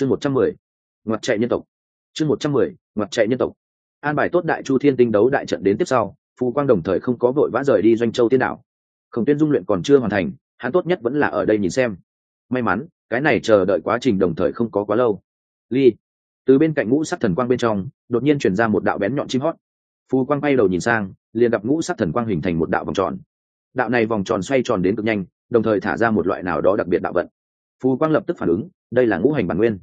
chương một trăm mười, ngoặt chạy nhân tộc. Chương một trăm mười, ngoặt chạy nhân tộc. An bài tốt đại chu thiên tinh đấu đại trận đến tiếp sau, phù quang đồng thời không có vội vã rời đi doanh châu tiên đảo. Khổng tuyên dung luyện còn chưa hoàn thành, hắn tốt nhất vẫn là ở đây nhìn xem. May mắn, cái này chờ đợi quá trình đồng thời không có quá lâu. Ly, từ bên cạnh ngũ sắc thần quang bên trong, đột nhiên chuyển ra một đạo bén nhọn chim hót. Phù quang bay đầu nhìn sang, liền gặp ngũ sắc thần quang hình thành một đạo vòng tròn. Đạo này vòng tròn xoay tròn đến cực nhanh, đồng thời thả ra một loại nào đó đặc biệt đạo vận. Phù quang lập tức phản ứng, đây là ngũ hành bản nguyên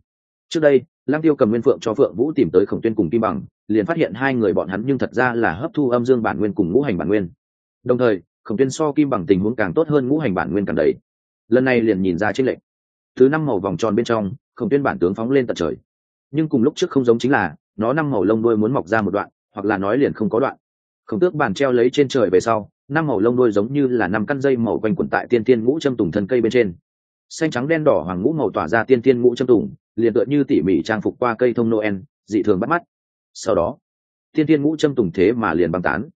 trước đây lang tiêu cầm nguyên phượng cho phượng vũ tìm tới khổng tuyên cùng kim bằng, liền phát hiện hai người bọn hắn nhưng thật ra là hấp thu âm dương bản nguyên cùng ngũ hành bản nguyên. Đồng thời, khổng tuyên so kim bằng tình huống càng tốt hơn ngũ hành bản nguyên càng đầy. Lần này liền nhìn ra trên lệnh. Thứ năm màu vòng tròn bên trong, khổng tuyên bản tướng phóng lên tận trời. Nhưng cùng lúc trước không giống chính là, nó năm màu lông đuôi muốn mọc ra một đoạn, hoặc là nói liền không có đoạn. Khổng tước bản treo lấy trên trời về sau, năm màu lông đuôi giống như là năm căn dây màu quanh quẩn tại tiên tiên ngũ châm tùng thân cây bên trên. Xanh trắng đen đỏ hoàng ngũ màu tỏa ra tiên tiên ngũ châm tùng liền tựa như tỉ mỉ trang phục qua cây thông noel, dị thường bắt mắt. Sau đó, thiên thiên ngũ châm tùng thế mà liền băng tán.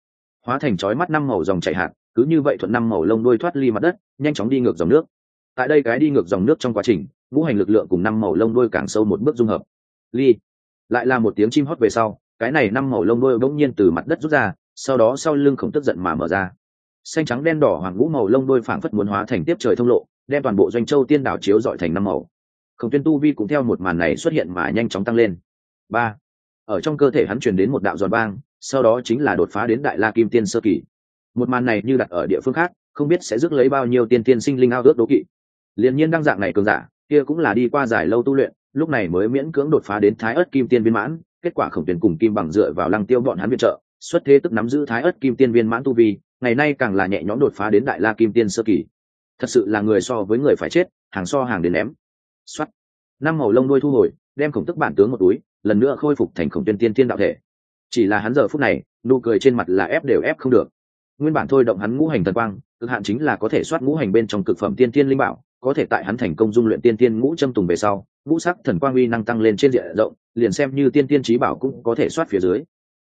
Hóa thành chói mắt năm màu dòng chảy hạt, cứ như vậy thuận năm màu lông đuôi thoát ly mặt đất, nhanh chóng đi ngược dòng nước. Tại đây cái đi ngược dòng nước trong quá trình, ngũ hành lực lượng cùng năm màu lông đuôi càng sâu một bước dung hợp. Ly, lại là một tiếng chim hót về sau, cái này năm màu lông đuôi bỗng nhiên từ mặt đất rút ra, sau đó sau lưng khổng tức giận mà mở ra. Xanh trắng đen đỏ hoàng ngũ màu lông đuôi phảng phất muốn hóa thành tiếp trời thông lộ, đem toàn bộ doanh châu tiên đảo chiếu dọi thành năm màu khổng tuyên tu vi cũng theo một màn này xuất hiện mà nhanh chóng tăng lên. Ba, ở trong cơ thể hắn truyền đến một đạo giòn bang sau đó chính là đột phá đến đại la kim tiên sơ kỳ. Một màn này như đặt ở địa phương khác, không biết sẽ rước lấy bao nhiêu tiên tiên sinh linh ao ước đố kỵ. Liền nhiên đăng dạng này cường giả, kia cũng là đi qua giải lâu tu luyện, lúc này mới miễn cưỡng đột phá đến thái ớt kim tiên viên mãn, kết quả khổng tuyển cùng kim bằng dựa vào lăng tiêu bọn hắn viện trợ, xuất thế tức nắm giữ thái ớt kim tiên viên mãn tu vi, ngày nay càng là nhẹ nhõm đột phá đến đại la kim tiên sơ kỳ. Thật sự là người so với người phải chết, hàng so hàng đến ném xuất năm màu lông đuôi thu hồi, đem khổng tức bản tướng một túi, lần nữa khôi phục thành khổng tuyên tiên tiên đạo thể. Chỉ là hắn giờ phút này, nụ cười trên mặt là ép đều ép không được. Nguyên bản thôi động hắn ngũ hành thần quang, cực hạn chính là có thể soát ngũ hành bên trong cực phẩm tiên tiên linh bảo, có thể tại hắn thành công dung luyện tiên tiên ngũ châm tùng về sau, ngũ sắc thần quang uy năng tăng lên trên diện rộng, liền xem như tiên tiên trí bảo cũng có thể soát phía dưới.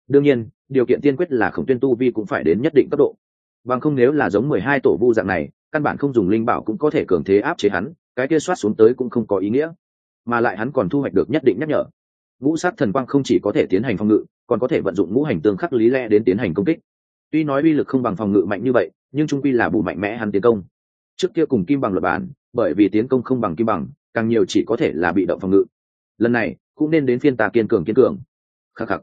Đương nhiên, điều kiện tiên quyết là khổng tuyên tu vi cũng phải đến nhất định cấp độ. Bằng không nếu là giống mười hai tổ vu dạng này, căn bản không dùng linh bảo cũng có thể cường thế áp chế hắn cái kia soát xuống tới cũng không có ý nghĩa, mà lại hắn còn thu hoạch được nhất định nhắc nhở. Ngũ sát thần quang không chỉ có thể tiến hành phòng ngự, còn có thể vận dụng ngũ hành tương khắc lý lẽ đến tiến hành công kích. Tuy nói uy lực không bằng phòng ngự mạnh như vậy, nhưng trung quy là bù mạnh mẽ hắn tiến công. Trước kia cùng kim bằng luật bản, bởi vì tiến công không bằng kim bằng, càng nhiều chỉ có thể là bị động phòng ngự. Lần này, cũng nên đến phiên tà kiên cường kiên cường. Khắc khắc.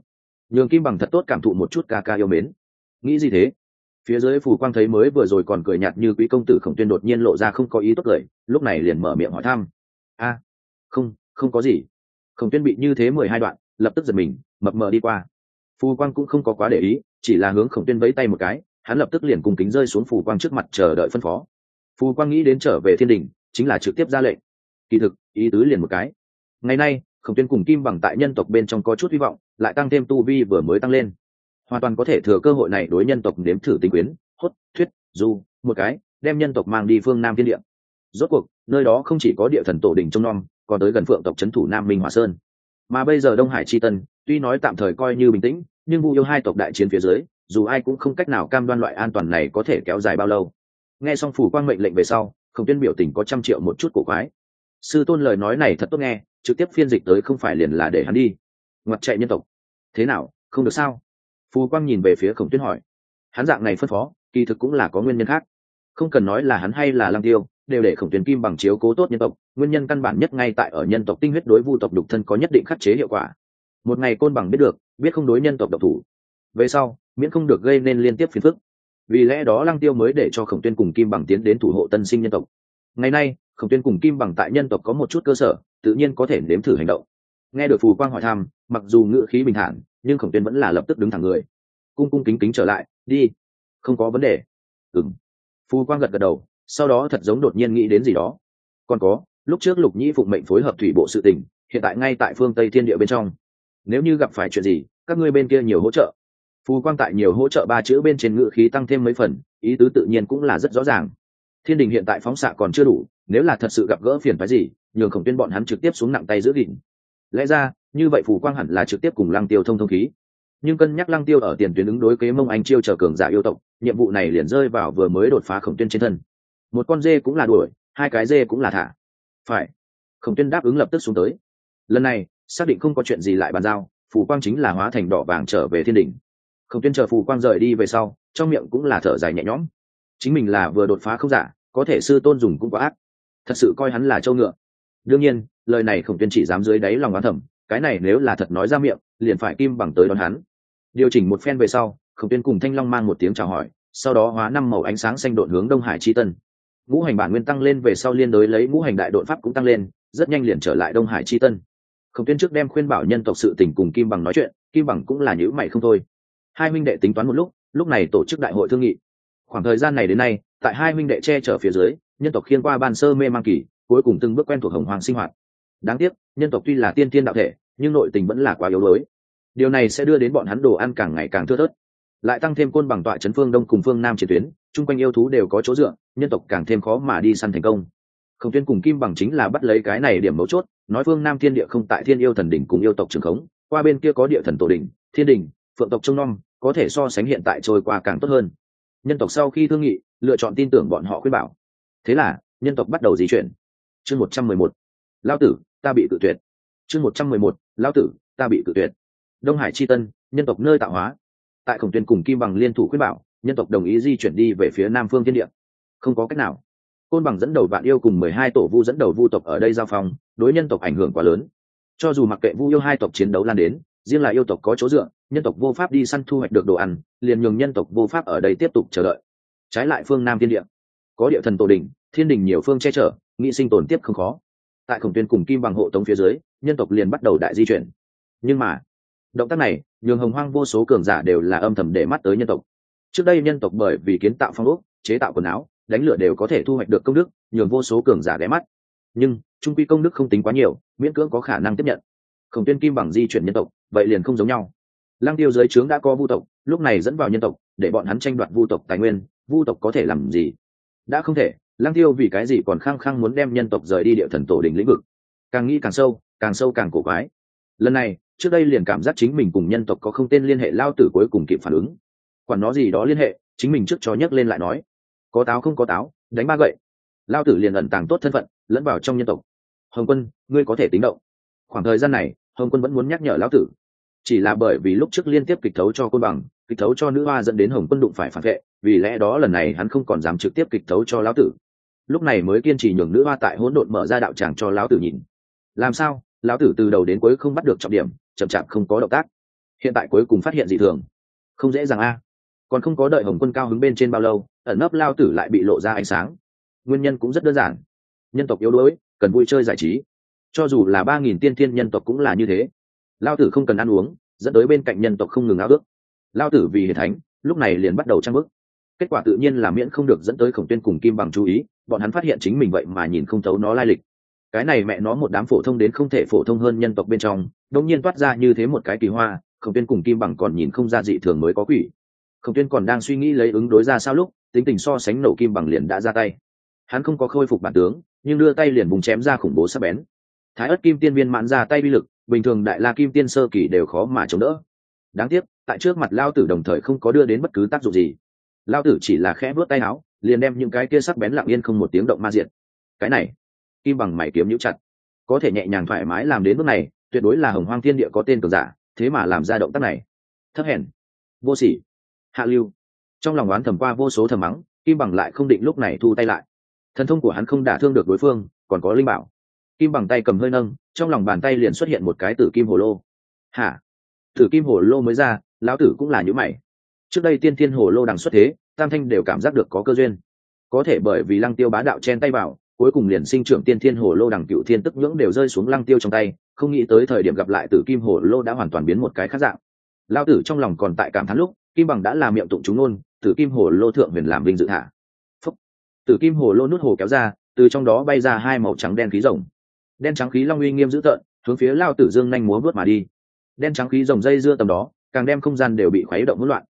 Nhường kim bằng thật tốt cảm thụ một chút ca ca yêu mến. Nghĩ gì thế? Phía dưới phù quang thấy mới vừa rồi còn cười nhạt như quý công tử khổng tuyên đột nhiên lộ ra không có ý tốt cười, lúc này liền mở miệng hỏi thăm. A, không không có gì. Khổng tuyên bị như thế mười hai đoạn, lập tức giật mình, mập mờ đi qua. Phù quang cũng không có quá để ý, chỉ là hướng khổng tuyên vẫy tay một cái, hắn lập tức liền cùng kính rơi xuống phù quang trước mặt chờ đợi phân phó. Phù quang nghĩ đến trở về thiên đình, chính là trực tiếp ra lệnh. Kỳ thực, ý tứ liền một cái. Ngày nay, khổng tuyên cùng kim bằng tại nhân tộc bên trong có chút hy vọng, lại tăng thêm tu vi vừa mới tăng lên hoàn toàn có thể thừa cơ hội này đối nhân tộc nếm thử tinh quyến, hốt, thuyết, du, một cái, đem nhân tộc mang đi phương nam thiên địa. Rốt cuộc, nơi đó không chỉ có địa thần tổ đình trông nom, còn tới gần phượng tộc c thủ nam minh hòa sơn. Mà bây giờ đông hải c tân, tuy nói tạm thời coi như bình tĩnh, nhưng vu yêu hai tộc đại chiến phía dưới, dù ai cũng không cách nào cam đoan loại an toàn này có thể kéo dài bao lâu. Nghe xong phủ quang mệnh lệnh về sau không tuyên biểu tình có trăm triệu một chút cổ quái. Sư tôn lời nói này thật tốt nghe, trực tiếp phiên dịch tới không phải liền là để hắn đi. Ngoặt chạy nhân tộc. Thế nào, không được sao? Phù quang nhìn về phía khổng tuyên hỏi. Hắn dạng này phân phó, kỳ thực cũng là có nguyên nhân khác. Không cần nói là hắn hay là lăng tiêu, đều để khổng tuyến kim bằng chiếu cố tốt nhân tộc, nguyên nhân căn bản nhất ngay tại ở nhân tộc tinh huyết đối vu tộc đục thân có nhất định khắc chế hiệu quả. Một ngày côn bằng biết được, biết không đối nhân tộc độc thủ. Về sau, miễn không được gây nên liên tiếp phiền phức. Vì lẽ đó lăng tiêu mới để cho khổng tuyên cùng kim bằng tiến đến thủ hộ tân sinh nhân tộc. Ngày nay, khổng tuyên cùng kim bằng tại nhân tộc có một chút cơ sở, tự nhiên có thể nếm thử hành động. Nghe được phù quang hỏi thăm, mặc dù ngữ khí bình thản nhưng khổng tuyên vẫn là lập tức đứng thẳng người. Cung cung kính kính trở lại, đi. Không có vấn đề. Ừng phù quang gật gật đầu, sau đó thật giống đột nhiên nghĩ đến gì đó. Còn có, lúc trước lục nhĩ phụng mệnh phối hợp thủy bộ sự tình, hiện tại ngay tại phương tây thiên địa bên trong. Nếu như gặp phải chuyện gì, các ngươi bên kia nhiều hỗ trợ. Phù quang tại nhiều hỗ trợ ba chữ bên trên ngữ khí tăng thêm mấy phần, ý tứ tự nhiên cũng là rất rõ ràng. Thiên đình hiện tại phóng xạ còn chưa đủ, nếu là thật sự gặp gỡ phiền phái gì, nhường khổng tuyên bọn hắn trực tiếp xuống nặng tay giữ gìn lẽ ra, như vậy phù quang hẳn là trực tiếp cùng lăng tiêu thông thông khí. Nhưng cân nhắc lăng tiêu ở tiền tuyến ứng đối kế mông anh chiêu chờ cường giả yêu tộc, nhiệm vụ này liền rơi vào vừa mới đột phá khổng tuyên trên thân. Một con dê cũng là đuổi, hai cái dê cũng là thả. Phải. Khổng tuyên đáp ứng lập tức xuống tới. Lần này, xác định không có chuyện gì lại bàn giao, phù quang chính là hóa thành đỏ vàng trở về thiên đình khổng tuyên chờ phù quang rời đi về sau, trong miệng cũng là thở dài nhẹ nhõm. Chính mình là vừa đột phá không giả, có thể sư tôn dùng cũng có ác. Thật sự coi hắn là châu ngựa. Đương nhiên lời này khổng tuyên chỉ dám dưới đáy lòng oán thẩm cái này nếu là thật nói ra miệng, liền phải kim bằng tới đón hắn. Điều chỉnh một phen về sau, khổng tuyên cùng thanh long mang một tiếng chào hỏi, sau đó hóa năm màu ánh sáng xanh đột hướng đông hải chi tân. Ngũ hành bản nguyên tăng lên về sau liên đối lấy ngũ hành đại đội pháp cũng tăng lên, rất nhanh liền trở lại đông hải chi tân. Khổng tuyên trước đem khuyên bảo nhân tộc sự tình cùng kim bằng nói chuyện, kim bằng cũng là nhữ mày không thôi. Hai minh đệ tính toán một lúc lúc này tổ chức đại hội thương nghị. Khoảng thời gian này đến nay, tại hai minh đệ che chở phía dưới, nhân tộc khiên qua ban sơ mê mang kỳ, cuối cùng từng bước quen thuộc hồng hoàng sinh hoạt đáng tiếc, nhân tộc tuy là tiên tiên đạo thể, nhưng nội tình vẫn là quá yếu đuối. Điều này sẽ đưa đến bọn hắn đồ ăn càng ngày càng thưa thớt. Lại tăng thêm côn bằng tọa chấn phương đông cùng phương nam chiến tuyến, chung quanh yêu thú đều có chỗ dựa, nhân tộc càng thêm khó mà đi săn thành công. Không tuyên cùng kim bằng chính là bắt lấy cái này điểm mấu chốt, nói phương nam thiên địa không tại thiên yêu thần đỉnh cùng yêu tộc trường khống, qua bên kia có địa thần tổ đỉnh, thiên đỉnh, phượng tộc trông nom, có thể so sánh hiện tại trôi qua càng tốt hơn. Nhân tộc sau khi thương nghị, lựa chọn tin tưởng bọn họ khuyên bảo. Thế là, nhân tộc bắt đầu di chuyển. Chương một trăm mười một. Lao tử ta bị tự tuyệt. Chương một trăm mười một, Lão tử, ta bị tự tuyệt. Đông hải Chi tân, nhân tộc nơi tạo hóa. Tại khổng tuyên cùng kim bằng liên thủ khuyên bảo, nhân tộc đồng ý di chuyển đi về phía nam phương thiên địa. Không có cách nào. Côn bằng dẫn đầu vạn yêu cùng mười hai tổ vu dẫn đầu vu tộc ở đây giao phong, đối nhân tộc ảnh hưởng quá lớn. Cho dù mặc kệ vu yêu hai tộc chiến đấu lan đến, riêng là yêu tộc có chỗ dựa, nhân tộc vô pháp đi săn thu hoạch được đồ ăn, liền nhường nhân tộc vô pháp ở đây tiếp tục chờ đợi. Trái lại phương nam thiên địa. Có địa thần tổ đình thiên đình nhiều phương che chở nghị sinh tồn tiếp không khó tại khổng tuyên cùng kim bằng hộ tống phía dưới, nhân tộc liền bắt đầu đại di chuyển. Nhưng mà, động tác này, nhường hồng hoang vô số cường giả đều là âm thầm để mắt tới nhân tộc. Trước đây nhân tộc bởi vì kiến tạo phong ốc, chế tạo quần áo, đánh lửa đều có thể thu hoạch được công đức, nhường vô số cường giả ghé mắt. Nhưng, trung quy công đức không tính quá nhiều, miễn cưỡng có khả năng tiếp nhận. Khổng tuyên kim bằng di chuyển nhân tộc, vậy liền không giống nhau. Lăng tiêu giới trướng đã có vu tộc, lúc này dẫn vào nhân tộc, để bọn hắn tranh đoạt vu tộc tài nguyên, vu tộc có thể làm gì? Đã không thể Lang tiêu vì cái gì còn khăng khăng muốn đem nhân tộc rời đi địa thần tổ đình lĩnh vực? Càng nghĩ càng sâu càng sâu càng cổ quái. Lần này, trước đây liền cảm giác chính mình cùng nhân tộc có không tên liên hệ lao tử cuối cùng kịp phản ứng. Quản nó gì đó liên hệ, chính mình trước cho nhấc lên lại nói. Có táo không có táo, đánh ba gậy. Lao tử liền ẩn tàng tốt thân phận, lẫn vào trong nhân tộc. Hồng quân, ngươi có thể tính động. Khoảng thời gian này, hồng quân vẫn muốn nhắc nhở Lao tử. Chỉ là bởi vì lúc trước liên tiếp kịch thấu cho côn bằng, kịch thấu cho nữ hoa dẫn đến hồng quân đụng phải phản vệ, vì lẽ đó lần này hắn không còn dám trực tiếp kịch thấu cho lão tử lúc này mới kiên trì nhường nữ hoa tại hỗn độn mở ra đạo tràng cho lão tử nhìn. Làm sao? Lão tử từ đầu đến cuối không bắt được trọng điểm, chậm chạp không có động tác. Hiện tại cuối cùng phát hiện dị thường. Không dễ dàng a. Còn không có đợi hồng quân cao hứng bên trên bao lâu, ẩn nấp lao tử lại bị lộ ra ánh sáng. Nguyên nhân cũng rất đơn giản. Nhân tộc yếu đuối, cần vui chơi giải trí. Cho dù là ba nghìn tiên thiên nhân tộc cũng là như thế. Lao tử không cần ăn uống, dẫn tới bên cạnh nhân tộc không ngừng ao ước lao tử vì hiền thánh, lúc này liền bắt đầu trang bức kết quả tự nhiên là miễn không được dẫn tới khổng tuyên cùng kim bằng chú ý, bọn hắn phát hiện chính mình vậy mà nhìn không thấu nó lai lịch. Cái này mẹ nó một đám phổ thông đến không thể phổ thông hơn nhân tộc bên trong đông nhiên toát ra như thế một cái kỳ hoa, khổng tuyên cùng kim bằng còn nhìn không ra dị thường mới có quỷ. Khổng tuyên còn đang suy nghĩ lấy ứng đối ra sao lúc, tính tình so sánh nổ kim bằng liền đã ra tay. Hắn không có khôi phục bản tướng, nhưng đưa tay liền vùng chém ra khủng bố sắc bén. Thái ất kim tiên viên mãn ra tay bi lực, bình thường đại la kim tiên sơ kỳ đều khó mà chống đỡ. Đáng tiếc, tại trước mặt lao tử đồng thời không có đưa đến bất cứ tác dụng gì lao tử chỉ là khẽ vớt tay áo, liền đem những cái kia sắc bén lặng yên không một tiếng động ma diện cái này, kim bằng mày kiếm nhũ chặt. Có thể nhẹ nhàng thoải mái làm đến bước này, tuyệt đối là hồng hoang thiên địa có tên cường giả, thế mà làm ra động tác này. Thấp hèn. Vô sỉ. Hạ lưu. Trong lòng oán thầm qua vô số thầm mắng, kim bằng lại không định lúc này thu tay lại. Thần thông của hắn không đả thương được đối phương, còn có linh bảo. Kim bằng tay cầm hơi nâng, trong lòng bàn tay liền xuất hiện một cái tử kim hồ lô. Hả? Tử kim hồ lô mới ra, lão tử cũng là nhữ mày trước đây tiên thiên hồ lô đằng xuất thế, tam thanh đều cảm giác được có cơ duyên. Có thể bởi vì lăng tiêu bá đạo chen tay vào, cuối cùng liền sinh trưởng tiên thiên hồ lô đằng cựu thiên tức nhưỡng đều rơi xuống lăng tiêu trong tay, không nghĩ tới thời điểm gặp lại tử kim hồ lô đã hoàn toàn biến một cái khác dạng. Lao tử trong lòng còn tại cảm thán lúc, kim bằng đã làm miệng tụng chúng nôn tử kim hồ lô thượng huyền làm vinh dự thả Phúc. tử kim hồ lô nút hồ kéo ra, từ trong đó bay ra hai màu trắng đen khí rồng. Đen trắng khí long uy nghiêm dữ tợn, hướng phía lao tử dương nhanh múa vớt mà đi. Đen trắng khí rồng dây dưa tầm đó, càng đem không gian đều bị khuấy động hỗn loạn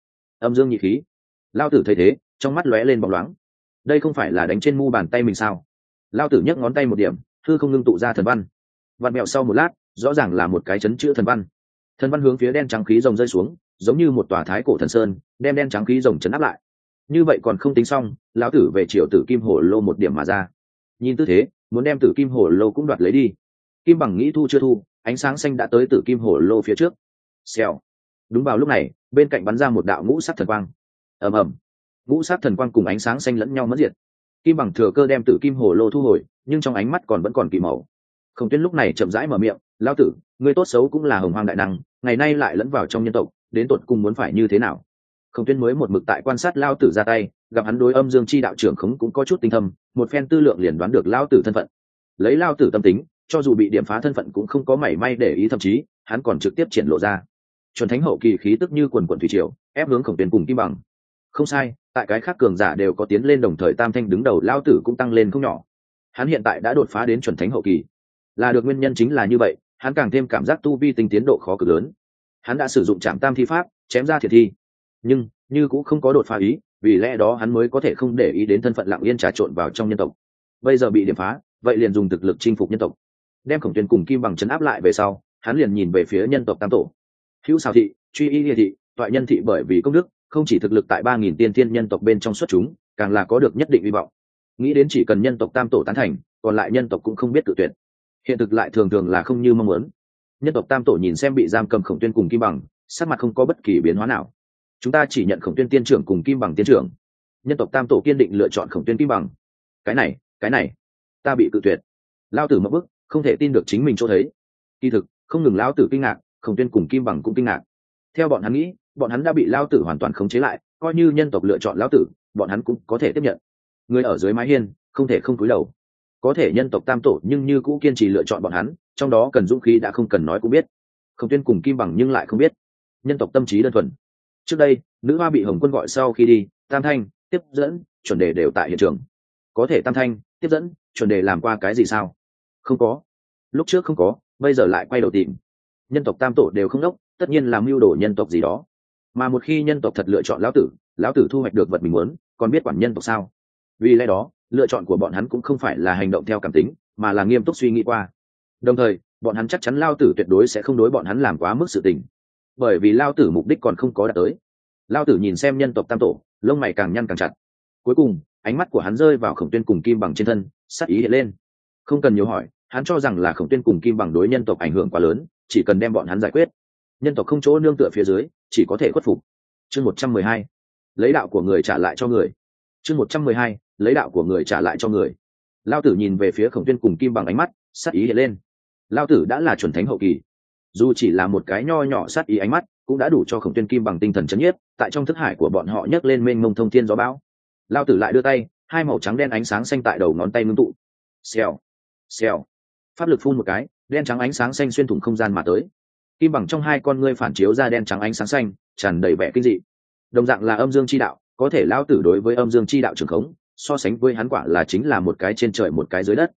âm dương nhị khí. Lao tử thấy thế, trong mắt lóe lên bóng loáng. Đây không phải là đánh trên mu bàn tay mình sao? Lao tử nhấc ngón tay một điểm, thư không ngưng tụ ra thần văn. Vặn mẹo sau một lát, rõ ràng là một cái chấn chữ thần văn. Thần văn hướng phía đen trắng khí rồng rơi xuống, giống như một tòa thái cổ thần sơn, đem đen trắng khí rồng chấn áp lại. Như vậy còn không tính xong, lão tử về triệu tử kim hổ lô một điểm mà ra. Nhìn tư thế, muốn đem tử kim hổ lô cũng đoạt lấy đi. Kim bằng nghĩ thu chưa thu, ánh sáng xanh đã tới tử kim hồ lô phía trước. Xèo đúng vào lúc này, bên cạnh bắn ra một đạo ngũ sắc thần quang. Ầm ầm. Ngũ sắc thần quang cùng ánh sáng xanh lẫn nhau mất diệt. Kim bằng thừa cơ đem tử kim hồ lô thu hồi, nhưng trong ánh mắt còn vẫn còn kỳ màu. Không tuyên lúc này chậm rãi mở miệng lao tử, người tốt xấu cũng là hồng hoang đại năng, ngày nay lại lẫn vào trong nhân tộc, đến tột cùng muốn phải như thế nào? Không tuyên mới một mực tại quan sát lao tử ra tay, gặp hắn đối âm dương chi đạo trưởng khống cũng có chút tinh thâm, một phen tư lượng liền đoán được lao tử thân phận. Lấy lao tử tâm tính, cho dù bị điểm phá thân phận cũng không có mảy may để ý thậm chí, hắn còn trực tiếp triển lộ ra chuẩn thánh hậu kỳ khí tức như quần quần thủy triều, ép hướng khổng tuyên cùng kim bằng. Không sai, tại cái khác cường giả đều có tiến lên đồng thời tam thanh đứng đầu lao tử cũng tăng lên không nhỏ. Hắn hiện tại đã đột phá đến chuẩn thánh hậu kỳ. Là được nguyên nhân chính là như vậy, hắn càng thêm cảm giác tu vi tinh tiến độ khó cực lớn. Hắn đã sử dụng trạm tam thi pháp, chém ra thiệt thi. Nhưng, như cũng không có đột phá ý, vì lẽ đó hắn mới có thể không để ý đến thân phận lặng yên trà trộn vào trong nhân tộc. Bây giờ bị điểm phá, vậy liền dùng thực lực chinh phục nhân tộc. Đem khổng tuyên cùng kim bằng chấn áp lại về sau, hắn liền nhìn về phía nhân tộc tam tổ hữu xào thị, truy y địa thị, toại nhân thị bởi vì công đức, không chỉ thực lực tại ba nghìn tiên thiên nhân tộc bên trong xuất chúng, càng là có được nhất định hy vọng. Nghĩ đến chỉ cần nhân tộc tam tổ tán thành, còn lại nhân tộc cũng không biết tự tuyển. hiện thực lại thường thường là không như mong muốn. Nhân tộc tam tổ nhìn xem bị giam cầm khổng tuyên cùng kim bằng, sắc mặt không có bất kỳ biến hóa nào. Chúng ta chỉ nhận khổng tuyên tiên trưởng cùng kim bằng tiên trưởng. Nhân tộc tam tổ kiên định lựa chọn khổng tuyên kim bằng. Cái này cái này, ta bị cự tuyệt. Lao tử mất bức không thể tin được chính mình chỗ thấy. Kỳ thực, không ngừng lao tử kinh ngạc khổng tuyên cùng kim bằng cũng kinh ngạc. Theo bọn hắn nghĩ, bọn hắn đã bị lao tử hoàn toàn khống chế lại, coi như nhân tộc lựa chọn lao tử, bọn hắn cũng có thể tiếp nhận. Người ở dưới mái hiên, không thể không cúi đầu. Có thể nhân tộc tam tổ nhưng như cũ kiên trì lựa chọn bọn hắn, trong đó cần dũng khí đã không cần nói cũng biết. Không tuyên cùng kim bằng nhưng lại không biết. Nhân tộc tâm trí đơn thuần. Trước đây, nữ hoa bị hồng quân gọi sau khi đi, tam thanh, tiếp dẫn, chuẩn đề đều tại hiện trường. Có thể tam thanh, tiếp dẫn, chuẩn đề làm qua cái gì sao? Không có. Lúc trước không có, bây giờ lại quay đầu tìm nhân tộc tam tổ đều không đốc, tất nhiên làm mưu đồ nhân tộc gì đó. Mà một khi nhân tộc thật lựa chọn lão tử lão tử thu hoạch được vật mình muốn, còn biết quản nhân tộc sao? Vì lẽ đó, lựa chọn của bọn hắn cũng không phải là hành động theo cảm tính, mà là nghiêm túc suy nghĩ qua. Đồng thời, bọn hắn chắc chắn lao tử tuyệt đối sẽ không đối bọn hắn làm quá mức sự tình. Bởi vì lao tử mục đích còn không có đạt tới. Lao tử nhìn xem nhân tộc tam tổ, lông mày càng nhăn càng chặt. Cuối cùng, ánh mắt của hắn rơi vào khổng tuyên cùng kim bằng trên thân, sắc ý hiện lên. Không cần nhiều hỏi, hắn cho rằng là khổng tuyên cùng kim bằng đối nhân tộc ảnh hưởng quá lớn chỉ cần đem bọn hắn giải quyết. Nhân tộc không chỗ nương tựa phía dưới, chỉ có thể khuất phục. Chương một trăm mười hai. Lấy đạo của người trả lại cho người. Chương một trăm mười hai. Lấy đạo của người trả lại cho người. Lao tử nhìn về phía khổng tuyên cùng kim bằng ánh mắt, sát ý hiện lên. Lao tử đã là chuẩn thánh hậu kỳ. Dù chỉ là một cái nho nhỏ sát ý ánh mắt, cũng đã đủ cho khổng tuyên kim bằng tinh thần c h ấ n nhiếp, tại trong thức hải của bọn họ nhấc lên mênh mông thông thiên gió bão. Lao tử lại đưa tay, hai màu trắng đen ánh sáng xanh tại đầu ngón tay ngưng tụ. Xèo. Xèo. Pháp lực phun một cái đen trắng ánh sáng xanh xuyên thủng không gian mà tới. Kim bằng trong hai con ngươi phản chiếu ra đen trắng ánh sáng xanh, tràn đầy vẻ kinh dị. Đồng dạng là âm dương chi đạo, có thể lao tử đối với âm dương chi đạo trường khống, so sánh với hắn quả là chính là một cái trên trời một cái dưới đất.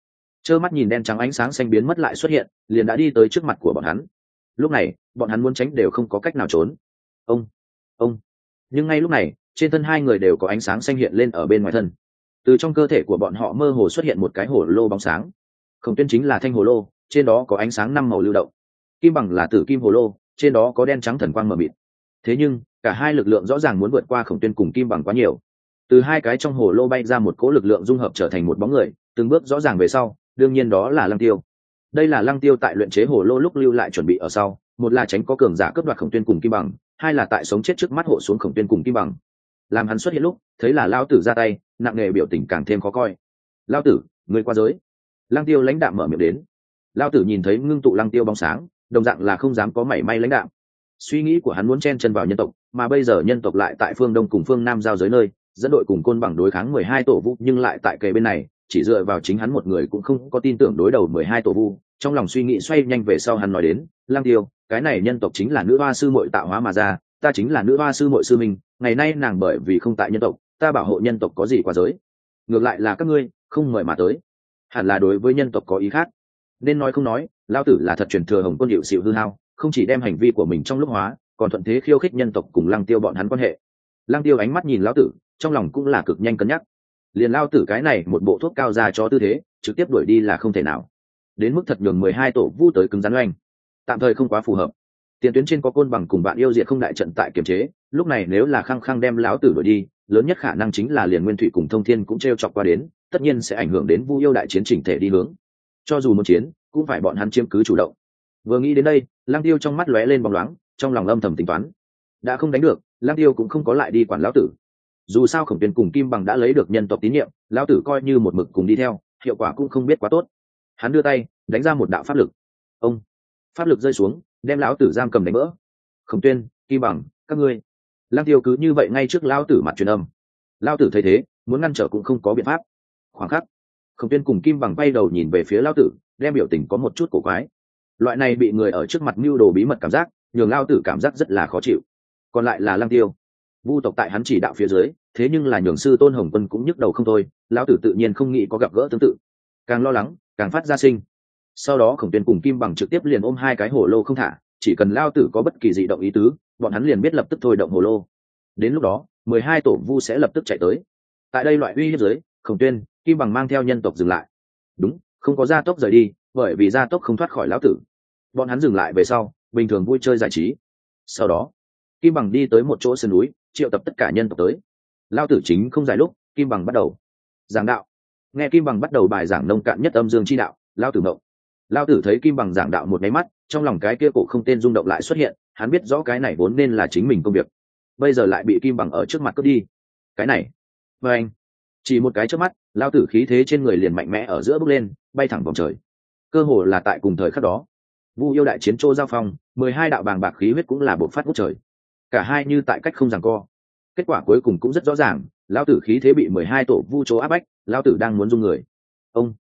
Trơ mắt nhìn đen trắng ánh sáng xanh biến mất lại xuất hiện, liền đã đi tới trước mặt của bọn hắn. Lúc này, bọn hắn muốn tránh đều không có cách nào trốn. Ông ông. Nhưng ngay lúc này, trên thân hai người đều có ánh sáng xanh hiện lên ở bên ngoài thân. Từ trong cơ thể của bọn họ mơ hồ xuất hiện một cái hồ lô bóng sáng. Khổng tuyên chính là thanh hồ lô trên đó có ánh sáng năm màu lưu động. Kim bằng là tử kim hồ lô, trên đó có đen trắng thần quang mờ mịt. Thế nhưng, cả hai lực lượng rõ ràng muốn vượt qua khổng tuyên cùng kim bằng quá nhiều. Từ hai cái trong hồ lô bay ra một cỗ lực lượng dung hợp trở thành một bóng người, từng bước rõ ràng về sau, đương nhiên đó là lăng tiêu. Đây là lăng tiêu tại luyện chế hồ lô lúc lưu lại chuẩn bị ở sau. Một là tránh có cường giả cướp đoạt khổng tuyên cùng kim bằng, hai là tại sống chết trước mắt hộ xuống khổng tuyên cùng kim bằng. Làm hắn xuất hiện lúc, thấy là lao tử ra tay, nặng nghề biểu tình càng thêm khó coi. Lao tử, người qua giới. Lăng tiêu lãnh đạm mở miệng đến lao tử nhìn thấy ngưng tụ lăng tiêu bóng sáng, đồng dạng là không dám có mảy may lãnh đạm suy nghĩ của hắn muốn chen chân vào nhân tộc, mà bây giờ nhân tộc lại tại phương đông cùng phương nam giao giới nơi, dẫn đội cùng côn bằng đối kháng mười hai tổ vũ nhưng lại tại kề bên này, chỉ dựa vào chính hắn một người cũng không có tin tưởng đối đầu mười hai tổ vu. Trong lòng suy nghĩ xoay nhanh về sau hắn nói đến lang tiêu, cái này nhân tộc chính là nữ hoa sư muội tạo hóa mà ra, ta chính là nữ hoa sư muội sư minh, ngày nay nàng bởi vì không tại nhân tộc, ta bảo hộ nhân tộc có gì qua giới. Ngược lại là các ngươi, không mời mà tới. Hẳn là đối với nhân tộc có ý khác nên nói không nói lao tử là thật truyền thừa hồng quân hiệu xịu hư hao, không chỉ đem hành vi của mình trong lúc hóa, còn thuận thế khiêu khích nhân tộc cùng lăng tiêu bọn hắn quan hệ. Lăng tiêu ánh mắt nhìn lão tử, trong lòng cũng là cực nhanh cân nhắc. Liền lao tử cái này một bộ thuốc cao ra cho tư thế, trực tiếp đuổi đi là không thể nào. Đến mức thật nhường mười hai tổ vu tới cứng rắn oanh. Tạm thời không quá phù hợp. Tiền tuyến trên có côn bằng cùng bạn yêu diệt không đại trận tại kiềm chế, lúc này nếu là khăng khăng đem lão tử đuổi đi, lớn nhất khả năng chính là liền nguyên thủy cùng thông thiên cũng t r e o chọc qua đến, tất nhiên sẽ ảnh hưởng đến vu yêu đại chiến chỉnh thể đi hướng cho dù muốn chiến, cũng phải bọn hắn chiếm cứ chủ động. Vừa nghĩ đến đây lang tiêu trong mắt lóe lên bóng loáng, trong lòng âm thầm tính toán. Đã không đánh được lang tiêu cũng không có lại đi quản lão tử. Dù sao khổng tuyên cùng kim bằng đã lấy được nhân tộc tín nhiệm, lão tử coi như một mực cùng đi theo, hiệu quả cũng không biết quá tốt. Hắn đưa tay, đánh ra một đạo pháp lực. Ông! Pháp lực rơi xuống, đem lão tử giam cầm đánh vỡ khổng tuyên kim bằng, các ngươi. Lang tiêu cứ như vậy ngay trước lão tử mặt truyền âm. Lão tử thấy thế, muốn ngăn trở cũng không có biện pháp. Khoảng khắc khổng tuyên cùng kim bằng bay đầu nhìn về phía lao tử, đem biểu tình có một chút cổ quái. Loại này bị người ở trước mặt mưu đồ bí mật cảm giác, nhường lao tử cảm giác rất là khó chịu. Còn lại là lăng tiêu. Vu tộc tại hắn chỉ đạo phía dưới, thế nhưng là nhường sư tôn hồng quân cũng nhức đầu không thôi, lão tử tự nhiên không nghĩ có gặp gỡ tương tự. Càng lo lắng, càng phát ra sinh. Sau đó khổng tuyên cùng kim bằng trực tiếp liền ôm hai cái hồ lô không thả, chỉ cần lao tử có bất kỳ dị động ý tứ, bọn hắn liền biết lập tức thôi động hồ lô. Đến lúc đó, mười hai tổ vu sẽ lập tức chạy tới. Tại đây loại uy hiếp giới khổng tuyên kim bằng mang theo nhân tộc dừng lại. Đúng, không có gia tốc rời đi, bởi vì gia tốc không thoát khỏi lão tử. Bọn hắn dừng lại về sau, bình thường vui chơi giải trí. Sau đó, kim bằng đi tới một chỗ sườn núi, triệu tập tất cả nhân tộc tới. Lao tử chính không dài lúc, kim bằng bắt đầu. Giảng đạo. Nghe kim bằng bắt đầu bài giảng nông cạn nhất âm dương chi đạo lao tử mộng lao tử thấy kim bằng giảng đạo một máy mắt, trong lòng cái kia cổ không tên rung động lại xuất hiện, hắn biết rõ cái này vốn nên là chính mình công việc. Bây giờ lại bị kim bằng ở trước mặt cướp đi. Cái này. Vê anh chỉ một cái trước mắt, lao tử khí thế trên người liền mạnh mẽ ở giữa bước lên, bay thẳng vòng trời. Cơ hồ là tại cùng thời khắc đó, vu yêu đại chiến chỗ giao phong, mười hai đạo bàng bạc khí huyết cũng là bộ phát ngút trời. Cả hai như tại cách không rằng co. Kết quả cuối cùng cũng rất rõ ràng, lao tử khí thế bị mười hai tổ vu chỗ áp bách, lao tử đang muốn dung người. Ông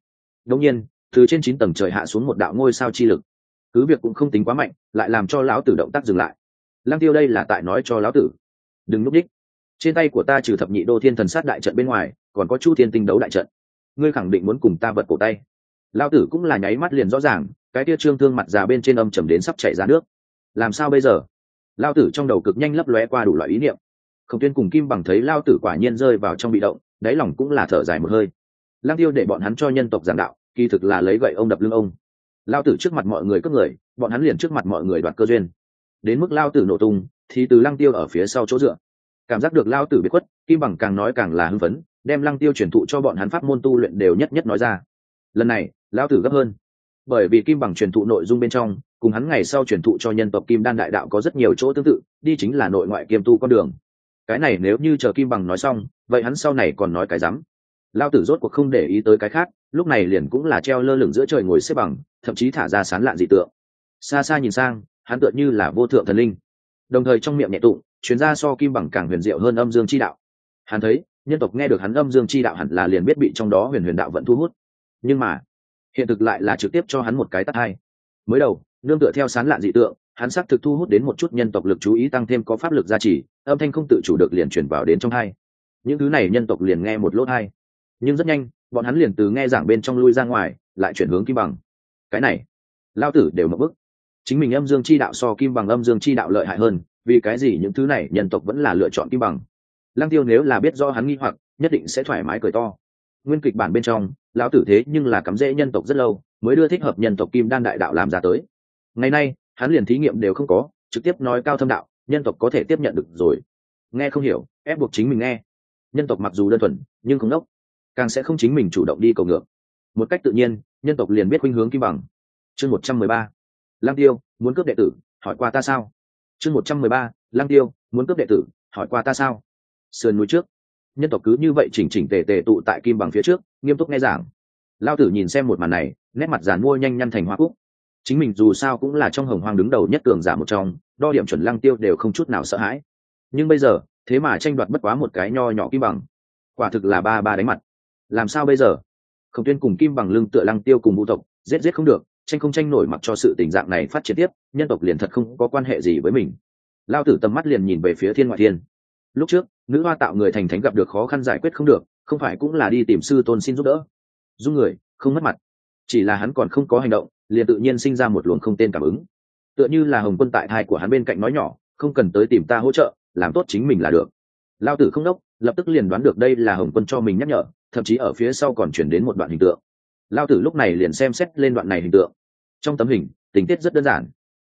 đông nhiên, từ trên chín tầng trời hạ xuống một đạo ngôi sao chi lực. Cứ việc cũng không tính quá mạnh, lại làm cho lão tử động tác dừng lại. Lăng tiêu đây là tại nói cho lão tử. Đừng núp đích. Trên tay của ta trừ thập nhị đô thiên thần sát đại trận bên ngoài còn có chu thiên tinh đấu đại trận. Ngươi khẳng định muốn cùng ta vật cổ tay. Lao tử cũng là nháy mắt liền rõ ràng, cái tia trương thương mặt già bên trên âm trầm đến sắp chảy ra nước. Làm sao bây giờ? Lao tử trong đầu cực nhanh lấp lóe qua đủ loại ý niệm. Không tuyên cùng kim bằng thấy lao tử quả nhiên rơi vào trong bị động, đáy lòng cũng là thở dài một hơi. Lang tiêu để bọn hắn cho nhân tộc giảng đạo, kỳ thực là lấy gậy ông đập lưng ông. Lao tử trước mặt mọi người cất người, bọn hắn liền trước mặt mọi người đoạt cơ duyên. Đến mức lao tử nổ tung, thì từ lăng tiêu ở phía sau chỗ dựa. Cảm giác được lao tử bị khuất, kim bằng càng nói càng là hưng phấn đem lăng tiêu truyền thụ cho bọn hắn pháp môn tu luyện đều nhất nhất nói ra. Lần này, Lão tử gấp hơn. Bởi vì kim bằng truyền thụ nội dung bên trong, cùng hắn ngày sau truyền thụ cho nhân tộc kim đan đại đạo có rất nhiều chỗ tương tự, đi chính là nội ngoại kiêm tu con đường. Cái này nếu như chờ kim bằng nói xong, vậy hắn sau này còn nói cái rắm. Lao tử rốt cuộc không để ý tới cái khác, lúc này liền cũng là treo lơ lửng giữa trời ngồi xếp bằng, thậm chí thả ra sán lạn dị tượng. Xa xa nhìn sang, hắn tựa như là vô thượng thần linh. Đồng thời trong miệng nhẹ tụng chuyến ra so kim bằng càng huyền diệu hơn âm dương chi đạo. Hắn thấy nhân tộc nghe được hắn âm dương chi đạo hẳn là liền biết bị trong đó huyền huyền đạo vẫn thu hút. Nhưng mà, hiện thực lại là trực tiếp cho hắn một cái tắt hai. Mới đầu, nương tựa theo sán lạn dị tượng, hắn xác thực thu hút đến một chút nhân tộc lực chú ý tăng thêm có pháp lực gia trì, âm thanh không tự chủ được liền chuyển vào đến trong hai. Những thứ này nhân tộc liền nghe một lốt hai. Nhưng rất nhanh, bọn hắn liền từ nghe giảng bên trong lui ra ngoài, lại chuyển hướng kim bằng. Cái này, lao tử đều mập bức chính mình âm dương chi đạo so kim bằng âm dương chi đạo lợi hại hơn, vì cái gì những thứ này nhân tộc vẫn là lựa chọn kim bằng? Lăng tiêu nếu là biết do hắn nghi hoặc, nhất định sẽ thoải mái cười to. Nguyên kịch bản bên trong, lão tử thế nhưng là cắm rễ nhân tộc rất lâu, mới đưa thích hợp nhân tộc kim đan đại đạo làm ra tới. Ngày nay, hắn liền thí nghiệm đều không có, trực tiếp nói cao thâm đạo, nhân tộc có thể tiếp nhận được rồi. Nghe không hiểu, ép buộc chính mình nghe. Nhân tộc mặc dù đơn thuần, nhưng không đốc. Càng sẽ không chính mình chủ động đi cầu ngược. Một cách tự nhiên, nhân tộc liền biết khuynh hướng kim bằng. Chương một trăm mười ba. Lang tiêu, muốn cướp đệ tử, hỏi qua ta sao? Chương một trăm mười ba lang tiêu, muốn cướp đệ tử, hỏi qua ta sao? Sườn núi trước. Nhân tộc cứ như vậy chỉnh chỉnh tề tề tụ tại kim bằng phía trước, nghiêm túc nghe giảng. Lao tử nhìn xem một màn này, nét mặt giàn mua nhanh nhăn thành hoa cúc. Chính mình dù sao cũng là trong hồng hoang đứng đầu nhất tường giả một trong, đo điểm chuẩn lăng tiêu đều không chút nào sợ hãi. Nhưng bây giờ, thế mà tranh đoạt bất quá một cái nho nhỏ kim bằng. Quả thực là ba ba đánh mặt. Làm sao bây giờ? Khổng tuyên cùng kim bằng lưng tựa lăng tiêu cùng vũ tộc, giết giết không được, tranh không tranh nổi mặc cho sự tình dạng này phát triển tiếp, nhân tộc liền thật không có quan hệ gì với mình. Lao tử tầm mắt liền nhìn về phía thiên ngoại thiên lúc trước, nữ hoa tạo người thành thánh gặp được khó khăn giải quyết không được, không phải cũng là đi tìm sư tôn xin giúp đỡ. Dung người, không mất mặt. Chỉ là hắn còn không có hành động, liền tự nhiên sinh ra một luồng không tên cảm ứng. Tựa như là hồng quân tại thai của hắn bên cạnh nói nhỏ, không cần tới tìm ta hỗ trợ, làm tốt chính mình là được. Lao tử không đốc, lập tức liền đoán được đây là hồng quân cho mình nhắc nhở, thậm chí ở phía sau còn chuyển đến một đoạn hình tượng. Lao tử lúc này liền xem xét lên đoạn này hình tượng. Trong tấm hình, tình tiết rất đơn giản.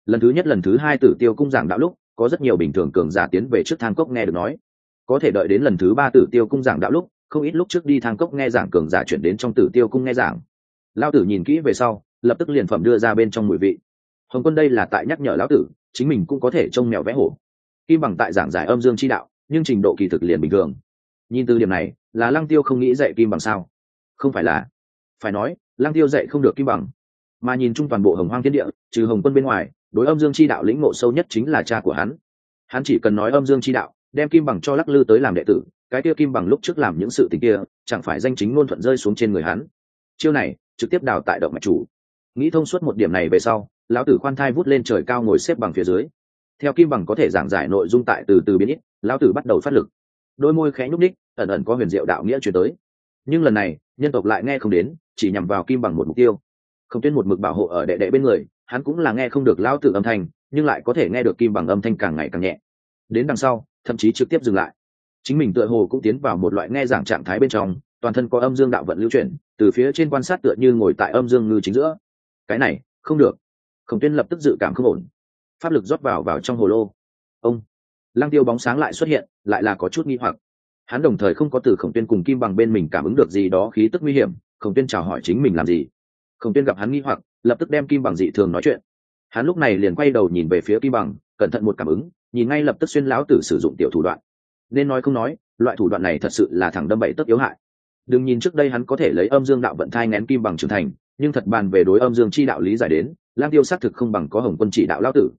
Lần thứ nhất lần thứ hai tử tiêu cung giảng đạo lúc có rất nhiều bình thường cường giả tiến về trước thang cốc nghe được nói. Có thể đợi đến lần thứ ba tử tiêu cung giảng đạo lúc, không ít lúc trước đi thang cốc nghe giảng cường giả chuyển đến trong tử tiêu cung nghe giảng. Lao tử nhìn kỹ về sau, lập tức liền phẩm đưa ra bên trong mùi vị. Hồng quân đây là tại nhắc nhở lão tử, chính mình cũng có thể trông mèo vẽ hổ. Kim bằng tại giảng giải âm dương chi đạo, nhưng trình độ kỳ thực liền bình thường. Nhìn từ điểm này, là lăng tiêu không nghĩ dạy kim bằng sao? Không phải là. Phải nói, lăng tiêu dạy không được kim bằng. Mà nhìn chung toàn bộ hồng hoang thiên địa, trừ hồng quân bên ngoài đối âm dương chi đạo lĩnh ngộ sâu nhất chính là cha của hắn. Hắn chỉ cần nói âm dương chi đạo, đem kim bằng cho lắc lư tới làm đệ tử, cái kia kim bằng lúc trước làm những sự tình kia, chẳng phải danh chính ngôn thuận rơi xuống trên người hắn. Chiêu này, trực tiếp đào tại động mạch chủ. Nghĩ thông suốt một điểm này về sau, lão tử khoan thai vút lên trời cao ngồi xếp bằng phía dưới. Theo kim bằng có thể giảng giải nội dung tại từ từ biến ít, lão tử bắt đầu phát lực. Đôi môi khẽ nhúc ních ẩn ẩn có huyền diệu đạo nghĩa chuyển tới. Nhưng lần này, nhân tộc lại nghe không đến, chỉ nhằm vào kim bằng một mục tiêu. Không tuyên một mực bảo hộ ở đệ đệ bên người hắn cũng là nghe không được lão tử âm thanh, nhưng lại có thể nghe được kim bằng âm thanh càng ngày càng nhẹ. Đến đằng sau, thậm chí trực tiếp dừng lại. Chính mình tựa hồ cũng tiến vào một loại nghe giảng trạng thái bên trong, toàn thân có âm dương đạo vận lưu chuyển, từ phía trên quan sát tựa như ngồi tại âm dương ngư chính giữa. Cái này, không được. Khổng tuyên lập tức dự cảm không ổn. Pháp lực rót vào vào trong hồ lô. Ông. Lăng tiêu bóng sáng lại xuất hiện, lại là có chút nghi hoặc. Hắn đồng thời không có từ khổng tuyên cùng kim bằng bên mình cảm ứng được gì đó khí tức nguy hiểm. Khổng tuyên chào hỏi chính mình làm gì? Khổng tuyên gặp hắn nghi hoặc lập tức đem kim bằng dị thường nói chuyện. Hắn lúc này liền quay đầu nhìn về phía kim bằng, cẩn thận một cảm ứng, nhìn ngay lập tức xuyên lão tử sử dụng tiểu thủ đoạn. Nên nói không nói, loại thủ đoạn này thật sự là thẳng đâm bậy tất yếu hại. Đừng nhìn trước đây hắn có thể lấy âm dương đạo vận thai nén kim bằng trưởng thành, nhưng thật bàn về đối âm dương chi đạo lý giải đến lang tiêu xác thực không bằng có hồng quân chỉ đạo lao tử.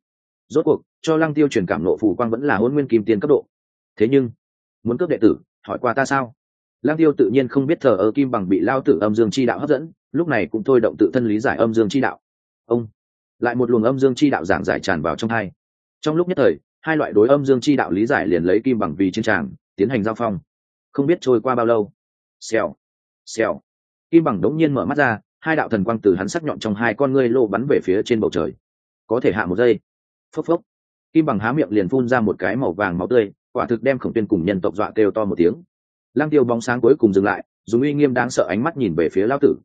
Rốt cuộc, cho lang tiêu truyền cảm nộ phù quang vẫn là hôn nguyên kim tiên cấp độ. Thế nhưng, muốn cướp đệ tử, hỏi qua ta sao? Lang tiêu tự nhiên không biết thờ ơ kim bằng bị lao tử âm dương chi đạo hấp dẫn, lúc này cũng thôi động tự thân lý giải âm dương chi đạo. Ông, lại một luồng âm dương chi đạo giảng giải tràn vào trong hai. Trong lúc nhất thời, hai loại đối âm dương chi đạo lý giải liền lấy kim bằng vì chiến tràng, tiến hành giao phong. Không biết trôi qua bao lâu. Xèo xèo. Kim bằng đống nhiên mở mắt ra, hai đạo thần quang từ hắn sắc nhọn trong hai con ngươi lô bắn về phía trên bầu trời. Có thể hạ một giây. Phốc phốc. Kim bằng há miệng liền phun ra một cái màu vàng máu tươi, quả thực đem khổng tuyên cùng nhân tộc dọa kêu to một tiếng lăng tiêu bóng sáng cuối cùng dừng lại, dùng uy nghiêm đáng sợ ánh mắt nhìn về phía lao tử.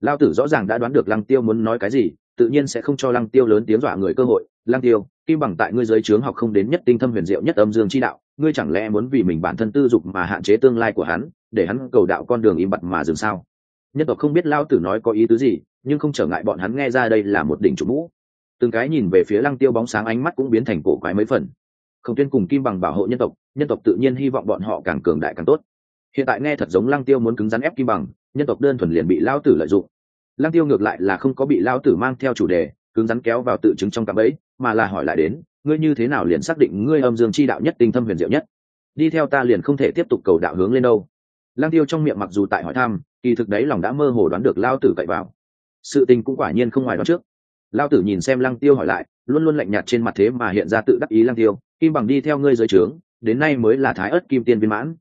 Lao tử rõ ràng đã đoán được lăng tiêu muốn nói cái gì, tự nhiên sẽ không cho lăng tiêu lớn tiếng dọa người cơ hội. Lăng tiêu, kim bằng tại ngươi giới trướng học không đến nhất tinh thâm huyền diệu nhất âm dương chi đạo, ngươi chẳng lẽ muốn vì mình bản thân tư dục mà hạn chế tương lai của hắn, để hắn cầu đạo con đường im bặt mà dừng sao? Nhân tộc không biết lao tử nói có ý tứ gì, nhưng không trở ngại bọn hắn nghe ra đây là một đỉnh chủ mũ. Từng cái nhìn về phía lăng tiêu bóng sáng ánh mắt cũng biến thành cổ quái mấy phần. Không tuyên cùng kim bằng bảo hộ nhân tộc nhân tộc tự nhiên hy vọng bọn họ càng cường đại càng tốt hiện tại nghe thật giống lăng tiêu muốn cứng rắn ép kim bằng, nhân tộc đơn thuần liền bị lao tử lợi dụng. Lăng tiêu ngược lại là không có bị lao tử mang theo chủ đề, cứng rắn kéo vào tự chứng trong cạm ấy mà là hỏi lại đến, ngươi như thế nào liền xác định ngươi âm dương chi đạo nhất tinh thâm huyền diệu nhất? Đi theo ta liền không thể tiếp tục cầu đạo hướng lên đâu. Lăng tiêu trong miệng mặc dù tại hỏi thăm, kỳ thực đấy lòng đã mơ hồ đoán được lao tử cậy vào. Sự tình cũng quả nhiên không ngoài đó trước. Lao tử nhìn xem lăng tiêu hỏi lại, luôn luôn lạnh nhạt trên mặt thế mà hiện ra tự đắc ý lăng tiêu, kim bằng đi theo ngươi dưới trướng, đến nay mới là thái ớt kim tiên viên mãn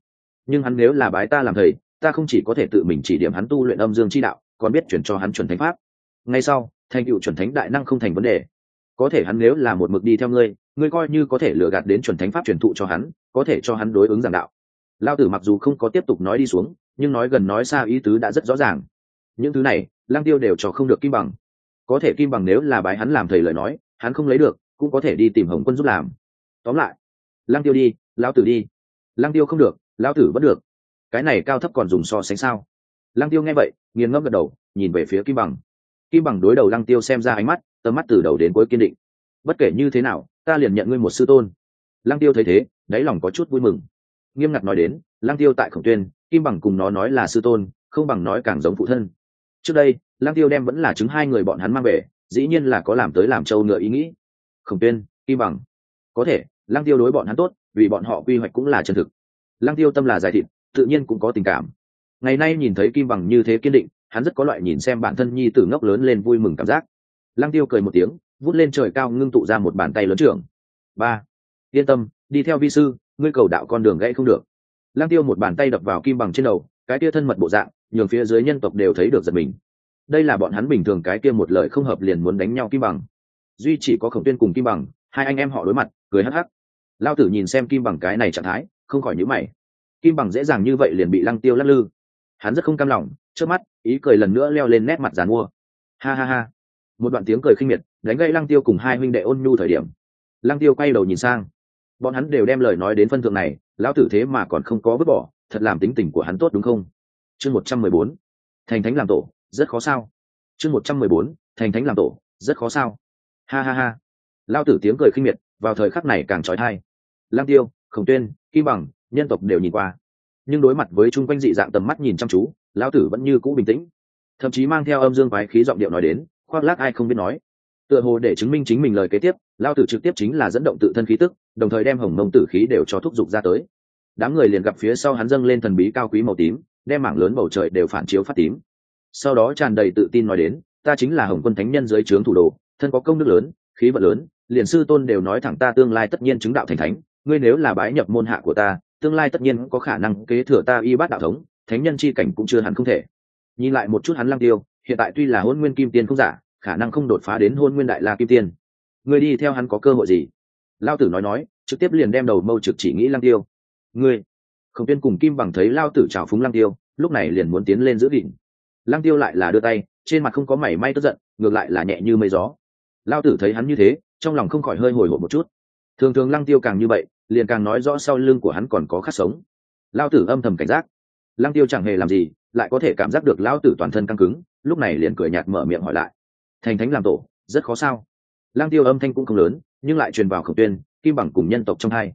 nhưng hắn nếu là bái ta làm thầy, ta không chỉ có thể tự mình chỉ điểm hắn tu luyện âm dương chi đạo, còn biết chuyển cho hắn chuẩn thánh pháp. Ngay sau, thành cựu chuẩn thánh đại năng không thành vấn đề. Có thể hắn nếu là một mực đi theo ngươi ngươi coi như có thể lừa gạt đến chuẩn thánh pháp truyền thụ cho hắn, có thể cho hắn đối ứng giảng đạo. Lao tử mặc dù không có tiếp tục nói đi xuống, nhưng nói gần nói xa ý tứ đã rất rõ ràng. Những thứ này lang tiêu đều cho không được kim bằng. Có thể kim bằng nếu là bái hắn làm thầy lời nói, hắn không lấy được, cũng có thể đi tìm hồng quân giúp làm. Tóm lại lang tiêu đi, lao tử đi. Lang tiêu không được lao tử vẫn được. Cái này cao thấp còn dùng so sánh sao? Lang tiêu nghe vậy, nghiền ngẫm gật đầu, nhìn về phía kim bằng. Kim bằng đối đầu lăng tiêu xem ra ánh mắt, tầm mắt từ đầu đến cuối kiên định. Bất kể như thế nào, ta liền nhận ngươi một sư tôn. Lăng tiêu thấy thế, đáy lòng có chút vui mừng. Nghiêm ngặt nói đến, lăng tiêu tại khổng tuyên, kim bằng cùng nó nói là sư tôn, không bằng nói càng giống phụ thân. Trước đây, lăng tiêu đem vẫn là chứng hai người bọn hắn mang về, dĩ nhiên là có làm tới làm trâu ngựa ý nghĩ. Khổng tuyên, kim bằng. Có thể, lăng tiêu đối bọn hắn tốt, vì bọn họ quy hoạch cũng là chân thực lăng tiêu tâm là giải thịt, tự nhiên cũng có tình cảm. Ngày nay nhìn thấy kim bằng như thế kiên định, hắn rất có loại nhìn xem bản thân nhi tử ngốc lớn lên vui mừng cảm giác. Lăng tiêu cười một tiếng, vút lên trời cao ngưng tụ ra một bàn tay lớn trưởng. Ba, yên tâm, đi theo vi sư, ngươi cầu đạo con đường gãy không được. Lăng tiêu một bàn tay đập vào kim bằng trên đầu, cái kia thân mật bộ dạng, nhường phía dưới nhân tộc đều thấy được giật mình. Đây là bọn hắn bình thường cái kia một lời không hợp liền muốn đánh nhau kim bằng. Duy chỉ có khổng tuyên cùng kim bằng, hai anh em họ đối mặt, cười hắc hắc. Lao tử nhìn xem kim bằng cái này trạng thái không khỏi nhíu mày. Kim bằng dễ dàng như vậy liền bị lăng tiêu lắc lư. Hắn rất không cam lòng trước mắt, ý cười lần nữa leo lên nét mặt giàn mua. Ha ha ha. Một đoạn tiếng cười khinh miệt, đánh gây lăng tiêu cùng hai huynh đệ ôn nhu thời điểm. Lăng tiêu quay đầu nhìn sang. Bọn hắn đều đem lời nói đến phân thượng này, lão tử thế mà còn không có vứt bỏ, thật làm tính tình của hắn tốt đúng không? Chương một trăm mười bốn. Thành thánh làm tổ, rất khó sao. Chương một trăm mười bốn. Thành thánh làm tổ, rất khó sao. Ha ha ha. Lao tử tiếng cười khinh miệt, vào thời khắc này càng trói thai. Lang tiêu khổng tuyên, kim bằng, nhân tộc đều nhìn qua. Nhưng đối mặt với chung quanh dị dạng tầm mắt nhìn chăm chú, lão tử vẫn như cũ bình tĩnh. Thậm chí mang theo âm dương quái khí giọng điệu nói đến, khoác lác ai không biết nói. Tựa hồ để chứng minh chính mình lời kế tiếp lao tử trực tiếp chính là dẫn động tự thân khí tức, đồng thời đem hồng mông tử khí đều cho thúc giục ra tới. Đám người liền gặp phía sau hắn dâng lên thần bí cao quý màu tím, đem mảng lớn bầu trời đều phản chiếu phát tím. Sau đó tràn đầy tự tin nói đến, ta chính là hồng quân thánh nhân dưới trướng thủ đồ, thân có công đức lớn, khí vận lớn, liền sư tôn đều nói thẳng ta tương lai tất nhiên chứng đạo thành thánh ngươi nếu là bái nhập môn hạ của ta, tương lai tất nhiên có khả năng kế thừa ta y bát đạo thống, thánh nhân chi cảnh cũng chưa hẳn không thể. Nhìn lại một chút hắn lăng tiêu, hiện tại tuy là hôn nguyên kim tiên không giả, khả năng không đột phá đến hôn nguyên đại la kim tiên. Ngươi đi theo hắn có cơ hội gì? Lao tử nói nói, trực tiếp liền đem đầu mâu trực chỉ nghĩ lăng tiêu. Ngươi, Khổng tiên cùng kim bằng thấy lao tử trào phúng lăng tiêu, lúc này liền muốn tiến lên giữ đỉnh. lăng tiêu lại là đưa tay, trên mặt không có mảy may tức giận, ngược lại là nhẹ như mây gió. Lao tử thấy hắn như thế, trong lòng không khỏi hơi hồi hộp một chút. Thường thường lăng tiêu càng như vậy liền càng nói rõ sau lưng của hắn còn có khát sống. Lao tử âm thầm cảnh giác. Lăng tiêu chẳng hề làm gì, lại có thể cảm giác được lao tử toàn thân căng cứng, lúc này liền cười nhạt mở miệng hỏi lại. Thành thánh làm tổ, rất khó sao? Lăng tiêu âm thanh cũng không lớn, nhưng lại truyền vào khẩu tuyên, kim bằng cùng nhân tộc trong hai.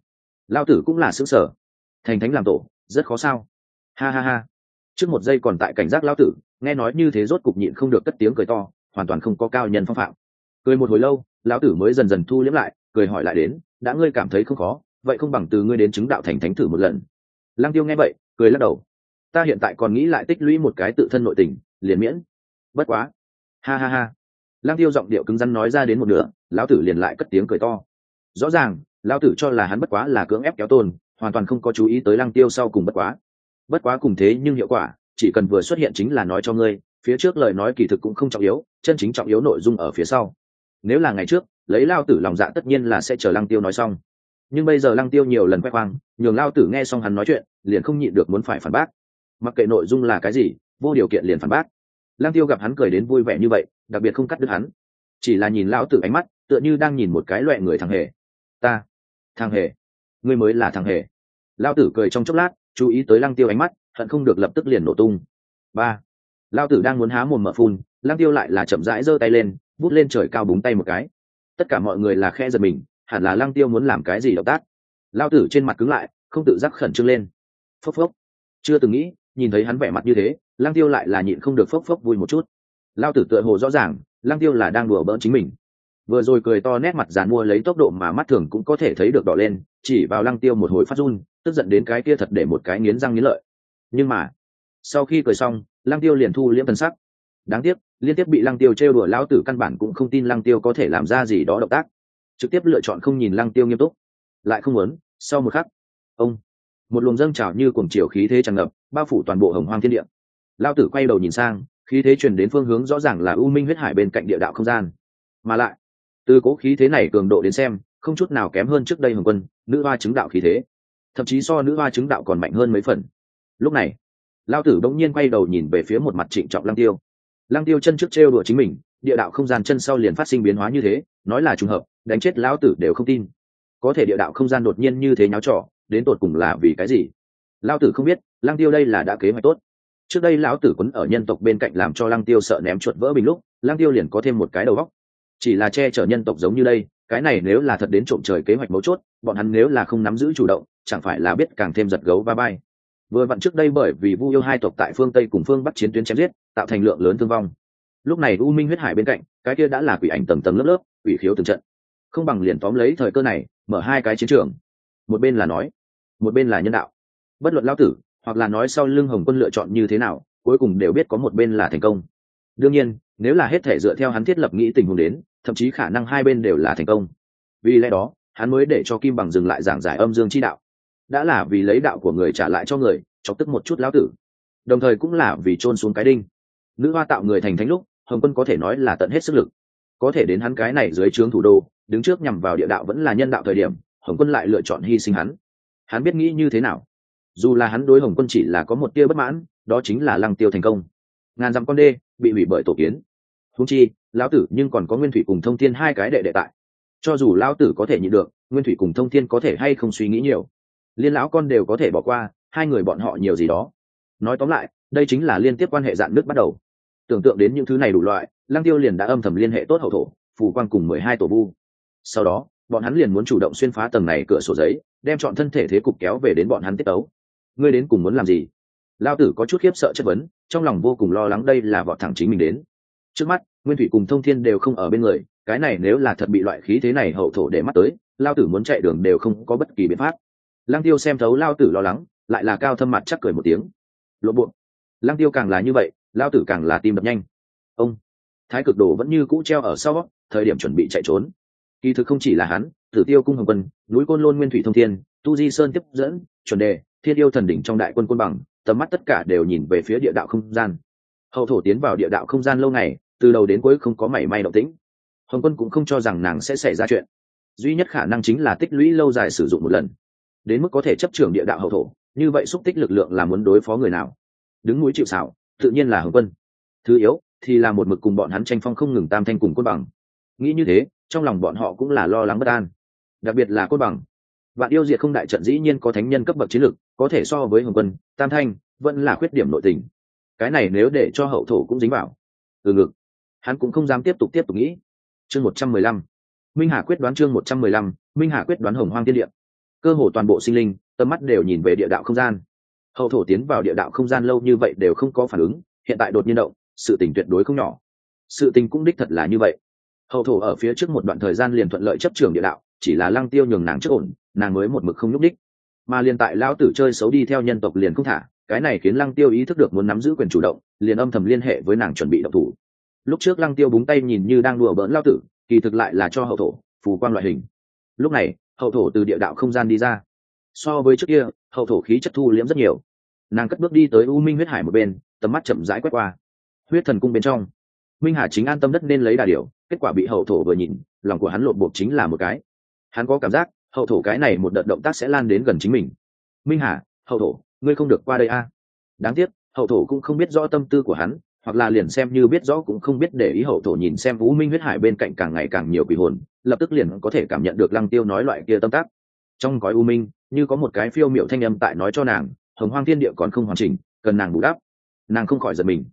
Lao tử cũng là xứ sở. Thành thánh làm tổ, rất khó sao? Ha ha ha. Trước một giây còn tại cảnh giác lao tử, nghe nói như thế rốt cục nhịn không được cất tiếng cười to, hoàn toàn không có cao nhân phong phạm. Cười một hồi lâu, lão tử mới dần dần thu liếm lại, cười hỏi lại đến, đã ngươi cảm thấy không khó vậy không bằng từ ngươi đến chứng đạo thành thánh thử một lần. Lăng tiêu nghe vậy, cười lắc đầu. Ta hiện tại còn nghĩ lại tích lũy một cái tự thân nội tình, liền miễn. Bất quá. Ha ha ha. Lăng tiêu giọng điệu cứng rắn nói ra đến một nửa, lão tử liền lại cất tiếng cười to. Rõ ràng, lão tử cho là hắn bất quá là cưỡng ép kéo tôn, hoàn toàn không có chú ý tới lăng tiêu sau cùng bất quá. Bất quá cùng thế nhưng hiệu quả, chỉ cần vừa xuất hiện chính là nói cho ngươi, phía trước lời nói kỳ thực cũng không trọng yếu, chân chính trọng yếu nội dung ở phía sau. Nếu là ngày trước, lấy lao tử lòng dạ tất nhiên là sẽ chờ lăng tiêu nói xong nhưng bây giờ lăng tiêu nhiều lần khoe khoang, nhường lao tử nghe xong hắn nói chuyện, liền không nhịn được muốn phải phản bác. Mặc kệ nội dung là cái gì, vô điều kiện liền phản bác. Lăng tiêu gặp hắn cười đến vui vẻ như vậy, đặc biệt không cắt đứt hắn. Chỉ là nhìn lão tử ánh mắt, tựa như đang nhìn một cái loại người thằng hề. Ta, thằng hề? Ngươi mới là thằng hề. Lao tử cười trong chốc lát, chú ý tới lăng tiêu ánh mắt, hận không được lập tức liền nổ tung. Ba. Lao tử đang muốn há mồm mở phun, lăng tiêu lại là chậm rãi giơ tay lên bút lên trời cao búng tay một cái. Tất cả mọi người là khe giật mình hẳn là lăng tiêu muốn làm cái gì động tác. Lao tử trên mặt cứng lại, không tự giác khẩn trương lên. Phốc phốc. Chưa từng nghĩ, nhìn thấy hắn vẻ mặt như thế, lăng tiêu lại là nhịn không được phốc phốc vui một chút. Lao tử tựa hồ rõ ràng, lăng tiêu là đang đùa bỡn chính mình. Vừa rồi cười to nét mặt dàn mua lấy tốc độ mà mắt thường cũng có thể thấy được đỏ lên, chỉ vào lăng tiêu một hồi phát run, tức giận đến cái kia thật để một cái nghiến răng nghiến lợi. Nhưng mà, sau khi cười xong, lăng tiêu liền thu liễm tân sắc. Đáng tiếc, liên tiếp bị lăng tiêu trêu đùa, lão tử căn bản cũng không tin lăng tiêu có thể làm ra gì đó động tác trực tiếp lựa chọn không nhìn lăng tiêu nghiêm túc. Lại không muốn, sau một khắc, ông, một luồng dâng trào như cuồng chiều khí thế tràn ngập, bao phủ toàn bộ hồng hoang thiên địa. Lao tử quay đầu nhìn sang, khí thế truyền đến phương hướng rõ ràng là u minh huyết hải bên cạnh địa đạo không gian. Mà lại, từ cố khí thế này cường độ đến xem, không chút nào kém hơn trước đây hồng quân, nữ hoa chứng đạo khí thế. Thậm chí so nữ hoa chứng đạo còn mạnh hơn mấy phần. Lúc này, lao tử bỗng nhiên quay đầu nhìn về phía một mặt trịnh trọng lăng tiêu. Lăng tiêu chân trước trêu đùa chính mình, địa đạo không gian chân sau liền phát sinh biến hóa như thế, nói là trùng hợp đánh chết lão tử đều không tin. Có thể địa đạo không gian đột nhiên như thế nháo trò, đến tột cùng là vì cái gì? Lão tử không biết, lăng tiêu đây là đã kế hoạch tốt. Trước đây lão tử quấn ở nhân tộc bên cạnh làm cho lăng tiêu sợ ném chuột vỡ bình lúc, lăng tiêu liền có thêm một cái đầu góc chỉ là che chở nhân tộc giống như đây, cái này nếu là thật đến trộm trời kế hoạch mấu chốt, bọn hắn nếu là không nắm giữ chủ động, chẳng phải là biết càng thêm giật gấu ba bay vừa vặn trước đây bởi vì vu yêu hai tộc tại phương tây cùng phương bắc chiến tuyến chém giết, tạo thành lượng lớn thương vong. Lúc này u minh huyết hải bên cạnh, cái kia đã là quỷ ảnh tầng tầng lớp lớp, quỷ khiếu từng trận không bằng liền tóm lấy thời cơ này, mở hai cái chiến trường. Một bên là nói, một bên là nhân đạo. Bất luận lao tử, hoặc là nói sau lưng hồng quân lựa chọn như thế nào, cuối cùng đều biết có một bên là thành công. Đương nhiên, nếu là hết thể dựa theo hắn thiết lập nghĩ tình huống đến, thậm chí khả năng hai bên đều là thành công. Vì lẽ đó, hắn mới để cho kim bằng dừng lại giảng giải âm dương chi đạo. Đã là vì lấy đạo của người trả lại cho người, chọc tức một chút lão tử. Đồng thời cũng là vì trôn xuống cái đinh. Nữ hoa tạo người thành thánh lúc, hồng quân có thể nói là tận hết sức lực. Có thể đến hắn cái này dưới trướng thủ đô đứng trước nhằm vào địa đạo vẫn là nhân đạo thời điểm, hồng quân lại lựa chọn hy sinh hắn. Hắn biết nghĩ như thế nào? Dù là hắn đối hồng quân chỉ là có một tia bất mãn, đó chính là lăng tiêu thành công. Ngàn dặm con đê bị hủy bởi tổ kiến. Húng chi, lão tử nhưng còn có nguyên thủy cùng thông thiên hai cái đệ đệ tại. Cho dù lão tử có thể nhịn được, nguyên thủy cùng thông thiên có thể hay không suy nghĩ nhiều. Liên lão con đều có thể bỏ qua, hai người bọn họ nhiều gì đó. Nói tóm lại, đây chính là liên tiếp quan hệ dạn nước bắt đầu. Tưởng tượng đến những thứ này đủ loại, lăng tiêu liền đã âm thầm liên hệ tốt hậu thổ, phù quang cùng mười hai tổ vu sau đó, bọn hắn liền muốn chủ động xuyên phá tầng này cửa sổ giấy, đem chọn thân thể thế cục kéo về đến bọn hắn tiết tấu. Ngươi đến cùng muốn làm gì? Lao tử có chút khiếp sợ chất vấn, trong lòng vô cùng lo lắng đây là vọt thẳng chính mình đến. Trước mắt, nguyên thủy cùng thông thiên đều không ở bên người, cái này nếu là thật bị loại khí thế này hậu thổ để mắt tới, lao tử muốn chạy đường đều không có bất kỳ biện pháp. Lăng tiêu xem thấu lao tử lo lắng, lại là cao thâm mặt chắc cười một tiếng. Lộ buộc lăng tiêu càng là như vậy, lao tử càng là tim đập nhanh. Ông, thái cực đồ vẫn như cũ treo ở sau thời điểm chuẩn bị chạy trốn kỳ thực không chỉ là hắn, tử tiêu cung hồng quân, núi côn lôn nguyên thủy thông thiên, tu di sơn tiếp dẫn, chuẩn đề, thiên yêu thần đỉnh trong đại quân quân bằng, tầm mắt tất cả đều nhìn về phía địa đạo không gian. Hậu thổ tiến vào địa đạo không gian lâu ngày, từ đầu đến cuối không có mảy may động tĩnh. Hồng quân cũng không cho rằng nàng sẽ xảy ra chuyện. Duy nhất khả năng chính là tích lũy lâu dài sử dụng một lần. Đến mức có thể chấp trưởng địa đạo hậu thổ, như vậy xúc tích lực lượng là muốn đối phó người nào? Đứng núi chịu xảo tự nhiên là hồng quân. Thứ yếu, thì là một mực cùng bọn hắn tranh phong không ngừng tam thanh cùng quân bằng. Nghĩ như thế trong lòng bọn họ cũng là lo lắng bất an. Đặc biệt là côn bằng. Bạn yêu diệt không đại trận dĩ nhiên có thánh nhân cấp bậc chiến lược, có thể so với hồng quân, tam thanh, vẫn là khuyết điểm nội tình. Cái này nếu để cho hậu thổ cũng dính vào. Từ ngực. Hắn cũng không dám tiếp tục tiếp tục nghĩ. Chương một trăm mười lăm. Minh hà quyết đoán chương một trăm mười lăm, minh hà quyết đoán hồng hoang tiên địa. Cơ hồ toàn bộ sinh linh, tầm mắt đều nhìn về địa đạo không gian. Hậu thổ tiến vào địa đạo không gian lâu như vậy đều không có phản ứng, hiện tại đột nhiên động, sự tình tuyệt đối không nhỏ. Sự tình cũng đích thật là như vậy hậu thổ ở phía trước một đoạn thời gian liền thuận lợi chấp trường địa đạo, chỉ là lăng tiêu nhường nàng trước ổn, nàng mới một mực không nhúc đích mà liền tại lão tử chơi xấu đi theo nhân tộc liền không thả, cái này khiến lăng tiêu ý thức được muốn nắm giữ quyền chủ động, liền âm thầm liên hệ với nàng chuẩn bị động thủ. Lúc trước lăng tiêu búng tay nhìn như đang đùa bỡn lao tử, kỳ thực lại là cho hậu thổ, phù quan loại hình. Lúc này, hậu thổ từ địa đạo không gian đi ra. So với trước kia, hậu thổ khí chất thu liễm rất nhiều. Nàng cất bước đi tới u minh huyết hải một bên, tầm mắt chậm rãi quét qua. Huyết thần cung bên trong, minh hà chính an tâm đất nên lấy đà điều kết quả bị hậu thổ vừa nhìn, lòng của hắn lộn bột chính là một cái. Hắn có cảm giác, hậu thổ cái này một đợt động tác sẽ lan đến gần chính mình. Minh hà, hậu thổ, ngươi không được qua đây a. Đáng tiếc, hậu thổ cũng không biết rõ tâm tư của hắn, hoặc là liền xem như biết rõ cũng không biết để ý hậu thổ nhìn xem vũ minh huyết hải bên cạnh càng ngày càng nhiều quỷ hồn, lập tức liền có thể cảm nhận được lăng tiêu nói loại kia tâm tác. Trong gói u minh, như có một cái phiêu miệu thanh âm tại nói cho nàng, hồng hoang thiên địa còn không hoàn chỉnh, cần nàng bù đắp. Nàng không khỏi giật mình.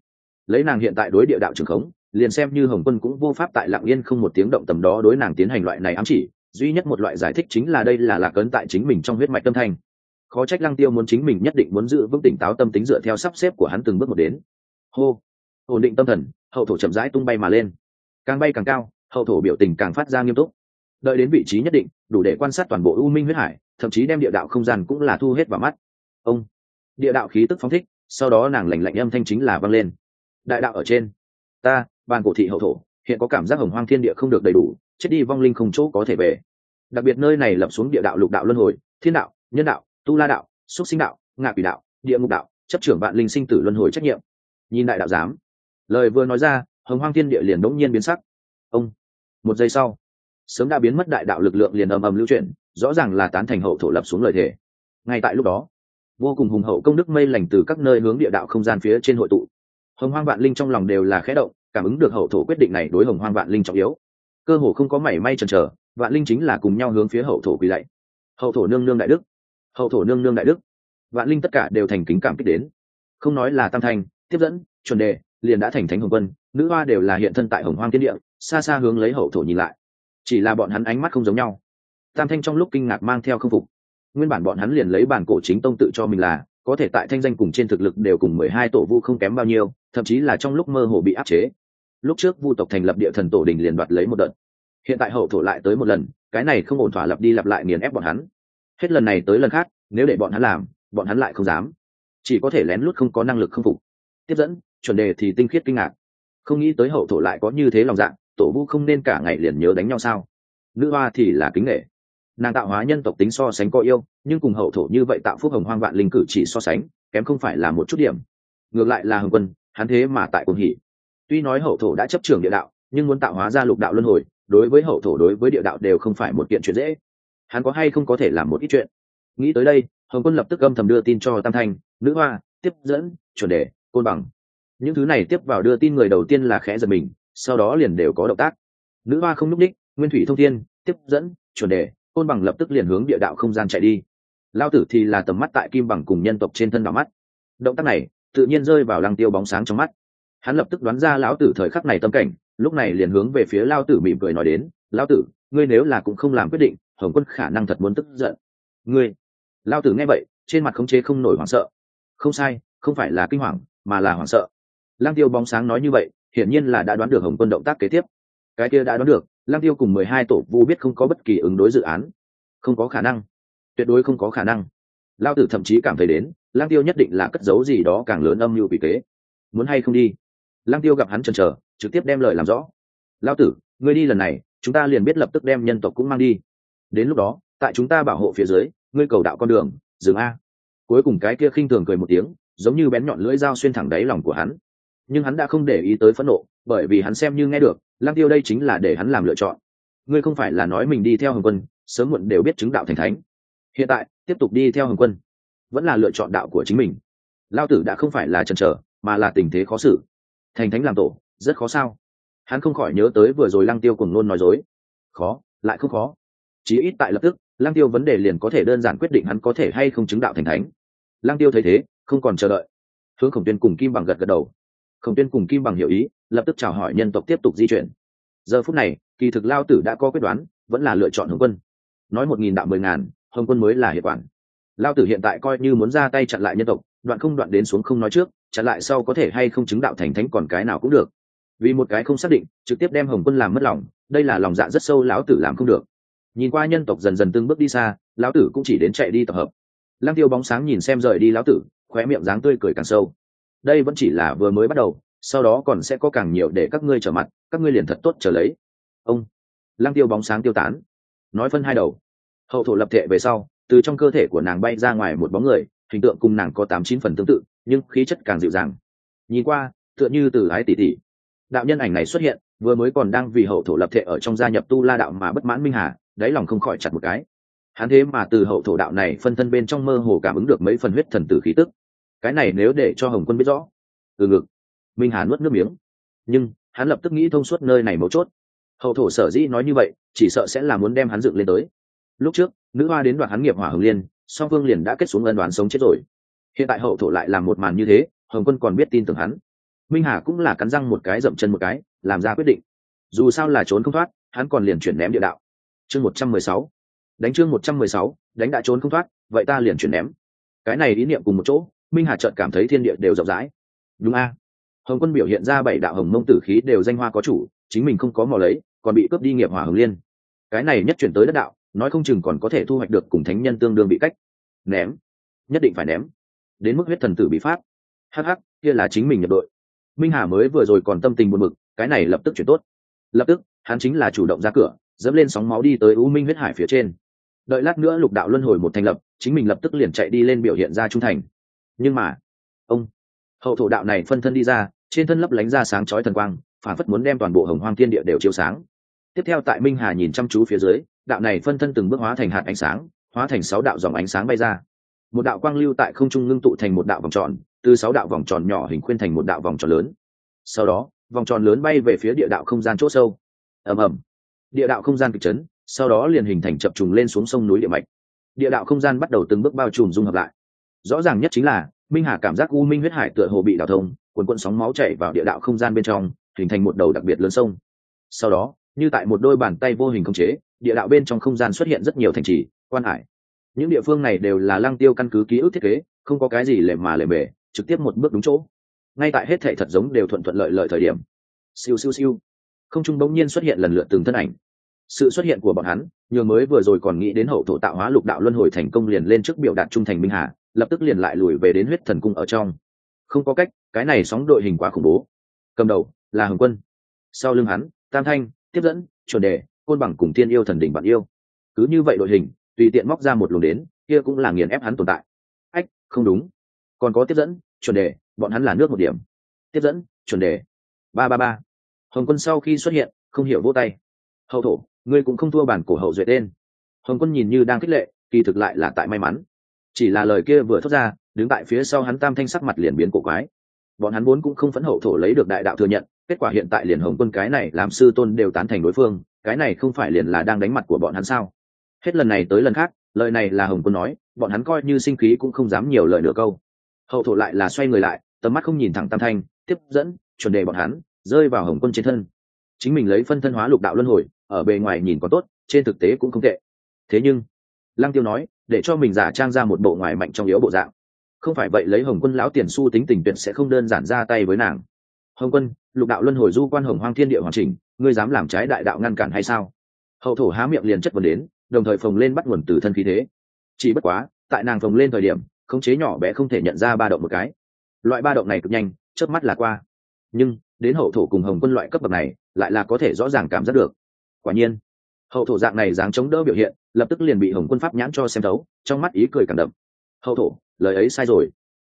Lấy nàng hiện tại đối địa đạo trường khống liền xem như hồng quân cũng vô pháp tại lặng yên không một tiếng động tầm đó đối nàng tiến hành loại này ám chỉ, duy nhất một loại giải thích chính là đây là lạc ấn tại chính mình trong huyết mạch tâm thanh. Khó trách lăng tiêu muốn chính mình nhất định muốn giữ vững tỉnh táo tâm tính dựa theo sắp xếp của hắn từng bước một đến. Hô, ổn định tâm thần, hậu thổ chậm rãi tung bay mà lên. Càng bay càng cao, hậu thổ biểu tình càng phát ra nghiêm túc. Đợi đến vị trí nhất định, đủ để quan sát toàn bộ u minh huyết hải, thậm chí đem địa đạo không gian cũng là thu hết vào mắt. Ông, địa đạo khí tức phóng thích, sau đó nàng lành lạnh âm thanh chính là vang lên. Đại đạo ở trên. Ta bàn cổ thị hậu thổ, hiện có cảm giác hồng hoang thiên địa không được đầy đủ, chết đi vong linh không chỗ có thể về. Đặc biệt nơi này lập xuống địa đạo lục đạo luân hồi, thiên đạo, nhân đạo, tu la đạo, xúc sinh đạo, ngạ quỷ đạo, địa ngục đạo, chấp trưởng vạn linh sinh tử luân hồi trách nhiệm. Nhìn đại đạo giám, lời vừa nói ra, hồng hoang thiên địa liền đống nhiên biến sắc. Ông, một giây sau, sớm đã biến mất đại đạo lực lượng liền ầm ầm lưu chuyển, rõ ràng là tán thành hậu thổ lập xuống lời thề. Ngay tại lúc đó, vô cùng hùng hậu công đức mây lành từ các nơi hướng địa đạo không gian phía trên hội tụ. Hồng hoang vạn linh trong lòng đều là khẽ động cảm ứng được hậu thổ quyết định này đối hồng hoang vạn linh trọng yếu. Cơ hồ không có mảy may chần chờ, vạn linh chính là cùng nhau hướng phía hậu thổ quỳ lạy. Hậu thổ nương nương đại đức, hậu thổ nương nương đại đức. Vạn linh tất cả đều thành kính cảm kích đến. Không nói là tam thanh, tiếp dẫn, chuẩn đề, liền đã thành thánh hồng quân, nữ hoa đều là hiện thân tại hồng hoang thiên địa, xa xa hướng lấy hậu thổ nhìn lại. Chỉ là bọn hắn ánh mắt không giống nhau. Tam thanh trong lúc kinh ngạc mang theo không phục. Nguyên bản bọn hắn liền lấy bản cổ chính tông tự cho mình là, có thể tại thanh danh cùng trên thực lực đều cùng mười hai tổ vu không kém bao nhiêu, thậm chí là trong lúc mơ hồ bị áp chế lúc trước vu tộc thành lập địa thần tổ đình liền đoạt lấy một đợt. Hiện tại hậu thổ lại tới một lần, cái này không ổn thỏa lập đi lặp lại nghiền ép bọn hắn. Hết lần này tới lần khác, nếu để bọn hắn làm, bọn hắn lại không dám. Chỉ có thể lén lút không có năng lực không phục. Tiếp dẫn, chuẩn đề thì tinh khiết kinh ngạc. Không nghĩ tới hậu thổ lại có như thế lòng dạ tổ vu không nên cả ngày liền nhớ đánh nhau sao? Nữ hoa thì là kính nghệ. Nàng tạo hóa nhân tộc tính so sánh có yêu, nhưng cùng hậu thổ như vậy tạo phúc hồng hoang vạn linh cử chỉ so sánh, kém không phải là một chút điểm. Ngược lại là hồng quân, hắn thế mà tại cùng hỷ tuy nói hậu thổ đã chấp trường địa đạo, nhưng muốn tạo hóa ra lục đạo luân hồi, đối với hậu thổ, đối với địa đạo đều không phải một kiện chuyện dễ. Hắn có hay không có thể làm một ít chuyện? Nghĩ tới đây, hồng quân lập tức âm thầm đưa tin cho tam thanh, nữ hoa, tiếp dẫn, chuẩn đề, côn bằng. Những thứ này tiếp vào đưa tin người đầu tiên là khẽ giật mình, sau đó liền đều có động tác. Nữ hoa không n ú c ních nguyên thủy thông thiên, tiếp dẫn, chuẩn đề, côn bằng lập tức liền hướng địa đạo không gian chạy đi. Lao tử thì là tầm mắt tại kim bằng cùng nhân tộc trên thân đỏ mắt. Động tác này tự nhiên rơi vào lăng tiêu bóng sáng trong mắt hắn lập tức đoán ra lão tử thời khắc này tâm cảnh, lúc này liền hướng về phía lao tử mỉm cười nói đến lao tử, ngươi nếu là cũng không làm quyết định, hồng quân khả năng thật muốn tức giận. Ngươi? Lao tử nghe vậy, trên mặt khống chế không nổi hoảng sợ. Không sai, không phải là kinh hoàng, mà là hoảng sợ. Lang tiêu bóng sáng nói như vậy, hiển nhiên là đã đoán được hồng quân động tác kế tiếp. Cái kia đã đoán được lang tiêu cùng mười hai tổ vu biết không có bất kỳ ứng đối dự án. Không có khả năng. Tuyệt đối không có khả năng. Lao tử thậm chí cảm thấy đến lang tiêu nhất định là cất giấu gì đó càng lớn âm mưu vì kế. Muốn hay không đi? Lang tiêu gặp hắn chần chờ, trực tiếp đem lời làm rõ. Lao tử, ngươi đi lần này, chúng ta liền biết lập tức đem nhân tộc cũng mang đi. Đến lúc đó, tại chúng ta bảo hộ phía dưới, ngươi cầu đạo con đường, dừng a. Cuối cùng cái kia khinh thường cười một tiếng, giống như bén nhọn lưỡi dao xuyên thẳng đáy lòng của hắn. Nhưng hắn đã không để ý tới phẫn nộ, bởi vì hắn xem như nghe được lang tiêu đây chính là để hắn làm lựa chọn. Ngươi không phải là nói mình đi theo hồng quân, sớm muộn đều biết chứng đạo thành thánh. Hiện tại, tiếp tục đi theo hồng quân, vẫn là lựa chọn đạo của chính mình. Lao tử đã không phải là chần chờ, mà là tình thế khó xử thành thánh làm tổ, rất khó sao? Hắn không khỏi nhớ tới vừa rồi lăng tiêu cùng nôn nói dối. Khó, lại không khó. Chí ít tại lập tức, lăng tiêu vấn đề liền có thể đơn giản quyết định hắn có thể hay không chứng đạo thành thánh. Lăng tiêu thấy thế, không còn chờ đợi. Hướng khổng tuyên cùng kim bằng gật gật đầu. Khổng tuyên cùng kim bằng hiểu ý, lập tức chào hỏi nhân tộc tiếp tục di chuyển. Giờ phút này, kỳ thực lao tử đã có quyết đoán, vẫn là lựa chọn hồng quân. Nói một nghìn đạo mười ngàn, hồng quân mới là hiệu quản. Lao tử hiện tại coi như muốn ra tay chặn lại nhân tộc đoạn không đoạn đến xuống không nói trước chặn lại sau có thể hay không chứng đạo thành thánh còn cái nào cũng được. Vì một cái không xác định, trực tiếp đem hồng quân làm mất lòng, đây là lòng dạ rất sâu lão tử làm không được. Nhìn qua nhân tộc dần dần từng bước đi xa, lão tử cũng chỉ đến chạy đi tập hợp. Lăng tiêu bóng sáng nhìn xem rời đi lão tử, khóe miệng dáng tươi cười càng sâu. Đây vẫn chỉ là vừa mới bắt đầu, sau đó còn sẽ có càng nhiều để các ngươi trở mặt, các ngươi liền thật tốt trở lấy. Ông. Lăng tiêu bóng sáng tiêu tán. Nói phân hai đầu. Hậu thổ lập thể về sau, từ trong cơ thể của nàng bay ra ngoài một bóng người hình tượng cùng nàng có tám chín phần tương tự, nhưng khí chất càng dịu dàng. Nhìn qua, tựa như từ ái tỷ tỷ đạo nhân ảnh này xuất hiện, vừa mới còn đang vì hậu thổ lập thể ở trong gia nhập tu la đạo mà bất mãn minh hà, đáy lòng không khỏi chặt một cái. Hắn thế mà từ hậu thổ đạo này phân thân bên trong mơ hồ cảm ứng được mấy phần huyết thần tử khí tức. Cái này nếu để cho hồng quân biết rõ. Từ ngực, minh hà nuốt nước miếng. Nhưng, hắn lập tức nghĩ thông suốt nơi này mấu chốt. Hậu thổ sở dĩ nói như vậy, chỉ sợ sẽ là muốn đem hắn dựng lên tới. Lúc trước, nữ hoa đến đoạn hắn nghiệp hỏa hồng liên song phương liền đã kết xuống ân đoán sống chết rồi. Hiện tại hậu thổ lại làm một màn như thế, hồng quân còn biết tin tưởng hắn. Minh hà cũng là cắn răng một cái, dậm chân một cái, làm ra quyết định. Dù sao là trốn không thoát, hắn còn liền chuyển ném địa đạo. Chương một trăm mười sáu. Đánh chương một trăm mười sáu, đánh đã trốn không thoát, vậy ta liền chuyển ném. Cái này ý niệm cùng một chỗ, minh hà chợt cảm thấy thiên địa đều rộng rãi. Đúng a. Hồng quân biểu hiện ra bảy đạo hồng mông tử khí đều danh hoa có chủ, chính mình không có mò lấy, còn bị cướp đi nghiệp hỏa hồng liên. Cái này nhất chuyển tới đất đạo nói không chừng còn có thể thu hoạch được cùng thánh nhân tương đương bị cách. Ném. Nhất định phải ném. Đến mức huyết thần tử bị pháp hh kia là chính mình nhập đội. Minh hà mới vừa rồi còn tâm tình buồn bực, cái này lập tức chuyển tốt. Lập tức, hắn chính là chủ động ra cửa, dẫm lên sóng máu đi tới u minh huyết hải phía trên. Đợi lát nữa lục đạo luân hồi một thành lập, chính mình lập tức liền chạy đi lên biểu hiện ra trung thành. Nhưng mà, ông, hậu thổ đạo này phân thân đi ra, trên thân lấp lánh ra sáng chói thần quang, phản phất muốn đem toàn bộ hồng hoang thiên địa đều chiếu sáng. Tiếp theo tại minh hà nhìn chăm chú phía dưới đạo này phân thân từng bước hóa thành hạt ánh sáng, hóa thành sáu đạo dòng ánh sáng bay ra. Một đạo quang lưu tại không trung ngưng tụ thành một đạo vòng tròn, từ sáu đạo vòng tròn nhỏ hình khuyên thành một đạo vòng tròn lớn. Sau đó, vòng tròn lớn bay về phía địa đạo không gian c h ỗ sâu. Ầm ầm. Địa đạo không gian kịch chấn, sau đó liền hình thành chập trùng lên xuống sông núi địa mạch. Địa đạo không gian bắt đầu từng bước bao trùm dung hợp lại. Rõ ràng nhất chính là, minh hà cảm giác u minh huyết hải tựa hồ bị đào thông quần quận sóng máu chảy vào địa đạo không gian bên trong, hình thành một đầu đặc biệt lớn sông. Sau đó, như tại một đôi bàn tay vô hình không chế địa đạo bên trong không gian xuất hiện rất nhiều thành trì, quan hải. Những địa phương này đều là lăng tiêu căn cứ ký ức thiết kế, không có cái gì lề mà lề mề trực tiếp một bước đúng chỗ. Ngay tại hết thệ thật giống đều thuận thuận lợi lợi thời điểm. Siêu siêu siêu. Không trung bỗng nhiên xuất hiện lần lượt từng thân ảnh. Sự xuất hiện của bọn hắn nhường mới vừa rồi còn nghĩ đến hậu thổ tạo hóa lục đạo luân hồi thành công liền lên trước biểu đạt trung thành minh hà lập tức liền lại lùi về đến huyết thần cung ở trong. Không có cách, cái này sóng đội hình quá khủng bố. Cầm đầu, là hồng quân. Sau lưng hắn, tam thanh, tiếp dẫn, chuẩn đề côn bằng cùng thiên yêu thần đỉnh bạn yêu. Cứ như vậy đội hình, tùy tiện móc ra một luồng đến, kia cũng là nghiền ép hắn tồn tại. Ách, không đúng. Còn có tiếp dẫn, chuẩn đề, bọn hắn là nước một điểm. Tiếp dẫn, chuẩn đề. Ba ba ba. Hồng quân sau khi xuất hiện, không hiểu vô tay. Hậu thổ, ngươi cũng không thua bản cổ hậu duệ tên. Hồng quân nhìn như đang khích lệ, kỳ thực lại là tại may mắn. Chỉ là lời kia vừa thốt ra, đứng tại phía sau hắn tam thanh sắc mặt liền biến cổ quái. Bọn hắn vốn cũng không phẫn hậu thổ lấy được đại đạo thừa nhận kết quả hiện tại liền hồng quân cái này làm sư tôn đều tán thành đối phương, cái này không phải liền là đang đánh mặt của bọn hắn sao? Hết lần này tới lần khác, lời này là hồng quân nói, bọn hắn coi như sinh khí cũng không dám nhiều lời nửa câu. Hậu thổ lại là xoay người lại, tầm mắt không nhìn thẳng tam thanh, tiếp dẫn, chuẩn đề bọn hắn, rơi vào hồng quân trên thân. Chính mình lấy phân thân hóa lục đạo luân hồi, ở bề ngoài nhìn có tốt, trên thực tế cũng không tệ. Thế nhưng, lăng tiêu nói, để cho mình giả trang ra một bộ ngoài mạnh trong yếu bộ dạng. Không phải vậy lấy hồng quân lão tiền su tính tình tuyệt sẽ không đơn giản ra tay với nàng hồng quân, lục đạo luân hồi du quan hồng hoang thiên địa hoàn chỉnh, ngươi dám làm trái đại đạo ngăn cản hay sao? Hậu thổ há miệng liền chất vấn đến, đồng thời phồng lên bắt nguồn từ thân khí thế. Chỉ bất quá, tại nàng phồng lên thời điểm, khống chế nhỏ bé không thể nhận ra ba động một cái. Loại ba động này cực nhanh, chớp mắt là qua. Nhưng, đến hậu thổ cùng hồng quân loại cấp bậc này, lại là có thể rõ ràng cảm giác được. Quả nhiên, hậu thổ dạng này dáng chống đỡ biểu hiện, lập tức liền bị hồng quân pháp nhãn cho xem thấu, trong mắt ý cười cảm đậm. Hậu thổ, lời ấy sai rồi.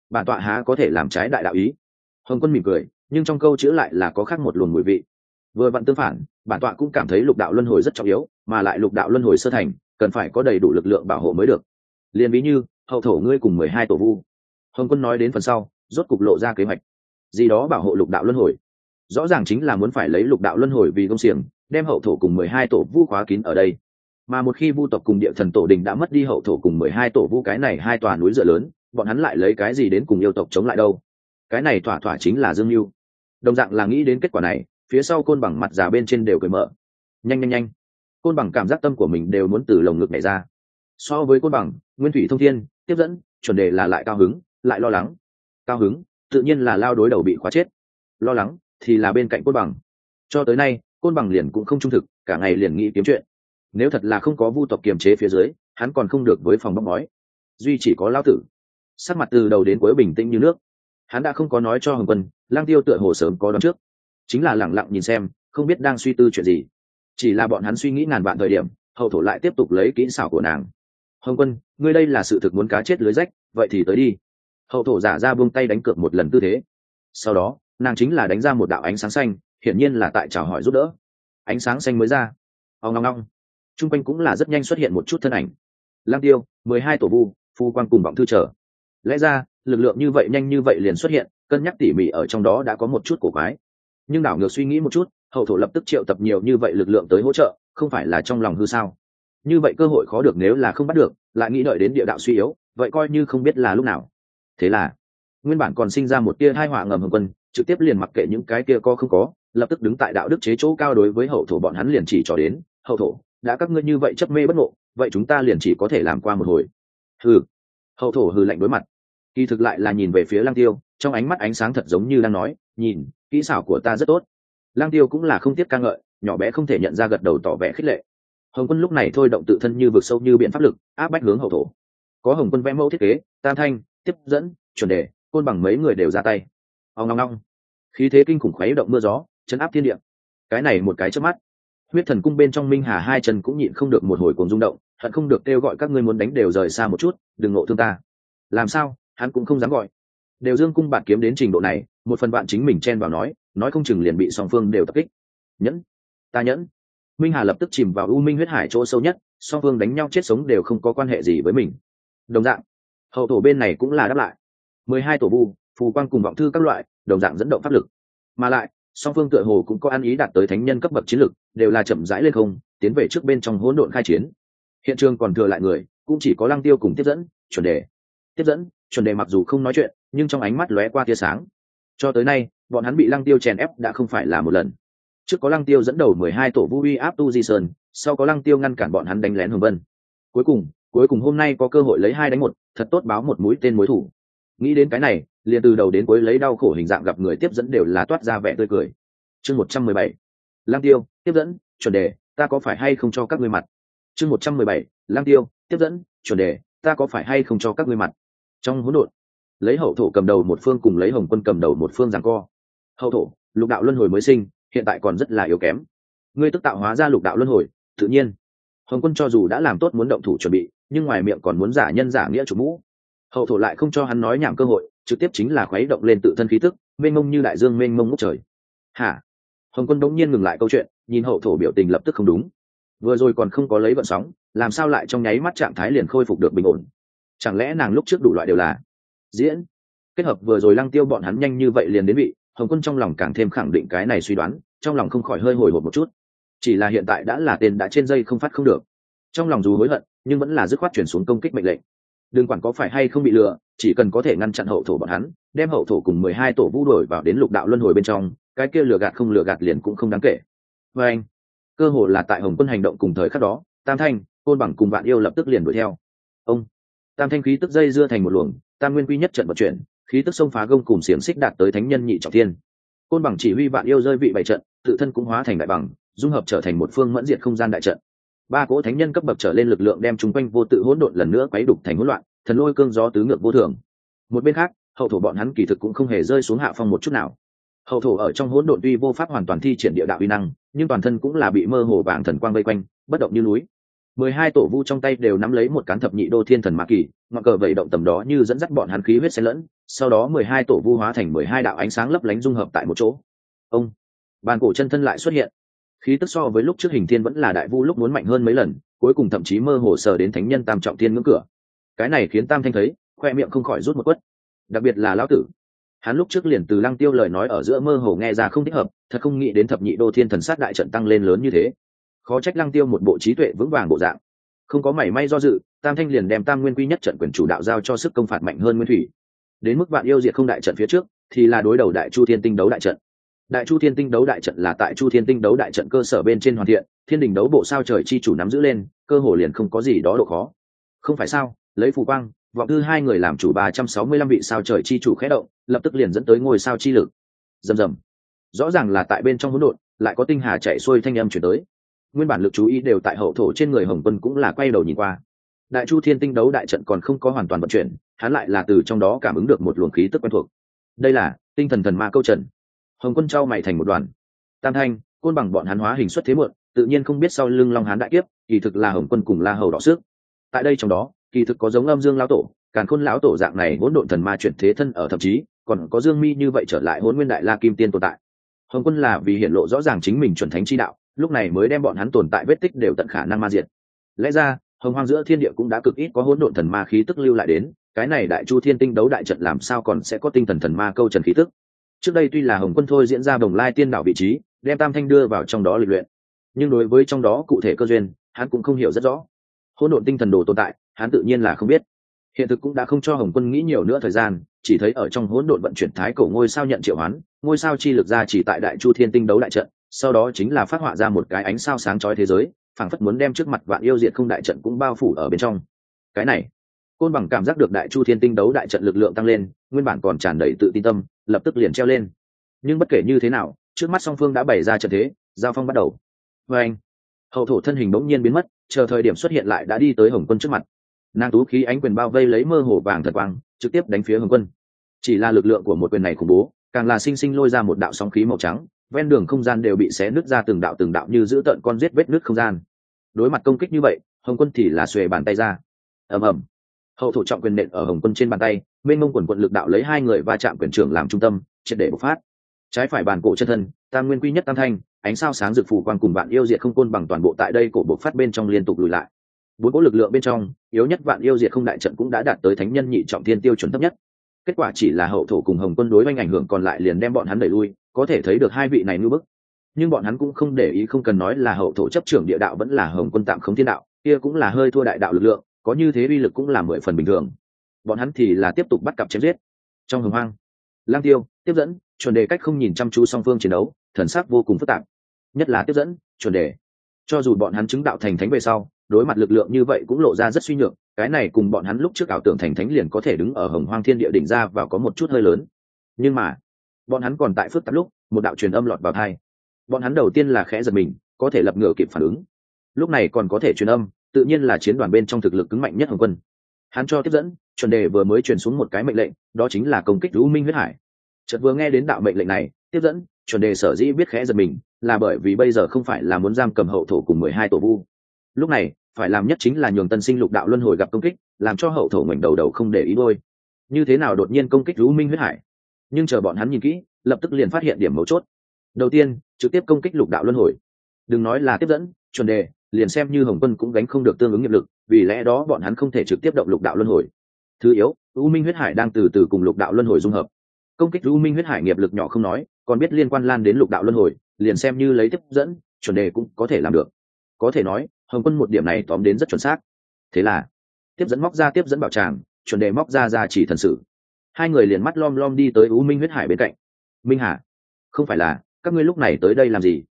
Bản tọa há có thể làm trái đại đạo ý? Hồng quân mỉm cười nhưng trong câu chữ lại là có khác một luồng mùi vị. Vừa vặn tương phản, bản tọa cũng cảm thấy lục đạo luân hồi rất trọng yếu, mà lại lục đạo luân hồi sơ thành, cần phải có đầy đủ lực lượng bảo hộ mới được. Liền ví như, hậu thổ ngươi cùng mười hai tổ vu. Hồng quân nói đến phần sau, rốt cục lộ ra kế hoạch. Gì đó bảo hộ lục đạo luân hồi. Rõ ràng chính là muốn phải lấy lục đạo luân hồi vì công xiềng, đem hậu thổ cùng mười hai tổ vu khóa kín ở đây. Mà một khi vu tộc cùng địa thần tổ đình đã mất đi hậu thổ cùng mười hai tổ vu, cái này hai tòa núi dựa lớn, bọn hắn lại lấy cái gì đến cùng yêu tộc chống lại đâu? Cái này thỏa thỏa chính là dương mưu đồng dạng là nghĩ đến kết quả này, phía sau côn bằng mặt già bên trên đều cười mở. Nhanh nhanh nhanh. Côn bằng cảm giác tâm của mình đều muốn từ lồng ngực này ra. So với côn bằng, nguyên thủy thông thiên, tiếp dẫn, chuẩn đề là lại cao hứng, lại lo lắng. Cao hứng, tự nhiên là lao đối đầu bị khóa chết. Lo lắng thì là bên cạnh côn bằng. Cho tới nay, côn bằng liền cũng không trung thực, cả ngày liền nghĩ kiếm chuyện. Nếu thật là không có vu tộc kiềm chế phía dưới, hắn còn không được với phòng bóc nói duy chỉ có lao tử. Sắc mặt từ đầu đến cuối bình tĩnh như nước hắn đã không có nói cho hồng quân lang tiêu tựa hồ sớm có đón trước. Chính là lẳng lặng nhìn xem, không biết đang suy tư chuyện gì. Chỉ là bọn hắn suy nghĩ ngàn vạn thời điểm, hậu thổ lại tiếp tục lấy kỹ xảo của nàng. Hồng quân, ngươi đây là sự thực muốn cá chết lưới rách, vậy thì tới đi. Hậu thổ giả ra buông tay đánh cược một lần tư thế. Sau đó, nàng chính là đánh ra một đạo ánh sáng xanh, hiển nhiên là tại chào hỏi giúp đỡ. Ánh sáng xanh mới ra. Ao ngong ngong t r u n g quanh cũng là rất nhanh xuất hiện một chút thân ảnh. Lang tiêu, mười hai tổ vu, phu quan cùng vọng thư trở. Lẽ ra lực lượng như vậy nhanh như vậy liền xuất hiện, cân nhắc tỉ mỉ ở trong đó đã có một chút cổ quái. Nhưng đảo ngược suy nghĩ một chút, hậu thổ lập tức triệu tập nhiều như vậy lực lượng tới hỗ trợ, không phải là trong lòng hư sao? Như vậy cơ hội khó được nếu là không bắt được, lại nghĩ đợi đến địa đạo suy yếu, vậy coi như không biết là lúc nào. Thế là, nguyên bản còn sinh ra một tia hai họa ngầm hồng quân, trực tiếp liền mặc kệ những cái kia có không có, lập tức đứng tại đạo đức chế chỗ cao đối với hậu thổ bọn hắn liền chỉ cho đến, hậu thổ, đã các ngươi như vậy chấp mê bất ngộ, vậy chúng ta liền chỉ có thể làm qua một hồi. Hừ. Hậu thổ hừ lạnh đối mặt kỳ thực lại là nhìn về phía lang tiêu, trong ánh mắt ánh sáng thật giống như đang nói, nhìn, kỹ xảo của ta rất tốt. Lang tiêu cũng là không tiếc ca ngợi, nhỏ bé không thể nhận ra gật đầu tỏ vẻ khích lệ. Hồng quân lúc này thôi động tự thân như vực sâu như biện pháp lực, áp bách hướng hậu thổ. Có hồng quân vẽ mẫu thiết kế, tam thanh, tiếp dẫn, chuẩn đề, côn bằng mấy người đều ra tay. Ông ngong ngong khí thế kinh khủng khuấy động mưa gió, chấn áp thiên địa. Cái này một cái trước mắt. Huyết thần cung bên trong minh hà hai chân cũng nhịn không được một hồi cuồng rung động, hận không được kêu gọi các ngươi muốn đánh đều rời xa một chút, đừng ngộ thương ta. Làm sao? Hắn cũng không dám gọi. Đều dương cung bạn kiếm đến trình độ này, một phần bạn chính mình chen vào nói nói không chừng liền bị song phương đều tập kích. Nhẫn. Ta nhẫn. Minh hà lập tức chìm vào u minh huyết hải chỗ sâu nhất, song phương đánh nhau chết sống đều không có quan hệ gì với mình. Đồng dạng, hậu tổ bên này cũng là đáp lại. Mười hai tổ bu phù quang cùng vọng thư các loại, đồng dạng dẫn động pháp lực. Mà lại, song phương tựa hồ cũng có ăn ý đạt tới thánh nhân cấp bậc chiến lực, đều là chậm rãi lên không, tiến về trước bên trong hỗn độn khai chiến. Hiện trường còn thừa lại người, cũng chỉ có lăng tiêu cùng tiếp dẫn, chuẩn đề tiếp dẫn, chuẩn đề mặc dù không nói chuyện, nhưng trong ánh mắt lóe qua tia sáng. Cho tới nay, bọn hắn bị lăng tiêu chèn ép đã không phải là một lần. Trước có lăng tiêu dẫn đầu mười hai tổ vu uy áp tu di sơn, sau có lăng tiêu ngăn cản bọn hắn đánh lén hồng vân. Cuối cùng cuối cùng hôm nay có cơ hội lấy hai đánh một, thật tốt báo một mũi tên mối thủ. Nghĩ đến cái này, liền từ đầu đến cuối lấy đau khổ hình dạng gặp người tiếp dẫn đều là toát ra vẻ tươi cười. Chương một trăm mười bảy. Lang tiêu, tiếp dẫn, chuẩn đề, ta có phải hay không cho các ngươi mặt? Chương một trăm mười bảy. Lang tiêu, tiếp dẫn, chuẩn đề, ta có phải hay không cho các ngươi mặt? Trong hỗn độn. Lấy hậu thổ cầm đầu một phương cùng lấy hồng quân cầm đầu một phương giằng co. Hậu thổ, lục đạo luân hồi mới sinh, hiện tại còn rất là yếu kém. Ngươi tức tạo hóa ra lục đạo luân hồi, tự nhiên. Hồng quân cho dù đã làm tốt muốn động thủ chuẩn bị, nhưng ngoài miệng còn muốn giả nhân giả nghĩa chủ mũ. Hậu thổ lại không cho hắn nói nhảm cơ hội, trực tiếp chính là khuấy động lên tự thân khí tức, mênh mông như đại dương mênh mông ngốc trời. Hả? Hồng quân đống nhiên ngừng lại câu chuyện, nhìn hậu thổ biểu tình lập tức không đúng. Vừa rồi còn không có lấy vận sóng, làm sao lại trong nháy mắt trạng thái liền khôi phục được bình ổn? Chẳng lẽ nàng lúc trước đủ loại đều là diễn? Kết hợp vừa rồi lăng tiêu bọn hắn nhanh như vậy liền đến vị, hồng quân trong lòng càng thêm khẳng định cái này suy đoán, trong lòng không khỏi hơi hồi hộp một chút. Chỉ là hiện tại đã là tên đã trên dây không phát không được. Trong lòng dù hối hận, nhưng vẫn là dứt khoát chuyển xuống công kích mệnh lệnh. Đừng quản có phải hay không bị lừa, chỉ cần có thể ngăn chặn hậu thổ bọn hắn, đem hậu thổ cùng mười hai tổ vũ đổi vào đến lục đạo luân hồi bên trong, cái kia lừa gạt không lừa gạt liền cũng không đáng kể. Và anh, cơ hồ là tại hồng quân hành động cùng thời khắc đó, tam thanh, côn bằng cùng vạn yêu lập tức liền đuổi theo. Ông tam thanh khí tức dây dưa thành một luồng, tam nguyên quy nhất trận vận chuyển, khí tức xông phá gông cùng xiềng xích đạt tới thánh nhân nhị trọng thiên. Côn bằng chỉ huy vạn yêu rơi vị bảy trận, tự thân cũng hóa thành đại bằng, dung hợp trở thành một phương mẫn diệt không gian đại trận. Ba cỗ thánh nhân cấp bậc trở lên lực lượng đem chúng quanh vô tự hỗn độn lần nữa quấy đục thành hỗn loạn, thần lôi cương gió tứ ngược vô thường. Một bên khác, hậu thổ bọn hắn kỳ thực cũng không hề rơi xuống hạ phong một chút nào. Hậu thổ ở trong hỗn độn tuy vô pháp hoàn toàn thi triển địa đạo uy năng, nhưng toàn thân cũng là bị mơ hồ vàng thần quang vây quanh, bất động như núi mười hai tổ vu trong tay đều nắm lấy một cán thập nhị đô thiên thần ma kỳ, ngọn cờ vẩy động tầm đó như dẫn dắt bọn hắn khí huyết xen lẫn, sau đó mười hai tổ vu hóa thành mười hai đạo ánh sáng lấp lánh dung hợp tại một chỗ. Ông, bàn cổ chân thân lại xuất hiện. Khí tức so với lúc trước hình thiên vẫn là đại vu lúc muốn mạnh hơn mấy lần, cuối cùng thậm chí mơ hồ sờ đến thánh nhân tam trọng thiên ngưỡng cửa. Cái này khiến tam thanh thấy, khoe miệng không khỏi rút một quất. Đặc biệt là lão tử. Hắn lúc trước liền từ lăng tiêu lời nói ở giữa mơ hồ nghe ra không thích hợp, thật không nghĩ đến thập nhị đô thiên thần sát đại trận tăng lên lớn như thế khó trách lăng tiêu một bộ trí tuệ vững vàng bộ dạng. Không có mảy may do dự, tam thanh liền đem tam nguyên quy nhất trận quyền chủ đạo giao cho sức công phạt mạnh hơn nguyên thủy. Đến mức bạn yêu diệt không đại trận phía trước, thì là đối đầu đại chu thiên tinh đấu đại trận. Đại chu thiên tinh đấu đại trận là tại chu thiên tinh đấu đại trận cơ sở bên trên hoàn thiện, thiên đình đấu bộ sao trời chi chủ nắm giữ lên, cơ hồ liền không có gì đó độ khó. Không phải sao, lấy phù quang, vọng thư hai người làm chủ ba trăm sáu mươi lăm vị sao trời chi chủ khẽ động, lập tức liền dẫn tới ngôi sao chi lực. Rầm rầm. Rõ ràng là tại bên trong hỗn độn, lại có tinh hà chạy xuôi thanh âm chuyển tới nguyên bản lực chú ý đều tại hậu thổ trên người hồng quân cũng là quay đầu nhìn qua. Đại chu thiên tinh đấu đại trận còn không có hoàn toàn vận chuyển, hắn lại là từ trong đó cảm ứng được một luồng khí tức quen thuộc. Đây là tinh thần thần ma câu trần hồng quân trao mày thành một đoàn. Tam thanh, côn bằng bọn hắn hóa hình xuất thế muộn, tự nhiên không biết sau lưng long hán đại kiếp, kỳ thực là hồng quân cùng la hầu đỏ sức. Tại đây trong đó, kỳ thực có giống âm dương lão tổ, càn khôn lão tổ dạng này hỗn độn thần ma chuyển thế thân ở thậm chí, còn có dương mi như vậy trở lại hỗn nguyên đại la kim tiên tồn tại. Hồng quân là vì hiện lộ rõ ràng chính mình chuẩn thánh chi đạo lúc này mới đem bọn hắn tồn tại vết tích đều tận khả năng ma diệt. Lẽ ra, hồng hoang giữa thiên địa cũng đã cực ít có hỗn độn thần ma khí tức lưu lại đến, cái này đại chu thiên tinh đấu đại trận làm sao còn sẽ có tinh thần thần ma câu trần khí tức? Trước đây tuy là hồng quân thôi diễn ra đồng lai tiên đảo vị trí, đem tam thanh đưa vào trong đó lịch luyện. Nhưng đối với trong đó cụ thể cơ duyên, hắn cũng không hiểu rất rõ. Hỗn độn tinh thần đồ tồn tại, hắn tự nhiên là không biết. Hiện thực cũng đã không cho hồng quân nghĩ nhiều nữa thời gian, chỉ thấy ở trong hỗn độn vận chuyển thái cổ ngôi sao nhận triệu hoán, ngôi sao chi lực ra chỉ tại đại chu thiên tinh đấu đại trận sau đó chính là phát họa ra một cái ánh sao sáng chói thế giới, phảng phất muốn đem trước mặt vạn yêu diệt không đại trận cũng bao phủ ở bên trong. Cái này, côn bằng cảm giác được đại chu thiên tinh đấu đại trận lực lượng tăng lên, nguyên bản còn tràn đầy tự tin tâm, lập tức liền treo lên. Nhưng bất kể như thế nào, trước mắt song phương đã bày ra trận thế, giao phong bắt đầu. Vê anh, hậu thổ thân hình bỗng nhiên biến mất, chờ thời điểm xuất hiện lại đã đi tới hồng quân trước mặt. Nàng tú khí ánh quyền bao vây lấy mơ hồ vàng thật quang, trực tiếp đánh phía hồng quân. Chỉ là lực lượng của một quyền này khủng bố, càng là sinh sinh lôi ra một đạo sóng khí màu trắng ven đường không gian đều bị xé nứt ra từng đạo từng đạo như giữ tợn con giết vết nứt không gian. Đối mặt công kích như vậy, hồng quân thì là xuề bàn tay ra. Ầm ầm. Hậu thủ trọng quyền nện ở hồng quân trên bàn tay, mênh mông quần quận lực đạo lấy hai người va chạm quyền trưởng làm trung tâm, triệt để bộc phát. Trái phải bàn cổ chân thân, tam nguyên quy nhất tam thanh, ánh sao sáng rực phủ quang cùng bạn yêu diệt không côn bằng toàn bộ tại đây cổ bộc phát bên trong liên tục lùi lại. Bốn cỗ lực lượng bên trong, yếu nhất vạn yêu diệt không đại trận cũng đã đạt tới thánh nhân nhị trọng thiên tiêu chuẩn thấp nhất. Kết quả chỉ là hậu thổ cùng hồng quân đối oanh ảnh hưởng còn lại liền đem bọn hắn đẩy lui có thể thấy được hai vị này ngưỡng bức. Nhưng bọn hắn cũng không để ý không cần nói là hậu thổ chấp trưởng địa đạo vẫn là hồng quân tạm khống thiên đạo, kia cũng là hơi thua đại đạo lực lượng, có như thế uy lực cũng là mười phần bình thường. Bọn hắn thì là tiếp tục bắt cặp chém giết. Trong hồng hoang, lang tiêu, tiếp dẫn, chuẩn đề cách không nhìn chăm chú song phương chiến đấu, thần sắc vô cùng phức tạp. Nhất là tiếp dẫn, chuẩn đề. Cho dù bọn hắn chứng đạo thành thánh về sau, đối mặt lực lượng như vậy cũng lộ ra rất suy nhược, cái này cùng bọn hắn lúc trước ảo tưởng thành thánh liền có thể đứng ở hồng hoang thiên địa đỉnh ra và có một chút hơi lớn. Nhưng mà bọn hắn còn tại phức tạp lúc, một đạo truyền âm lọt vào thai bọn hắn đầu tiên là khẽ giật mình, có thể lập ngựa kịp phản ứng. Lúc này còn có thể truyền âm, tự nhiên là chiến đoàn bên trong thực lực cứng mạnh nhất hồng quân. Hắn cho tiếp dẫn, chuẩn đề vừa mới truyền xuống một cái mệnh lệnh, đó chính là công kích lũ minh huyết hải. Chợt vừa nghe đến đạo mệnh lệnh này, tiếp dẫn, chuẩn đề sở dĩ biết khẽ giật mình, là bởi vì bây giờ không phải là muốn giam cầm hậu thổ cùng mười hai tổ vu. Lúc này, phải làm nhất chính là nhường tân sinh lục đạo luân hồi gặp công kích, làm cho hậu thổ ngoảnh đầu đầu không để ý đôi như thế nào đột nhiên công kích lũ minh huyết hải? Nhưng chờ bọn hắn nhìn kỹ, lập tức liền phát hiện điểm mấu chốt. Đầu tiên, trực tiếp công kích lục đạo luân hồi. Đừng nói là tiếp dẫn, chuẩn đề, liền xem như hồng quân cũng gánh không được tương ứng nghiệp lực, vì lẽ đó bọn hắn không thể trực tiếp động lục đạo luân hồi. Thứ yếu, u minh huyết hải đang từ từ cùng lục đạo luân hồi dung hợp. Công kích u minh huyết hải nghiệp lực nhỏ không nói, còn biết liên quan lan đến lục đạo luân hồi, liền xem như lấy tiếp dẫn, chuẩn đề cũng có thể làm được. Có thể nói, hồng quân một điểm này tóm đến rất chuẩn xác. Thế là, tiếp dẫn móc ra tiếp dẫn bảo tràng, chuẩn đề móc ra ra chỉ thần sự hai người liền mắt lom lom đi tới u minh huyết hải bên cạnh. Minh hà, không phải là, các ngươi lúc này tới đây làm gì?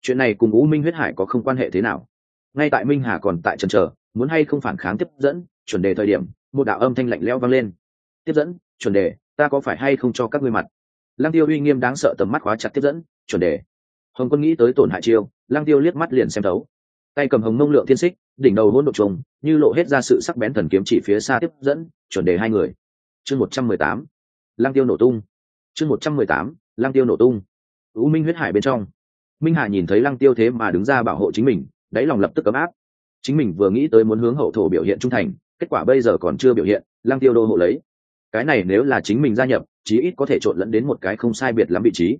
Chuyện này cùng u minh huyết hải có không quan hệ thế nào? Ngay tại minh hà còn tại trần trờ muốn hay không phản kháng tiếp dẫn, chuẩn đề thời điểm, một đạo âm thanh lạnh lẽo vang lên. Tiếp dẫn, chuẩn đề, ta có phải hay không cho các ngươi mặt? Lăng tiêu uy nghiêm đáng sợ tầm mắt khóa chặt tiếp dẫn, chuẩn đề. Hồng quân nghĩ tới tổn hại chiêu, lăng tiêu liếc mắt liền xem thấu. Tay cầm hồng mông lượng thiên xích, đỉnh đầu hỗn độ trùng, như lộ hết ra sự sắc bén thần kiếm chỉ phía xa tiếp dẫn, chuẩn đề hai người chương một trăm mười tám, lăng tiêu nổ tung. Chương một trăm mười tám, lăng tiêu nổ tung. U minh huyết hải bên trong. Minh hà nhìn thấy lăng tiêu thế mà đứng ra bảo hộ chính mình, đáy lòng lập tức ấm áp. Chính mình vừa nghĩ tới muốn hướng hậu thổ biểu hiện trung thành, kết quả bây giờ còn chưa biểu hiện, lăng tiêu đô hộ lấy. Cái này nếu là chính mình gia nhập, chí ít có thể trộn lẫn đến một cái không sai biệt lắm vị trí.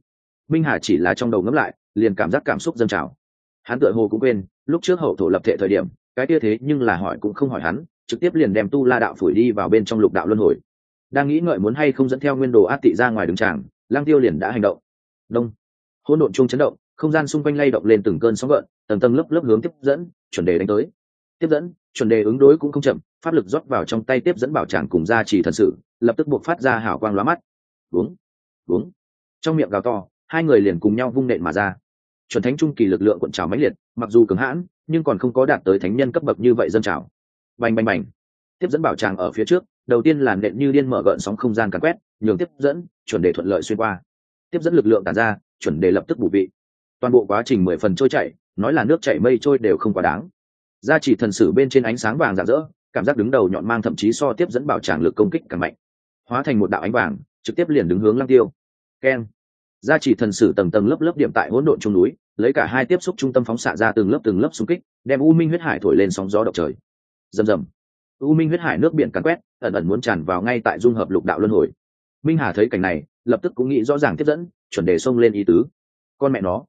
Minh hà chỉ là trong đầu ngẫm lại, liền cảm giác cảm xúc dâng trào. Hắn tựa hồ cũng quên, lúc trước hậu thổ lập thể thời điểm, cái tia thế nhưng là hỏi cũng không hỏi hắn, trực tiếp liền đem tu la đạo phủi đi vào bên trong lục đạo luân hồi đang nghĩ ngợi muốn hay không dẫn theo nguyên đồ át tị ra ngoài đường tràng lang tiêu liền đã hành động. Đông. Hỗn độn chung chấn động, không gian xung quanh lay động lên từng cơn sóng gợn, tầng tầng lớp lớp hướng tiếp dẫn, chuẩn đề đánh tới. Tiếp dẫn, chuẩn đề ứng đối cũng không chậm, pháp lực rót vào trong tay tiếp dẫn bảo tràng cùng ra chỉ thần sự, lập tức buộc phát ra hào quang lóa mắt. Uống uống trong miệng gào to, hai người liền cùng nhau vung nện mà ra. Chuẩn thánh trung kỳ lực lượng cuộn trào mãnh liệt, mặc dù cứng hãn, nhưng còn không có đạt tới thánh nhân cấp bậc như vậy dân trào. Bành bành bành tiếp dẫn bảo tràng ở phía trước, đầu tiên là nện như điên mở gợn sóng không gian càn quét, nhường tiếp dẫn, chuẩn đề thuận lợi xuyên qua. Tiếp dẫn lực lượng tàn ra, chuẩn đề lập tức bù vị. Toàn bộ quá trình mười phần trôi chảy, nói là nước chảy mây trôi đều không quá đáng. Gia chỉ thần sử bên trên ánh sáng vàng rạng rỡ, cảm giác đứng đầu nhọn mang thậm chí so tiếp dẫn bảo tràng lực công kích càng mạnh. Hóa thành một đạo ánh vàng, trực tiếp liền đứng hướng lăng tiêu. Keng gia chỉ thần sử tầng tầng lớp lớp điểm tại hỗn độn trung núi, lấy cả hai tiếp xúc trung tâm phóng xạ ra từng lớp từng lớp xung kích, đem u minh huyết hải thổi lên sóng gió động trời. Rầm rầm u minh huyết hải nước biển cắn quét, ẩn ẩn muốn tràn vào ngay tại dung hợp lục đạo luân hồi. Minh hà thấy cảnh này, lập tức cũng nghĩ rõ ràng tiếp dẫn, chuẩn đề xông lên ý tứ. Con mẹ nó,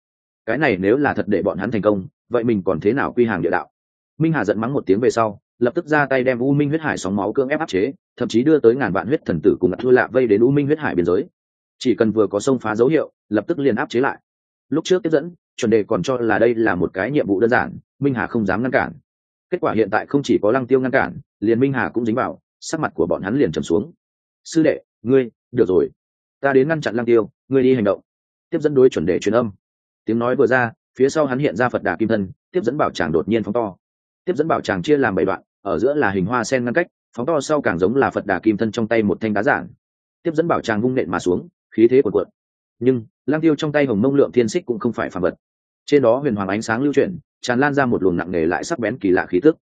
cái này nếu là thật để bọn hắn thành công, vậy mình còn thế nào quy hàng địa đạo? Minh hà giận mắng một tiếng về sau, lập tức ra tay đem u minh huyết hải sóng máu cưỡng ép áp chế, thậm chí đưa tới ngàn vạn huyết thần tử cùng thua lạ vây đến u minh huyết hải biên giới. Chỉ cần vừa có sông phá dấu hiệu, lập tức liền áp chế lại. Lúc trước tiếp dẫn, chuẩn đề còn cho là đây là một cái nhiệm vụ đơn giản, minh hà không dám ngăn cản kết quả hiện tại không chỉ có lăng tiêu ngăn cản, liền minh hà cũng dính vào, sắc mặt của bọn hắn liền trầm xuống. Sư đệ, ngươi, được rồi. Ta đến ngăn chặn lăng tiêu, ngươi đi hành động. Tiếp dẫn đối chuẩn đề truyền âm. Tiếng nói vừa ra, phía sau hắn hiện ra phật đà kim thân, tiếp dẫn bảo tràng đột nhiên phóng to. Tiếp dẫn bảo tràng chia làm bảy đoạn, ở giữa là hình hoa sen ngăn cách, phóng to sau càng giống là phật đà kim thân trong tay một thanh đá giản. Tiếp dẫn bảo tràng vung nện mà xuống, khí thế cuộn cuộn. Nhưng lang tiêu trong tay hồng mông lượng thiên xích cũng không phải phản vật. Trên đó huyền hoàng ánh sáng lưu chuyển tràn lan ra một luồng nặng nề lại sắc bén kỳ lạ khí tức.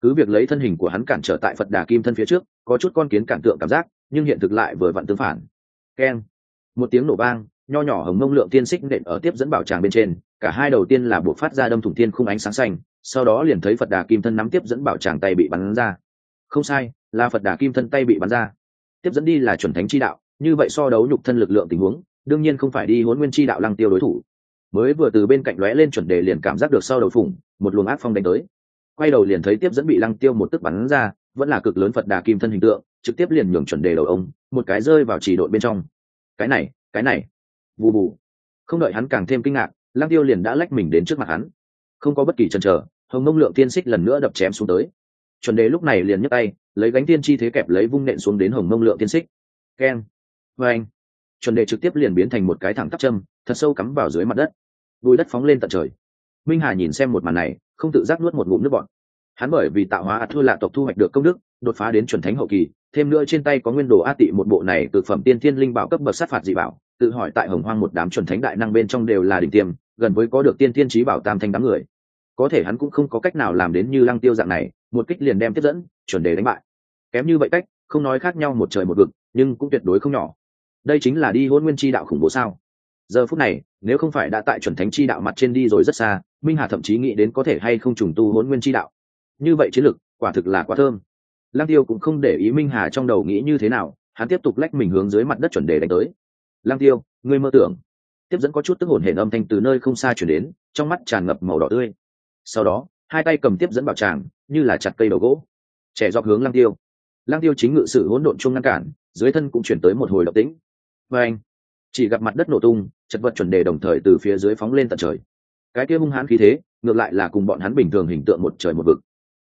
Cứ việc lấy thân hình của hắn cản trở tại phật đà kim thân phía trước, có chút con kiến cản tượng cảm giác, nhưng hiện thực lại vừa vặn tương phản. Keng. Một tiếng nổ vang, nho nhỏ hồng mông lượng tiên xích nện ở tiếp dẫn bảo tràng bên trên, cả hai đầu tiên là buộc phát ra đâm thủng tiên khung ánh sáng xanh, sau đó liền thấy phật đà kim thân nắm tiếp dẫn bảo tràng tay bị bắn ra. Không sai, là phật đà kim thân tay bị bắn ra. Tiếp dẫn đi là chuẩn thánh chi đạo, như vậy so đấu nhục thân lực lượng tình huống, đương nhiên không phải đi huấn nguyên chi đạo lăng tiêu đối thủ mới vừa từ bên cạnh lóe lên chuẩn đề liền cảm giác được sau đầu phủng, một luồng ác phong đánh tới. Quay đầu liền thấy tiếp dẫn bị lăng tiêu một tức bắn ra, vẫn là cực lớn phật đà kim thân hình tượng, trực tiếp liền nhường chuẩn đề đầu ông, một cái rơi vào chỉ đội bên trong. Cái này cái này. Vù vù. Không đợi hắn càng thêm kinh ngạc, lăng tiêu liền đã lách mình đến trước mặt hắn. Không có bất kỳ chần chờ, hồng mông lượng tiên xích lần nữa đập chém xuống tới. Chuẩn đề lúc này liền nhấc tay, lấy gánh tiên chi thế kẹp lấy vung nện xuống đến hồng mông lượng tiên xích. Keng. Vê anh chuẩn đề trực tiếp liền biến thành một cái thẳng tắp châm, thật sâu cắm vào dưới mặt đất. Đuôi đất phóng lên tận trời. Minh hà nhìn xem một màn này, không tự giác nuốt một ngụm nước bọn hắn bởi vì tạo hóa ạt thua lạ tộc thu hoạch được công đức, đột phá đến chuẩn thánh hậu kỳ, thêm nữa trên tay có nguyên đồ a tị một bộ này từ phẩm tiên thiên linh bảo cấp bậc sát phạt dị bảo, tự hỏi tại hồng hoang một đám chuẩn thánh đại năng bên trong đều là đỉnh tiêm, gần với có được tiên thiên trí bảo tam thanh đám người. Có thể hắn cũng không có cách nào làm đến như lăng tiêu dạng này, một kích liền đem tiếp dẫn, chuẩn đề đánh bại. Kém như vậy cách, không nói khác nhau một trời một vực, nhưng cũng tuyệt đối không nhỏ đây chính là đi hôn nguyên chi đạo khủng bố sao? Giờ phút này, nếu không phải đã tại chuẩn thánh chi đạo mặt trên đi rồi rất xa, minh hà thậm chí nghĩ đến có thể hay không trùng tu hôn nguyên chi đạo. Như vậy chiến lực, quả thực là quá thơm. Lăng tiêu cũng không để ý minh hà trong đầu nghĩ như thế nào, hắn tiếp tục lách mình hướng dưới mặt đất chuẩn đề đánh tới. Lăng tiêu, ngươi mơ tưởng. Tiếp dẫn có chút tức hồn hển âm thanh từ nơi không xa chuyển đến, trong mắt tràn ngập màu đỏ tươi. Sau đó, hai tay cầm tiếp dẫn bảo tràng, như là chặt cây đầu gỗ. Trẻ dọc hướng lăng tiêu. Lăng tiêu chính ngự sử hỗn độn chung ngăn cản, dưới thân cũng chuyển tới một hồi độc tĩnh và anh chỉ gặp mặt đất nổ tung, chật vật chuẩn đề đồng thời từ phía dưới phóng lên tận trời. Cái kia hung hãn khí thế, ngược lại là cùng bọn hắn bình thường hình tượng một trời một vực.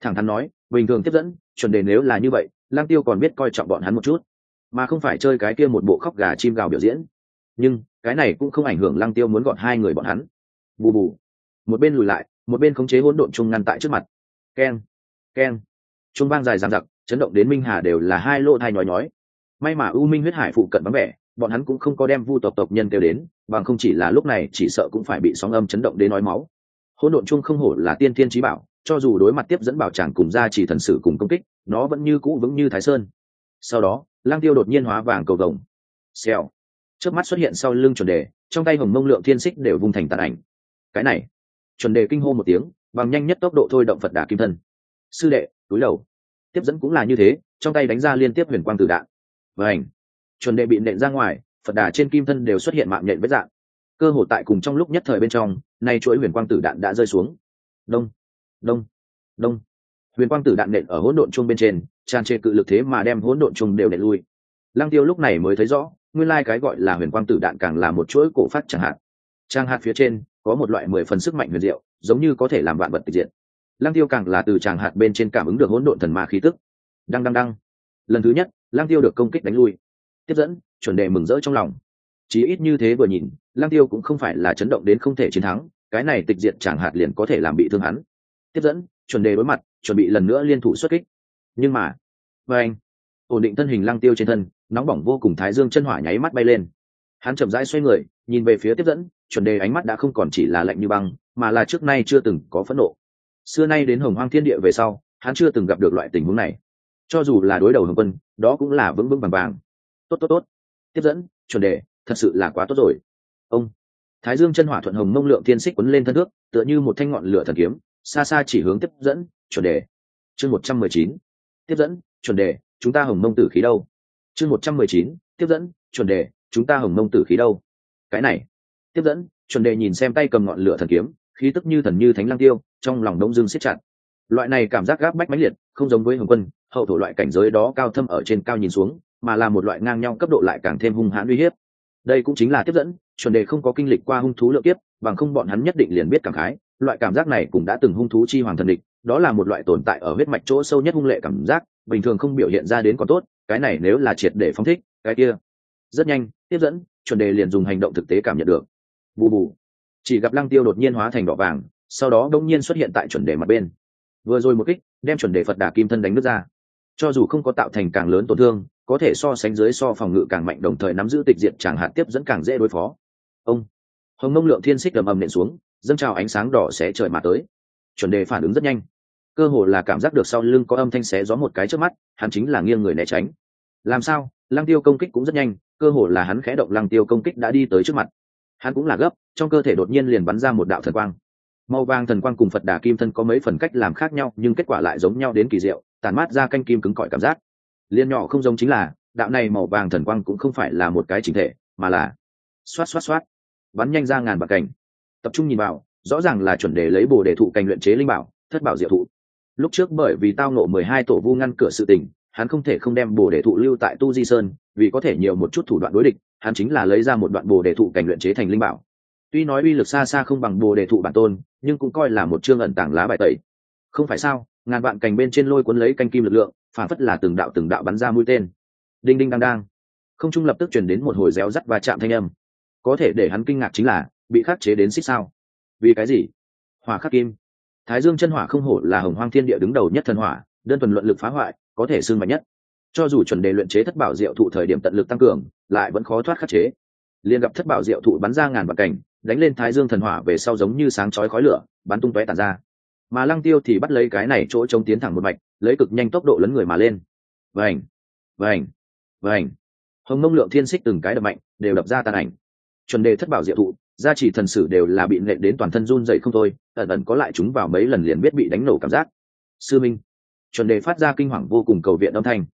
Thẳng thắn nói, bình thường tiếp dẫn, chuẩn đề nếu là như vậy lang tiêu còn biết coi trọng bọn hắn một chút. Mà không phải chơi cái kia một bộ khóc gà chim gào biểu diễn. Nhưng, cái này cũng không ảnh hưởng lang tiêu muốn gọn hai người bọn hắn. Bù bù. Một bên lùi lại, một bên khống chế hỗn độn chung ngăn tại trước mặt. Keng keng chung vang dài dằng dặc, chấn động đến minh hà đều là hai lỗ thai nhói nhói. May mà u minh huyết hải phụ cận vắng vẻ bọn hắn cũng không có đem vu tộc tộc nhân kêu đến, bằng không chỉ là lúc này chỉ sợ cũng phải bị sóng âm chấn động đến nói máu. Hỗn độn chung không hổ là tiên thiên trí bảo, cho dù đối mặt tiếp dẫn bảo tràng cùng ra chỉ thần sử cùng công kích, nó vẫn như cũ vững như thái sơn. Sau đó lang tiêu đột nhiên hóa vàng cầu vồng. Xèo. Trước mắt xuất hiện sau lưng chuẩn đề, trong tay hồng mông lượng thiên xích đều vùng thành tàn ảnh. Cái này. Chuẩn đề kinh hô một tiếng, bằng nhanh nhất tốc độ thôi động phật đà kim thân. Sư đệ, túi đầu. Tiếp dẫn cũng là như thế, trong tay đánh ra liên tiếp huyền quang tử đạn. Và ảnh chuẩn đệ bị nện ra ngoài, phật đà trên kim thân đều xuất hiện mạng nhện vết dạng. Cơ hồ tại cùng trong lúc nhất thời bên trong, nay chuỗi huyền quang tử đạn đã rơi xuống. Đông đông đông. Huyền quang tử đạn nện ở hỗn độn chung bên trên, tràn trề cự lực thế mà đem hỗn độn chung đều nện lui. Lăng tiêu lúc này mới thấy rõ, nguyên lai cái gọi là huyền quang tử đạn càng là một chuỗi cổ phát chẳng hạn. Trang hạt phía trên, có một loại mười phần sức mạnh huyền diệu, giống như có thể làm vạn vật tịch diện lăng tiêu càng là từ tràng hạt bên trên cảm ứng được hỗn độn thần ma khí tức. Đăng đăng đăng. Lần thứ nhất, lăng tiêu được công kích đánh lui tiếp dẫn, chuẩn đề mừng rỡ trong lòng. Chí ít như thế vừa nhìn Lang tiêu cũng không phải là chấn động đến không thể chiến thắng, cái này tịch diệt chẳng hạt liền có thể làm bị thương hắn. Tiếp dẫn, chuẩn đề đối mặt, chuẩn bị lần nữa liên thủ xuất kích. Nhưng mà, và anh, ổn định thân hình Lang tiêu trên thân, nóng bỏng vô cùng thái dương chân hỏa nháy mắt bay lên. Hắn chậm rãi xoay người, nhìn về phía tiếp dẫn, chuẩn đề ánh mắt đã không còn chỉ là lạnh như băng, mà là trước nay chưa từng có phẫn nộ. Xưa nay đến hồng hoang thiên địa về sau, hắn chưa từng gặp được loại tình huống này. Cho dù là đối đầu hồng quân, đó cũng là vững vững vàng vàng tốt tốt tốt. Tiếp dẫn, chuẩn đề, thật sự là quá tốt rồi. Ông, thái dương chân hỏa thuận hồng mông lượng thiên xích quấn lên thân nước tựa như một thanh ngọn lửa thần kiếm, xa xa chỉ hướng tiếp dẫn, chuẩn đề. Chương một trăm mười chín, tiếp dẫn, chuẩn đề, chúng ta hồng mông tử khí đâu? Chương một trăm mười chín, tiếp dẫn, chuẩn đề, chúng ta hồng mông tử khí đâu? Cái này. Tiếp dẫn, chuẩn đề nhìn xem tay cầm ngọn lửa thần kiếm, khí tức như thần như thánh lăng tiêu, trong lòng đông dương siết chặt. Loại này cảm giác gáp bách mãnh liệt, không giống với hồng quân, hậu thổ loại cảnh giới đó cao thâm ở trên cao nhìn xuống mà là một loại ngang nhau cấp độ lại càng thêm hung hãn uy hiếp. Đây cũng chính là tiếp dẫn, chuẩn đề không có kinh lịch qua hung thú lượng kiếp, bằng không bọn hắn nhất định liền biết cảm khái, loại cảm giác này cũng đã từng hung thú chi hoàng thần địch, đó là một loại tồn tại ở huyết mạch chỗ sâu nhất hung lệ cảm giác, bình thường không biểu hiện ra đến còn tốt, cái này nếu là triệt để phóng thích, cái kia. Rất nhanh, tiếp dẫn, chuẩn đề liền dùng hành động thực tế cảm nhận được. Bù bù. Chỉ gặp lăng tiêu đột nhiên hóa thành đỏ vàng, sau đó đông nhiên xuất hiện tại chuẩn đề mặt bên. Vừa rồi một kích, đem chuẩn đề phật đà kim thân đánh nước ra. Cho dù không có tạo thành càng lớn tổn thương có thể so sánh dưới so phòng ngự càng mạnh đồng thời nắm giữ tịch diệt chẳng hạt tiếp dẫn càng dễ đối phó. Ông hồng mông lượng thiên xích ầm ầm nện xuống, dâng trào ánh sáng đỏ sẽ trời mà tới. Chuẩn đề phản ứng rất nhanh. Cơ hồ là cảm giác được sau lưng có âm thanh xé gió một cái trước mắt, hắn chính là nghiêng người né tránh. Làm sao? Lăng tiêu công kích cũng rất nhanh, cơ hồ là hắn khẽ động lăng tiêu công kích đã đi tới trước mặt. Hắn cũng là gấp, trong cơ thể đột nhiên liền bắn ra một đạo thần quang. Màu vàng thần quang cùng phật đà kim thân có mấy phần cách làm khác nhau, nhưng kết quả lại giống nhau đến kỳ diệu tàn mát ra canh kim cứng cỏi cảm giác liên nhỏ không giống chính là, đạo này màu vàng thần quang cũng không phải là một cái chính thể, mà là xoát xoát xoát, bắn nhanh ra ngàn bạc cảnh. Tập trung nhìn vào, rõ ràng là chuẩn đề lấy bồ đề thụ cành luyện chế linh bảo, thất bảo diệu thụ. Lúc trước bởi vì tao nộ mười hai tổ vu ngăn cửa sự tình, hắn không thể không đem bồ đề thụ lưu tại tu di sơn, vì có thể nhiều một chút thủ đoạn đối địch, hắn chính là lấy ra một đoạn bồ đề thụ cành luyện chế thành linh bảo. Tuy nói uy lực xa xa không bằng bồ đề thụ bản tôn, nhưng cũng coi là một chương ẩn tảng lá bài tẩy. Không phải sao, ngàn vạn cành bên trên lôi cuốn lấy canh kim lực lượng phản phất là từng đạo từng đạo bắn ra mũi tên. Đinh đinh đang đang. Không trung lập tức chuyển đến một hồi réo rắt và chạm thanh âm. Có thể để hắn kinh ngạc chính là, bị khắc chế đến xích sao. Vì cái gì? Hỏa khắc kim. Thái dương chân hỏa không hổ là hồng hoang thiên địa đứng đầu nhất thần hỏa, đơn thuần luận lực phá hoại, có thể xương mạnh nhất. Cho dù chuẩn đề luyện chế thất bảo diệu thụ thời điểm tận lực tăng cường, lại vẫn khó thoát khắc chế. Liền gặp thất bảo diệu thụ bắn ra ngàn bạc cảnh, đánh lên thái dương thần hỏa về sau giống như sáng chói khói lửa, bắn tung tóe tàn ra. Mà lăng tiêu thì bắt lấy cái này chỗ trông tiến thẳng một mạch lấy cực nhanh tốc độ lấn người mà lên. Vành vành vành. Hồng mông lượng thiên xích từng cái đập mạnh, đều đập ra tàn ảnh. Chuẩn đề thất bảo diệu thụ, gia chỉ thần sử đều là bị nện đến toàn thân run dậy không thôi, ẩn ẩn có lại chúng vào mấy lần liền biết bị đánh nổ cảm giác. Sư minh, chuẩn đề phát ra kinh hoàng vô cùng cầu viện âm thanh.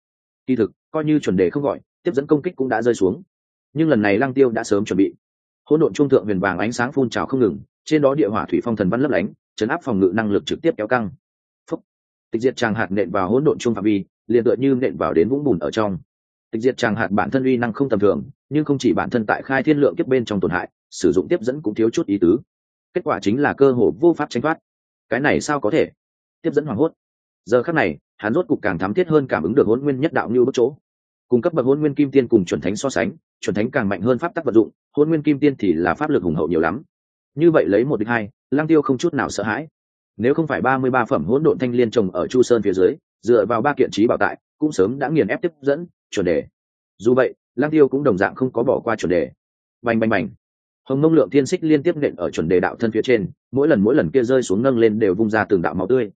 Kỳ thực, coi như chuẩn đề không gọi, tiếp dẫn công kích cũng đã rơi xuống. Nhưng lần này lăng tiêu đã sớm chuẩn bị. Hỗn độn trung thượng huyền vàng ánh sáng phun trào không ngừng, trên đó địa hỏa thủy phong thần văn lấp lánh, chấn áp phòng ngự năng lực trực tiếp kéo căng tịch diệt tràng hạt nện vào hỗn độn Chung phạm vi, liền tựa như nện vào đến vũng bùn ở trong. Tịch diệt tràng hạt bản thân uy năng không tầm thường, nhưng không chỉ bản thân tại khai thiên lượng kiếp bên trong tổn hại, sử dụng tiếp dẫn cũng thiếu chút ý tứ. Kết quả chính là cơ hồ vô pháp tránh thoát. Cái này sao có thể? Tiếp dẫn hoảng hốt. Giờ khắc này, hắn rốt cục càng thám thiết hơn cảm ứng được hôn nguyên nhất đạo như bất chỗ. Cung cấp bậc hôn nguyên kim tiên cùng chuẩn thánh so sánh, chuẩn thánh càng mạnh hơn pháp tắc vật dụng hôn nguyên kim tiên thì là pháp lực hùng hậu nhiều lắm. Như vậy lấy một địch hai lang tiêu không chút nào sợ hãi nếu không phải ba mươi ba phẩm hỗn độn thanh liên trồng ở chu sơn phía dưới, dựa vào ba kiện trí bảo tại, cũng sớm đã nghiền ép tiếp dẫn, chuẩn đề. Dù vậy lang tiêu cũng đồng dạng không có bỏ qua chuẩn đề. Bành bành bành. Hồng mông lượng thiên xích liên tiếp nện ở chuẩn đề đạo thân phía trên, mỗi lần mỗi lần kia rơi xuống nâng lên đều vung ra từng đạo máu tươi.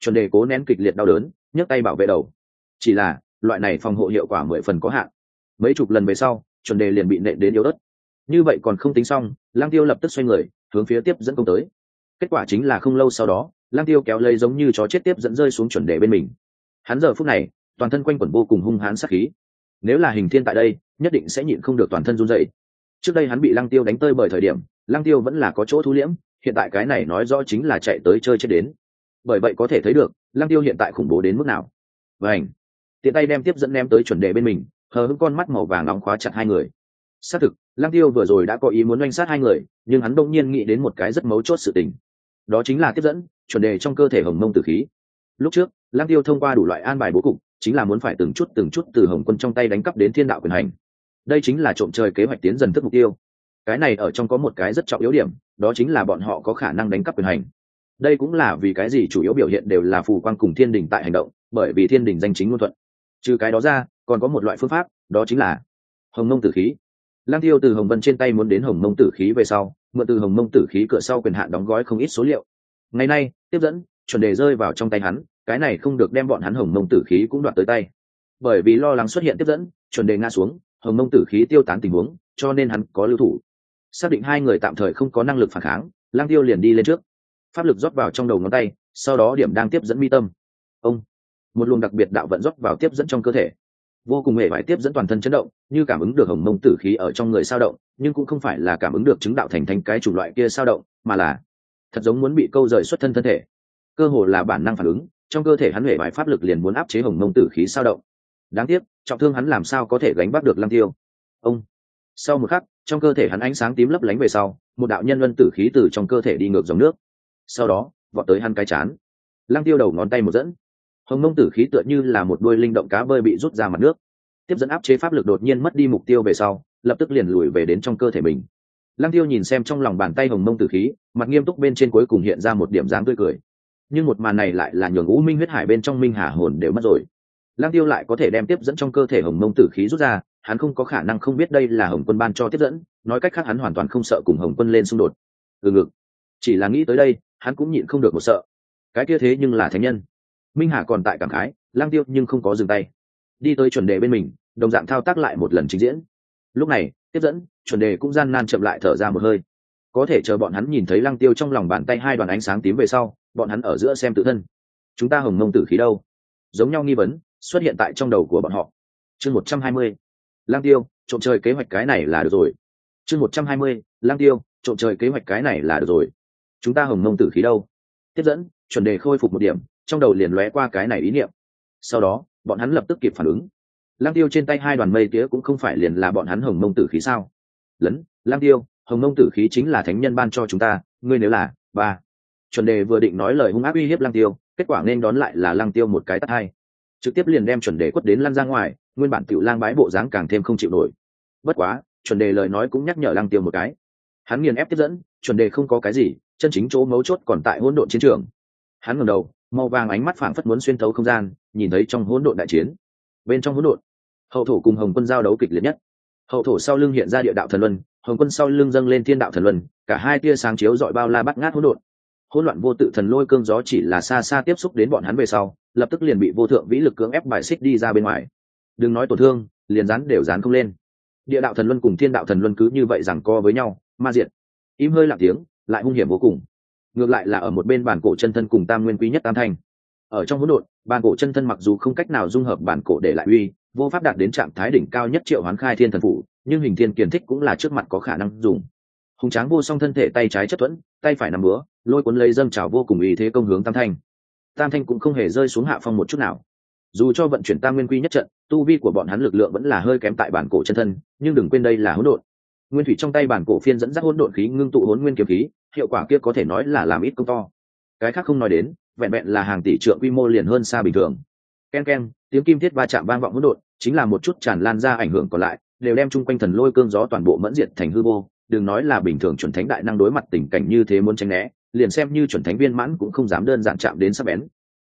Chuẩn đề cố nén kịch liệt đau đớn, nhấc tay bảo vệ đầu. Chỉ là, loại này phòng hộ hiệu quả mười phần có hạn. Mấy chục lần về sau, chuẩn đề liền bị nện đến yếu đất như vậy còn không tính xong lang tiêu lập tức xoay người, hướng phía tiếp dẫn công tới kết quả chính là không lâu sau đó lang tiêu kéo lấy giống như chó chết tiếp dẫn rơi xuống chuẩn đề bên mình. Hắn giờ phút này, toàn thân quanh quẩn vô cùng hung hãn sát khí. Nếu là hình thiên tại đây, nhất định sẽ nhịn không được toàn thân run dậy trước đây hắn bị lăng tiêu đánh tơi bởi thời điểm, lăng tiêu vẫn là có chỗ thu liễm, hiện tại cái này nói rõ chính là chạy tới chơi chết đến. Bởi vậy có thể thấy được, lăng tiêu hiện tại khủng bố đến mức nào. Vảnh tiện tay đem tiếp dẫn đem tới chuẩn đề bên mình, hờ hững con mắt màu vàng nóng khóa chặt hai người. Xác thực, lăng tiêu vừa rồi đã có ý muốn oanh sát hai người, nhưng hắn đông nhiên nghĩ đến một cái rất mấu chốt sự tình đó chính là tiếp dẫn, chuẩn đề trong cơ thể hồng mông tử khí. Lúc trước, lăng tiêu thông qua đủ loại an bài bố cục, chính là muốn phải từng chút từng chút từ hồng quân trong tay đánh cắp đến thiên đạo quyền hành. Đây chính là trộm trời kế hoạch tiến dần thức mục tiêu. Cái này ở trong có một cái rất trọng yếu điểm, đó chính là bọn họ có khả năng đánh cắp quyền hành. Đây cũng là vì cái gì chủ yếu biểu hiện đều là phù quang cùng thiên đình tại hành động, bởi vì thiên đình danh chính ngôn thuận. Trừ cái đó ra, còn có một loại phương pháp, đó chính là hồng mông tử khí. Lang tiêu từ hồng vân trên tay muốn đến hồng mông tử khí về sau mượn từ hồng mông tử khí cửa sau quyền hạn đóng gói không ít số liệu. Ngày nay, tiếp dẫn, chuẩn đề rơi vào trong tay hắn, cái này không được đem bọn hắn hồng mông tử khí cũng đoạt tới tay. Bởi vì lo lắng xuất hiện tiếp dẫn, chuẩn đề ngã xuống, hồng mông tử khí tiêu tán tình huống, cho nên hắn có lưu thủ. Xác định hai người tạm thời không có năng lực phản kháng lang tiêu liền đi lên trước. Pháp lực rót vào trong đầu ngón tay, sau đó điểm đang tiếp dẫn mi tâm. Ông, một luồng đặc biệt đạo vận rót vào tiếp dẫn trong cơ thể vô cùng hề vải tiếp dẫn toàn thân chấn động, như cảm ứng được hồng mông tử khí ở trong người sao động, nhưng cũng không phải là cảm ứng được chứng đạo thành thành cái chủng loại kia sao động, mà là thật giống muốn bị câu rời xuất thân thân thể. Cơ hồ là bản năng phản ứng, trong cơ thể hắn hề vải pháp lực liền muốn áp chế hồng mông tử khí sao động. Đáng tiếc, trọng thương hắn làm sao có thể gánh bắt được lăng tiêu? Ông! Sau một khắc, trong cơ thể hắn ánh sáng tím lấp lánh về sau, một đạo nhân luân tử khí từ trong cơ thể đi ngược dòng nước. Sau đó, vọt tới hắn cái chán. Lăng tiêu đầu ngón tay một dẫn hồng mông tử khí tựa như là một đôi linh động cá bơi bị rút ra mặt nước. Tiếp dẫn áp chế pháp lực đột nhiên mất đi mục tiêu về sau, lập tức liền lùi về đến trong cơ thể mình. Lăng tiêu nhìn xem trong lòng bàn tay hồng mông tử khí, mặt nghiêm túc bên trên cuối cùng hiện ra một điểm dáng tươi cười. Nhưng một màn này lại là nhường u minh huyết hải bên trong minh hà hồn đều mất rồi. Lăng tiêu lại có thể đem tiếp dẫn trong cơ thể hồng mông tử khí rút ra, hắn không có khả năng không biết đây là hồng quân ban cho tiếp dẫn, nói cách khác hắn hoàn toàn không sợ cùng hồng quân lên xung đột. Từ ngực. Chỉ là nghĩ tới đây, hắn cũng nhịn không được một sợ. Cái kia thế nhưng là thánh nhân minh hà còn tại cảm khái, lang tiêu nhưng không có dừng tay. Đi tới chuẩn đề bên mình, đồng dạng thao tác lại một lần trình diễn. Lúc này, tiếp dẫn, chuẩn đề cũng gian nan chậm lại thở ra một hơi. Có thể chờ bọn hắn nhìn thấy lăng tiêu trong lòng bàn tay hai đoàn ánh sáng tím về sau, bọn hắn ở giữa xem tự thân. Chúng ta hồng mông tử khí đâu? Giống nhau nghi vấn, xuất hiện tại trong đầu của bọn họ. Chương một trăm hai mươi, lang tiêu, trộm trời kế hoạch cái này là được rồi. Chương một trăm hai mươi, lang tiêu, trộm trời kế hoạch cái này là được rồi. Chúng ta hồng mông tử khí đâu? Tiếp dẫn, chuẩn đề khôi phục một điểm trong đầu liền lóe qua cái này ý niệm. Sau đó, bọn hắn lập tức kịp phản ứng. Lang tiêu trên tay hai đoàn mây tía cũng không phải liền là bọn hắn hồng mông tử khí sao? Lấn lang tiêu, hồng mông tử khí chính là thánh nhân ban cho chúng ta, ngươi nếu là, ba. Chuẩn đề vừa định nói lời hung ác uy hiếp lang tiêu, kết quả nên đón lại là lang tiêu một cái tắt hai. Trực tiếp liền đem chuẩn đề quất đến lăn ra ngoài, nguyên bản tiểu lang bái bộ dáng càng thêm không chịu nổi. Bất quá, chuẩn đề lời nói cũng nhắc nhở lang tiêu một cái. Hắn nghiền ép tiếp dẫn, chuẩn đề không có cái gì, chân chính chỗ mấu chốt còn tại hỗn độn chiến trường. Hắn ngẩng đầu màu vàng ánh mắt phảng phất muốn xuyên thấu không gian, nhìn thấy trong hỗn độn đại chiến. Bên trong hỗn độn, hậu thổ cùng hồng quân giao đấu kịch liệt nhất. Hậu thổ sau lưng hiện ra địa đạo thần luân, hồng quân sau lưng dâng lên thiên đạo thần luân, cả hai tia sáng chiếu dọi bao la bắt ngát hỗn độn. Hỗn loạn vô tự thần lôi cương gió chỉ là xa xa tiếp xúc đến bọn hắn về sau, lập tức liền bị vô thượng vĩ lực cưỡng ép bài xích đi ra bên ngoài. Đừng nói tổn thương, liền dán đều dán không lên. Địa đạo thần luân cùng thiên đạo thần luân cứ như vậy rằng co với nhau, ma diện im hơi lặng tiếng, lại hung hiểm vô cùng ngược lại là ở một bên bản cổ chân thân cùng tam nguyên quý nhất tam thanh. Ở trong hỗn độn, bản cổ chân thân mặc dù không cách nào dung hợp bản cổ để lại uy, vô pháp đạt đến trạng thái đỉnh cao nhất triệu hoán khai thiên thần phủ, nhưng hình thiên kiền thích cũng là trước mặt có khả năng dùng. Hùng tráng vô song thân thể tay trái chất thuẫn, tay phải nằm bữa lôi cuốn lấy dâng trào vô cùng ý thế công hướng tam thanh. Tam thanh cũng không hề rơi xuống hạ phong một chút nào. Dù cho vận chuyển tam nguyên quy nhất trận, tu vi của bọn hắn lực lượng vẫn là hơi kém tại bản cổ chân thân, nhưng đừng quên đây là hỗn độn nguyên thủy trong tay bản cổ phiên dẫn dắt hỗn độn khí ngưng tụ hỗn nguyên kiếm khí, hiệu quả kia có thể nói là làm ít công to. Cái khác không nói đến, vẹn vẹn là hàng tỷ trượng quy mô liền hơn xa bình thường. Ken ken, tiếng kim thiết va chạm vang vọng hỗn độn, chính là một chút tràn lan ra ảnh hưởng còn lại, đều đem chung quanh thần lôi cương gió toàn bộ mẫn diệt thành hư vô. Đừng nói là bình thường chuẩn thánh đại năng đối mặt tình cảnh như thế muốn tránh né, liền xem như chuẩn thánh viên mãn cũng không dám đơn giản chạm đến sắp bén.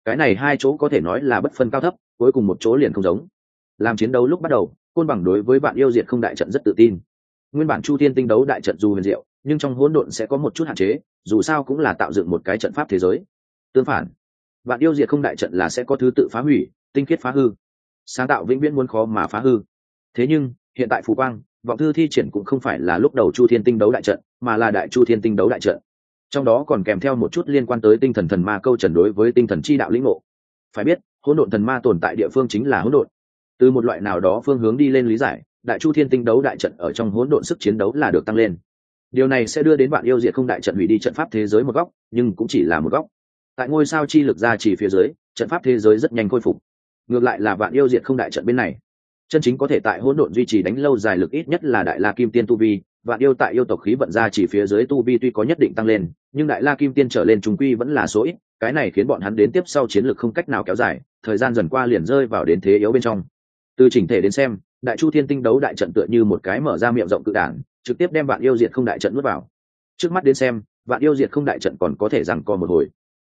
Cái này hai chỗ có thể nói là bất phân cao thấp, cuối cùng một chỗ liền không giống. Làm chiến đấu lúc bắt đầu, côn bằng đối với bạn yêu diệt không đại trận rất tự tin nguyên bản chu tiên tinh đấu đại trận dù huyền diệu, nhưng trong hỗn độn sẽ có một chút hạn chế, dù sao cũng là tạo dựng một cái trận pháp thế giới. Tương phản bạn yêu diệt không đại trận là sẽ có thứ tự phá hủy, tinh khiết phá hư. Sáng tạo vĩnh viễn muốn khó mà phá hư. Thế nhưng, hiện tại phù quang, vọng thư thi triển cũng không phải là lúc đầu chu thiên tinh đấu đại trận, mà là đại chu thiên tinh đấu đại trận. Trong đó còn kèm theo một chút liên quan tới tinh thần thần ma câu trần đối với tinh thần chi đạo lĩnh ngộ. Phải biết, hỗn độn thần ma tồn tại địa phương chính là hỗn độn. Từ một loại nào đó phương hướng đi lên lý giải đại chu thiên tinh đấu đại trận ở trong hỗn độn sức chiến đấu là được tăng lên. Điều này sẽ đưa đến bạn yêu diệt không đại trận hủy đi trận pháp thế giới một góc, nhưng cũng chỉ là một góc. Tại ngôi sao chi lực ra chỉ phía dưới, trận pháp thế giới rất nhanh khôi phục. Ngược lại là bạn yêu diệt không đại trận bên này. Chân chính có thể tại hỗn độn duy trì đánh lâu dài lực ít nhất là đại la kim tiên tu vi, vạn yêu tại yêu tộc khí vận ra chỉ phía dưới tu vi tuy có nhất định tăng lên, nhưng đại la kim tiên trở lên trung quy vẫn là số ít, cái này khiến bọn hắn đến tiếp sau chiến lược không cách nào kéo dài, thời gian dần qua liền rơi vào đến thế yếu bên trong. Từ chỉnh thể đến xem đại chu thiên tinh đấu đại trận tựa như một cái mở ra miệng rộng cự đản, trực tiếp đem vạn yêu diệt không đại trận nuốt vào. Trước mắt đến xem, vạn yêu diệt không đại trận còn có thể rằng co một hồi.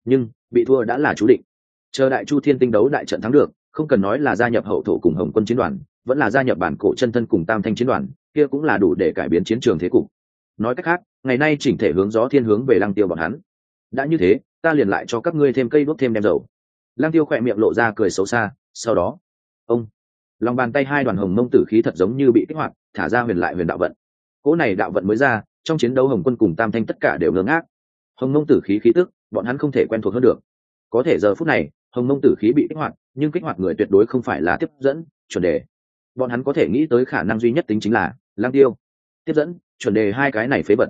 Nhưng, bị thua đã là chú định. Chờ đại chu thiên tinh đấu đại trận thắng được, không cần nói là gia nhập hậu thổ cùng hồng quân chiến đoàn, vẫn là gia nhập bản cổ chân thân cùng tam thanh chiến đoàn, kia cũng là đủ để cải biến chiến trường thế cục. Nói cách khác, ngày nay chỉnh thể hướng gió thiên hướng về lăng tiêu bọn hắn. Đã như thế, ta liền lại cho các ngươi thêm cây đuốc thêm đem dầu. Lăng tiêu khỏe miệng lộ ra cười xấu xa, sau đó, ông lòng bàn tay hai đoàn hồng mông tử khí thật giống như bị kích hoạt, thả ra huyền lại huyền đạo vận. Cỗ này đạo vận mới ra, trong chiến đấu hồng quân cùng tam thanh tất cả đều ngưng ác hồng mông tử khí khí tức, bọn hắn không thể quen thuộc hơn được. Có thể giờ phút này, hồng mông tử khí bị kích hoạt, nhưng kích hoạt người tuyệt đối không phải là tiếp dẫn, chuẩn đề. Bọn hắn có thể nghĩ tới khả năng duy nhất tính chính là lang tiêu. Tiếp dẫn, chuẩn đề hai cái này phế vật.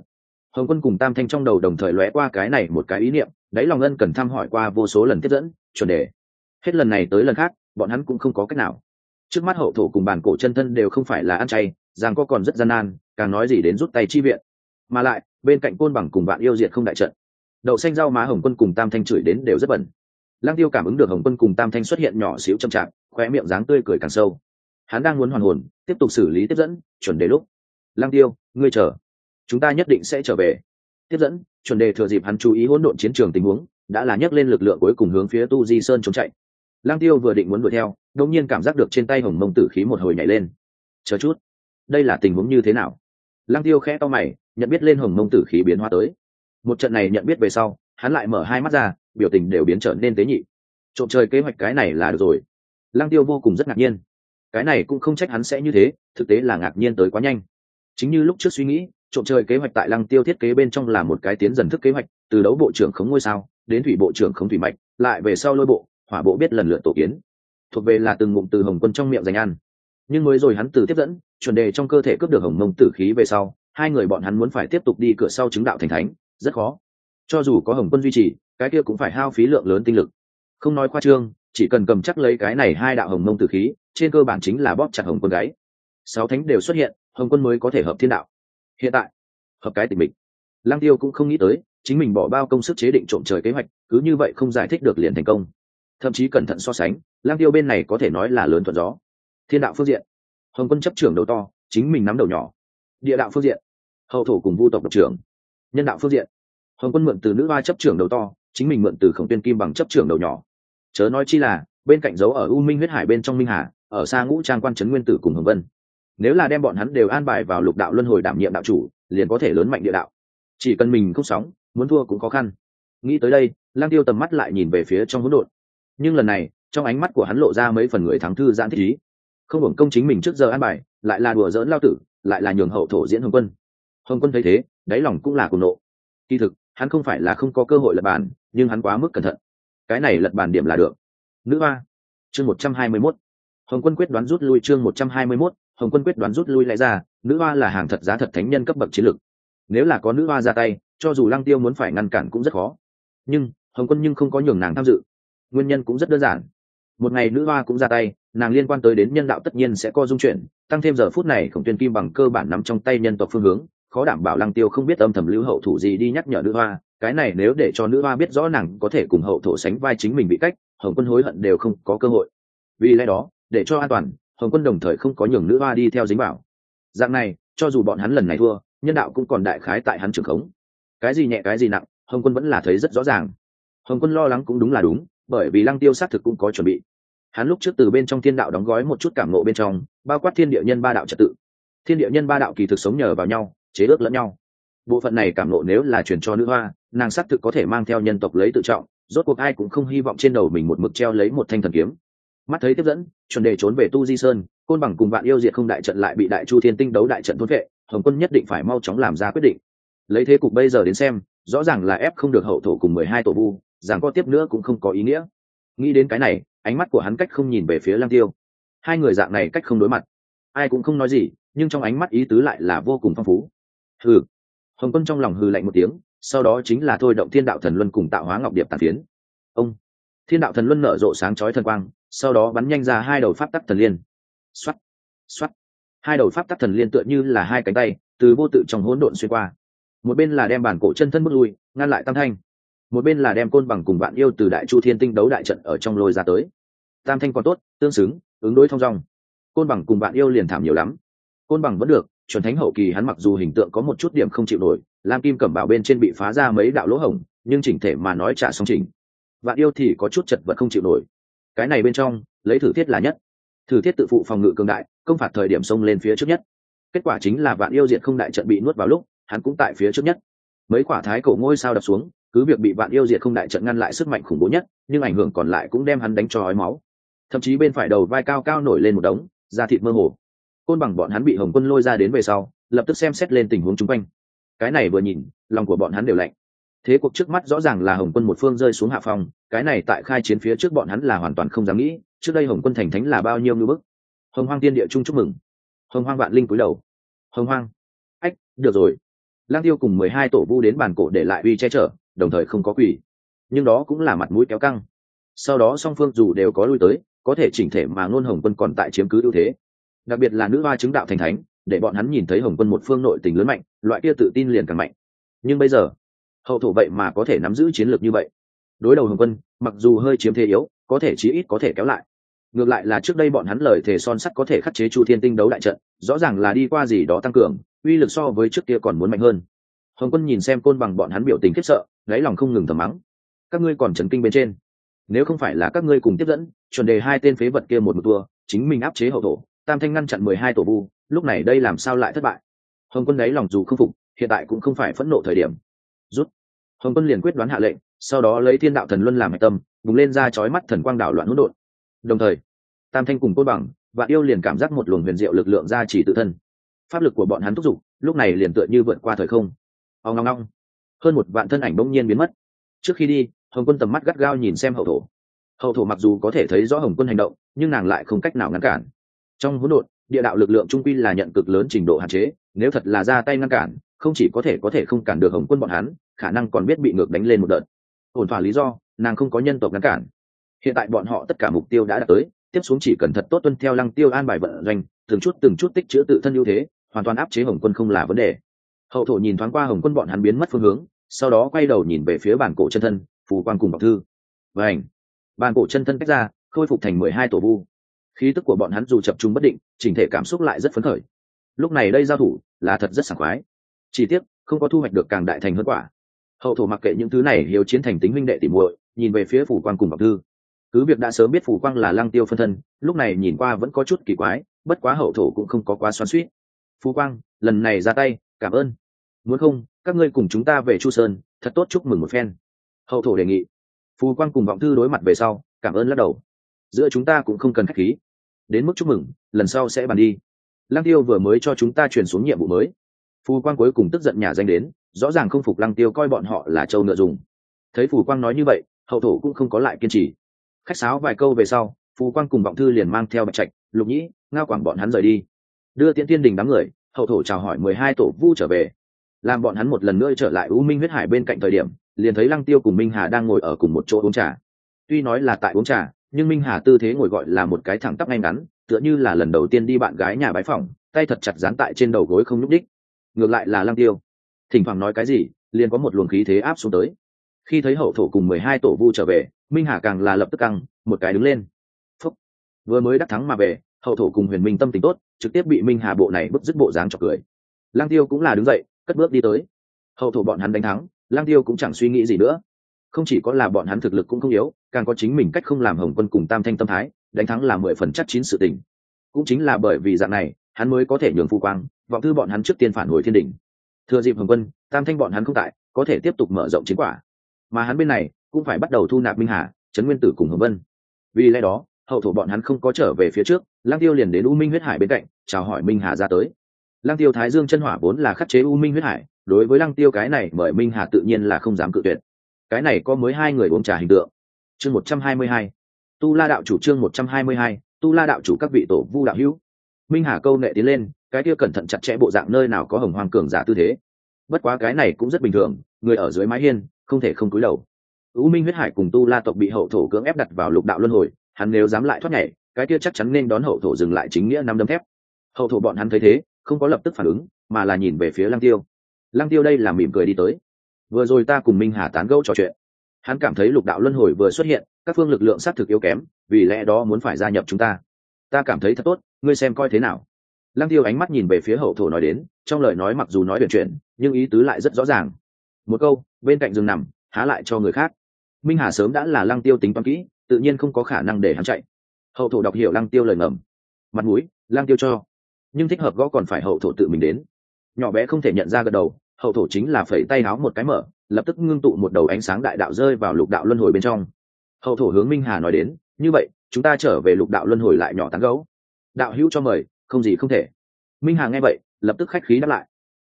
Hồng quân cùng tam thanh trong đầu đồng thời lóe qua cái này một cái ý niệm, đáy lòng ân cần thăm hỏi qua vô số lần tiếp dẫn, chuẩn đề. Hết lần này tới lần khác, bọn hắn cũng không có cách nào trước mắt hậu thổ cùng bản cổ chân thân đều không phải là ăn chay giang có còn rất gian nan, càng nói gì đến rút tay chi viện. Mà lại, bên cạnh côn bằng cùng bạn yêu diệt không đại trận. Đậu xanh rau má hồng quân cùng tam thanh chửi đến đều rất bẩn. Lăng tiêu cảm ứng được hồng quân cùng tam thanh xuất hiện nhỏ xíu chậm chạp, khóe miệng dáng tươi cười càng sâu. Hắn đang muốn hoàn hồn, tiếp tục xử lý tiếp dẫn, chuẩn đề lúc. Lăng tiêu, ngươi chờ. Chúng ta nhất định sẽ trở về. Tiếp dẫn, chuẩn đề thừa dịp hắn chú ý hỗn độn chiến trường tình huống, đã là nhấc lên lực lượng cuối cùng hướng phía tu di sơn trốn chạy lăng tiêu vừa định muốn đuổi theo, đột nhiên cảm giác được trên tay hồng mông tử khí một hồi nhảy lên. Chờ chút, đây là tình huống như thế nào? Lăng tiêu khẽ to mày, nhận biết lên hồng mông tử khí biến hóa tới. Một trận này nhận biết về sau, hắn lại mở hai mắt ra, biểu tình đều biến trở nên tế nhị. Trộm trời kế hoạch cái này là được rồi. Lăng tiêu vô cùng rất ngạc nhiên. Cái này cũng không trách hắn sẽ như thế, thực tế là ngạc nhiên tới quá nhanh. Chính như lúc trước suy nghĩ, trộm trời kế hoạch tại lăng tiêu thiết kế bên trong là một cái tiến dần thức kế hoạch, từ đấu bộ trưởng khống ngôi sao đến thủy bộ trưởng khống thủy mạch, lại về sau lôi bộ hỏa bộ biết lần lượt tổ kiến. Thuộc về là từng ngụm từ hồng quân trong miệng dành ăn. Nhưng mới rồi hắn từ tiếp dẫn, chuẩn đề trong cơ thể cướp được hồng mông tử khí về sau, hai người bọn hắn muốn phải tiếp tục đi cửa sau chứng đạo thành thánh, rất khó. Cho dù có hồng quân duy trì, cái kia cũng phải hao phí lượng lớn tinh lực. Không nói khoa trương, chỉ cần cầm chắc lấy cái này hai đạo hồng mông tử khí, trên cơ bản chính là bóp chặt hồng quân gáy sáu thánh đều xuất hiện, hồng quân mới có thể hợp thiên đạo. Hiện tại, hợp cái tình mình. Lang tiêu cũng không nghĩ tới, chính mình bỏ bao công sức chế định trộm trời kế hoạch, cứ như vậy không giải thích được liền thành công thậm chí cẩn thận so sánh, lang tiêu bên này có thể nói là lớn thuận gió. Thiên đạo phương diện. Hồng quân chấp trưởng đầu to, chính mình nắm đầu nhỏ. Địa đạo phương diện. Hậu thổ cùng vu tộc độc trưởng. Nhân đạo phương diện. Hồng quân mượn từ nữ hoa chấp trưởng đầu to, chính mình mượn từ khổng tiên kim bằng chấp trưởng đầu nhỏ. Chớ nói chi là, bên cạnh dấu ở u minh huyết hải bên trong minh hà, ở xa ngũ trang quan trấn nguyên tử cùng hồng vân. Nếu là đem bọn hắn đều an bài vào lục đạo luân hồi đảm nhiệm đạo chủ, liền có thể lớn mạnh địa đạo. Chỉ cần mình không sóng, muốn thua cũng khó khăn. Nghĩ tới đây, lang tiêu tầm mắt lại nhìn về phía trong hỗn độn nhưng lần này, trong ánh mắt của hắn lộ ra mấy phần người thắng thư giãn thích ý. Không hưởng công chính mình trước giờ an bài, lại là đùa dỡn lao tử, lại là nhường hậu thổ diễn hồng quân. Hồng quân thấy thế, đáy lòng cũng là cùng nộ. Kỳ thực, hắn không phải là không có cơ hội lật bàn, nhưng hắn quá mức cẩn thận. Cái này lật bàn điểm là được. Nữ hoa. Chương một trăm hai mươi mốt. Hồng quân quyết đoán rút lui chương một trăm hai mươi mốt. Hồng quân quyết đoán rút lui lại ra, nữ hoa là hàng thật giá thật thánh nhân cấp bậc chiến lược. Nếu là có nữ hoa ra tay, cho dù lăng tiêu muốn phải ngăn cản cũng rất khó. Nhưng, hồng quân nhưng không có nhường nàng tham dự nguyên nhân cũng rất đơn giản. Một ngày nữ hoa cũng ra tay, nàng liên quan tới đến nhân đạo tất nhiên sẽ co dung chuyển, tăng thêm giờ phút này khổng tuyên kim bằng cơ bản nắm trong tay nhân tộc phương hướng, khó đảm bảo lăng tiêu không biết âm thầm lưu hậu thủ gì đi nhắc nhở nữ hoa, cái này nếu để cho nữ hoa biết rõ nàng có thể cùng hậu thổ sánh vai chính mình bị cách, hồng quân hối hận đều không có cơ hội. Vì lẽ đó, để cho an toàn, hồng quân đồng thời không có nhường nữ hoa đi theo dính bảo dạng này, cho dù bọn hắn lần này thua, nhân đạo cũng còn đại khái tại hắn trưởng khống. Cái gì nhẹ cái gì nặng, hồng quân vẫn là thấy rất rõ ràng. Hồng quân lo lắng cũng đúng là đúng bởi vì lăng tiêu xác thực cũng có chuẩn bị. Hắn lúc trước từ bên trong thiên đạo đóng gói một chút cảm nộ bên trong, bao quát thiên địa nhân ba đạo trật tự. Thiên địa nhân ba đạo kỳ thực sống nhờ vào nhau, chế ước lẫn nhau. Bộ phận này cảm nộ nếu là truyền cho nữ hoa, nàng xác thực có thể mang theo nhân tộc lấy tự trọng, rốt cuộc ai cũng không hy vọng trên đầu mình một mực treo lấy một thanh thần kiếm. Mắt thấy tiếp dẫn, chuẩn đề trốn về tu di sơn, côn bằng cùng bạn yêu diệt không đại trận lại bị đại chu thiên tinh đấu đại trận thôn vệ, hồng quân nhất định phải mau chóng làm ra quyết định. Lấy thế cục bây giờ đến xem, rõ ràng là ép không được hậu thổ cùng mười hai tổ vu rằng có tiếp nữa cũng không có ý nghĩa. Nghĩ đến cái này, ánh mắt của hắn cách không nhìn về phía lang tiêu. Hai người dạng này cách không đối mặt. Ai cũng không nói gì, nhưng trong ánh mắt ý tứ lại là vô cùng phong phú. Hừ. Hồng quân trong lòng hừ lạnh một tiếng, sau đó chính là thôi động thiên đạo thần luân cùng tạo hóa ngọc điệp tàn phiến. Ông. Thiên đạo thần luân nở rộ sáng chói thần quang, sau đó bắn nhanh ra hai đầu pháp tắc thần liên. Xoắt xoắt hai đầu pháp tắc thần liên tựa như là hai cánh tay, từ vô tự trong hỗn độn xuyên qua. Một bên là đem bản cổ chân thân bước lui, ngăn lại tam thanh một bên là đem côn bằng cùng bạn yêu từ đại chu thiên tinh đấu đại trận ở trong lôi ra tới. Tam thanh còn tốt, tương xứng, ứng đối thong dong. Côn bằng cùng bạn yêu liền thảm nhiều lắm. Côn bằng vẫn được, chuẩn thánh hậu kỳ hắn mặc dù hình tượng có một chút điểm không chịu nổi, lam kim cẩm bảo bên trên bị phá ra mấy đạo lỗ hổng, nhưng chỉnh thể mà nói trả song chỉnh. Bạn yêu thì có chút chật vật không chịu nổi. Cái này bên trong, lấy thử thiết là nhất. Thử thiết tự phụ phòng ngự cường đại, công phạt thời điểm xông lên phía trước nhất. Kết quả chính là bạn yêu diệt không đại trận bị nuốt vào lúc, hắn cũng tại phía trước nhất. Mấy quả thái cổ ngôi sao đập xuống cứ việc bị vạn yêu diệt không đại trận ngăn lại sức mạnh khủng bố nhất, nhưng ảnh hưởng còn lại cũng đem hắn đánh cho ói máu. Thậm chí bên phải đầu vai cao cao nổi lên một đống, da thịt mơ hồ. Côn bằng bọn hắn bị hồng quân lôi ra đến về sau, lập tức xem xét lên tình huống chung quanh. Cái này vừa nhìn, lòng của bọn hắn đều lạnh. Thế cuộc trước mắt rõ ràng là hồng quân một phương rơi xuống hạ phòng cái này tại khai chiến phía trước bọn hắn là hoàn toàn không dám nghĩ, trước đây hồng quân thành thánh là bao nhiêu ngưỡng bức. Hồng hoang tiên địa trung chúc mừng. Hồng hoang vạn linh cúi đầu. Hồng hoang. Ách, được rồi. Lang tiêu cùng mười hai tổ vu đến bàn cổ để lại uy che chở đồng thời không có quỷ. Nhưng đó cũng là mặt mũi kéo căng. Sau đó song phương dù đều có lui tới, có thể chỉnh thể mà ngôn hồng quân còn tại chiếm cứ ưu thế. Đặc biệt là nữ hoa chứng đạo thành thánh, để bọn hắn nhìn thấy hồng quân một phương nội tình lớn mạnh, loại kia tự tin liền càng mạnh. Nhưng bây giờ, hậu thổ vậy mà có thể nắm giữ chiến lược như vậy. Đối đầu hồng quân, mặc dù hơi chiếm thế yếu, có thể chí ít có thể kéo lại. Ngược lại là trước đây bọn hắn lời thề son sắt có thể khắc chế chu thiên tinh đấu đại trận, rõ ràng là đi qua gì đó tăng cường, uy lực so với trước kia còn muốn mạnh hơn hồng quân nhìn xem côn bằng bọn hắn biểu tình khiếp sợ gáy lòng không ngừng thầm mắng. Các ngươi còn chấn kinh bên trên. Nếu không phải là các ngươi cùng tiếp dẫn, chuẩn đề hai tên phế vật kia một một tour chính mình áp chế hậu thổ, tam thanh ngăn chặn mười hai tổ vu, lúc này đây làm sao lại thất bại? Hồng quân gáy lòng dù không phục, hiện tại cũng không phải phẫn nộ thời điểm. Rút. Hồng quân liền quyết đoán hạ lệnh, sau đó lấy thiên đạo thần luân làm hạch tâm, bùng lên ra chói mắt thần quang đảo loạn hỗn độn. Đồng thời, tam thanh cùng côn bằng và yêu liền cảm giác một luồng huyền diệu lực lượng ra chỉ tự thân. Pháp lực của bọn hắn thúc giục, lúc này liền tựa như vượt qua thời không ao ngong ngong hơn một vạn thân ảnh bỗng nhiên biến mất. Trước khi đi, hồng quân tầm mắt gắt gao nhìn xem hậu thổ. Hậu thổ mặc dù có thể thấy rõ hồng quân hành động, nhưng nàng lại không cách nào ngăn cản. Trong hỗn độn, địa đạo lực lượng trung quy là nhận cực lớn trình độ hạn chế, nếu thật là ra tay ngăn cản, không chỉ có thể có thể không cản được hồng quân bọn hắn, khả năng còn biết bị ngược đánh lên một đợt. Ổn thỏa lý do, nàng không có nhân tộc ngăn cản. Hiện tại bọn họ tất cả mục tiêu đã đạt tới, tiếp xuống chỉ cần thật tốt tuân theo lăng tiêu an bài vận doanh, từng chút từng chút tích chữa tự thân ưu thế, hoàn toàn áp chế hồng quân không là vấn đề hậu thổ nhìn thoáng qua hồng quân bọn hắn biến mất phương hướng, sau đó quay đầu nhìn về phía bản cổ chân thân, phù quang cùng bọc thư. Và ảnh bản cổ chân thân tách ra, khôi phục thành mười hai tổ vu. Khí tức của bọn hắn dù chập trung bất định, chỉnh thể cảm xúc lại rất phấn khởi. Lúc này đây giao thủ là thật rất sảng khoái. Chỉ tiếc, không có thu hoạch được càng đại thành hơn quả. Hậu thổ mặc kệ những thứ này hiếu chiến thành tính minh đệ tỉ muội, nhìn về phía phủ quang cùng bọc thư. Cứ việc đã sớm biết phủ quang là lăng tiêu phân thân, lúc này nhìn qua vẫn có chút kỳ quái, bất quá hậu thổ cũng không có quá xoắn suýt phú quang, lần này ra tay, cảm ơn muốn không, các ngươi cùng chúng ta về chu sơn, thật tốt chúc mừng một phen. Hậu thổ đề nghị. Phù quang cùng vọng thư đối mặt về sau, cảm ơn lắc đầu. Giữa chúng ta cũng không cần khách khí. Đến mức chúc mừng, lần sau sẽ bàn đi. Lăng tiêu vừa mới cho chúng ta truyền xuống nhiệm vụ mới. Phù quang cuối cùng tức giận nhà danh đến, rõ ràng không phục lăng tiêu coi bọn họ là châu nợ dùng. Thấy phù quang nói như vậy, hậu thổ cũng không có lại kiên trì. Khách sáo vài câu về sau, phù quang cùng vọng thư liền mang theo bạch trạch, lục nhĩ, ngao quảng bọn hắn rời đi. Đưa tiễn tiên đình đám người, hậu thổ chào hỏi mười hai tổ vu trở về làm bọn hắn một lần nữa trở lại u minh huyết hải bên cạnh thời điểm, liền thấy lăng tiêu cùng minh hà đang ngồi ở cùng một chỗ uống trà. Tuy nói là tại uống trà, nhưng minh hà tư thế ngồi gọi là một cái thẳng tắp ngay ngắn, tựa như là lần đầu tiên đi bạn gái nhà bái phòng tay thật chặt dán tại trên đầu gối không nhúc đích ngược lại là lăng tiêu. Thỉnh thoảng nói cái gì, liền có một luồng khí thế áp xuống tới. Khi thấy hậu thổ cùng mười hai tổ vu trở về, minh hà càng là lập tức căng, một cái đứng lên. Phúc. vừa mới đắc thắng mà về, hậu thổ cùng huyền minh tâm tính tốt, trực tiếp bị minh hà bộ này bức dứt bộ dáng chọc cười. Lang tiêu cũng là đứng dậy cất bước đi tới. Hậu thổ bọn hắn đánh thắng, lang tiêu cũng chẳng suy nghĩ gì nữa. Không chỉ có là bọn hắn thực lực cũng không yếu, càng có chính mình cách không làm hồng quân cùng tam thanh tâm thái, đánh thắng là mười phần chắc chín sự tình. Cũng chính là bởi vì dạng này, hắn mới có thể nhường phu quang, vọng thư bọn hắn trước tiên phản hồi thiên đỉnh thừa dịp hồng quân, tam thanh bọn hắn không tại, có thể tiếp tục mở rộng chiến quả. Mà hắn bên này, cũng phải bắt đầu thu nạp minh hà, trấn nguyên tử cùng hồng vân. Vì lẽ đó, hậu thổ bọn hắn không có trở về phía trước, lang tiêu liền đến u minh huyết hải bên cạnh, chào hỏi minh hà ra tới lang tiêu thái dương chân hỏa vốn là khắc chế u minh huyết hải, đối với lang tiêu cái này mời minh hà tự nhiên là không dám cự tuyệt. Cái này có mới hai người uống trà hình tượng. Chương một trăm hai mươi hai. Tu la đạo chủ trương một trăm hai mươi hai, tu la đạo chủ các vị tổ vu đạo hữu. Minh hà câu nệ tiến lên, cái kia cẩn thận chặt chẽ bộ dạng nơi nào có hồng hoàng cường giả tư thế. Bất quá cái này cũng rất bình thường, người ở dưới mái hiên, không thể không cúi đầu. U minh huyết hải cùng tu la tộc bị hậu thổ cưỡng ép đặt vào lục đạo luân hồi, hắn nếu dám lại thoát nhảy, cái kia chắc chắn nên đón hậu thổ dừng lại chính nghĩa năm đấm thép. Hậu thổ bọn hắn thấy thế không có lập tức phản ứng, mà là nhìn về phía lăng tiêu. Lăng tiêu đây là mỉm cười đi tới. Vừa rồi ta cùng minh hà tán gẫu trò chuyện. Hắn cảm thấy lục đạo luân hồi vừa xuất hiện, các phương lực lượng xác thực yếu kém, vì lẽ đó muốn phải gia nhập chúng ta. Ta cảm thấy thật tốt, ngươi xem coi thế nào. Lăng tiêu ánh mắt nhìn về phía hậu thổ nói đến, trong lời nói mặc dù nói chuyện chuyện nhưng ý tứ lại rất rõ ràng. Một câu, bên cạnh giường nằm, há lại cho người khác. Minh hà sớm đã là lăng tiêu tính toán kỹ, tự nhiên không có khả năng để hắn chạy. Hậu thổ đọc hiểu lăng tiêu lời ngầm. Mặt mũi, lăng tiêu cho nhưng thích hợp gõ còn phải hậu thổ tự mình đến. Nhỏ bé không thể nhận ra gật đầu, hậu thổ chính là phẩy tay háo một cái mở, lập tức ngưng tụ một đầu ánh sáng đại đạo rơi vào lục đạo luân hồi bên trong. Hậu thổ hướng minh hà nói đến, như vậy, chúng ta trở về lục đạo luân hồi lại nhỏ tán gấu. Đạo hữu cho mời, không gì không thể. Minh hà nghe vậy, lập tức khách khí đáp lại.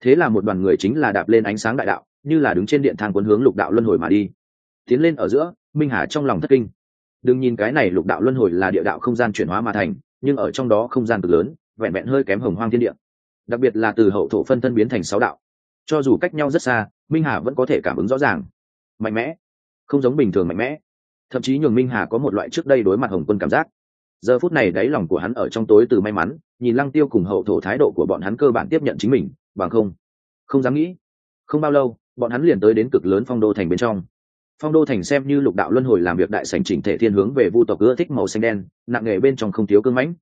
Thế là một đoàn người chính là đạp lên ánh sáng đại đạo, như là đứng trên điện thang cuốn hướng lục đạo luân hồi mà đi. Tiến lên ở giữa, minh hà trong lòng thất kinh. Đừng nhìn cái này lục đạo luân hồi là địa đạo không gian chuyển hóa mà thành, nhưng ở trong đó không gian cực lớn vẹn vẹn hơi kém hồng hoang thiên địa. Đặc biệt là từ hậu thổ phân thân biến thành sáu đạo. Cho dù cách nhau rất xa, minh hà vẫn có thể cảm ứng rõ ràng. Mạnh mẽ. Không giống bình thường mạnh mẽ. Thậm chí nhường minh hà có một loại trước đây đối mặt hồng quân cảm giác. Giờ phút này đáy lòng của hắn ở trong tối từ may mắn, nhìn lăng tiêu cùng hậu thổ thái độ của bọn hắn cơ bản tiếp nhận chính mình, bằng không. Không dám nghĩ. Không bao lâu, bọn hắn liền tới đến cực lớn phong đô thành bên trong. Phong đô thành xem như lục đạo luân hồi làm việc đại sảnh chỉnh thể thiên hướng về vu tộc ưa thích màu xanh đen, nặng nghề bên trong không thiếu cương mãnh.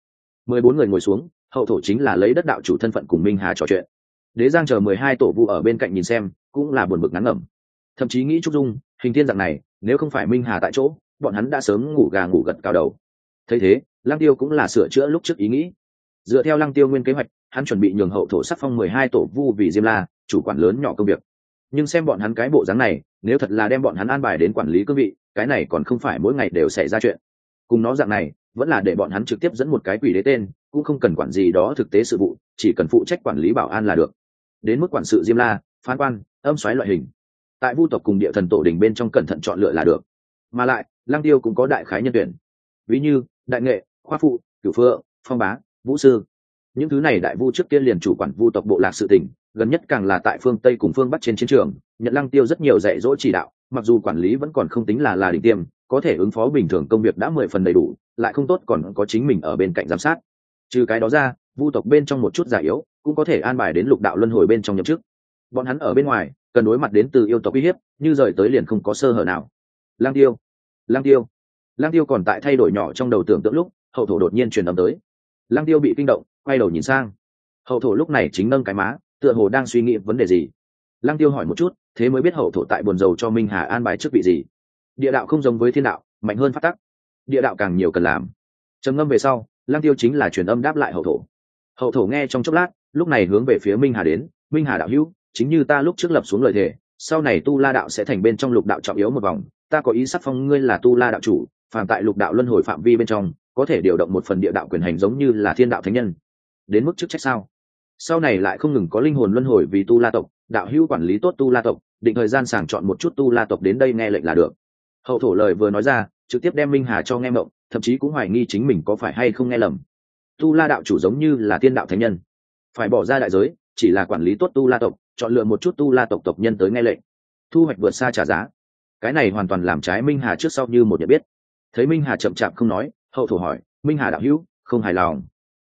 Mười bốn người ngồi xuống hậu thổ chính là lấy đất đạo chủ thân phận cùng minh hà trò chuyện. Đế giang chờ mười hai tổ vu ở bên cạnh nhìn xem, cũng là buồn bực ngắn ngẩm. Thậm chí nghĩ trúc dung, hình thiên dạng này, nếu không phải minh hà tại chỗ, bọn hắn đã sớm ngủ gà ngủ gật cao đầu. Thấy thế, lăng tiêu cũng là sửa chữa lúc trước ý nghĩ. Dựa theo lăng tiêu nguyên kế hoạch, hắn chuẩn bị nhường hậu thổ sắc phong mười hai tổ vu vì diêm la, chủ quản lớn nhỏ công việc. Nhưng xem bọn hắn cái bộ dáng này, nếu thật là đem bọn hắn an bài đến quản lý cương vị, cái này còn không phải mỗi ngày đều xảy ra chuyện. Cùng nó dạng này, vẫn là để bọn hắn trực tiếp dẫn một cái quỷ đế tên cũng không cần quản gì đó thực tế sự vụ, chỉ cần phụ trách quản lý bảo an là được. Đến mức quản sự diêm la, phán quan, âm xoáy loại hình. Tại vu tộc cùng địa thần tổ đình bên trong cẩn thận chọn lựa là được. Mà lại lang tiêu cũng có đại khái nhân tuyển. Ví như, đại nghệ, khoa phụ, cửu phượng, phong bá, vũ sư. Những thứ này đại vu trước kia liền chủ quản vu tộc bộ lạc sự tỉnh, gần nhất càng là tại phương tây cùng phương bắc trên chiến trường, nhận lăng tiêu rất nhiều dạy dỗ chỉ đạo, mặc dù quản lý vẫn còn không tính là là đỉnh tiêm, có thể ứng phó bình thường công việc đã mười phần đầy đủ, lại không tốt còn có chính mình ở bên cạnh giám sát trừ cái đó ra, vu tộc bên trong một chút giả yếu, cũng có thể an bài đến lục đạo luân hồi bên trong nhậm chức. Bọn hắn ở bên ngoài, cần đối mặt đến từ yêu tộc uy hiếp, như rời tới liền không có sơ hở nào. Lang tiêu lang tiêu. Lang tiêu còn tại thay đổi nhỏ trong đầu tưởng tượng lúc, hậu thổ đột nhiên truyền âm tới. Lang tiêu bị kinh động, quay đầu nhìn sang. Hậu thổ lúc này chính nâng cái má, tựa hồ đang suy nghĩ vấn đề gì. Lang tiêu hỏi một chút, thế mới biết hậu thổ tại buồn dầu cho minh hà an bài chức vị gì. Địa đạo không giống với thiên đạo, mạnh hơn phát tắc. Địa đạo càng nhiều cần làm. Trầm ngâm về sau lang tiêu chính là truyền âm đáp lại hậu thổ. Hậu thổ nghe trong chốc lát, lúc này hướng về phía minh hà đến, minh hà đạo hữu, chính như ta lúc trước lập xuống lời thề, sau này tu la đạo sẽ thành bên trong lục đạo trọng yếu một vòng, ta có ý sắc phong ngươi là tu la đạo chủ, phàm tại lục đạo luân hồi phạm vi bên trong, có thể điều động một phần địa đạo quyền hành giống như là thiên đạo thánh nhân. Đến mức chức trách sao? Sau này lại không ngừng có linh hồn luân hồi vì tu la tộc, đạo hữu quản lý tốt tu la tộc, định thời gian sàng chọn một chút tu la tộc đến đây nghe lệnh là được. Hậu thổ lời vừa nói ra, trực tiếp đem minh hà cho nghe mộng thậm chí cũng hoài nghi chính mình có phải hay không nghe lầm. Tu la đạo chủ giống như là tiên đạo thánh nhân. Phải bỏ ra đại giới, chỉ là quản lý tốt tu la tộc, chọn lựa một chút tu la tộc tộc nhân tới nghe lệnh. Thu hoạch vượt xa trả giá. Cái này hoàn toàn làm trái minh hà trước sau như một nhận biết. Thấy minh hà chậm chạp không nói, hậu thủ hỏi, minh hà đạo hữu, không hài lòng.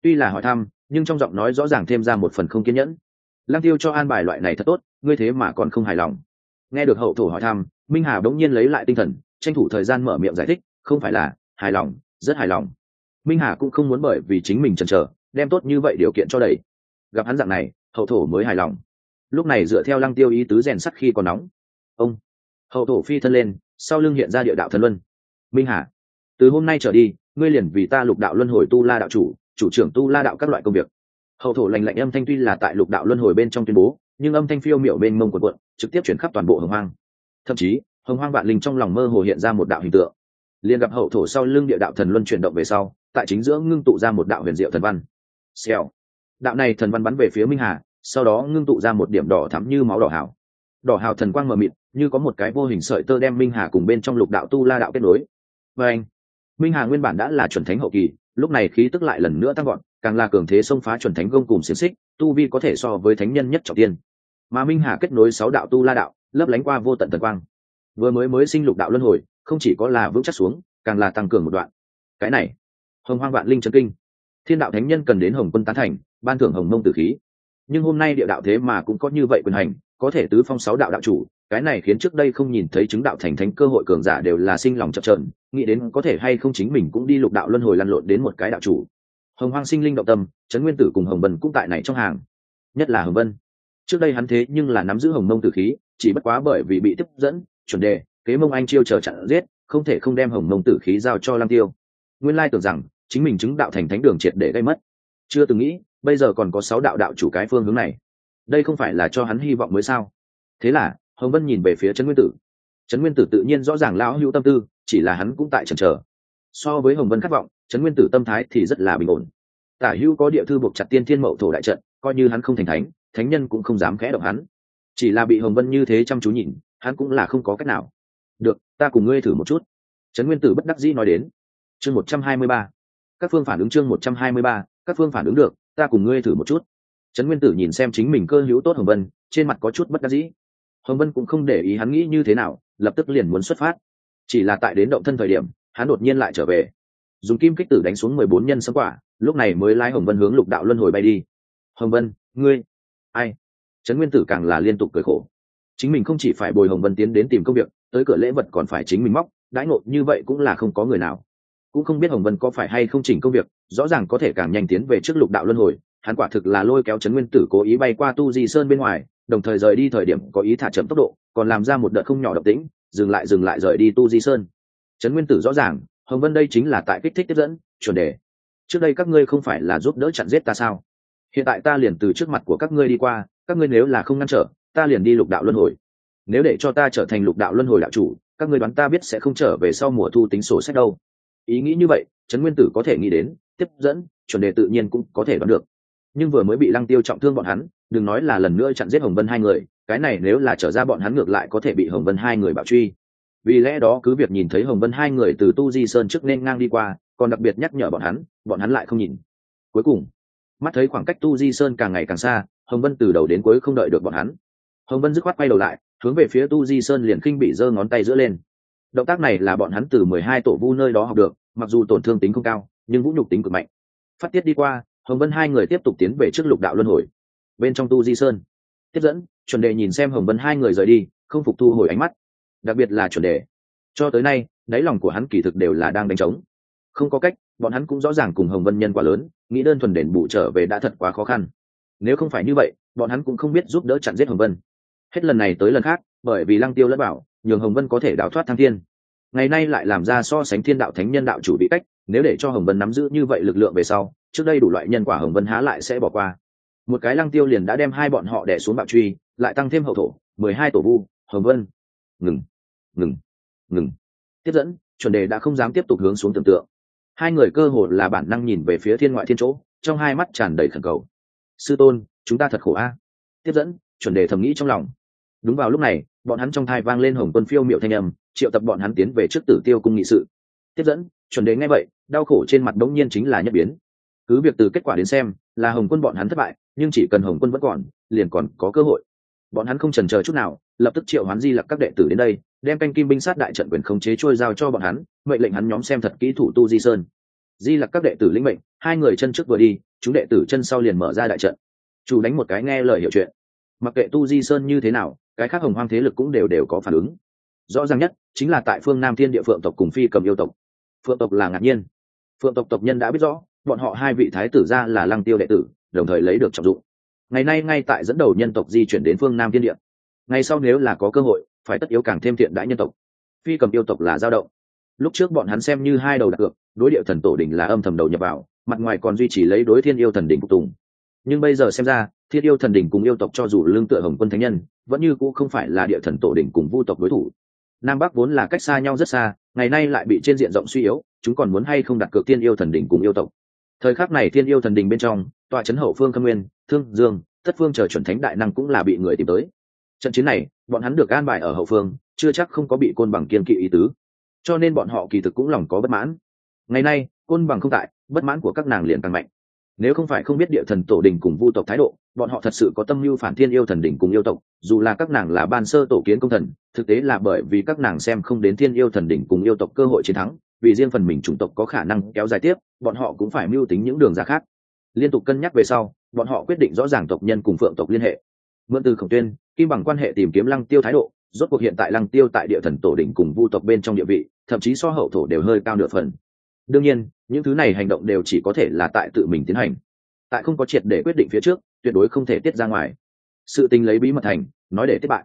Tuy là hỏi thăm, nhưng trong giọng nói rõ ràng thêm ra một phần không kiên nhẫn. Lăng tiêu cho an bài loại này thật tốt, ngươi thế mà còn không hài lòng. Nghe được hậu thủ hỏi thăm, minh hà bỗng nhiên lấy lại tinh thần, tranh thủ thời gian mở miệng giải thích, không phải là hài lòng, rất hài lòng. Minh hà cũng không muốn bởi vì chính mình chần chờ, đem tốt như vậy điều kiện cho đầy gặp hắn dạng này, hậu thổ mới hài lòng. Lúc này dựa theo lăng tiêu ý tứ rèn sắt khi còn nóng. Ông, hậu thổ phi thân lên, sau lưng hiện ra địa đạo thần luân. Minh hà, từ hôm nay trở đi, ngươi liền vì ta lục đạo luân hồi tu la đạo chủ chủ trưởng tu la đạo các loại công việc. Hậu thổ lành lạnh âm thanh tuy là tại lục đạo luân hồi bên trong tuyên bố, nhưng âm thanh phiêu miểu bên mông quần quận trực tiếp chuyển khắp toàn bộ hồng hoang. Thậm chí, hồng hoang vạn linh trong lòng mơ hồ hiện ra một đạo hình tượng liền gặp hậu thổ sau lưng địa đạo thần luân chuyển động về sau, tại chính giữa ngưng tụ ra một đạo huyền diệu thần văn. Xèo. Đạo này thần văn bắn về phía minh hà, sau đó ngưng tụ ra một điểm đỏ thắm như máu đỏ hào. Đỏ hào thần quang mờ mịt, như có một cái vô hình sợi tơ đem minh hà cùng bên trong lục đạo tu la đạo kết nối. Và anh minh hà nguyên bản đã là chuẩn thánh hậu kỳ, lúc này khí tức lại lần nữa tăng gọn càng là cường thế xông phá chuẩn thánh gông cùng xiềng xích, tu vi có thể so với thánh nhân nhất trọng tiên. Mà minh hà kết nối sáu đạo tu la đạo, lấp lánh qua vô tận thần quang. Vừa mới mới sinh lục đạo luân hồi không chỉ có là vững chắc xuống, càng là tăng cường một đoạn. Cái này, hồng hoang vạn linh trấn kinh. Thiên đạo thánh nhân cần đến hồng quân tán thành, ban thưởng hồng mông tử khí. Nhưng hôm nay địa đạo thế mà cũng có như vậy quyền hành, có thể tứ phong sáu đạo đạo chủ, cái này khiến trước đây không nhìn thấy chứng đạo thành thánh cơ hội cường giả đều là sinh lòng chập trờn nghĩ đến có thể hay không chính mình cũng đi lục đạo luân hồi lăn lộn đến một cái đạo chủ. Hồng hoang sinh linh động tâm, trấn nguyên tử cùng hồng vân cũng tại này trong hàng. Nhất là hồng vân. Trước đây hắn thế nhưng là nắm giữ hồng mông tử khí, chỉ bất quá bởi vì bị tiếp dẫn, chuẩn đề kế mông anh chiêu chờ chặn giết, không thể không đem hồng mông tử khí giao cho lang tiêu. Nguyên lai tưởng rằng, chính mình chứng đạo thành thánh đường triệt để gây mất. Chưa từng nghĩ, bây giờ còn có sáu đạo đạo chủ cái phương hướng này. Đây không phải là cho hắn hy vọng mới sao? Thế là, hồng vân nhìn về phía trấn nguyên tử. Trấn nguyên tử tự nhiên rõ ràng lão hữu tâm tư, chỉ là hắn cũng tại trần chờ. so với hồng vân khát vọng, trấn nguyên tử tâm thái thì rất là bình ổn. Tả hữu có địa thư buộc chặt tiên thiên mậu thổ đại trận, coi như hắn không thành thánh thánh nhân cũng không dám khẽ động hắn. Chỉ là bị hồng vân như thế chăm chú nhìn, hắn cũng là không có cách nào ta cùng ngươi thử một chút. Trấn nguyên tử bất đắc dĩ nói đến. Chương một trăm hai mươi ba. Các phương phản ứng chương một trăm hai mươi ba. Các phương phản ứng được, ta cùng ngươi thử một chút. Trấn nguyên tử nhìn xem chính mình cơ hữu tốt hồng vân, trên mặt có chút bất đắc dĩ. Hồng vân cũng không để ý hắn nghĩ như thế nào, lập tức liền muốn xuất phát. Chỉ là tại đến động thân thời điểm, hắn đột nhiên lại trở về. Dùng kim kích tử đánh xuống mười bốn nhân sấm quả, lúc này mới lái hồng vân hướng lục đạo luân hồi bay đi. Hồng vân, ngươi, ai? Trấn nguyên tử càng là liên tục cười khổ. Chính mình không chỉ phải bồi hồng vân tiến đến tìm công việc tới cửa lễ vật còn phải chính mình móc, đãi ngộ, như vậy cũng là không có người nào. Cũng không biết hồng vân có phải hay không chỉnh công việc, rõ ràng có thể càng nhanh tiến về trước lục đạo luân hồi, hắn quả thực là lôi kéo trấn nguyên tử cố ý bay qua tu di sơn bên ngoài, đồng thời rời đi thời điểm có ý thả chậm tốc độ, còn làm ra một đợt không nhỏ độc tĩnh, dừng lại dừng lại rời đi tu di sơn. Trấn nguyên tử rõ ràng, hồng vân đây chính là tại kích thích tiếp dẫn, chuẩn đề. Trước đây các ngươi không phải là giúp đỡ chặn giết ta sao? Hiện tại ta liền từ trước mặt của các ngươi đi qua, các ngươi nếu là không ngăn trở, ta liền đi lục đạo luân hồi nếu để cho ta trở thành lục đạo luân hồi đạo chủ, các ngươi đoán ta biết sẽ không trở về sau mùa thu tính sổ sách đâu. Ý nghĩ như vậy, trấn nguyên tử có thể nghĩ đến, tiếp dẫn, chuẩn đề tự nhiên cũng có thể đoán được. Nhưng vừa mới bị lăng tiêu trọng thương bọn hắn, đừng nói là lần nữa chặn giết hồng vân hai người, cái này nếu là trở ra bọn hắn ngược lại có thể bị hồng vân hai người bảo truy. Vì lẽ đó cứ việc nhìn thấy hồng vân hai người từ tu di sơn trước nên ngang đi qua, còn đặc biệt nhắc nhở bọn hắn bọn hắn lại không nhìn. Cuối cùng, mắt thấy khoảng cách tu di sơn càng ngày càng xa, hồng vân từ đầu đến cuối không đợi được bọn hắn. Hồng vân dứt khoát quay đầu lại hướng về phía tu di sơn liền khinh bị giơ ngón tay giữa lên. Động tác này là bọn hắn từ mười hai tổ vu nơi đó học được, mặc dù tổn thương tính không cao, nhưng vũ nhục tính cực mạnh. Phát tiết đi qua, hồng vân hai người tiếp tục tiến về trước lục đạo luân hồi. Bên trong tu di sơn, tiếp dẫn, chuẩn đề nhìn xem hồng vân hai người rời đi, không phục thu hồi ánh mắt. Đặc biệt là chuẩn đề. Cho tới nay, đáy lòng của hắn kỳ thực đều là đang đánh trống. Không có cách, bọn hắn cũng rõ ràng cùng hồng vân nhân quả lớn, nghĩ đơn thuần đền bù trở về đã thật quá khó khăn. Nếu không phải như vậy, bọn hắn cũng không biết giúp đỡ chặn giết hồng vân hết lần này tới lần khác, bởi vì lăng tiêu lẫn bảo, nhường hồng vân có thể đào thoát thăng thiên. Ngày nay lại làm ra so sánh thiên đạo thánh nhân đạo chủ bị cách, nếu để cho hồng vân nắm giữ như vậy lực lượng về sau, trước đây đủ loại nhân quả hồng vân há lại sẽ bỏ qua. Một cái lăng tiêu liền đã đem hai bọn họ đẻ xuống bạo truy, lại tăng thêm hậu thổ, mười hai tổ vu, hồng vân. Ngừng ngừng ngừng. Tiếp dẫn, chuẩn đề đã không dám tiếp tục hướng xuống tưởng tượng. Hai người cơ hồ là bản năng nhìn về phía thiên ngoại thiên chỗ, trong hai mắt tràn đầy khẩn cầu. Sư tôn, chúng ta thật khổ a. Tiếp dẫn, chuẩn đề thầm nghĩ trong lòng đúng vào lúc này, bọn hắn trong thai vang lên hồng quân phiêu miệu thanh âm, triệu tập bọn hắn tiến về trước tử tiêu cung nghị sự. Tiếp dẫn, chuẩn đế ngay vậy, đau khổ trên mặt đống nhiên chính là nhất biến. Cứ việc từ kết quả đến xem, là hồng quân bọn hắn thất bại, nhưng chỉ cần hồng quân vẫn còn, liền còn có cơ hội. Bọn hắn không trần chờ chút nào, lập tức triệu hoán di lặc các đệ tử đến đây, đem canh kim binh sát đại trận quyền khống chế trôi giao cho bọn hắn, mệnh lệnh hắn nhóm xem thật kỹ thủ tu di sơn. Di lặc các đệ tử lĩnh mệnh, hai người chân trước vừa đi, chúng đệ tử chân sau liền mở ra đại trận. Chủ đánh một cái nghe lời hiểu chuyện. Mặc kệ tu di sơn như thế nào cái khác hồng hoang thế lực cũng đều đều có phản ứng. Rõ ràng nhất chính là tại phương nam thiên địa phượng tộc cùng phi cầm yêu tộc. Phượng tộc là ngạc nhiên. Phượng tộc tộc nhân đã biết rõ, bọn họ hai vị thái tử ra là lăng tiêu đệ tử, đồng thời lấy được trọng dụng. Ngày nay ngay tại dẫn đầu nhân tộc di chuyển đến phương nam thiên địa. Ngày sau nếu là có cơ hội, phải tất yếu càng thêm thiện đãi nhân tộc. Phi cầm yêu tộc là dao động. Lúc trước bọn hắn xem như hai đầu đặt cược, đối địa thần tổ đỉnh là âm thầm đầu nhập vào, mặt ngoài còn duy trì lấy đối thiên yêu thần đỉnh phục tùng. Nhưng bây giờ xem ra, thiên yêu thần đỉnh cùng yêu tộc cho dù lương tựa hồng quân thánh nhân vẫn như cũng không phải là địa thần tổ đỉnh cùng vu tộc đối thủ. Nam bắc vốn là cách xa nhau rất xa, ngày nay lại bị trên diện rộng suy yếu, chúng còn muốn hay không đặt cược tiên yêu thần đỉnh cùng yêu tộc. Thời khắc này thiên yêu thần đỉnh bên trong tòa trấn hậu phương khâm nguyên, thương dương tất phương chờ chuẩn thánh đại năng cũng là bị người tìm tới. Trận chiến này, bọn hắn được an bài ở hậu phương, chưa chắc không có bị côn bằng kiên kỵ ý tứ. Cho nên bọn họ kỳ thực cũng lòng có bất mãn. Ngày nay, côn bằng không tại, bất mãn của các nàng liền càng mạnh nếu không phải không biết địa thần tổ đình cùng vu tộc thái độ, bọn họ thật sự có tâm mưu phản thiên yêu thần đỉnh cùng yêu tộc, dù là các nàng là ban sơ tổ kiến công thần, thực tế là bởi vì các nàng xem không đến thiên yêu thần đỉnh cùng yêu tộc cơ hội chiến thắng, vì riêng phần mình chủng tộc có khả năng kéo dài tiếp, bọn họ cũng phải mưu tính những đường ra khác. Liên tục cân nhắc về sau, bọn họ quyết định rõ ràng tộc nhân cùng phượng tộc liên hệ. Mượn từ khổng tuyên, kim bằng quan hệ tìm kiếm lăng tiêu thái độ, rốt cuộc hiện tại lăng tiêu tại địa thần tổ đỉnh cùng vu tộc bên trong địa vị, thậm chí so hậu thổ đều hơi cao nửa phần đương nhiên, những thứ này hành động đều chỉ có thể là tại tự mình tiến hành. Tại không có triệt để quyết định phía trước, tuyệt đối không thể tiết ra ngoài. Sự tình lấy bí mật thành, nói để tiếp bại.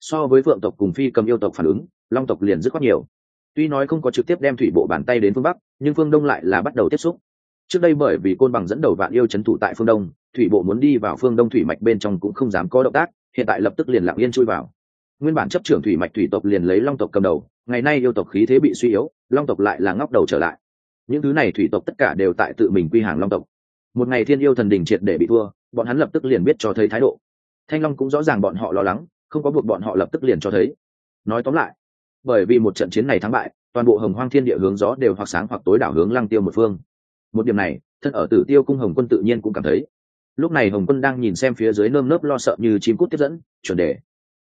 So với phượng tộc cùng phi cầm yêu tộc phản ứng, long tộc liền dứt khoát nhiều. Tuy nói không có trực tiếp đem thủy bộ bàn tay đến phương bắc, nhưng phương đông lại là bắt đầu tiếp xúc. Trước đây bởi vì côn bằng dẫn đầu vạn yêu c h ấ n thủ tại phương đông, thủy bộ muốn đi vào phương đông thủy mạch bên trong cũng không dám có động tác, hiện tại lập tức liền lặng yên chui vào. Nguyên bản chấp trưởng thủy mạch thủy tộc liền lấy long tộc cầm đầu, ngày nay yêu tộc khí thế bị suy yếu, long tộc lại là ngóc đầu trở lại những thứ này thủy tộc tất cả đều tại tự mình quy hàng long tộc. Một ngày thiên yêu thần đình triệt để bị thua, bọn hắn lập tức liền biết cho thấy thái độ. Thanh long cũng rõ ràng bọn họ lo lắng, không có buộc bọn họ lập tức liền cho thấy. Nói tóm lại, bởi vì một trận chiến này thắng bại, toàn bộ hồng hoang thiên địa hướng gió đều hoặc sáng hoặc tối đảo hướng lăng tiêu một phương. Một điểm này, thân ở tử tiêu cung hồng quân tự nhiên cũng cảm thấy. Lúc này hồng quân đang nhìn xem phía dưới nơm nớp lo sợ như chim cút tiếp dẫn, chuẩn đề.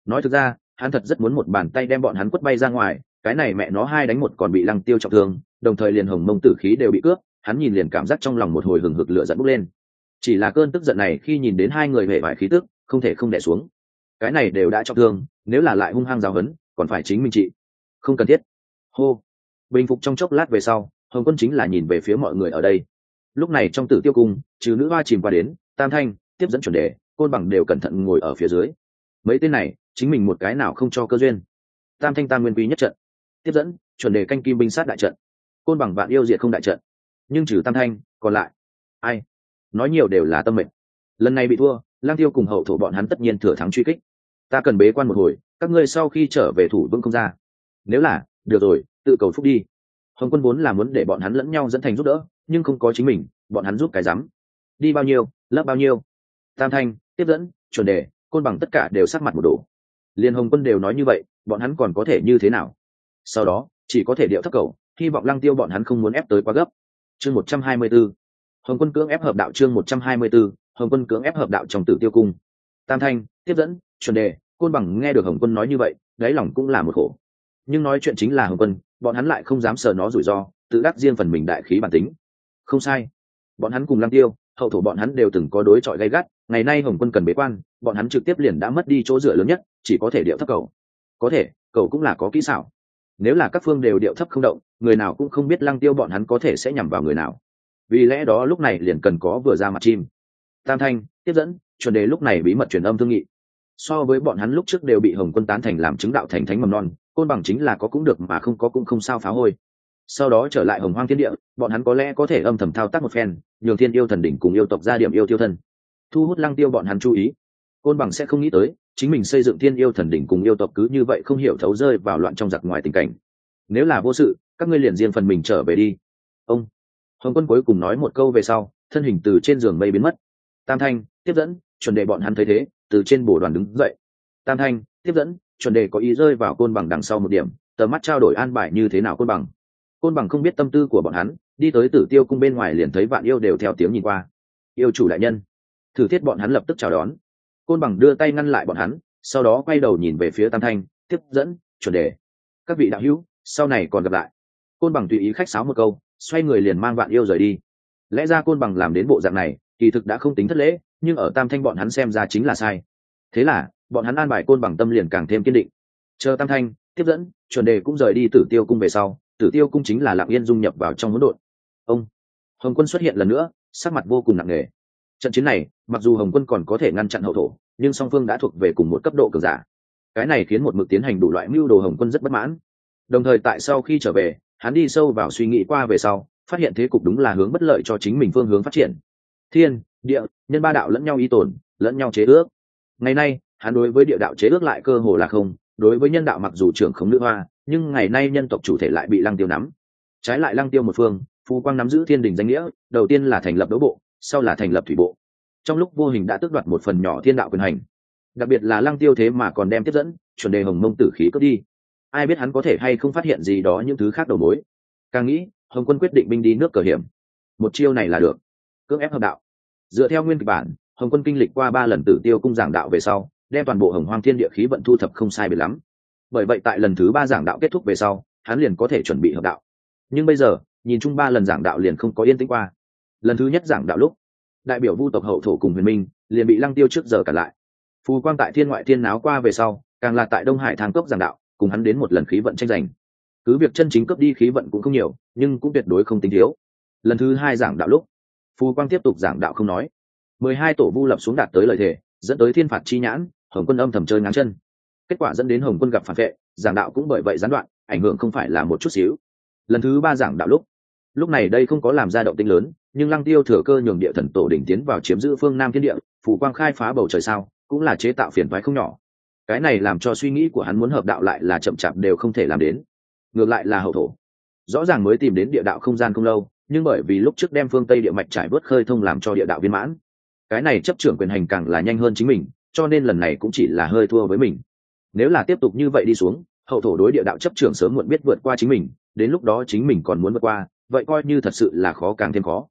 Nói thực ra, hắn thật rất muốn một bàn tay đem bọn hắn quất bay ra ngoài, cái này mẹ nó hai đánh một còn bị lăng tiêu trọng thương đồng thời liền hồng mông tử khí đều bị cướp, hắn nhìn liền cảm giác trong lòng một hồi hừng hực lửa dẫn bốc lên. Chỉ là cơn tức giận này khi nhìn đến hai người hệ vải khí tức, không thể không đẻ xuống. Cái này đều đã trọng thương, nếu là lại hung hăng giáo hấn còn phải chính mình trị. Không cần thiết. Hô. Bình phục trong chốc lát về sau, hồng quân chính là nhìn về phía mọi người ở đây. Lúc này trong tử tiêu cung, trừ nữ hoa chìm qua đến, tam thanh, tiếp dẫn chuẩn đề, côn bằng đều cẩn thận ngồi ở phía dưới. Mấy tên này, chính mình một cái nào không cho cơ duyên. Tam thanh tam nguyên quý nhất trận. Tiếp dẫn, chuẩn đề canh kim binh sát đại trận côn bằng vạn yêu diệt không đại trận. Nhưng trừ tam thanh, còn lại, ai? Nói nhiều đều là tâm mệnh. Lần này bị thua, lang tiêu cùng hậu thổ bọn hắn tất nhiên thừa thắng truy kích. Ta cần bế quan một hồi, các ngươi sau khi trở về thủ vững không ra. Nếu là, được rồi, tự cầu phúc đi. Hồng quân vốn là muốn để bọn hắn lẫn nhau dẫn thành giúp đỡ, nhưng không có chính mình, bọn hắn giúp cái rắm. Đi bao nhiêu lớp bao nhiêu. Tam thanh, tiếp dẫn, chuẩn đề, côn bằng tất cả đều sắc mặt một đồ liền hồng quân đều nói như vậy, bọn hắn còn có thể như thế nào? Sau đó, chỉ có thể điệu thấp cầu hy vọng lăng tiêu bọn hắn không muốn ép tới quá gấp. Chương một trăm hai mươi 124. hồng quân cưỡng ép hợp đạo chương một trăm hai mươi 124, hồng quân cưỡng ép hợp đạo trong tử tiêu cung. Tam thanh tiếp dẫn chuẩn đề côn bằng nghe được hồng quân nói như vậy đáy lòng cũng là một khổ. Nhưng nói chuyện chính là hồng quân bọn hắn lại không dám sờ nó rủi ro tự đắc riêng phần mình đại khí bản tính. Không sai. Bọn hắn cùng lăng tiêu hậu thổ bọn hắn đều từng có đối chọi gay gắt ngày nay hồng quân cần bế quan bọn hắn trực tiếp liền đã mất đi chỗ dựa lớn nhất chỉ có thể điệu thấp cầu. Có thể cầu cũng là có kỹ xảo. Nếu là các phương đều điệu thấp không động người nào cũng không biết lăng tiêu bọn hắn có thể sẽ nhằm vào người nào. Vì lẽ đó lúc này liền cần có vừa ra mặt chim. Tam thanh, tiếp dẫn, chuẩn đề lúc này bí mật truyền âm thương nghị. So với bọn hắn lúc trước đều bị hồng quân tán thành làm chứng đạo thành thánh mầm non, côn bằng chính là có cũng được mà không có cũng không sao phá hôi. Sau đó trở lại hồng hoang thiên địa, bọn hắn có lẽ có thể âm thầm thao tác một phen, nhường thiên yêu thần đỉnh cùng yêu tộc ra điểm yêu tiêu thân. Thu hút lăng tiêu bọn hắn chú ý. Côn bằng sẽ không nghĩ tới, chính mình xây dựng thiên yêu thần đỉnh cùng yêu tộc cứ như vậy không hiểu thấu rơi vào loạn trong giặc ngoài tình cảnh nếu là vô sự, các ngươi liền riêng phần mình trở về đi. Ông, hồng quân cuối cùng nói một câu về sau, thân hình từ trên giường mây biến mất. Tam thanh, tiếp dẫn, chuẩn đề bọn hắn thấy thế, từ trên bồ đoàn đứng dậy. Tam thanh, tiếp dẫn, chuẩn đề có ý rơi vào côn bằng đằng sau một điểm tờ mắt trao đổi an bài như thế nào côn bằng. Côn bằng không biết tâm tư của bọn hắn, đi tới tử tiêu cung bên ngoài liền thấy vạn yêu đều theo tiếng nhìn qua. Yêu chủ đại nhân, thử thiết bọn hắn lập tức chào đón. Côn bằng đưa tay ngăn lại bọn hắn, sau đó quay đầu nhìn về phía tam thanh, tiếp dẫn, chuẩn đề các vị đạo hữu sau này còn gặp lại. Côn bằng tùy ý khách sáo một câu, xoay người liền mang vạn yêu rời đi. Lẽ ra côn bằng làm đến bộ dạng này, kỳ thực đã không tính thất lễ, nhưng ở tam thanh bọn hắn xem ra chính là sai. Thế là, bọn hắn an bài côn bằng tâm liền càng thêm kiên định. Chờ tam thanh, tiếp dẫn, chuẩn đề cũng rời đi tử tiêu cung về sau, tử tiêu cung chính là lạng yên dung nhập vào trong hỗn độn. Ông, hồng quân xuất hiện lần nữa, sắc mặt vô cùng nặng nề. Trận chiến này, mặc dù hồng quân còn có thể ngăn chặn hậu thổ, nhưng song phương đã thuộc về cùng một cấp độ cường giả. Cái này khiến một mực tiến hành đủ loại mưu đồ hồng quân rất bất mãn đồng thời tại sau khi trở về hắn đi sâu vào suy nghĩ qua về sau phát hiện thế cục đúng là hướng bất lợi cho chính mình phương hướng phát triển. Thiên địa nhân ba đạo lẫn nhau y tổn, lẫn nhau chế ước. Ngày nay hắn đối với địa đạo chế ước lại cơ hồ là không đối với nhân đạo mặc dù trưởng không nữ hoa nhưng ngày nay nhân tộc chủ thể lại bị lăng tiêu nắm. Trái lại lăng tiêu một phương phú quang nắm giữ thiên đình danh nghĩa đầu tiên là thành lập đấu bộ sau là thành lập thủy bộ. Trong lúc vô hình đã tước đoạt một phần nhỏ thiên đạo quyền hành. Đặc biệt là lăng tiêu thế mà còn đem tiếp dẫn chuẩn đề hồng mông tử khí cướp đi ai biết hắn có thể hay không phát hiện gì đó những thứ khác đầu mối. Càng nghĩ, hồng quân quyết định binh đi nước cờ hiểm. Một chiêu này là được. Cưỡng ép hợp đạo. Dựa theo nguyên kịch bản, hồng quân kinh lịch qua ba lần tử tiêu cung giảng đạo về sau, đem toàn bộ hồng hoang thiên địa khí vận thu thập không sai biệt lắm. Bởi vậy tại lần thứ ba giảng đạo kết thúc về sau, hắn liền có thể chuẩn bị hợp đạo. Nhưng bây giờ, nhìn chung ba lần giảng đạo liền không có yên tĩnh qua. Lần thứ nhất giảng đạo lúc, đại biểu vu tộc hậu thổ cùng huyền minh liền bị lăng tiêu trước giờ cả lại. Phù quang tại thiên ngoại thiên náo qua về sau, càng là tại đông hải thang cốc giảng đạo cùng hắn đến một lần khí vận tranh giành. Cứ việc chân chính cấp đi khí vận cũng không nhiều, nhưng cũng tuyệt đối không tính thiếu. Lần thứ hai giảng đạo lúc, phù quang tiếp tục giảng đạo không nói. Mười hai tổ vu lập xuống đạt tới lời thề dẫn tới thiên phạt chi nhãn, hồng quân âm thầm chơi ngáng chân. Kết quả dẫn đến hồng quân gặp phản vệ, giảng đạo cũng bởi vậy gián đoạn, ảnh hưởng không phải là một chút xíu. Lần thứ ba giảng đạo lúc lúc này đây không có làm ra động tinh lớn, nhưng lăng tiêu thừa cơ nhường địa thần tổ đỉnh tiến vào chiếm giữ phương nam thiên địa phủ quang khai phá bầu trời sao, cũng là chế tạo phiền toái không nhỏ cái này làm cho suy nghĩ của hắn muốn hợp đạo lại là chậm chạp đều không thể làm đến. Ngược lại là hậu thổ. Rõ ràng mới tìm đến địa đạo không gian không lâu, nhưng bởi vì lúc trước đem phương tây địa mạch trải vớt khơi thông làm cho địa đạo viên mãn. Cái này chấp trưởng quyền hành càng là nhanh hơn chính mình, cho nên lần này cũng chỉ là hơi thua với mình. Nếu là tiếp tục như vậy đi xuống, hậu thổ đối địa đạo chấp trưởng sớm muộn biết vượt qua chính mình, đến lúc đó chính mình còn muốn vượt qua, vậy coi như thật sự là khó càng thêm khó.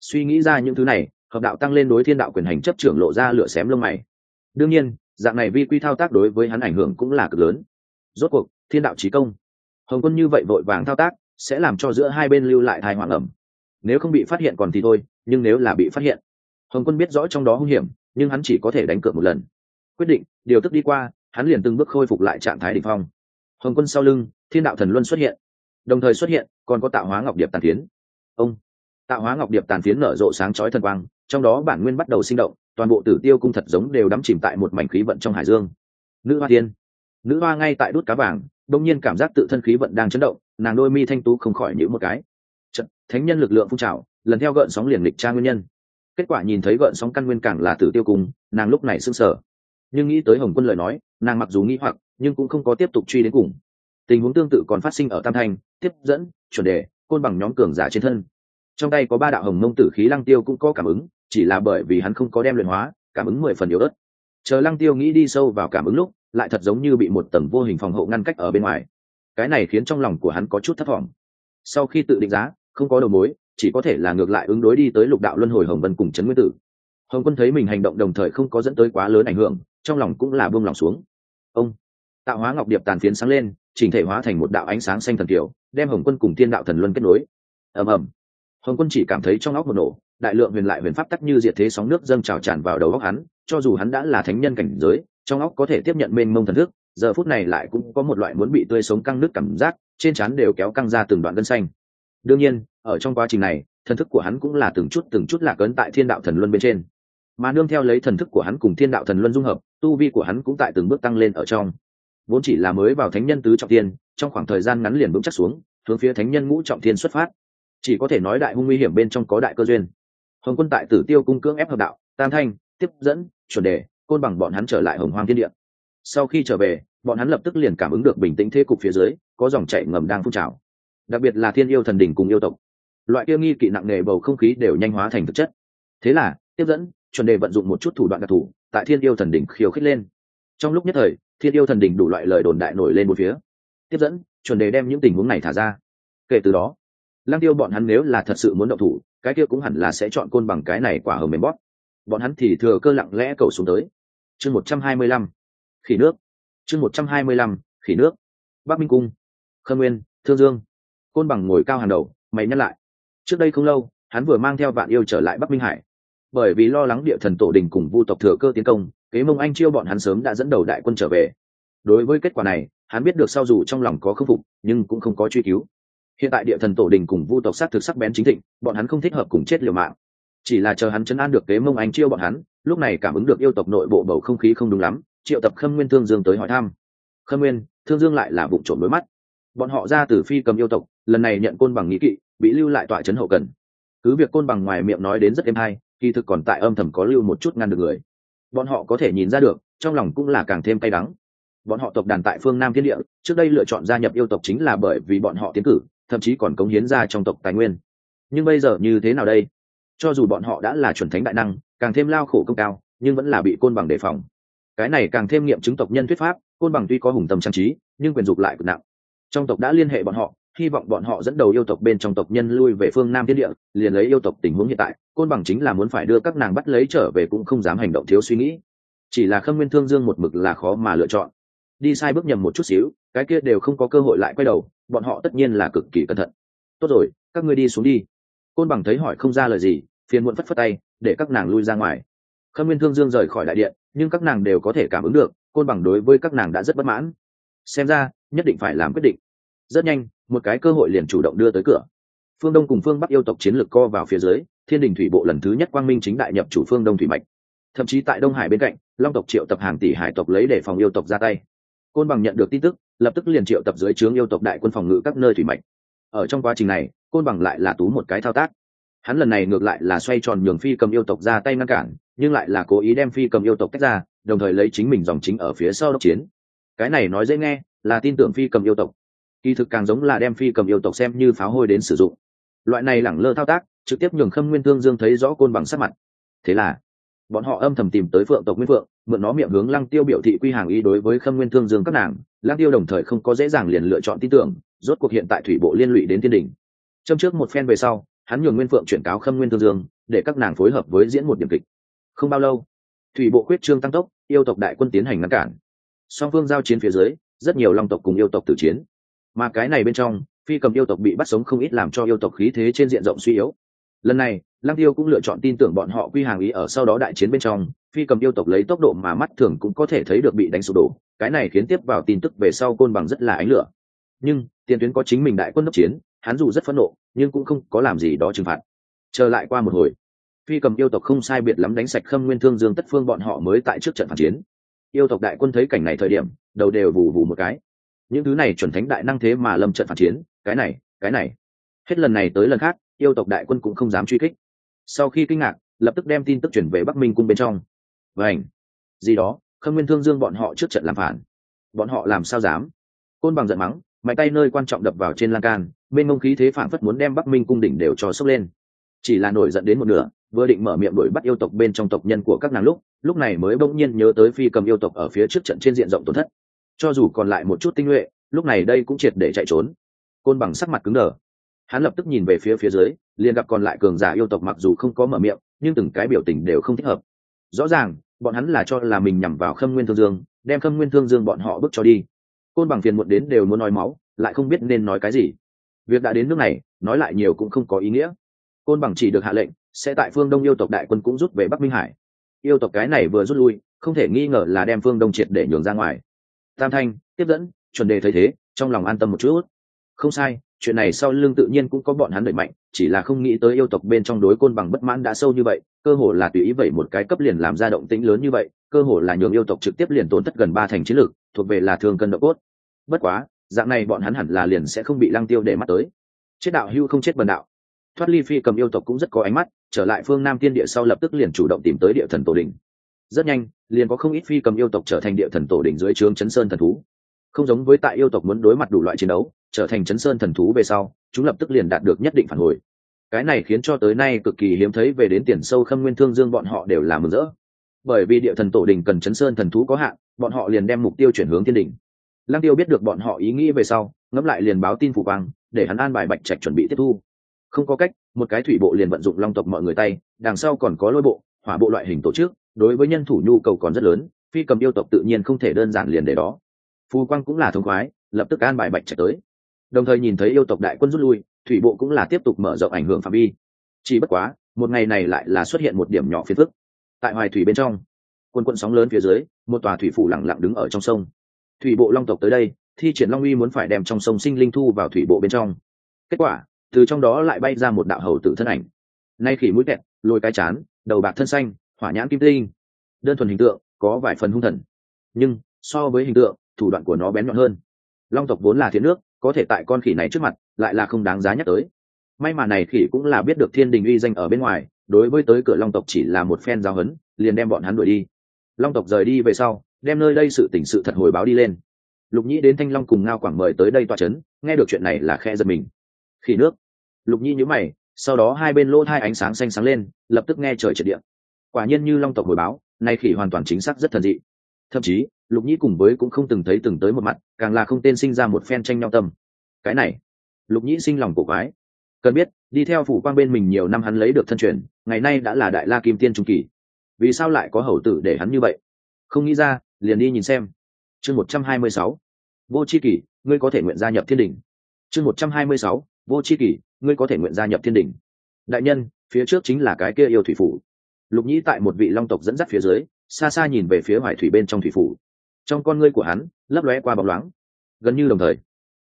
Suy nghĩ ra những thứ này, hợp đạo tăng lên đối thiên đạo quyền hành chấp trưởng lộ ra lửa xém lông mày. Đương nhiên dạng này vi quy thao tác đối với hắn ảnh hưởng cũng là cực lớn. Rốt cuộc, thiên đạo trí công. Hồng quân như vậy vội vàng thao tác, sẽ làm cho giữa hai bên lưu lại thai hoàng ẩm nếu không bị phát hiện còn thì thôi, nhưng nếu là bị phát hiện, hồng quân biết rõ trong đó hung hiểm, nhưng hắn chỉ có thể đánh cược một lần. Quyết định, điều tức đi qua, hắn liền từng bước khôi phục lại trạng thái đ ỉ n h phong. Hồng quân sau lưng, thiên đạo thần luân xuất hiện. Đồng thời xuất hiện, còn có tạo hóa ngọc điệp tàn phiến. Ông, tạo hóa ngọc điệp tàn phiến nở rộ sáng chói thần quang trong đó bản nguyên bắt đầu sinh động toàn bộ tử tiêu cung thật giống đều đắm chìm tại một mảnh khí vận trong hải dương. Nữ hoa tiên. Nữ hoa ngay tại đút cá vàng đông nhiên cảm giác tự thân khí vận đang chấn động nàng đôi mi thanh tú không khỏi nhữ một cái. Trận, thánh nhân lực lượng phun trào lần theo gợn sóng liền lịch tra nguyên nhân. Kết quả nhìn thấy gợn sóng căn nguyên càng là tử tiêu cung nàng lúc này sưng sở nhưng nghĩ tới hồng quân lời nói nàng mặc dù nghĩ hoặc nhưng cũng không có tiếp tục truy đến cùng. Tình huống tương tự còn phát sinh ở tam thanh tiếp dẫn chuẩn đề côn bằng nhóm cường giả trên thân. Trong tay có ba đạo hồng mông tử khí lăng tiêu cũng có cảm ứng chỉ là bởi vì hắn không có đem luyện hóa, cảm ứng mười phần yếu ớt. Chờ lăng tiêu nghĩ đi sâu vào cảm ứng lúc, lại thật giống như bị một tầng vô hình phòng hộ ngăn cách ở bên ngoài. Cái này khiến trong lòng của hắn có chút thất vọng. Sau khi tự định giá, không có đầu mối, chỉ có thể là ngược lại ứng đối đi tới lục đạo luân hồi hồng vân cùng trấn nguyên tử. Hồng quân thấy mình hành động đồng thời không có dẫn tới quá lớn ảnh hưởng, trong lòng cũng là buông lòng xuống. Ông, tạo hóa ngọc điệp tàn phiến sáng lên, chỉnh thể hóa thành một đạo ánh sáng xanh thần kiều, đem hồng quân cùng thiên đạo thần luân kết nối. Ầm ầm. Hồng quân chỉ cảm thấy trong óc một nổ đại lượng huyền lại huyền pháp tắc như diệt thế sóng nước dâng trào tràn vào đầu óc hắn, cho dù hắn đã là thánh nhân cảnh giới, trong óc có thể tiếp nhận mênh mông thần thức, giờ phút này lại cũng có một loại muốn bị tươi sống căng nước cảm giác, trên trán đều kéo căng ra từng đoạn gân xanh. Đương nhiên, ở trong quá trình này, thần thức của hắn cũng là từng chút từng chút lạc ấn tại thiên đạo thần luân bên trên. Mà nương theo lấy thần thức của hắn cùng thiên đạo thần luân dung hợp, tu vi của hắn cũng tại từng bước tăng lên ở trong. Vốn chỉ là mới vào thánh nhân tứ trọng tiên trong khoảng thời gian ngắn liền vững chắc xuống, hướng phía thánh nhân ngũ trọng tiên xuất phát. Chỉ có thể nói đại hung nguy hiểm bên trong có đại cơ duyên hồng quân tại tử tiêu cung cưỡng ép hợp đạo, tam thanh, tiếp dẫn, chuẩn đề, côn bằng bọn hắn trở lại hồng hoang thiên địa. Sau khi trở về, bọn hắn lập tức liền cảm ứng được bình tĩnh thế cục phía dưới, có dòng chảy ngầm đang phun trào. Đặc biệt là thiên yêu thần đình cùng yêu tộc. Loại kia nghi kỵ nặng nề bầu không khí đều nhanh hóa thành thực chất. Thế là, tiếp dẫn, chuẩn đề vận dụng một chút thủ đoạn đặc thù, tại thiên yêu thần đỉnh khiêu khích lên. Trong lúc nhất thời, thiên yêu thần đỉnh đủ loại lời đồn đại nổi lên một phía. Tiếp dẫn, chuẩn đề đem những tình huống này thả ra. Kể từ đó, lăng tiêu bọn hắn nếu là thật sự muốn động thủ cái kia cũng hẳn là sẽ chọn côn bằng cái này quả hờ mềm bóp. Bọn hắn thì thừa cơ lặng lẽ cầu xuống tới. Chương một trăm hai mươi lăm, khỉ nước. Chương một trăm hai mươi lăm, khỉ nước. Bắc minh cung khâm nguyên, thương dương. Côn bằng ngồi cao hàng đầu, mày nhắc lại. Trước đây không lâu, hắn vừa mang theo vạn yêu trở lại bắc minh hải. Bởi vì lo lắng địa thần tổ đình cùng vu tộc thừa cơ tiến công, kế mông anh chiêu bọn hắn sớm đã dẫn đầu đại quân trở về. Đối với kết quả này, hắn biết được sau dù trong lòng có khâm phục, nhưng cũng không có truy cứu hiện tại địa thần tổ đình cùng vu tộc sát thực sắc bén chính thịnh, bọn hắn không thích hợp cùng chết liều mạng. Chỉ là chờ hắn chấn an được kế mông anh chiêu bọn hắn, lúc này cảm ứng được yêu tộc nội bộ bầu không khí không đúng lắm, triệu tập khâm nguyên thương dương tới hỏi thăm. Khâm nguyên, thương dương lại là vụ trộm đối mắt. Bọn họ ra từ phi cầm yêu tộc, lần này nhận côn bằng nghĩ kỵ, bị lưu lại tọa trấn hậu cần. Cứ việc côn bằng ngoài miệng nói đến rất êm hay, kỳ thực còn tại âm thầm có lưu một chút ngăn được người. Bọn họ có thể nhìn ra được, trong lòng cũng là càng thêm cay đắng. Bọn họ tộc đàn tại phương nam thiên địa, trước đây lựa chọn gia nhập yêu tộc chính là bởi vì bọn họ tiến cử thậm chí còn cống hiến ra trong tộc tài nguyên. Nhưng bây giờ như thế nào đây? Cho dù bọn họ đã là chuẩn thánh đại năng, càng thêm lao khổ công cao, nhưng vẫn là bị côn bằng đề phòng. Cái này càng thêm nghiệm chứng tộc nhân thuyết pháp, côn bằng tuy có hùng tâm trang trí, nhưng quyền dục lại cực nặng. Trong tộc đã liên hệ bọn họ, hy vọng bọn họ dẫn đầu yêu tộc bên trong tộc nhân lui về phương nam thiên địa, liền lấy yêu tộc tình huống hiện tại, côn bằng chính là muốn phải đưa các nàng bắt lấy trở về cũng không dám hành động thiếu suy nghĩ. Chỉ là khâm nguyên thương dương một mực là khó mà lựa chọn. Đi sai bước nhầm một chút xíu, cái kia đều không có cơ hội lại quay đầu bọn họ tất nhiên là cực kỳ cẩn thận. Tốt rồi, các ngươi đi xuống đi. Côn bằng thấy hỏi không ra lời gì, phiền muộn phất phất tay, để các nàng lui ra ngoài. Khâm nguyên thương dương rời khỏi đại điện, nhưng các nàng đều có thể cảm ứng được, côn bằng đối với các nàng đã rất bất mãn. Xem ra, nhất định phải làm quyết định. Rất nhanh, một cái cơ hội liền chủ động đưa tới cửa. Phương đông cùng phương bắc yêu tộc chiến lược co vào phía dưới, thiên đình thủy bộ lần thứ nhất quang minh chính đại nhập chủ phương đông thủy mạch. Thậm chí tại đông hải bên cạnh, long tộc triệu tập hàng tỷ hải tộc lấy để phòng yêu tộc ra tay côn bằng nhận được tin tức, lập tức liền triệu tập dưới trướng yêu tộc đại quân phòng ngự các nơi thủy mạch. Ở trong quá trình này, côn bằng lại là tú một cái thao tác. Hắn lần này ngược lại là xoay tròn nhường phi cầm yêu tộc ra tay ngăn cản, nhưng lại là cố ý đem phi cầm yêu tộc tách ra, đồng thời lấy chính mình dòng chính ở phía sau đốc chiến. Cái này nói dễ nghe, là tin tưởng phi cầm yêu tộc. Kỳ thực càng giống là đem phi cầm yêu tộc xem như pháo hôi đến sử dụng. Loại này lẳng lơ thao tác, trực tiếp nhường khâm nguyên thương dương thấy rõ côn bằng sắc mặt. Thế là, bọn họ âm thầm tìm tới phượng tộc nguyên phượng mượn nó miệng hướng lăng tiêu biểu thị quy hàng ý đối với khâm nguyên thương dương các nàng. Lăng tiêu đồng thời không có dễ dàng liền lựa chọn tin tưởng, rốt cuộc hiện tại thủy bộ liên lụy đến thiên đình châm trước một phen về sau, hắn nhường nguyên phượng chuyển cáo khâm nguyên thương dương, để các nàng phối hợp với diễn một điểm kịch. Không bao lâu, thủy bộ quyết trương tăng tốc, yêu tộc đại quân tiến hành ngăn cản. Song phương giao chiến phía dưới, rất nhiều long tộc cùng yêu tộc tử chiến. Mà cái này bên trong, phi cầm yêu tộc bị bắt sống không ít làm cho yêu tộc khí thế trên diện rộng suy yếu lần này, lăng tiêu cũng lựa chọn tin tưởng bọn họ quy hàng ý ở sau đó đại chiến bên trong, phi cầm yêu tộc lấy tốc độ mà mắt thường cũng có thể thấy được bị đánh sụp đổ, cái này khiến tiếp vào tin tức về sau côn bằng rất là ánh lửa. Nhưng, tiền tuyến có chính mình đại quân đốc chiến, hắn dù rất phẫn nộ, nhưng cũng không có làm gì đó trừng phạt. Trở lại qua một hồi, phi cầm yêu tộc không sai biệt lắm đánh sạch khâm nguyên thương dương tất phương bọn họ mới tại trước trận phản chiến. Yêu tộc đại quân thấy cảnh này thời điểm, đầu đều vù vù một cái. Những thứ này chuẩn thánh đại năng thế mà lâm trận phản chiến, cái này cái này. Hết lần này tới lần khác yêu tộc đại quân cũng không dám truy kích. Sau khi kinh ngạc, lập tức đem tin tức chuyển về bắc minh cung bên trong. Vảnh gì đó, khâm nguyên thương dương bọn họ trước trận làm phản. Bọn họ làm sao dám? Côn bằng giận mắng mạnh tay nơi quan trọng đập vào trên lan can, bên ngông khí thế phản phất muốn đem bắc minh cung đỉnh đều cho sốc lên. Chỉ là nổi giận đến một nửa, vừa định mở miệng đuổi bắt yêu tộc bên trong tộc nhân của các nàng lúc lúc này mới bỗng nhiên nhớ tới phi cầm yêu tộc ở phía trước trận trên diện rộng tổn thất. Cho dù còn lại một chút tinh nhuệ, lúc này đây cũng triệt để chạy trốn. Côn bằng sắc mặt cứng đờ hắn lập tức nhìn về phía phía dưới, liền gặp còn lại cường giả yêu tộc mặc dù không có mở miệng, nhưng từng cái biểu tình đều không thích hợp. Rõ ràng, bọn hắn là cho là mình nhằm vào khâm nguyên thương dương, đem khâm nguyên thương dương bọn họ bước cho đi. Côn bằng phiền muộn đến đều muốn nói máu, lại không biết nên nói cái gì. Việc đã đến nước này, nói lại nhiều cũng không có ý nghĩa. Côn bằng chỉ được hạ lệnh, sẽ tại phương đông yêu tộc đại quân cũng rút về bắc minh hải. Yêu tộc cái này vừa rút lui, không thể nghi ngờ là đem phương đông triệt để nhường ra ngoài. Tam thanh, tiếp dẫn, chuẩn đề thấy thế, trong lòng an tâm một chút. Không sai chuyện này sau lưng tự nhiên cũng có bọn hắn đẩy mạnh, chỉ là không nghĩ tới yêu tộc bên trong đối côn bằng bất mãn đã sâu như vậy, cơ hồ là tùy ý vậy một cái cấp liền làm ra động tĩnh lớn như vậy, cơ hồ là nhường yêu tộc trực tiếp liền tổn thất gần ba thành chiến lược, thuộc về là thường cân độ cốt. Bất quá, dạng này bọn hắn hẳn là liền sẽ không bị lăng tiêu để mắt tới. Chết đạo hưu không chết bần đạo. Thoát ly phi cầm yêu tộc cũng rất có ánh mắt, trở lại phương nam tiên địa sau lập tức liền chủ động tìm tới địa thần tổ đình rất nhanh, liền có không ít phi cầm yêu tộc trở thành địa thần tổ đình dưới trướng chấn sơn thần thú. Không giống với tại yêu tộc muốn đối mặt đủ loại chiến đấu trở thành chấn sơn thần thú về sau, chúng lập tức liền đạt được nhất định phản hồi. Cái này khiến cho tới nay cực kỳ hiếm thấy về đến tiền sâu khâm nguyên thương dương bọn họ đều làm mừng rỡ. Bởi vì địa thần tổ đình cần chấn sơn thần thú có hạn, bọn họ liền đem mục tiêu chuyển hướng thiên đình. Lăng tiêu biết được bọn họ ý nghĩ về sau, ngẫm lại liền báo tin phủ quang, để hắn an bài bạch trạch chuẩn bị tiếp thu. Không có cách, một cái thủy bộ liền vận dụng long tộc mọi người tay, đằng sau còn có lôi bộ, hỏa bộ loại hình tổ chức, đối với nhân thủ nhu cầu còn rất lớn, phi cầm yêu tộc tự nhiên không thể đơn giản liền để đó. Phù quang cũng là thông khoái, lập tức an bài bạch trạch tới đồng thời nhìn thấy yêu tộc đại quân rút lui, thủy bộ cũng là tiếp tục mở rộng ảnh hưởng phạm vi. Chỉ bất quá, một ngày này lại là xuất hiện một điểm nhỏ phiền phức. Tại hoài thủy bên trong, quân quân sóng lớn phía dưới, một tòa thủy phủ lẳng lặng đứng ở trong sông. Thủy bộ long tộc tới đây, thi triển long uy muốn phải đem trong sông sinh linh thu vào thủy bộ bên trong. Kết quả, từ trong đó lại bay ra một đạo hầu tử thân ảnh. Nay khỉ mũi kẹt lôi cái chán, đầu bạc thân xanh, hỏa nhãn kim tinh. Đơn thuần hình tượng, có vài phần hung thần. Nhưng, so với hình tượng, thủ đoạn của nó bén nhọn hơn. Long tộc vốn là thiện nước có thể tại con khỉ này trước mặt, lại là không đáng giá nhắc tới. May mà này khỉ cũng là biết được thiên đình uy danh ở bên ngoài, đối với tới cửa long tộc chỉ là một phen giao hấn, liền đem bọn hắn đuổi đi. Long tộc rời đi về sau, đem nơi đây sự tỉnh sự thật hồi báo đi lên. Lục nhĩ đến thanh long cùng ngao quảng mời tới đây toa c h ấ n nghe được chuyện này là khe giật mình. Khỉ nước. Lục nhĩ nhữ mày, sau đó hai bên lỗ hai ánh sáng xanh sáng lên, lập tức nghe trời trật điện. Quả nhiên như long tộc hồi báo, nay khỉ hoàn toàn chính xác rất thần dị. Thậm chí lục nhĩ cùng với cũng không từng thấy từng tới một mặt, càng là không tên sinh ra một phen tranh nhau tâm. Cái này, lục nhĩ sinh lòng cổ quái. Cần biết, đi theo phủ quang bên mình nhiều năm hắn lấy được thân truyền, ngày nay đã là đại la kim tiên trung kỳ. Vì sao lại có hầu tử để hắn như vậy? Không nghĩ ra, liền đi nhìn xem. Chương một trăm hai mươi sáu. Vô c h i kỷ, ngươi có thể nguyện gia nhập thiên đình. Chương một trăm hai mươi sáu. Vô c h i kỷ, ngươi có thể nguyện gia nhập thiên đình. Đại nhân, phía trước chính là cái kia yêu thủy phủ. Lục nhĩ tại một vị long tộc dẫn dắt phía dưới, xa xa nhìn về phía hoài thủy bên trong thủy phủ trong con ngươi của hắn lấp lóe qua bóng loáng. Gần như đồng thời,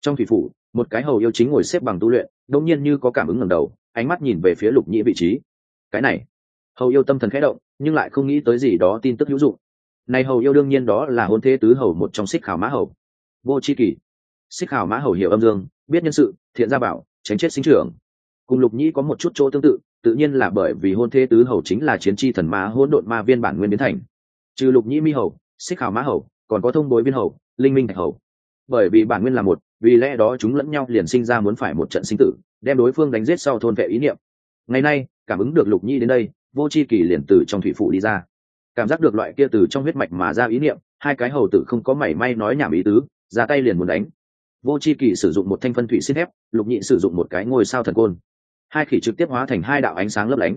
trong thủy phủ, một cái hầu yêu chính ngồi xếp bằng tu luyện đông nhiên như có cảm ứng ngầm đầu, ánh mắt nhìn về phía lục nhĩ vị trí. Cái này, hầu yêu tâm thần khẽ động, nhưng lại không nghĩ tới gì đó tin tức hữu dụng. Này hầu yêu đương nhiên đó là hôn thế tứ hầu một trong xích khảo mã hầu. Vô c h i kỷ, xích khảo mã hầu hiểu âm dương, biết nhân sự, thiện gia bảo, tránh chết sinh trưởng. Cùng lục nhĩ có một chút chỗ tương tự tự nhiên là bởi vì hôn thế tứ hầu chính là chiến tri thần ma hỗn độn ma viên bản nguyên biến thành. Trừ lục nhĩ mi hầu, xích khảo mã hầu còn có thông bối viên hầu, linh minh thạch hầu. Bởi vì bản nguyên là một, vì lẽ đó chúng lẫn nhau liền sinh ra muốn phải một trận sinh tử, đem đối phương đánh giết sau thôn vệ ý niệm. Ngày nay, cảm ứng được lục nhi đến đây, vô c h i kỳ liền từ trong thủy phủ đi ra. Cảm giác được loại kia từ trong huyết mạch mà ra ý niệm, hai cái hầu tử không có mảy may nói nhảm ý tứ, ra tay liền muốn đánh. Vô c h i kỳ sử dụng một thanh phân thủy xin thép, lục nhị sử dụng một cái ngôi sao thần côn. Hai khỉ trực tiếp hóa thành hai đạo ánh sáng lấp lánh.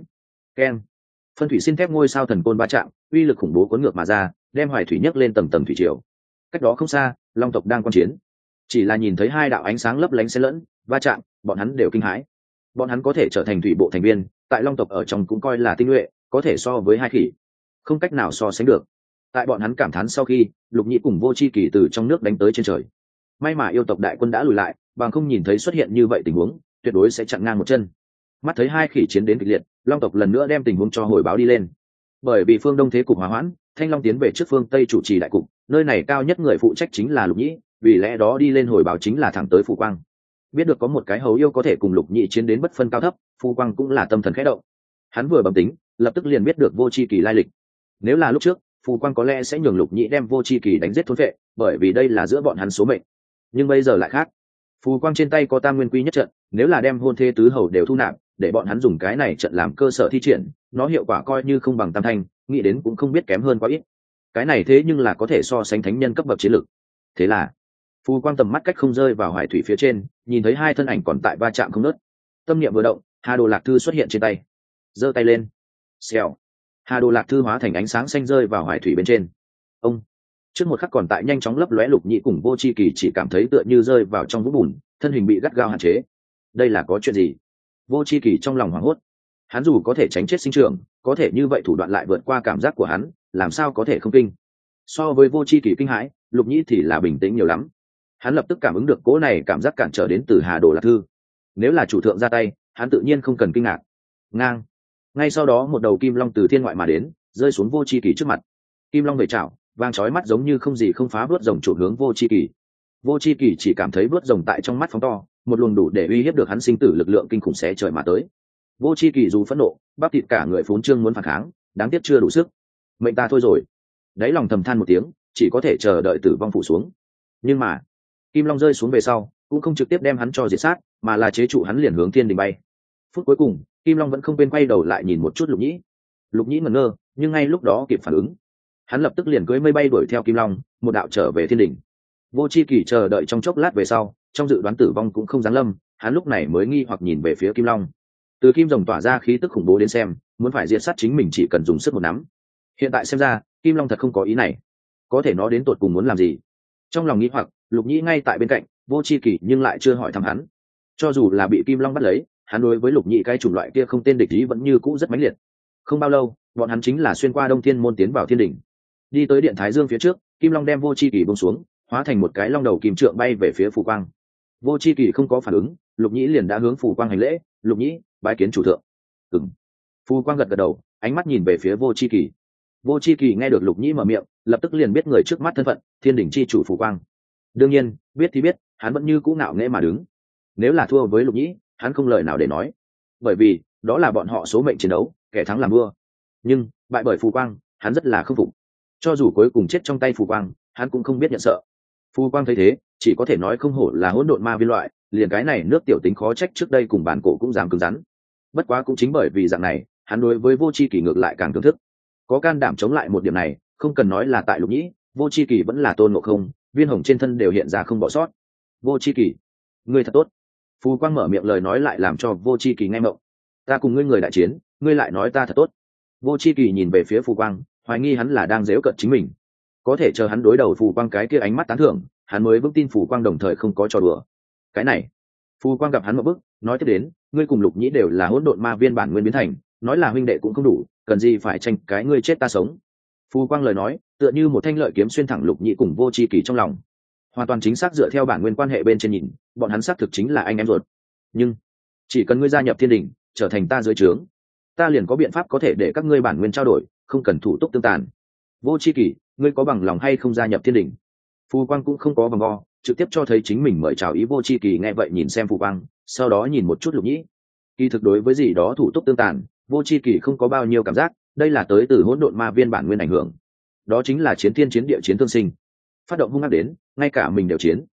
Keng. Phân thủy xin thép ngôi sao thần côn ba chạm, uy lực khủng bố cuốn ngược mà ra đem hoài thủy nhấc lên tầm tầm thủy triều. Cách đó không xa, long tộc đang quan chiến. Chỉ là nhìn thấy hai đạo ánh sáng lấp lánh xen lẫn, va chạm, bọn hắn đều kinh hãi. Bọn hắn có thể trở thành thủy bộ thành viên, tại long tộc ở trong cũng coi là tinh nhuệ, có thể so với hai khỉ. Không cách nào so sánh được. Tại bọn hắn cảm thán sau khi, lục nhĩ cùng vô c h i kỳ từ trong nước đánh tới trên trời. May mà yêu tộc đại quân đã lùi lại, bằng không nhìn thấy xuất hiện như vậy tình huống, tuyệt đối sẽ chặn ngang một chân. Mắt thấy hai khỉ chiến đến kịch liệt, long tộc lần nữa đem tình huống cho hồi báo đi lên. Bởi vì phương đông thế cục hòa hoãn thanh long tiến về trước phương tây chủ trì đại cục, nơi này cao nhất người phụ trách chính là lục nhĩ, vì lẽ đó đi lên hồi báo chính là thẳng tới Phù quang. Biết được có một cái hầu yêu có thể cùng lục Nhĩ chiến đến bất phân cao thấp Phù quang cũng là tâm thần khẽ động. Hắn vừa bẩm tính, lập tức liền biết được vô c h i kỳ lai lịch. Nếu là lúc trước phù quang có lẽ sẽ nhường lục Nhĩ đem vô c h i kỳ đánh giết thốn vệ, bởi vì đây là giữa bọn hắn số mệnh. Nhưng bây giờ lại khác. Phù quang trên tay có tam nguyên quy nhất trận, nếu là đem hôn thê tứ hầu đều thu nạp, để bọn hắn dùng cái này trận làm cơ sở thi triển, nó hiệu quả coi như không bằng tam thanh nghĩ đến cũng không biết kém hơn quá ít. Cái này thế nhưng là có thể so sánh thánh nhân cấp bậc chiến lược thế là, phù quang tầm mắt cách không rơi vào hải thủy phía trên, nhìn thấy hai thân ảnh còn tại va chạm không nớt tâm niệm vừa động, hà đồ lạc thư xuất hiện trên tay. Giơ tay lên. Xèo. Hà đồ lạc thư hóa thành ánh sáng xanh rơi vào hải thủy bên trên. Ông. Trước một khắc còn tại nhanh chóng lấp lóe lục nhị cùng vô c h i kỳ chỉ cảm thấy tựa như rơi vào trong vũng bùn, thân hình bị gắt gao hạn chế. Đây là có chuyện gì? Vô c h i kỳ trong lòng hoảng hốt hắn dù có thể tránh chết sinh trưởng, có thể như vậy thủ đoạn lại vượt qua cảm giác của hắn, làm sao có thể không kinh? So với vô c h i kỳ kinh hãi, lục nhĩ thì là bình tĩnh nhiều lắm. Hắn lập tức cảm ứng được cỗ này cảm giác cản trở đến từ hà đồ lạc thư. Nếu là chủ thượng ra tay, hắn tự nhiên không cần kinh ngạc. Ngang. Ngay sau đó một đầu kim long từ thiên ngoại mà đến, rơi xuống vô c h i kỳ trước mặt. Kim long về chảo, vang trói mắt giống như không gì không phá vớt rồng chủ hướng vô c h i kỳ. Vô c h i kỳ chỉ cảm thấy vớt rồng tại trong mắt phóng to, một luồng đủ để uy hiếp được hắn sinh tử lực lượng kinh khủng xé trời mà tới vô c h i kỳ dù phẫn nộ, bắp thịt cả người phốn trương muốn phản kháng, đáng tiếc chưa đủ sức. Mệnh ta thôi rồi. Đáy lòng thầm than một tiếng, chỉ có thể chờ đợi tử vong phủ xuống. Nhưng mà, kim long rơi xuống về sau, cũng không trực tiếp đem hắn cho diệt sát, mà là chế trụ hắn liền hướng thiên đình bay. Phút cuối cùng, kim long vẫn không quên quay đầu lại nhìn một chút lục nhĩ. Lục nhĩ ngẩn ngơ, nhưng ngay lúc đó kịp phản ứng, hắn lập tức liền cưới mây bay đuổi theo kim long, một đạo trở về thiên đình. Vô c h i kỳ chờ đợi trong chốc lát về sau, trong dự đoán tử vong cũng không giáng lâm, hắn lúc này mới nghi hoặc nhìn về phía kim long từ kim rồng tỏa ra khí tức khủng bố đến xem, muốn phải diệt sát chính mình chỉ cần dùng sức một nắm. Hiện tại xem ra, kim long thật không có ý này. Có thể nó đến tột cùng muốn làm gì? Trong lòng nghĩ hoặc, lục nhĩ ngay tại bên cạnh, vô c h i kỷ nhưng lại chưa hỏi thăm hắn. Cho dù là bị kim long bắt lấy, hắn đối với lục nhĩ cái chủng loại kia không tên địch ý vẫn như cũ rất mãnh liệt. Không bao lâu, bọn hắn chính là xuyên qua đông thiên môn tiến vào thiên đỉnh. Đi tới điện thái dương phía trước, kim long đem vô c h i kỷ bông xuống, hóa thành một cái long đầu kim trượng bay về phía phủ quang. Vô c h i kỷ không có phản ứng, lục nhĩ liền đã hướng phủ quang hành lễ, lục nhĩ bái kiến chủ thượng. Ừng phù quang gật gật đầu, ánh mắt nhìn về phía vô c h i kỳ. Vô c h i kỳ nghe được lục nhĩ mở miệng, lập tức liền biết người trước mắt thân phận, thiên đình c h i chủ phù quang. Đương nhiên, biết thì biết, hắn vẫn như cũ ngạo nghễ mà đứng. Nếu là thua với lục nhĩ, hắn không lời nào để nói. Bởi vì, đó là bọn họ số mệnh chiến đấu, kẻ thắng làm vua. Nhưng, bại bởi phù quang, hắn rất là k phục. Cho dù cuối cùng chết trong tay phù quang, hắn cũng không biết nhận sợ. Phù quang thấy thế, chỉ có thể nói không hổ là hỗn độn ma viên loại, liền cái này nước tiểu tính khó trách trước đây cùng bản cổ cũng dám cứng rắn bất quá cũng chính bởi vì dạng này, hắn đối với vô c h i kỳ ngược lại càng thưởng thức. Có can đảm chống lại một điểm này, không cần nói là tại lục nhĩ, vô c h i kỳ vẫn là tôn ngộ không, viên hồng trên thân đều hiện ra không bỏ sót. Vô c h i kỳ, ngươi thật tốt. Phù quang mở miệng lời nói lại làm cho vô c h i kỳ nghe mộng ta cùng ngươi người đại chiến, ngươi lại nói ta thật tốt. Vô c h i kỳ nhìn về phía phù quang, hoài nghi hắn là đang dếu cận chính mình. Có thể chờ hắn đối đầu phù quang cái kia ánh mắt tán thưởng, hắn mới vững tin phù quang đồng thời không có trò đùa. Cái này phù quang gặp hắn một bức nói tiếp đến, ngươi cùng lục nhĩ đều là hỗn độn ma viên bản nguyên biến thành, nói là huynh đệ cũng không đủ, cần gì phải tranh cái ngươi chết ta sống? Phù quang lời nói, tựa như một thanh lợi kiếm xuyên thẳng lục Nhĩ cùng vô c h i kỳ trong lòng. Hoàn toàn chính xác dựa theo bản nguyên quan hệ bên trên nhìn, bọn hắn xác thực chính là anh em ruột. Nhưng, chỉ cần ngươi gia nhập thiên đình, trở thành ta dưới trướng, ta liền có biện pháp có thể để các ngươi bản nguyên trao đổi, không cần thủ tục tương tàn. Vô c h i kỳ, ngươi có bằng lòng hay không gia nhập thiên đình? Phù quang cũng không có bằng vo trực tiếp cho thấy chính mình mời chào ý vô c h i kỳ, nghe vậy nhìn xem phù quang, sau đó nhìn một chút lục nhĩ. Kỳ thực đối với gì đó thủ tục tương tàn, vô c h i kỳ không có bao nhiêu cảm giác, đây là tới từ hỗn độn ma viên bản nguyên ảnh hưởng. Đó chính là chiến thiên chiến địa chiến thương sinh. Phát động hung ác đến, ngay cả mình đều chiến.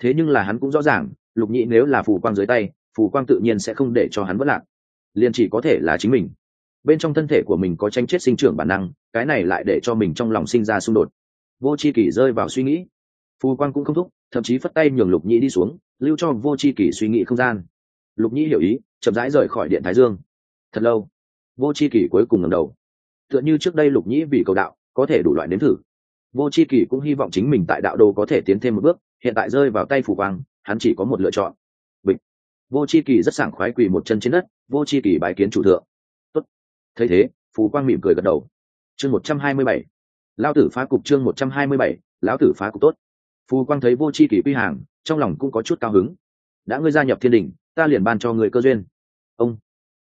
Thế nhưng là hắn cũng rõ ràng, lục nhĩ nếu là phù quang dưới tay, phù quang tự nhiên sẽ không để cho hắn vất lạc. Liền chỉ có thể là chính mình. Bên trong thân thể của mình có tranh chết sinh trưởng bản năng, cái này lại để cho mình trong lòng sinh ra xung đột. Vô c h i kỷ rơi vào suy nghĩ phù quang cũng không thúc, thậm chí phất tay nhường lục nhĩ đi xuống, lưu cho vô c h i kỷ suy nghĩ không gian. Lục nhĩ hiểu ý, chậm rãi rời khỏi điện thái dương. Thật lâu, vô c h i kỷ cuối cùng ngầm đầu. Tựa như trước đây lục nhĩ vì cầu đạo, có thể đủ loại nếm thử. Vô c h i kỷ cũng hy vọng chính mình tại đạo đồ có thể tiến thêm một bước, hiện tại rơi vào tay phủ quang, hắn chỉ có một lựa chọn. Bịch. Vô c h i kỷ rất sảng khoái quỳ một chân trên đất, vô c h i kỷ bái kiến chủ thượng. Tốt. thấy thế, phù quang mỉm cười gật đầu. Chương một trăm hai mươi bảy. Lao tử phá cục chương một trăm hai mươi bảy, lão tử phá cục tốt phù quang thấy vô c h i kỷ quy hàng, trong lòng cũng có chút cao hứng. Đã ngươi gia nhập thiên đình, ta liền ban cho người cơ duyên. Ông.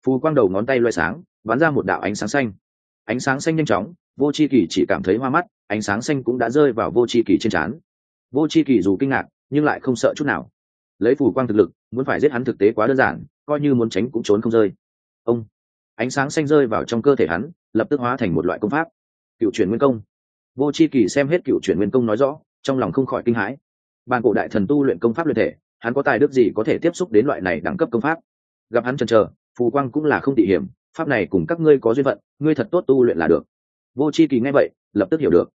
Phù quang đầu ngón tay loay sáng, bắn ra một đạo ánh sáng xanh. Ánh sáng xanh nhanh chóng, vô c h i kỷ chỉ cảm thấy hoa mắt, ánh sáng xanh cũng đã rơi vào vô c h i kỷ trên trán. Vô c h i kỷ dù kinh ngạc, nhưng lại không sợ chút nào. Lấy phù quang thực lực, muốn phải giết hắn thực tế quá đơn giản, coi như muốn tránh cũng trốn không rơi. Ông. Ánh sáng xanh rơi vào trong cơ thể hắn, lập tức hóa thành một loại công pháp. Cựu chuyển nguyên công. Vô c h i kỳ xem hết cựu chuyển nguyên công nói rõ trong lòng không khỏi kinh hãi. Bàn cổ đại thần tu luyện công pháp luyện thể, hắn có tài đức gì có thể tiếp xúc đến loại này đẳng cấp công pháp? Gặp hắn chần chờ, phù quang cũng là không tỉ hiểm, pháp này cùng các ngươi có duyên phận, ngươi thật tốt tu luyện là được. Vô c h i kỳ nghe vậy, lập tức hiểu được.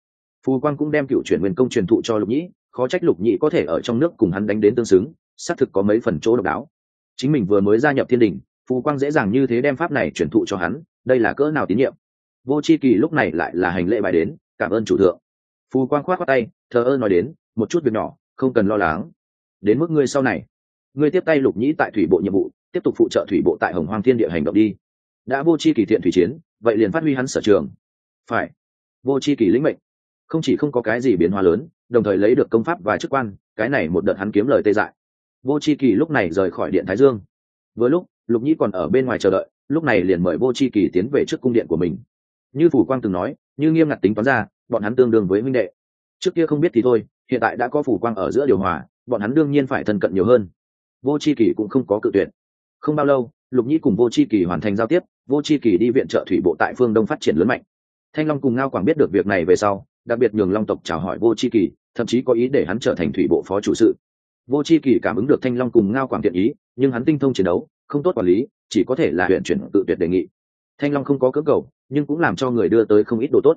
Phù quang cũng đem cựu chuyển nguyên công truyền thụ cho lục nhĩ, khó trách lục nhĩ có thể ở trong nước cùng hắn đánh đến tương xứng, xác thực có mấy phần chỗ độc đáo. Chính mình vừa mới gia nhập thiên đình, phù quang dễ dàng như thế đem pháp này truyền thụ cho hắn, đây là cỡ nào tín nhiệm? Vô c h i kỳ lúc này lại là hành lễ bài đến, cảm ơn chủ thượng. Phù quang khoát khoát tay thờ ơ nói đến, một chút việc nhỏ, không cần lo lắng. Đến mức ngươi sau này. Ngươi tiếp tay lục nhĩ tại thủy bộ nhiệm vụ, tiếp tục phụ trợ thủy bộ tại hồng hoang thiên địa hành động đi. Đã vô c h i kỳ thiện thủy chiến, vậy liền phát huy hắn sở trường. Phải. Vô c h i kỳ lĩnh mệnh. Không chỉ không có cái gì biến hóa lớn, đồng thời lấy được công pháp và chức quan, cái này một đợt hắn kiếm lời tê dại. Vô c h i kỳ lúc này rời khỏi điện thái dương. Vừa lúc, lục nhĩ còn ở bên ngoài chờ đợi, lúc này liền mời vô c h i kỳ tiến về trước cung điện của mình. Như phủ quang từng nói, như nghiêm ngặt tính toán ra, bọn hắn tương đương với huynh đệ trước kia không biết thì thôi, hiện tại đã có phủ quang ở giữa điều hòa, bọn hắn đương nhiên phải thân cận nhiều hơn. Vô c h i kỳ cũng không có cự tuyệt. Không bao lâu, lục nhĩ cùng vô c h i kỳ hoàn thành giao tiếp, vô c h i kỳ đi viện trợ thủy bộ tại phương đông phát triển lớn mạnh. Thanh long cùng ngao quảng biết được việc này về sau, đặc biệt nhường long tộc chào hỏi vô c h i kỳ, thậm chí có ý để hắn trở thành thủy bộ phó chủ sự. Vô c h i kỳ cảm ứng được thanh long cùng ngao quảng thiện ý, nhưng hắn tinh thông chiến đấu, không tốt quản lý, chỉ có thể là huyện chuyển tự tuyệt đề nghị. Thanh long không có cơ cầu, nhưng cũng làm cho người đưa tới không ít đồ tốt.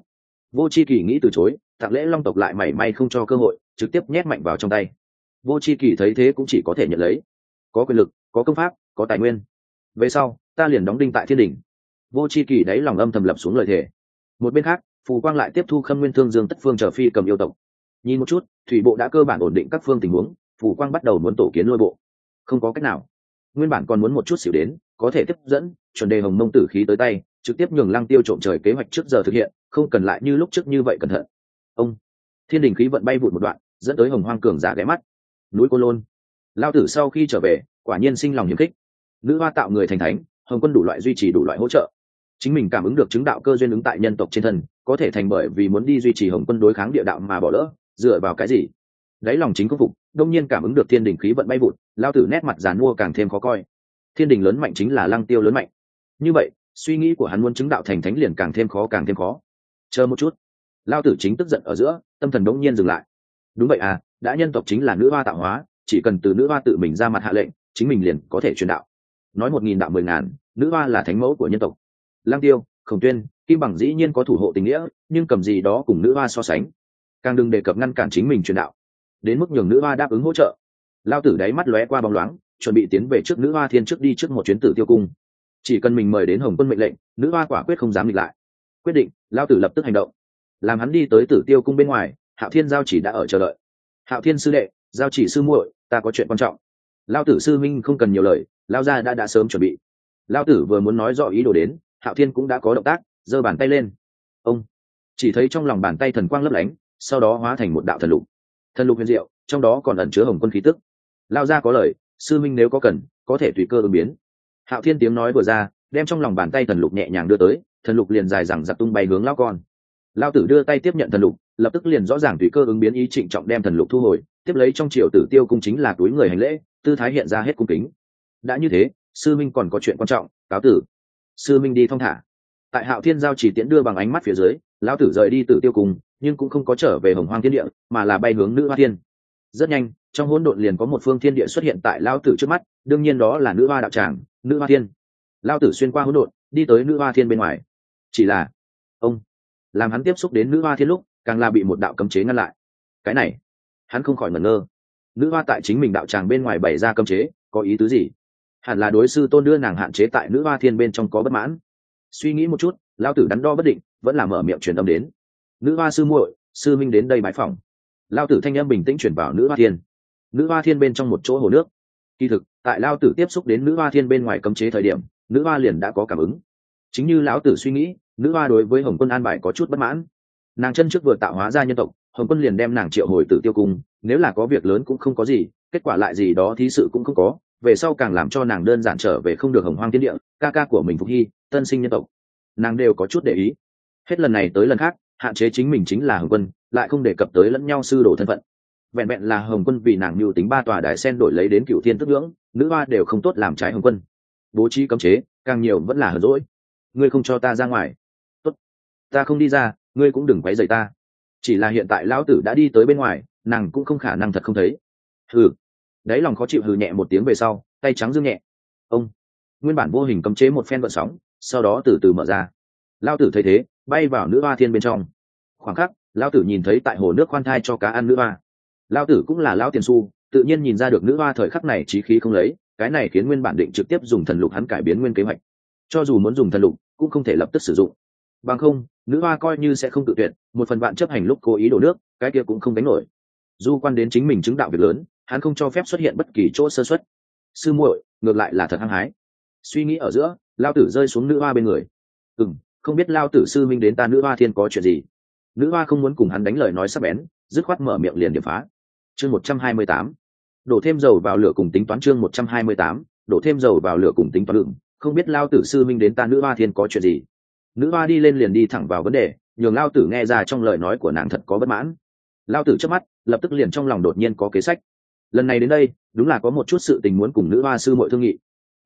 Vô c h i kỳ nghĩ từ chối tặng lễ long tộc lại mảy may không cho cơ hội, trực tiếp nhét mạnh vào trong tay. Vô c h i kỳ thấy thế cũng chỉ có thể nhận lấy. Có quyền lực, có công pháp, có tài nguyên. Về sau, ta liền đóng đinh tại thiên đình vô c h i kỳ đáy lòng âm thầm lập xuống lời thề. Một bên khác, phù quang lại tiếp thu khâm nguyên thương dương tất phương chờ phi cầm yêu tộc. Nhìn một chút, thủy bộ đã cơ bản ổn định các phương tình huống, phù quang bắt đầu muốn tổ kiến lôi bộ. Không có cách nào. Nguyên bản còn muốn một chút xỉu đến, có thể tiếp dẫn, chuẩn đề hồng mông tử khí tới tay, trực tiếp nhường lăng tiêu trộm trời kế hoạch trước giờ thực hiện, không cần lại như lúc trước như vậy cẩn thận ông. Thiên đình khí vận bay vụt một đoạn, dẫn tới hồng hoang cường giả ghé mắt. Núi cô lôn. Lao tử sau khi trở về, quả nhiên sinh lòng hiếm khích. Nữ hoa tạo người thành thánh, hồng quân đủ loại duy trì đủ loại hỗ trợ. Chính mình cảm ứng được chứng đạo cơ duyên ứng tại nhân tộc trên thân, có thể thành bởi vì muốn đi duy trì hồng quân đối kháng địa đạo mà bỏ lỡ, dựa vào cái gì? Đáy lòng chính công phục, đông nhiên cảm ứng được thiên đình khí vận bay vụt, lao tử nét mặt giàn mua càng thêm khó coi. Thiên đình lớn mạnh chính là lăng tiêu lớn mạnh. Như vậy, suy nghĩ của hắn muốn chứng đạo thành thánh liền càng thêm khó, càng thêm khó. Chờ một chút lao tử chính tức giận ở giữa, tâm thần bỗng nhiên dừng lại. Đúng vậy à đã nhân tộc chính là nữ hoa tạo hóa, chỉ cần từ nữ hoa tự mình ra mặt hạ lệnh, chính mình liền có thể truyền đạo. Nói một nghìn đạo mười ngàn, nữ hoa là thánh mẫu của nhân tộc. Lang tiêu, khổng tuyên, kim bằng dĩ nhiên có thủ hộ tình nghĩa, nhưng cầm gì đó cùng nữ hoa so sánh. Càng đừng đề cập ngăn cản chính mình truyền đạo. Đến mức nhường nữ hoa đáp ứng hỗ trợ. Lao tử đáy mắt lóe qua bóng loáng, chuẩn bị tiến về trước nữ hoa thiên trước đi trước một chuyến tử tiêu cung. Chỉ cần mình mời đến hồng quân mệnh lệnh, nữ hoa quả quyết không dám nghịch lại. Quyết định, lao tử lập tức hành động làm hắn đi tới tử tiêu cung bên ngoài, hạo thiên giao chỉ đã ở chờ đợi. Hạo thiên sư đệ, giao chỉ sư muội, ta có chuyện quan trọng. Lao tử sư minh không cần nhiều lời lao gia đã đã sớm chuẩn bị. Lao tử vừa muốn nói rõ ý đồ đến, hạo thiên cũng đã có động tác, giơ bàn tay lên. Ông, chỉ thấy trong lòng bàn tay thần quang lấp lánh, sau đó hóa thành một đạo thần lục. Thần lục huyền diệu, trong đó còn ẩn chứa hồng quân khí tức. Lao gia có lời, sư minh nếu có cần, có thể tùy cơ ứng biến. Hạo thiên tiếng nói vừa ra, đem trong lòng bàn tay thần lục nhẹ nhàng đưa tới, thần lục liền dài rằng giặc tung bay hướng lao con lao tử đưa tay tiếp nhận thần lục, lập tức liền rõ ràng tùy cơ ứng biến ý trịnh trọng đem thần lục thu hồi, tiếp lấy trong triều tử tiêu cung chính là túi người hành lễ, tư thái hiện ra hết cung kính. Đã như thế, sư minh còn có chuyện quan trọng, cáo tử. Sư minh đi thong thả. Tại hạo thiên giao chỉ tiễn đưa bằng ánh mắt phía dưới, lão tử rời đi tử tiêu cung, nhưng cũng không có trở về hồng hoang thiên địa, mà là bay hướng nữ hoa thiên. Rất nhanh, trong hỗn độn liền có một phương thiên địa xuất hiện tại lao tử trước mắt, đương nhiên đó là nữ hoa đạo tràng, nữ hoa thiên. Lao tử xuyên qua hỗn độn, đi tới nữ hoa thiên bên ngoài. Chỉ là làm hắn tiếp xúc đến nữ hoa thiên lúc, càng là bị một đạo cấm chế ngăn lại. Cái này, hắn không khỏi ngẩn ngơ. Nữ hoa tại chính mình đạo tràng bên ngoài bày ra cấm chế, có ý tứ gì? Hẳn là đối sư tôn đưa nàng hạn chế tại nữ hoa thiên bên trong có bất mãn. Suy nghĩ một chút lao tử đắn đo bất định, vẫn là mở miệng truyền âm đến. Nữ hoa sư muội, sư minh đến đây bãi phòng lao tử thanh âm bình tĩnh chuyển vào nữ hoa thiên. Nữ hoa thiên bên trong một chỗ hồ nước. Kỳ thực, tại lao tử tiếp xúc đến nữ hoa thiên bên ngoài cấm chế thời điểm, nữ hoa liền đã có cảm ứng. Chính như lão tử suy nghĩ nữ hoa đối với hồng quân an bài có chút bất mãn. Nàng chân trước vừa tạo hóa ra nhân tộc, hồng quân liền đem nàng triệu hồi tử tiêu cung, nếu là có việc lớn cũng không có gì, kết quả lại gì đó thí sự cũng không có, về sau càng làm cho nàng đơn giản trở về không được hồng hoang thiên địa, ca ca của mình phục hy, tân sinh nhân tộc. Nàng đều có chút để ý. Hết lần này tới lần khác, hạn chế chính mình chính là hồng quân, lại không đề cập tới lẫn nhau sư đồ thân phận. Vẹn vẹn là hồng quân vì nàng mưu tính ba tòa đại sen đổi lấy đến cựu thiên tức ngưỡng, nữ hoa đều không tốt làm trái hồng quân. Bố trí cấm chế, càng nhiều vẫn là hờ rỗi ngươi không cho ta ra ngoài ta không đi ra, ngươi cũng đừng quấy rầy ta. Chỉ là hiện tại lão tử đã đi tới bên ngoài, nàng cũng không khả năng thật không thấy. Hừ. Đấy lòng khó chịu hừ nhẹ một tiếng về sau, tay trắng dương nhẹ. Ông. Nguyên bản vô hình cấm chế một phen vận sóng, sau đó từ từ mở ra. Lao tử thấy thế, bay vào nữ hoa thiên bên trong. Khoảng khắc lao tử nhìn thấy tại hồ nước khoan thai cho cá ăn nữ hoa. Lao tử cũng là lao tiền su tự nhiên nhìn ra được nữ hoa thời khắc này trí khí không lấy, cái này khiến nguyên bản định trực tiếp dùng thần lục hắn cải biến nguyên kế hoạch. Cho dù muốn dùng thần lục, cũng không thể lập tức sử dụng bằng không, nữ hoa coi như sẽ không tự tuyệt, một phần bạn chấp hành lúc cố ý đổ nước, cái kia cũng không đánh nổi. Du quan đến chính mình chứng đạo việc lớn, hắn không cho phép xuất hiện bất kỳ chỗ sơ xuất sư muội, ngược lại là thật hăng hái. Suy nghĩ ở giữa, lao tử rơi xuống nữ hoa bên người. Ừ m không biết lao tử sư minh đến ta nữ hoa thiên có chuyện gì? Nữ hoa không muốn cùng hắn đánh lời nói sắp bén, dứt khoát mở miệng liền điểm phá. Chương một trăm hai mươi tám. Đổ thêm dầu vào lửa cùng tính toán chương một trăm hai mươi tám. Đổ thêm dầu vào lửa cùng tính toán lượng, không biết lao tử sư minh đến ta nữ hoa thiên có chuyện gì? Nữ hoa đi lên liền đi thẳng vào vấn đề, nhường lao tử nghe ra trong lời nói của nàng thật có bất mãn. Lao tử trước mắt, lập tức liền trong lòng đột nhiên có kế sách. Lần này đến đây, đúng là có một chút sự tình muốn cùng nữ hoa sư mội thương nghị.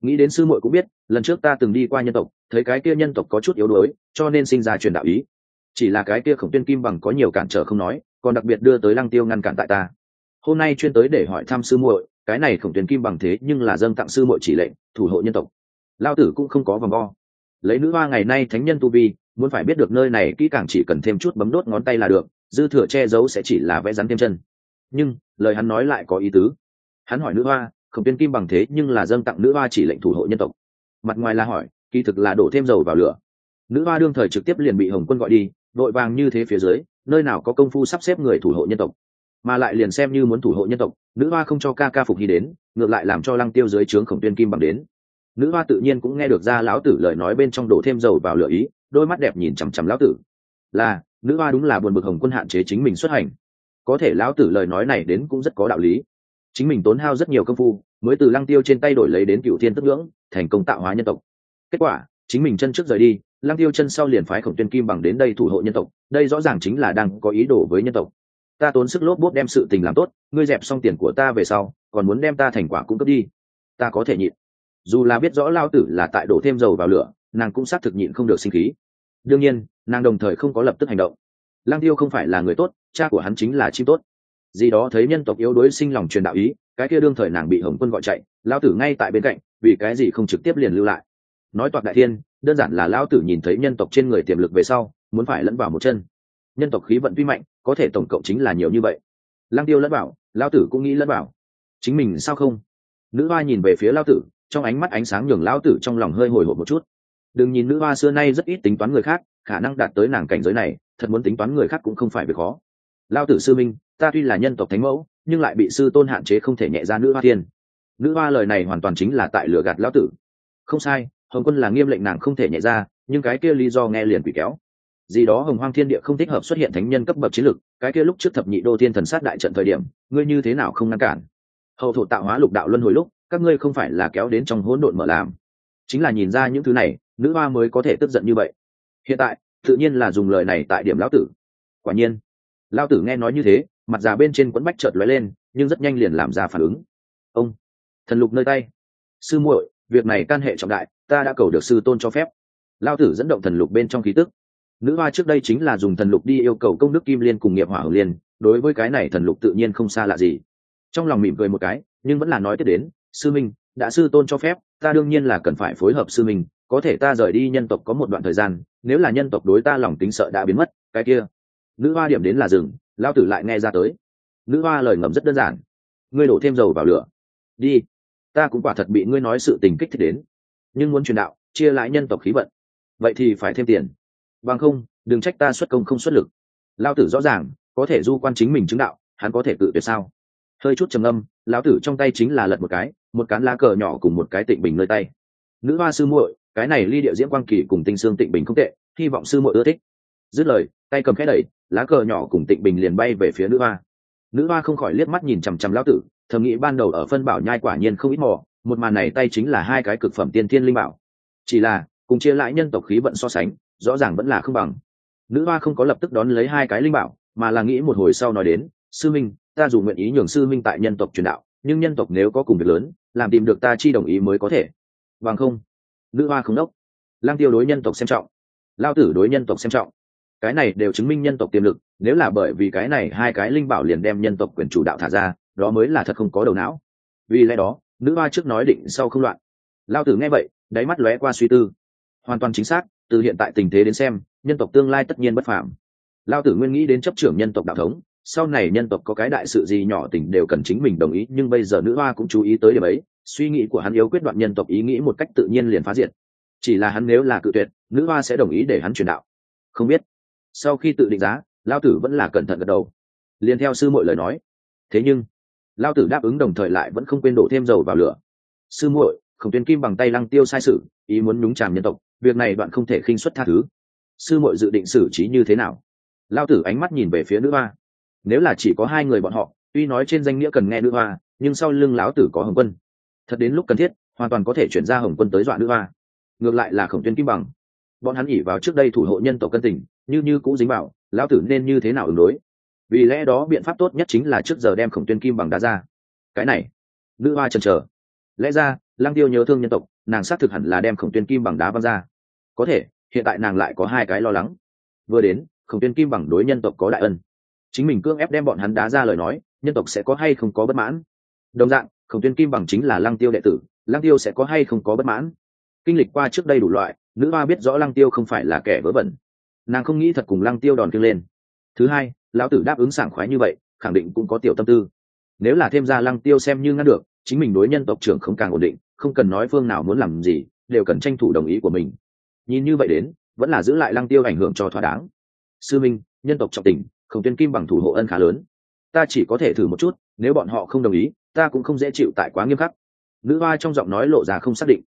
Nghĩ đến sư muội cũng biết, lần trước ta từng đi qua nhân tộc, thấy cái kia nhân tộc có chút yếu đuối, cho nên sinh ra truyền đạo ý. Chỉ là cái kia khổng tiên kim bằng có nhiều cản trở không nói, còn đặc biệt đưa tới lăng tiêu ngăn cản tại ta. Hôm nay chuyên tới để hỏi thăm sư muội, cái này khổng tuyên kim bằng thế nhưng là dâng tặng sư muội chỉ lệnh, thủ hộ nhân tộc. Lao tử cũng không có vòng vo lấy nữ hoa ngày nay thánh nhân tu vi, muốn phải biết được nơi này kỹ càng chỉ cần thêm chút bấm đốt ngón tay là được, dư thừa che giấu sẽ chỉ là vẽ rắn thêm chân. Nhưng, lời hắn nói lại có ý tứ. Hắn hỏi nữ hoa, khổng tiên kim bằng thế nhưng là dâng tặng nữ hoa chỉ lệnh thủ hộ nhân tộc. Mặt ngoài là hỏi, kỳ thực là đổ thêm dầu vào lửa. Nữ hoa đương thời trực tiếp liền bị hồng quân gọi đi, đội vàng như thế phía dưới, nơi nào có công phu sắp xếp người thủ hộ nhân tộc. Mà lại liền xem như muốn thủ hộ nhân tộc, nữ hoa không cho ca ca phục hy đến, ngược lại làm cho lăng tiêu dưới trướng khổng tiên kim bằng đến nữ hoa tự nhiên cũng nghe được ra lão tử lời nói bên trong đổ thêm dầu vào lửa ý, đôi mắt đẹp nhìn chằm chằm lão tử. Là, nữ hoa đúng là buồn bực hồng quân hạn chế chính mình xuất hành. Có thể lão tử lời nói này đến cũng rất có đạo lý. Chính mình tốn hao rất nhiều công phu, mới từ lăng tiêu trên tay đổi lấy đến cựu thiên tức ngưỡng, thành công tạo hóa nhân tộc. Kết quả, chính mình chân trước rời đi, lăng tiêu chân sau liền phái khổng tuyên kim bằng đến đây thủ hộ nhân tộc, đây rõ ràng chính là đang có ý đồ với nhân tộc. Ta tốn sức lốp bốt đem sự tình làm tốt, ngươi dẹp xong tiền của ta về sau, còn muốn đem ta thành quả cũng cấp đi. Ta có thể nhịn dù là biết rõ lao tử là tại đổ thêm dầu vào lửa, nàng cũng xác thực nhịn không được sinh khí. Đương nhiên, nàng đồng thời không có lập tức hành động. Lang tiêu không phải là người tốt, cha của hắn chính là chim tốt. Gì đó thấy nhân tộc yếu đuối sinh lòng truyền đạo ý, cái kia đương thời nàng bị hồng quân gọi chạy, lao tử ngay tại bên cạnh, vì cái gì không trực tiếp liền lưu lại? Nói toạc đại thiên, đơn giản là lao tử nhìn thấy nhân tộc trên người tiềm lực về sau, muốn phải lẫn vào một chân. Nhân tộc khí vận tuy mạnh, có thể tổng cộng chính là nhiều như vậy. Lang tiêu lẫn bảo lao tử cũng nghĩ lẫn bảo chính mình sao không? Nữ hoa nhìn về phía lao tử trong ánh mắt ánh sáng nhường lao tử trong lòng hơi hồi hộp một chút. Đừng nhìn nữ hoa xưa nay rất ít tính toán người khác khả năng đạt tới nàng cảnh giới này thật muốn tính toán người khác cũng không phải việc khó. Lao tử sư minh ta tuy là nhân tộc thánh mẫu nhưng lại bị sư tôn hạn chế không thể nhẹ ra nữ hoa thiên. Nữ hoa lời này hoàn toàn chính là tại lừa gạt lão tử. Không sai hồng quân là nghiêm lệnh nàng không thể nhẹ ra nhưng cái kia lý do nghe liền quỷ kéo. Gì đó hồng hoang thiên địa không thích hợp xuất hiện thánh nhân cấp bậc chiến lực, cái kia lúc trước thập nhị đô thiên thần sát đại trận thời điểm ngươi như thế nào không ngăn cản? Hậu thổ tạo hóa lục đạo luân hồi lúc các ngươi không phải là kéo đến trong hỗn độn mở làm. Chính là nhìn ra những thứ này, nữ hoa mới có thể tức giận như vậy. Hiện tại, tự nhiên là dùng lời này tại điểm lão tử. Quả nhiên, lão tử nghe nói như thế, mặt già bên trên quấn bách chợt lóe lên, nhưng rất nhanh liền làm ra phản ứng. Ông, thần lục nơi tay. Sư muội, việc này can hệ trọng đại, ta đã cầu được sư tôn cho phép. Lao tử dẫn động thần lục bên trong khí tức. Nữ hoa trước đây chính là dùng thần lục đi yêu cầu công đức kim liên cùng nghiệp hỏa hồng liên, đối với cái này thần lục tự nhiên không xa lạ gì. Trong lòng mỉm cười một cái, nhưng vẫn là nói tiếp đến sư minh, đã sư tôn cho phép, ta đương nhiên là cần phải phối hợp sư minh, có thể ta rời đi nhân tộc có một đoạn thời gian, nếu là nhân tộc đối ta lòng tính sợ đã biến mất, cái kia. Nữ hoa điểm đến là rừng lao tử lại nghe ra tới. Nữ hoa lời ngầm rất đơn giản. Ngươi đổ thêm dầu vào lửa. Đi. Ta cũng quả thật bị ngươi nói sự tình kích thích đến. Nhưng muốn truyền đạo, chia lại nhân tộc khí vận. Vậy thì phải thêm tiền. Bằng không, đừng trách ta xuất công không xuất lực. Lao tử rõ ràng, có thể du quan chính mình chứng đạo, hắn có thể tự tuyệt sao? Hơi chút trầm âm, lão tử trong tay chính là lật một cái, một cán lá cờ nhỏ cùng một cái tịnh bình nơi tay. Nữ hoa sư muội, cái này ly địa diễm quang kỳ cùng tinh xương tịnh bình không tệ, hy vọng sư muội ưa thích. Dứt lời, tay cầm khẽ đẩy, lá cờ nhỏ cùng tịnh bình liền bay về phía nữ hoa. Nữ hoa không khỏi liếc mắt nhìn chằm chằm lão tử, thầm nghĩ ban đầu ở phân bảo nhai quả nhiên không ít mò, một màn này tay chính là hai cái cực phẩm tiên thiên linh bảo. Chỉ là, cùng chia lại nhân tộc khí vận so sánh, rõ ràng vẫn là không bằng. Nữ hoa không có lập tức đón lấy hai cái linh bảo, mà là nghĩ một hồi sau nói đến, sư minh ta dù nguyện ý nhường sư minh tại nhân tộc truyền đạo, nhưng nhân tộc nếu có cùng việc lớn, làm tìm được ta chi đồng ý mới có thể. Bằng không, nữ hoa không đốc. Lang tiêu đối nhân tộc xem trọng. Lao tử đối nhân tộc xem trọng. Cái này đều chứng minh nhân tộc tiềm lực, nếu là bởi vì cái này hai cái linh bảo liền đem nhân tộc quyền chủ đạo thả ra, đó mới là thật không có đầu não. Vì lẽ đó, nữ hoa trước nói định sau không loạn. Lao tử nghe vậy, đáy mắt lóe qua suy tư. Hoàn toàn chính xác, từ hiện tại tình thế đến xem, nhân tộc tương lai tất nhiên bất phạm lao tử nguyên nghĩ đến chấp trưởng nhân tộc đạo thống sau này nhân tộc có cái đại sự gì nhỏ tình đều cần chính mình đồng ý, nhưng bây giờ nữ hoa cũng chú ý tới điểm ấy, suy nghĩ của hắn yếu quyết đoạn nhân tộc ý nghĩ một cách tự nhiên liền phá diệt. Chỉ là hắn nếu là cự tuyệt, nữ hoa sẽ đồng ý để hắn truyền đạo. Không biết. Sau khi tự định giá, lao tử vẫn là cẩn thận gật đầu. Liền theo sư muội lời nói. Thế nhưng, lao tử đáp ứng đồng thời lại vẫn không quên đổ thêm dầu vào lửa. Sư muội, khổng tuyến kim bằng tay lăng tiêu sai sự, ý muốn nhúng tràm nhân tộc, việc này đoạn không thể khinh xuất tha thứ. Sư muội dự định xử trí như thế nào? Lao tử ánh mắt nhìn về phía nữ hoa nếu là chỉ có hai người bọn họ, tuy nói trên danh nghĩa cần nghe nữ hoa, nhưng sau lưng lão tử có hồng quân. Thật đến lúc cần thiết, hoàn toàn có thể chuyển ra hồng quân tới dọa nữ hoa. Ngược lại là khổng tuyên kim bằng. Bọn hắn ỉ vào trước đây thủ hộ nhân tộc cân tình, như như cũ dính bảo lão tử nên như thế nào ứng đối? Vì lẽ đó biện pháp tốt nhất chính là trước giờ đem khổng tuyên kim bằng đá ra. Cái này, nữ hoa chần chờ. Lẽ ra, lăng tiêu nhớ thương nhân tộc, nàng xác thực hẳn là đem khổng tuyên kim bằng đá văng ra. Có thể, hiện tại nàng lại có hai cái lo lắng. Vừa đến, khổng tuyên kim bằng đối nhân tộc có đại ân chính mình cưỡng ép đem bọn hắn đá ra lời nói, nhân tộc sẽ có hay không có bất mãn? Đồng dạng, khổng tuyên kim bằng chính là lăng tiêu đệ tử, lăng tiêu sẽ có hay không có bất mãn? Kinh lịch qua trước đây đủ loại, nữ hoa biết rõ lăng tiêu không phải là kẻ vớ vẩn. Nàng không nghĩ thật cùng lăng tiêu đòn kia lên. Thứ hai, lão tử đáp ứng sảng khoái như vậy, khẳng định cũng có tiểu tâm tư. Nếu là thêm ra lăng tiêu xem như ngăn được, chính mình đối nhân tộc trưởng không càng ổn định, không cần nói phương nào muốn làm gì, đều cần tranh thủ đồng ý của mình. Nhìn như vậy đến, vẫn là giữ lại lăng tiêu ảnh hưởng cho thỏa đáng. Sư minh, nhân tộc trọng tình không tuyên kim bằng thủ hộ ân khá lớn. Ta chỉ có thể thử một chút, nếu bọn họ không đồng ý, ta cũng không dễ chịu tại quá nghiêm khắc. Nữ hoa trong giọng nói lộ ra không xác định.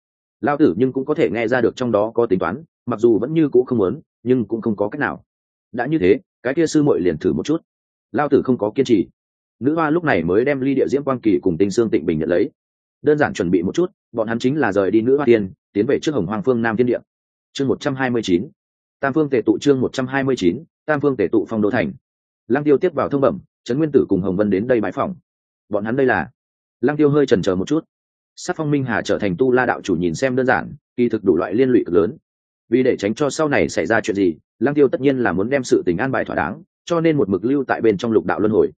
Lao tử nhưng cũng có thể nghe ra được trong đó có tính toán, mặc dù vẫn như cũ không muốn, nhưng cũng không có cách nào. Đã như thế, cái kia sư muội liền thử một chút. Lao tử không có kiên trì. Nữ hoa lúc này mới đem ly địa diễm quang kỳ cùng tinh sương tịnh bình nhận lấy. Đơn giản chuẩn bị một chút, bọn hắn chính là rời đi nữ hoa tiên, tiến về trước hồng hoàng phương nam thiên địa. Chương một trăm hai mươi chín. Tam phương tề tụ chương một trăm hai mươi chín, tam phương tề tụ phong đô thành lăng tiêu tiếp vào thông bẩm, trấn nguyên tử cùng hồng vân đến đây bãi phòng bọn hắn đây là? Lăng tiêu hơi chần chờ một chút. Sắc phong minh hà trở thành tu la đạo chủ nhìn xem đơn giản, kỳ thực đủ loại liên lụy cực lớn. Vì để tránh cho sau này xảy ra chuyện gì, lăng tiêu tất nhiên là muốn đem sự tình an bài thỏa đáng, cho nên một mực lưu tại bên trong lục đạo luân hồi.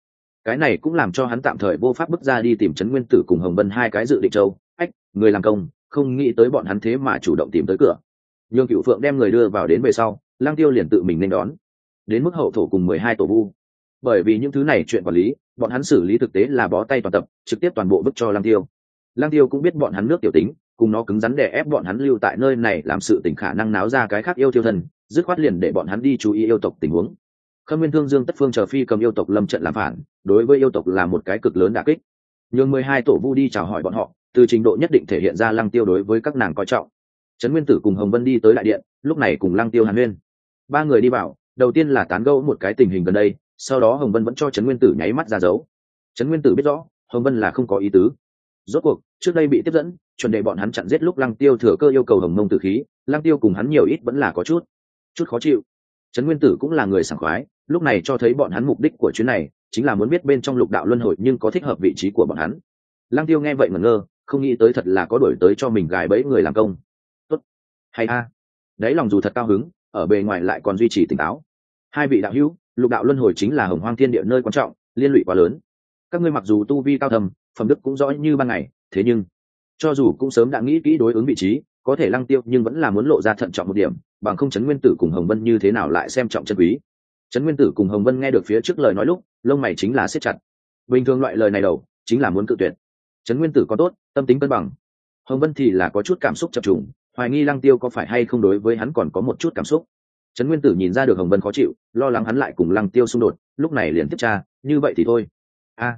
Cái này cũng làm cho hắn tạm thời vô pháp bước ra đi tìm trấn nguyên tử cùng hồng vân hai cái dự định châu. Ách, người làm công, không nghĩ tới bọn hắn thế mà chủ động tìm tới cửa. Nhường cựu phượng đem người đưa vào đến về sau lang tiêu liền tự mình nên đón đến mức hậu thổ cùng mười hai tổ vu. Bởi vì những thứ này chuyện quản lý, bọn hắn xử lý thực tế là bó tay toàn tập, trực tiếp toàn bộ bức cho lang tiêu. Lang tiêu cũng biết bọn hắn nước tiểu tính, cùng nó cứng rắn để ép bọn hắn lưu tại nơi này làm sự tình khả năng náo ra cái khác yêu tiêu thần, dứt khoát liền để bọn hắn đi chú ý yêu tộc tình huống. Khâm nguyên thương dương tất phương chờ phi cầm yêu tộc lâm trận làm phản, đối với yêu tộc là một cái cực lớn đả kích. Nhường mười hai tổ vu đi chào hỏi bọn họ, từ trình độ nhất định thể hiện ra lăng tiêu đối với các nàng coi trọng. Trấn nguyên tử cùng hồng vân đi tới đại điện, lúc này cùng lăng tiêu hàn nguyên ba người đi vào đầu tiên là tán gẫu một cái tình hình gần đây, sau đó hồng vân vẫn cho trấn nguyên tử nháy mắt ra dấu. Trấn nguyên tử biết rõ, hồng vân là không có ý tứ. Rốt cuộc, trước đây bị tiếp dẫn, chuẩn đề bọn hắn chặn giết lúc lăng tiêu thừa cơ yêu cầu hồng mông tử khí, lăng tiêu cùng hắn nhiều ít vẫn là có chút chút khó chịu. Trấn nguyên tử cũng là người sảng khoái, lúc này cho thấy bọn hắn mục đích của chuyến này, chính là muốn biết bên trong lục đạo luân hồi nhưng có thích hợp vị trí của bọn hắn. Lăng tiêu nghe vậy ngẩn ngơ, không nghĩ tới thật là có đổi tới cho mình gài bẫy người làm công. Tốt. Hay a. Đấy lòng dù thật cao hứng ở bề ngoài lại còn duy trì tỉnh táo. Hai vị đạo hữu, lục đạo luân hồi chính là hồng hoang thiên địa nơi quan trọng, liên lụy quá lớn. Các ngươi mặc dù tu vi cao thầm phẩm đức cũng rõ như ban ngày, thế nhưng, cho dù cũng sớm đã nghĩ kỹ đối ứng vị trí, có thể lăng tiêu nhưng vẫn là muốn lộ ra thận trọng một điểm, bằng không chấn nguyên tử cùng hồng vân như thế nào lại xem trọng chân quý. Trấn nguyên tử cùng hồng vân nghe được phía trước lời nói lúc, lông mày chính là siết chặt. Bình thường loại lời này đầu, chính là muốn cự tuyệt. Trấn nguyên tử có tốt, tâm tính cân bằng. Hồng vân thì là có chút cảm xúc chập trùng hoài nghi lăng tiêu có phải hay không đối với hắn còn có một chút cảm xúc? Trấn nguyên tử nhìn ra được hồng vân khó chịu, lo lắng hắn lại cùng lăng tiêu xung đột, lúc này liền tiếp tra, như vậy thì thôi. A,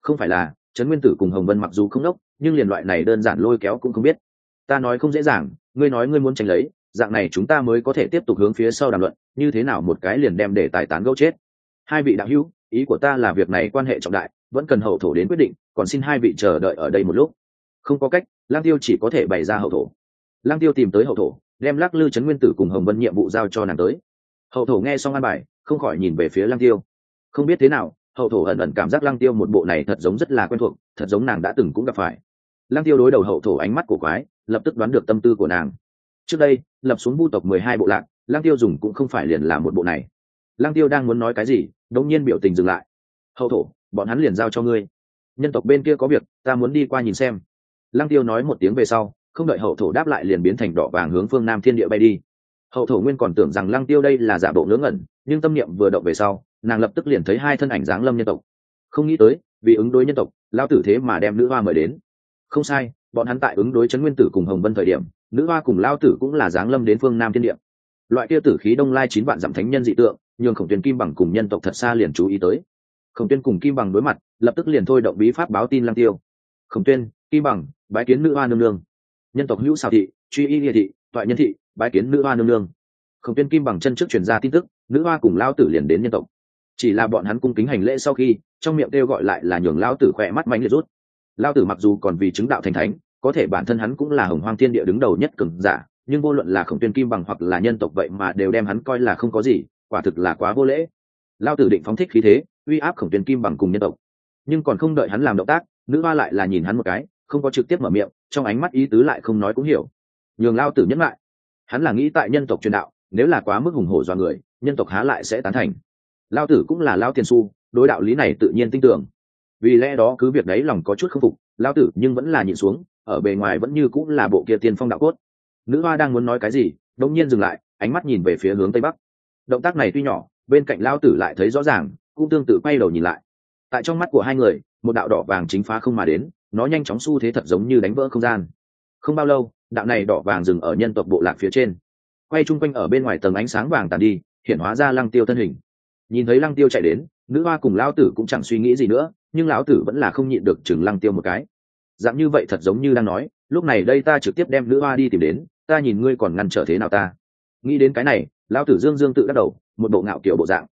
không phải là, trấn nguyên tử cùng hồng vân mặc dù không đốc, nhưng liền loại này đơn giản lôi kéo cũng không biết. Ta nói không dễ dàng, ngươi nói ngươi muốn tránh lấy, dạng này chúng ta mới có thể tiếp tục hướng phía sau đàm luận, như thế nào một cái liền đem để tài tán gẫu chết. Hai vị đạo hữu, ý của ta là việc này quan hệ trọng đại, vẫn cần hậu thổ đến quyết định, còn xin hai vị chờ đợi ở đây một lúc. Không có cách lang tiêu chỉ có thể bày ra hậu thổ lang tiêu tìm tới hậu thổ, đem lắc lư chấn nguyên tử cùng hồng vân nhiệm vụ giao cho nàng tới. Hậu thổ nghe xong an bài, không khỏi nhìn về phía lang tiêu. Không biết thế nào, hậu thổ ẩn ẩn cảm giác lang tiêu một bộ này thật giống rất là quen thuộc, thật giống nàng đã từng cũng gặp phải. Lang tiêu đối đầu hậu thổ ánh mắt của quái, lập tức đoán được tâm tư của nàng. Trước đây, lập xuống vu tộc mười hai bộ lạc lang tiêu dùng cũng không phải liền là một bộ này. Lang tiêu đang muốn nói cái gì, đống nhiên biểu tình dừng lại. Hậu thổ, bọn hắn liền giao cho ngươi. Nhân tộc bên kia có việc, ta muốn đi qua nhìn xem. Lang tiêu nói một tiếng về sau không đợi hậu thổ đáp lại liền biến thành đỏ vàng hướng phương nam thiên địa bay đi. Hậu thổ nguyên còn tưởng rằng lăng tiêu đây là giả bộ ngớ ngẩn, nhưng tâm niệm vừa động về sau, nàng lập tức liền thấy hai thân ảnh dáng lâm nhân tộc. Không nghĩ tới, vì ứng đối nhân tộc lao tử thế mà đem nữ hoa mời đến. Không sai, bọn hắn tại ứng đối trấn nguyên tử cùng hồng vân thời điểm, nữ hoa cùng lao tử cũng là dáng lâm đến phương nam thiên địa. Loại kia tử khí đông lai chín vạn dặm thánh nhân dị tượng, nhường khổng tuyên kim bằng cùng nhân tộc thật xa liền chú ý tới. Khổng tuyên cùng kim bằng đối mặt, lập tức liền thôi động bí pháp báo tin lang tiêu. Khổng tuyên kim bằng, bái kiến nữ hoa nương nương nhân tộc hữu xào thị, truy y địa thị, toại nhân thị, bái kiến nữ hoa nương nương. Khổng tuyên kim bằng chân trước truyền ra tin tức, nữ hoa cùng lao tử liền đến nhân tộc. Chỉ là bọn hắn cung kính hành lễ sau khi, trong miệng kêu gọi lại là nhường lao tử khỏe mắt mánh liệt rút. Lao tử mặc dù còn vì chứng đạo thành thánh, có thể bản thân hắn cũng là hồng hoang thiên địa đứng đầu nhất cường giả, nhưng vô luận là khổng tuyên kim bằng hoặc là nhân tộc vậy mà đều đem hắn coi là không có gì, quả thực là quá vô lễ. Lao tử định phóng thích khí thế, uy áp khổng tuyên kim bằng cùng nhân tộc. Nhưng còn không đợi hắn làm động tác, nữ hoa lại là nhìn hắn một cái không có trực tiếp mở miệng, trong ánh mắt ý tứ lại không nói cũng hiểu. Nhường lao tử nhẫn lại. Hắn là nghĩ tại nhân tộc truyền đạo, nếu là quá mức hùng hổ do người, nhân tộc há lại sẽ tán thành. Lao tử cũng là lao tiền su đối đạo lý này tự nhiên tin tưởng. Vì lẽ đó cứ việc đấy lòng có chút k phục, lao tử nhưng vẫn là nhịn xuống, ở bề ngoài vẫn như cũng là bộ kia tiên phong đạo cốt. Nữ hoa đang muốn nói cái gì, đột nhiên dừng lại, ánh mắt nhìn về phía hướng tây bắc. Động tác này tuy nhỏ, bên cạnh lao tử lại thấy rõ ràng, cũng tương tự quay đầu nhìn lại. Tại trong mắt của hai người, một đạo đỏ vàng chính phá không mà đến nó nhanh chóng xu thế thật giống như đánh vỡ không gian. Không bao lâu, đạo này đỏ vàng dừng ở nhân tộc bộ lạc phía trên. Quay chung quanh ở bên ngoài tầng ánh sáng vàng tàn đi, hiện hóa ra lăng tiêu thân hình. Nhìn thấy lăng tiêu chạy đến, nữ hoa cùng lão tử cũng chẳng suy nghĩ gì nữa, nhưng lão tử vẫn là không nhịn được chừng lăng tiêu một cái. Dạng như vậy thật giống như đang nói, lúc này đây ta trực tiếp đem nữ hoa đi tìm đến, ta nhìn ngươi còn ngăn trở thế nào ta. Nghĩ đến cái này, lão tử dương dương tự đắc đầu, một bộ ngạo kiểu bộ dạng.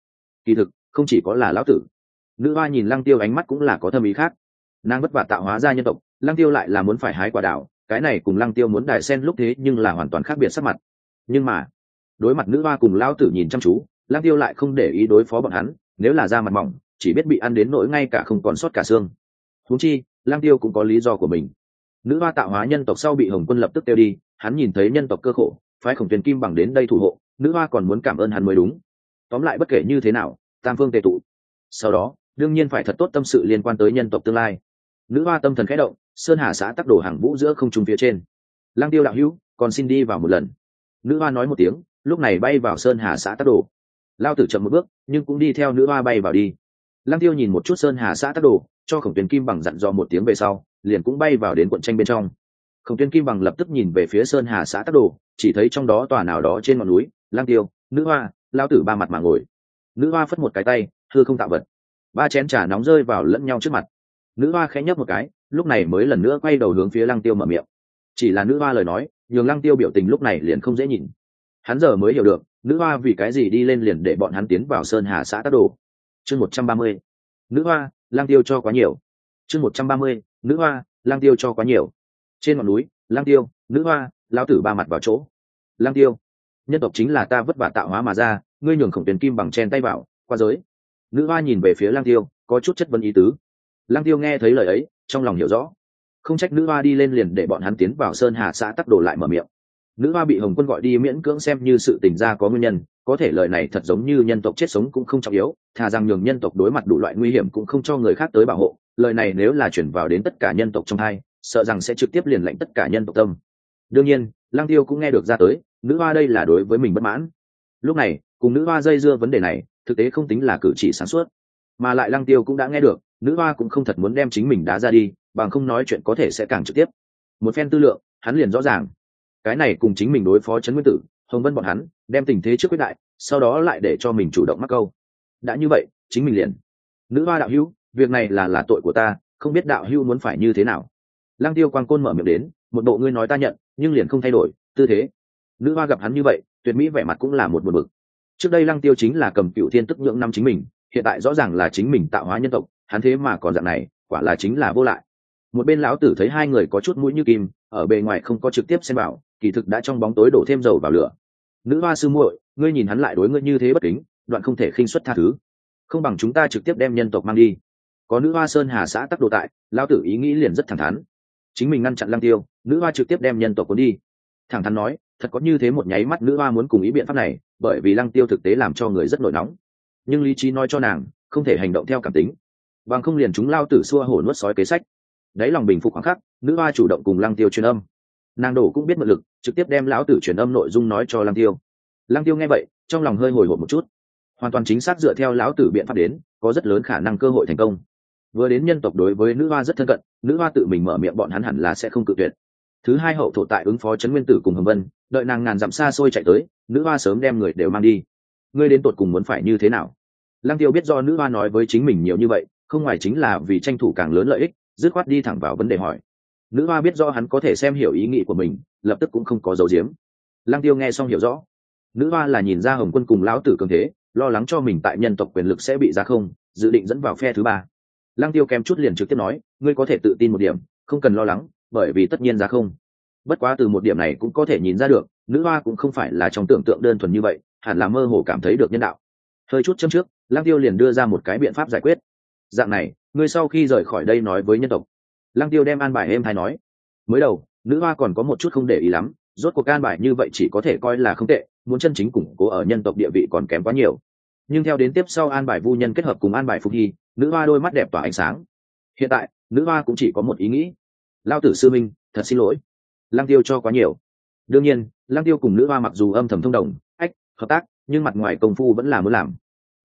Kỳ thực, không chỉ có là lão tử. Nữ hoa nhìn lăng tiêu ánh mắt cũng là có thâm ý khác nàng vất vả tạo hóa ra nhân tộc, lăng tiêu lại là muốn phải hái quả đảo cái này cùng lăng tiêu muốn đài sen lúc thế nhưng là hoàn toàn khác biệt sắc mặt. Nhưng mà, đối mặt nữ hoa cùng lao tử nhìn chăm chú lang tiêu lại không để ý đối phó bọn hắn, nếu là da mặt mỏng, chỉ biết bị ăn đến nỗi ngay cả không còn sót cả xương. Thú chi lang tiêu cũng có lý do của mình. Nữ hoa tạo hóa nhân tộc sau bị hồng quân lập tức tiêu đi, hắn nhìn thấy nhân tộc cơ khổ, phái khổng tuyền kim bằng đến đây thủ hộ, nữ hoa còn muốn cảm ơn hắn mới đúng. Tóm lại bất kể như thế nào, tam phương tề tụ. Sau đó, đương nhiên phải thật tốt tâm sự liên quan tới nhân tộc tương lai nữ hoa tâm thần khẽ động, sơn hà xã tắc đổ hàng vũ giữa không trung phía trên. Lang tiêu đạo hữu, còn xin đi vào một lần. Nữ hoa nói một tiếng, lúc này bay vào sơn hà xã tắc đồ. Lao tử chậm một bước, nhưng cũng đi theo nữ hoa bay vào đi. Lang tiêu nhìn một chút sơn hà xã tắc đồ, cho khổng tuyến kim bằng dặn dò một tiếng về sau, liền cũng bay vào đến quận tranh bên trong. Khổng tuyến kim bằng lập tức nhìn về phía sơn hà xã tắc đồ, chỉ thấy trong đó tòa nào đó trên ngọn núi lang tiêu, nữ hoa, lao tử ba mặt mà ngồi. Nữ hoa phất một cái tay thưa không tạo vật. Ba chén trà nóng rơi vào lẫn nhau trước mặt nữ hoa khẽ nhấp một cái, lúc này mới lần nữa quay đầu hướng phía lăng tiêu mở miệng. Chỉ là nữ hoa lời nói, nhường lăng tiêu biểu tình lúc này liền không dễ nhìn. Hắn giờ mới hiểu được, nữ hoa vì cái gì đi lên liền để bọn hắn tiến vào sơn hà xã tắc đồ. Chương một trăm ba mươi. Nữ hoa, lăng tiêu cho quá nhiều. Chương một trăm ba mươi, nữ hoa, lăng tiêu cho quá nhiều. Trên ngọn núi, lăng tiêu, nữ hoa lao tử ba mặt vào chỗ. Lăng tiêu, nhân tộc chính là ta vất vả tạo hóa mà ra, ngươi nhường khổng tiền kim bằng chen tay vào, qua giới. Nữ hoa nhìn về phía lang tiêu, có chút chất vấn ý tứ lang tiêu nghe thấy lời ấy, trong lòng hiểu rõ. Không trách nữ hoa đi lên liền để bọn hắn tiến vào sơn hà xã tắc đồ lại mở miệng. Nữ hoa bị hồng quân gọi đi miễn cưỡng xem như sự tình ra có nguyên nhân, có thể lời này thật giống như nhân tộc chết sống cũng không trọng yếu, thà rằng nhường nhân tộc đối mặt đủ loại nguy hiểm cũng không cho người khác tới bảo hộ, lời này nếu là chuyển vào đến tất cả nhân tộc trong hai, sợ rằng sẽ trực tiếp liền lệnh tất cả nhân tộc tâm. Đương nhiên lang tiêu cũng nghe được ra tới, nữ hoa đây là đối với mình bất mãn. Lúc này, cùng nữ hoa dây dưa vấn đề này, thực tế không tính là cử chỉ sáng suốt, mà lại lăng tiêu cũng đã nghe được nữ hoa cũng không thật muốn đem chính mình đá ra đi, bằng không nói chuyện có thể sẽ càng trực tiếp. Một phen tư lượng, hắn liền rõ ràng. Cái này cùng chính mình đối phó trấn nguyên tử, hồng vân bọn hắn, đem tình thế trước quyết đại, sau đó lại để cho mình chủ động mắc câu. Đã như vậy, chính mình liền. Nữ hoa đạo hữu, việc này là là tội của ta, không biết đạo hữu muốn phải như thế nào. Lăng tiêu quang côn mở miệng đến, một bộ ngươi nói ta nhận, nhưng liền không thay đổi, tư thế. Nữ hoa gặp hắn như vậy, tuyệt mỹ vẻ mặt cũng là một buồn bực. Trước đây lăng tiêu chính là cầm cựu thiên tức nhượng năm chính mình, hiện tại rõ ràng là chính mình tạo hóa nhân tộc hắn thế mà còn dạng này, quả là chính là vô lại. Một bên lão tử thấy hai người có chút mũi như kim, ở bề ngoài không có trực tiếp xem vào, kỳ thực đã trong bóng tối đổ thêm dầu vào lửa. Nữ hoa sư muội, ngươi nhìn hắn lại đối ngươi như thế bất kính, đoạn không thể khinh xuất tha thứ. Không bằng chúng ta trực tiếp đem nhân tộc mang đi. Có nữ hoa sơn hà xã tắc đồ tại, lão tử ý nghĩ liền rất thẳng thắn. Chính mình ngăn chặn lăng tiêu, nữ hoa trực tiếp đem nhân tộc cuốn đi. Thẳng thắn nói, thật có như thế một nháy mắt nữ hoa muốn cùng ý biện pháp này, bởi vì lăng tiêu thực tế làm cho người rất nổi nóng. Nhưng lý trí nói cho nàng, không thể hành động theo cảm tính bằng không liền chúng lao tử xua hổ nuốt sói kế sách. Đáy lòng bình phục khoảng khắc, nữ hoa chủ động cùng lăng tiêu truyền âm. Nàng đổ cũng biết mượn lực, trực tiếp đem lão tử truyền âm nội dung nói cho lăng tiêu. Lăng tiêu nghe vậy, trong lòng hơi hồi hộp một chút. Hoàn toàn chính xác dựa theo lão tử biện pháp đến, có rất lớn khả năng cơ hội thành công. Vừa đến nhân tộc đối với nữ hoa rất thân cận, nữ hoa tự mình mở miệng bọn hắn hẳn là sẽ không cự tuyệt. Thứ hai hậu thổ tại ứng phó trấn nguyên tử cùng hồng vân, đợi nàng ngàn dặm xa xôi chạy tới, nữ hoa sớm đem người đều mang đi. Ngươi đến tột cùng muốn phải như thế nào? Lăng tiêu biết do nữ hoa nói với chính mình nhiều như vậy không ngoài chính là vì tranh thủ càng lớn lợi ích, dứt khoát đi thẳng vào vấn đề hỏi. Nữ hoa biết do hắn có thể xem hiểu ý nghĩ của mình, lập tức cũng không có dấu diếm lăng tiêu nghe xong hiểu rõ. Nữ hoa là nhìn ra hồng quân cùng lão tử cường thế, lo lắng cho mình tại nhân tộc quyền lực sẽ bị ra không, dự định dẫn vào phe thứ ba. Lăng tiêu kém chút liền trực tiếp nói, ngươi có thể tự tin một điểm, không cần lo lắng, bởi vì tất nhiên ra không. Bất quá từ một điểm này cũng có thể nhìn ra được, nữ hoa cũng không phải là trong tưởng tượng đơn thuần như vậy, hẳn là mơ hồ cảm thấy được nhân đạo. Hơi chút châm trước, lăng tiêu liền đưa ra một cái biện pháp giải quyết dạng này, ngươi sau khi rời khỏi đây nói với nhân tộc. Lăng tiêu đem an bài êm hay nói. Mới đầu, nữ hoa còn có một chút không để ý lắm, rốt cuộc an bài như vậy chỉ có thể coi là không tệ, muốn chân chính củng cố ở nhân tộc địa vị còn kém quá nhiều. Nhưng theo đến tiếp sau an bài vu nhân kết hợp cùng an bài phục hy, nữ hoa đôi mắt đẹp tỏa ánh sáng. Hiện tại, nữ hoa cũng chỉ có một ý nghĩ. Lao tử sư minh thật xin lỗi. Lăng tiêu cho quá nhiều. Đương nhiên, lăng tiêu cùng nữ hoa mặc dù âm thầm thông đồng, ách, hợp tác, nhưng mặt ngoài công phu vẫn là muốn làm.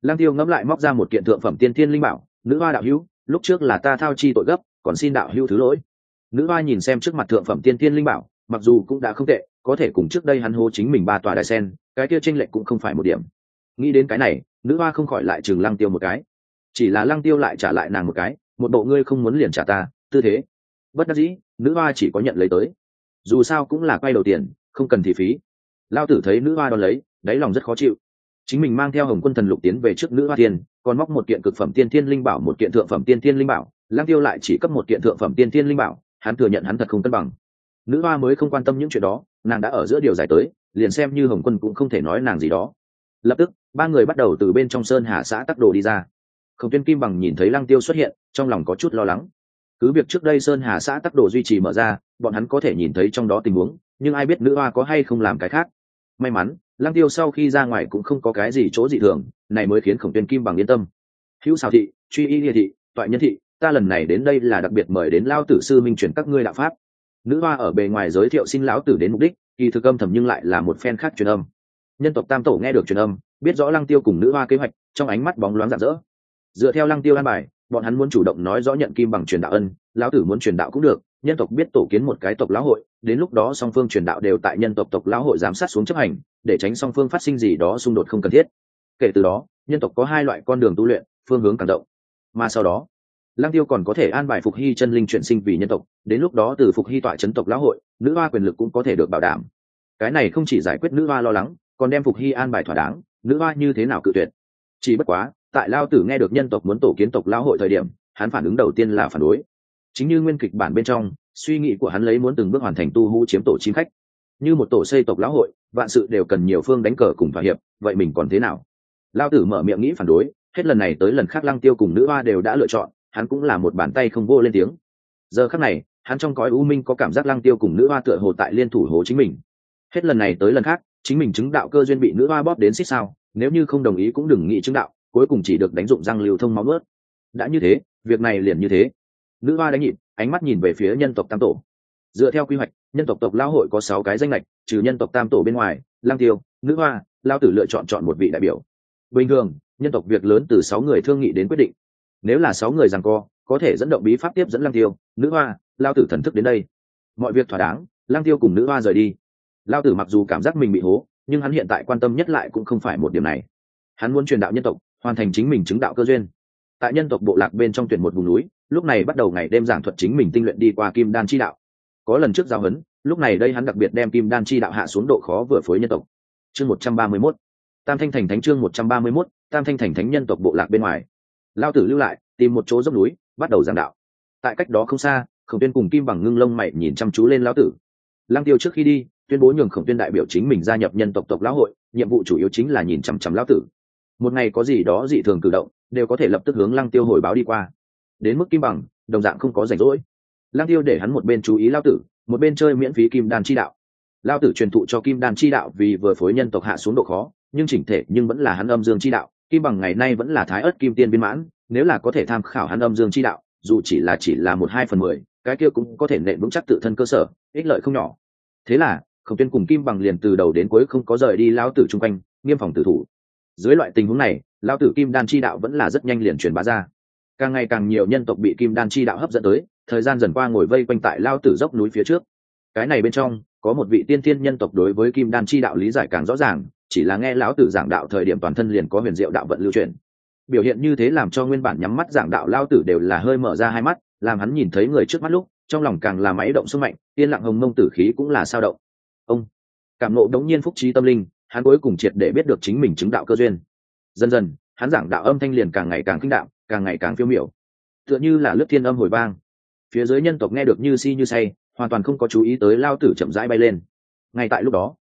Lăng tiêu ngẫm lại móc ra một kiện thượng phẩm tiên thiên linh bảo nữ hoa đạo hữu, lúc trước là ta thao chi tội gấp, còn xin đạo hữu thứ lỗi. Nữ hoa nhìn xem trước mặt thượng phẩm tiên thiên linh bảo, mặc dù cũng đã không tệ, có thể cùng trước đây hắn hô chính mình ba tòa đại sen, cái kia tranh lệch cũng không phải một điểm. Nghĩ đến cái này, nữ hoa không khỏi lại chừng lăng tiêu một cái. Chỉ là lăng tiêu lại trả lại nàng một cái, một bộ ngươi không muốn liền trả ta, tư thế. Bất đắc dĩ, nữ hoa chỉ có nhận lấy tới. Dù sao cũng là quay đầu tiền, không cần thì phí. Lao tử thấy nữ hoa đón lấy, đáy lòng rất khó chịu chính mình mang theo hồng quân thần lục tiến về trước nữ hoa thiên, còn móc một kiện cực phẩm tiên thiên linh bảo, một kiện thượng phẩm tiên thiên linh bảo. Lang tiêu lại chỉ cấp một kiện thượng phẩm tiên thiên linh bảo, hắn thừa nhận hắn thật không cân bằng. Nữ hoa mới không quan tâm những chuyện đó, nàng đã ở giữa điều giải tới, liền xem như hồng quân cũng không thể nói nàng gì đó. Lập tức, ba người bắt đầu từ bên trong sơn hà xã tắc đồ đi ra. Khổng tuyên kim bằng nhìn thấy lăng tiêu xuất hiện, trong lòng có chút lo lắng. Cứ việc trước đây sơn hà xã tắc đồ duy trì mở ra, bọn hắn có thể nhìn thấy trong đó tình huống, nhưng ai biết nữ hoa có hay không làm cái khác. May mắn lăng tiêu sau khi ra ngoài cũng không có cái gì chỗ dị thường, này mới khiến khổng tuyên kim bằng yên tâm. Hữu xào thị, truy y địa thị, toại nhân thị, ta lần này đến đây là đặc biệt mời đến lao tử sư minh chuyển các ngươi đạo pháp. Nữ hoa ở bề ngoài giới thiệu xin lão tử đến mục đích, kỳ thực âm thầm nhưng lại là một phen khác truyền âm. Nhân tộc tam tổ nghe được truyền âm, biết rõ lăng tiêu cùng nữ hoa kế hoạch, trong ánh mắt bóng loáng rạng rỡ. Dựa theo lăng tiêu an bài, bọn hắn muốn chủ động nói rõ nhận kim bằng truyền đạo ân lão tử muốn truyền đạo cũng được, nhân tộc biết tổ kiến một cái tộc lão hội, đến lúc đó song phương truyền đạo đều tại nhân tộc tộc lão hội giám sát xuống chấp hành, để tránh song phương phát sinh gì đó xung đột không cần thiết. Kể từ đó, nhân tộc có hai loại con đường tu luyện, phương hướng càng rộng. Mà sau đó, lăng tiêu còn có thể an bài phục hy chân linh chuyển sinh vì nhân tộc, đến lúc đó từ phục hy tọa chấn tộc lão hội, nữ hoa quyền lực cũng có thể được bảo đảm. Cái này không chỉ giải quyết nữ hoa lo lắng, còn đem phục hy an bài thỏa đáng, nữ hoa như thế nào cự tuyệt? Chỉ bất quá, tại lao tử nghe được nhân tộc muốn tổ kiến tộc lão hội thời điểm, hắn phản ứng đầu tiên là phản đối chính như nguyên kịch bản bên trong, suy nghĩ của hắn lấy muốn từng bước hoàn thành tu hú chiếm tổ chim khách. Như một tổ xây tộc lão hội, vạn sự đều cần nhiều phương đánh cờ cùng thỏa hiệp, vậy mình còn thế nào? Lao tử mở miệng nghĩ phản đối, hết lần này tới lần khác lăng tiêu cùng nữ hoa đều đã lựa chọn, hắn cũng là một bàn tay không vô lên tiếng. Giờ khắc này, hắn trong cõi u minh có cảm giác lăng tiêu cùng nữ hoa tựa hồ tại liên thủ hồ chính mình. Hết lần này tới lần khác, chính mình chứng đạo cơ duyên bị nữ hoa bóp đến xích sao, nếu như không đồng ý cũng đừng nghĩ chứng đạo, cuối cùng chỉ được đánh dụng răng lưu thông máu ướt đã như thế, việc này liền như thế nữ hoa đánh nhịp, ánh mắt nhìn về phía nhân tộc tam tổ. Dựa theo quy hoạch, nhân tộc tộc lao hội có sáu cái danh lệch trừ nhân tộc tam tổ bên ngoài, lang tiêu, nữ hoa, lao tử lựa chọn chọn một vị đại biểu. Bình thường, nhân tộc việc lớn từ sáu người thương nghị đến quyết định. Nếu là sáu người rằng co, có thể dẫn động bí pháp tiếp dẫn lang tiêu, nữ hoa, lao tử thần thức đến đây. Mọi việc thỏa đáng, lang tiêu cùng nữ hoa rời đi. Lao tử mặc dù cảm giác mình bị hố, nhưng hắn hiện tại quan tâm nhất lại cũng không phải một điểm này. Hắn muốn truyền đạo nhân tộc, hoàn thành chính mình chứng đạo cơ duyên. Tại nhân tộc bộ lạc bên trong tuyển một vùng núi lúc này bắt đầu ngày đêm giảng thuật chính mình tinh luyện đi qua kim đan chi đạo. Có lần trước giao hấn lúc này đây hắn đặc biệt đem kim đan chi đạo hạ xuống độ khó vừa phối nhân tộc. Chương một trăm ba mươi mốt. Tam thanh thành thánh chương một trăm ba mươi mốt, tam thanh thành thánh nhân tộc bộ lạc bên ngoài. Lao tử lưu lại, tìm một chỗ dốc núi, bắt đầu giảng đạo. Tại cách đó không xa, khổng tuyên cùng kim bằng ngưng lông mày nhìn chăm chú lên lão tử. Lăng tiêu trước khi đi, tuyên bố nhường khổng tuyên đại biểu chính mình gia nhập nhân tộc tộc lão hội, nhiệm vụ chủ yếu chính là nhìn chằm chằm lão tử. Một ngày có gì đó dị thường cử động, đều có thể lập tức hướng lăng tiêu hồi báo đi qua đến mức kim bằng, đồng dạng không có rảnh rỗi. Lang tiêu để hắn một bên chú ý lao tử, một bên chơi miễn phí kim đan chi đạo. Lao tử truyền thụ cho kim đan chi đạo vì vừa phối nhân tộc hạ xuống độ khó, nhưng chỉnh thể nhưng vẫn là hắn âm dương chi đạo, kim bằng ngày nay vẫn là thái ớt kim tiên viên mãn, nếu là có thể tham khảo hắn âm dương chi đạo, dù chỉ là chỉ là một hai phần mười, cái kia cũng có thể nện vững chắc tự thân cơ sở, ích lợi không nhỏ. Thế là, khổng tuyên cùng kim bằng liền từ đầu đến cuối không có rời đi lao tử chung quanh, nghiêm phòng tử thủ. Dưới loại tình huống này, lao tử kim đan chi đạo vẫn là rất nhanh liền truyền bá ra càng ngày càng nhiều nhân tộc bị kim đan chi đạo hấp dẫn tới, thời gian dần qua ngồi vây quanh tại lao tử dốc núi phía trước. Cái này bên trong, có một vị tiên thiên nhân tộc đối với kim đan chi đạo lý giải càng rõ ràng, chỉ là nghe lão tử giảng đạo thời điểm toàn thân liền có huyền diệu đạo vận lưu truyền biểu hiện như thế làm cho nguyên bản nhắm mắt giảng đạo lao tử đều là hơi mở ra hai mắt, làm hắn nhìn thấy người trước mắt lúc, trong lòng càng là máy động sức mạnh, yên lặng hồng mông tử khí cũng là sao động. Ông, cảm nộ đống nhiên phúc trí tâm linh, hắn cuối cùng triệt để biết được chính mình chứng đạo cơ duyên. Dần dần, hắn giảng đạo âm thanh liền càng ngày càng kinh đạo càng ngày càng phiêu miểu. Tựa như là lướt thiên âm hồi vang. Phía dưới nhân tộc nghe được như si như say, hoàn toàn không có chú ý tới lao tử chậm rãi bay lên. Ngay tại lúc đó,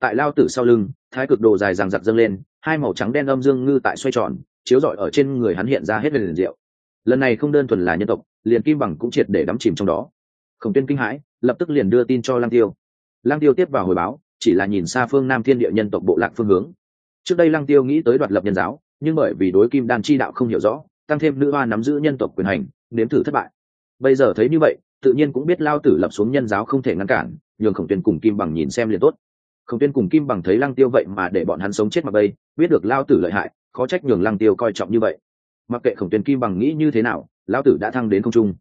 tại lao tử sau lưng, thái cực đồ dài ràng giặc dâng lên, hai màu trắng đen âm dương ngư tại xoay tròn, chiếu rọi ở trên người hắn hiện ra hết về liền diệu. Lần này không đơn thuần là nhân tộc, liền kim bằng cũng triệt để đắm chìm trong đó. Khổng tuyên kinh hãi, lập tức liền đưa tin cho lang tiêu. Lang tiêu tiếp vào hồi báo, chỉ là nhìn xa phương nam thiên địa nhân tộc bộ lạc phương hướng. Trước đây lăng tiêu nghĩ tới đoạt lập nhân giáo, nhưng bởi vì đối kim đan chi đạo không hiểu rõ tăng thêm nữ hoa nắm giữ nhân tộc quyền hành, nếm thử thất bại. Bây giờ thấy như vậy, tự nhiên cũng biết lao tử lập xuống nhân giáo không thể ngăn cản, nhường khổng tuyên cùng kim bằng nhìn xem liền tốt. Khổng tuyên cùng kim bằng thấy lăng tiêu vậy mà để bọn hắn sống chết mà bây, biết được lao tử lợi hại, khó trách nhường lăng tiêu coi trọng như vậy. Mặc kệ khổng tuyên kim bằng nghĩ như thế nào, lao tử đã thăng đến không trung.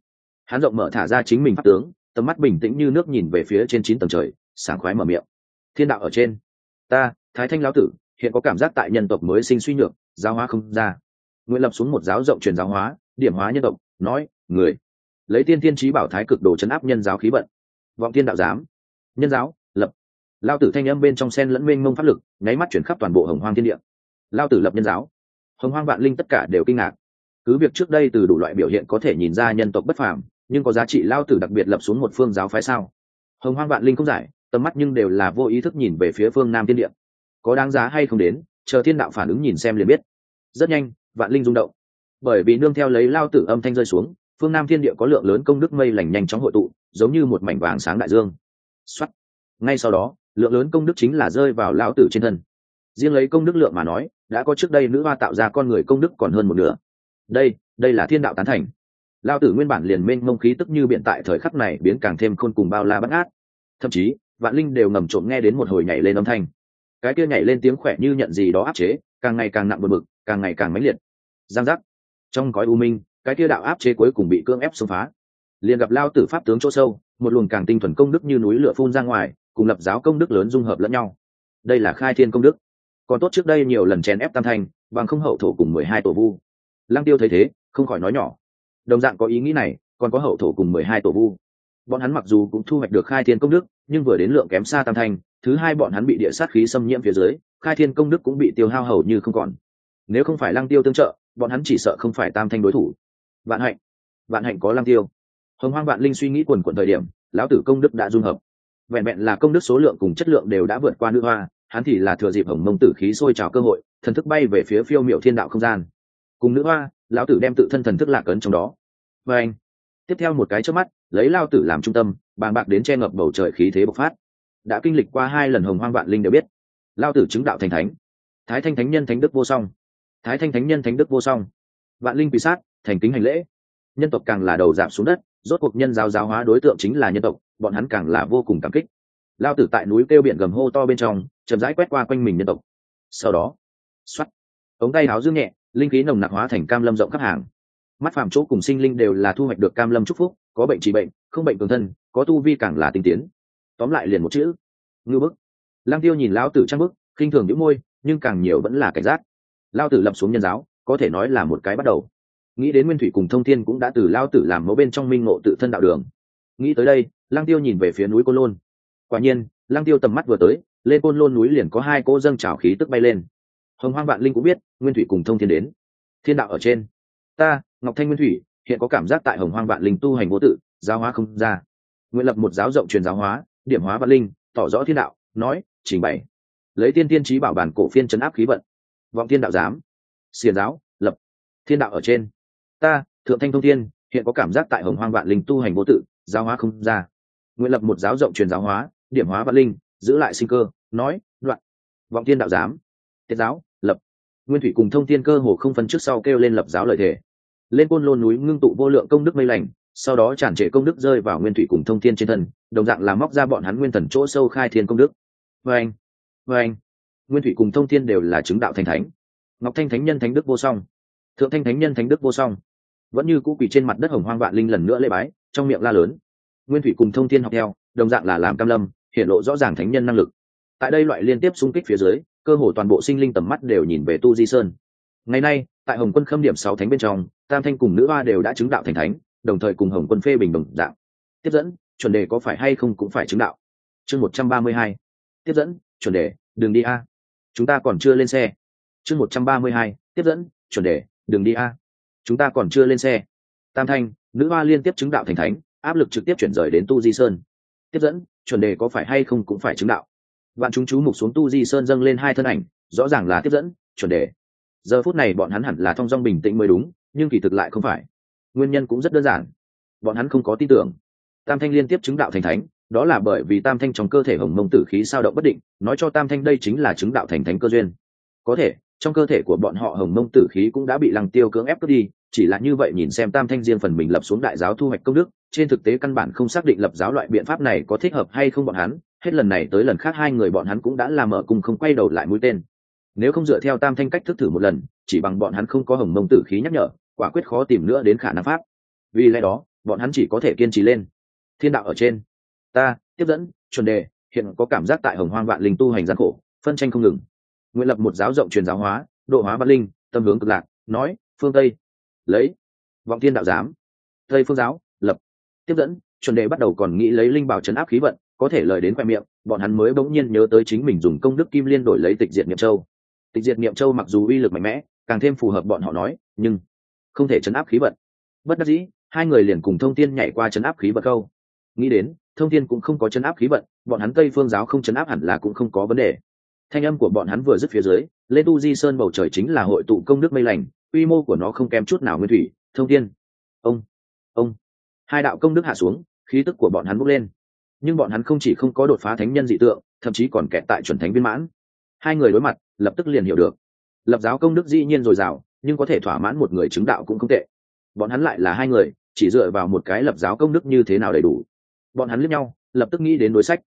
Hắn rộng mở thả ra chính mình pháp tướng, tầm mắt bình tĩnh như nước nhìn về phía trên chín tầng trời, sảng khoái mở miệng. Thiên đạo ở trên. Ta, thái thanh lao tử, hiện có cảm giác tại nhân tộc mới sinh suy nhược, giáo hóa không ra nguyện lập xuống một giáo rộng truyền giáo hóa, điểm hóa nhân tộc, nói, người. Lấy tiên tiên trí bảo thái cực đồ chấn áp nhân giáo khí vận. Vọng tiên đạo giám. Nhân giáo, lập. Lao tử thanh âm bên trong sen lẫn mênh mông pháp lực, nháy mắt chuyển khắp toàn bộ hồng hoang thiên địa. Lao tử lập nhân giáo. Hồng hoang vạn linh tất cả đều kinh ngạc. Cứ việc trước đây từ đủ loại biểu hiện có thể nhìn ra nhân tộc bất phàm, nhưng có giá trị lao tử đặc biệt lập xuống một phương giáo phái sao? Hồng hoang vạn linh không giải, tầm mắt nhưng đều là vô ý thức nhìn về phía phương nam thiên địa. Có đáng giá hay không đến, chờ thiên đạo phản ứng nhìn xem liền biết. Rất nhanh vạn linh rung động. Bởi vì nương theo lấy lao tử âm thanh rơi xuống, phương nam thiên địa có lượng lớn công đức mây lành nhanh chóng hội tụ, giống như một mảnh vàng sáng đại dương. Xuất ngay sau đó, lượng lớn công đức chính là rơi vào lao tử trên thân. Riêng lấy công đức lượng mà nói, đã có trước đây nữ hoa tạo ra con người công đức còn hơn một nửa. Đây đây là thiên đạo tán thành. Lao tử nguyên bản liền mênh mông khí tức như biện tại thời khắc này biến càng thêm khôn cùng bao la bắt át thậm chí, vạn linh đều ngầm trộm nghe đến một hồi nhảy lên âm thanh. Cái kia nhảy lên tiếng khỏe như nhận gì đó áp chế, càng ngày càng nặng một bực, càng ngày càng mãnh liệt giang giác. Trong gói u minh, cái kia đạo áp chế cuối cùng bị cưỡng ép xông phá. Liền gặp lao tử pháp tướng chỗ sâu, một luồng càng tinh thuần công đức như núi lửa phun ra ngoài, cùng lập giáo công đức lớn dung hợp lẫn nhau. Đây là khai thiên công đức. Còn tốt trước đây nhiều lần chèn ép tam thanh bằng không hậu thổ cùng mười hai tổ vu. Lăng tiêu thấy thế, không khỏi nói nhỏ. Đồng dạng có ý nghĩ này, còn có hậu thổ cùng mười hai tổ vu. Bọn hắn mặc dù cũng thu hoạch được khai thiên công đức, nhưng vừa đến lượng kém xa tam thanh thứ hai bọn hắn bị địa sát khí xâm nhiễm phía dưới, khai thiên công đức cũng bị tiêu hao hầu như không còn. Nếu không phải lăng tiêu tương trợ bọn hắn chỉ sợ không phải tam thanh đối thủ. Vạn hạnh vạn hạnh có lang tiêu. Hồng hoang vạn linh suy nghĩ quần quận thời điểm, lão tử công đức đã dung hợp. Vẹn vẹn là công đức số lượng cùng chất lượng đều đã vượt qua nữ hoa, hắn thì là thừa dịp hồng mông tử khí sôi trào cơ hội, thần thức bay về phía phiêu miệu thiên đạo không gian. Cùng nữ hoa, lão tử đem tự thân thần thức lạc ấn trong đó. Và anh, tiếp theo một cái trước mắt, lấy lao tử làm trung tâm, bàng bạc đến che ngập bầu trời khí thế bộc phát. Đã kinh lịch qua hai lần hồng hoang vạn linh đều biết, lao tử chứng đạo thành thánh. Thái thanh thánh nhân thánh đức vô song thái thanh thánh nhân thánh đức vô song. Vạn linh quỷ sát, thành kính hành lễ. Nhân tộc càng là đầu giảm xuống đất, rốt cuộc nhân giáo giáo hóa đối tượng chính là nhân tộc, bọn hắn càng là vô cùng cảm kích. Lao tử tại núi kêu biển gầm hô to bên trong, chậm rãi quét qua quanh mình nhân tộc. Sau đó xoắt ống tay áo dương nhẹ, linh khí nồng nặc hóa thành cam lâm rộng khắp hàng. Mắt phàm chỗ cùng sinh linh đều là thu hoạch được cam lâm chúc phúc, có bệnh trị bệnh, không bệnh cường thân, có tu vi càng là tinh tiến. Tóm lại liền một chữ ngư bức. Lang tiêu nhìn lão tử trang bức, khinh thường những môi, nhưng càng nhiều vẫn là cảnh giác lao tử lập xuống nhân giáo, có thể nói là một cái bắt đầu. Nghĩ đến nguyên thủy cùng thông thiên cũng đã từ lao tử làm mẫu bên trong minh ngộ tự thân đạo đường. Nghĩ tới đây lang tiêu nhìn về phía núi côn lôn. Quả nhiên lang tiêu tầm mắt vừa tới, lên côn lôn núi liền có hai cỗ dâng trào khí tức bay lên. Hồng hoang vạn linh cũng biết, nguyên thủy cùng thông thiên đến. Thiên đạo ở trên. Ta, ngọc thanh nguyên thủy, hiện có cảm giác tại hồng hoang vạn linh tu hành vô tự, giáo hóa không ra. Nguyện lập một giáo rộng truyền giáo hóa, điểm hóa vạn linh, tỏ rõ thiên đạo, nói, trình bày. Lấy tiên tiên trí bảo bản cổ phiên chấn áp khí vận vọng thiên đạo giám, xiền giáo, lập, thiên đạo ở trên. Ta, thượng thanh thông thiên, hiện có cảm giác tại hồng hoang vạn linh tu hành vô tự, giáo hóa không ra. Nguyện lập một giáo rộng truyền giáo hóa, điểm hóa vạn linh, giữ lại sinh cơ, nói đoạn vọng thiên đạo giám, tiết giáo, lập. Nguyên thủy cùng thông thiên cơ hồ không phân trước sau kêu lên lập giáo lợi thể lên côn lôn núi ngưng tụ vô lượng công đức mây lành, sau đó tràn trệ công đức rơi vào nguyên thủy cùng thông thiên trên thân, đồng dạng là móc ra bọn hắn nguyên thần chỗ sâu khai thiên công đức. Vê anh vê anh nguyên thủy cùng thông thiên đều là chứng đạo thành thánh. Ngọc thanh thánh nhân thánh đức vô song. Thượng thanh thánh nhân thánh đức vô song. Vẫn như cũ quỷ trên mặt đất hồng hoang vạn linh lần nữa lễ bái, trong miệng la lớn. Nguyên thủy cùng thông thiên học theo, đồng dạng là làm cam lâm, hiện lộ rõ ràng thánh nhân năng lực. Tại đây loại liên tiếp xung kích phía dưới, cơ hồ toàn bộ sinh linh tầm mắt đều nhìn về tu di sơn. Ngày nay, tại hồng quân khâm điểm sáu thánh bên trong, tam thanh cùng nữ hoa đều đã chứng đạo thành thánh, đồng thời cùng hồng quân phê bình đồng dạng. Tiếp dẫn, chuẩn đề có phải hay không cũng phải chứng đạo. Chương một trăm ba mươi hai. Tiếp dẫn, chuẩn đề, đừng đi a chúng ta còn chưa lên xe. Chương một trăm ba mươi hai, tiếp dẫn, chuẩn đề đừng đi a. Chúng ta còn chưa lên xe. Tam thanh, nữ hoa liên tiếp chứng đạo thành thánh, áp lực trực tiếp chuyển rời đến tu di sơn. Tiếp dẫn, chuẩn đề có phải hay không cũng phải chứng đạo. Bạn chúng chú mục xuống tu di sơn dâng lên hai thân ảnh, rõ ràng là tiếp dẫn, chuẩn đề. Giờ phút này bọn hắn hẳn là thong dong bình tĩnh mới đúng, nhưng kỳ thực lại không phải. Nguyên nhân cũng rất đơn giản. Bọn hắn không có tin tưởng. Tam thanh liên tiếp chứng đạo thành thánh đó là bởi vì tam thanh trong cơ thể hồng mông tử khí sao động bất định, nói cho tam thanh đây chính là chứng đạo thành thánh cơ duyên. Có thể, trong cơ thể của bọn họ hồng mông tử khí cũng đã bị lăng tiêu cưỡng ép cướp đi, chỉ là như vậy nhìn xem tam thanh riêng phần mình lập xuống đại giáo thu hoạch công đức, trên thực tế căn bản không xác định lập giáo loại biện pháp này có thích hợp hay không bọn hắn, hết lần này tới lần khác hai người bọn hắn cũng đã làm ở cùng không quay đầu lại mũi tên. Nếu không dựa theo tam thanh cách thức thử một lần, chỉ bằng bọn hắn không có hồng mông tử khí nhắc nhở, quả quyết khó tìm nữa đến khả năng pháp. Vì lẽ đó, bọn hắn chỉ có thể kiên trì lên. Thiên đạo ở trên ta, tiếp dẫn, chuẩn đề, hiện có cảm giác tại hồng hoang vạn linh tu hành gian khổ, phân tranh không ngừng. Nguyện lập một giáo rộng truyền giáo hóa, độ hóa văn linh, tâm hướng cực lạc, nói, phương tây. Lấy. Vọng thiên đạo giám. Tây phương giáo, lập. Tiếp dẫn, chuẩn đề bắt đầu còn nghĩ lấy linh bảo chấn áp khí vận, có thể lời đến khoe miệng, bọn hắn mới bỗng nhiên nhớ tới chính mình dùng công đức kim liên đổi lấy tịch diệt niệm châu. Tịch diệt niệm châu mặc dù uy lực mạnh mẽ, càng thêm phù hợp bọn họ nói, nhưng không thể chấn áp khí vận. Bất đắc dĩ, hai người liền cùng thông tin nhảy qua chấn áp khí vận câu nghĩ đến, thông thiên cũng không có chấn áp khí vận, bọn hắn tây phương giáo không chấn áp hẳn là cũng không có vấn đề. Thanh âm của bọn hắn vừa dứt phía dưới, lê tu di sơn bầu trời chính là hội tụ công đức mây lành, quy mô của nó không kém chút nào nguyên thủy. Thông thiên, ông ông. Hai đạo công đức hạ xuống, khí tức của bọn hắn bốc lên. Nhưng bọn hắn không chỉ không có đột phá thánh nhân dị tượng, thậm chí còn kẹt tại chuẩn thánh viên mãn. Hai người đối mặt, lập tức liền hiểu được. Lập giáo công đức dĩ nhiên dồi dào, nhưng có thể thỏa mãn một người chứng đạo cũng không tệ. Bọn hắn lại là hai người, chỉ dựa vào một cái lập giáo công đức như thế nào đầy đủ bọn hắn liếc nhau, lập tức nghĩ đến đối sách.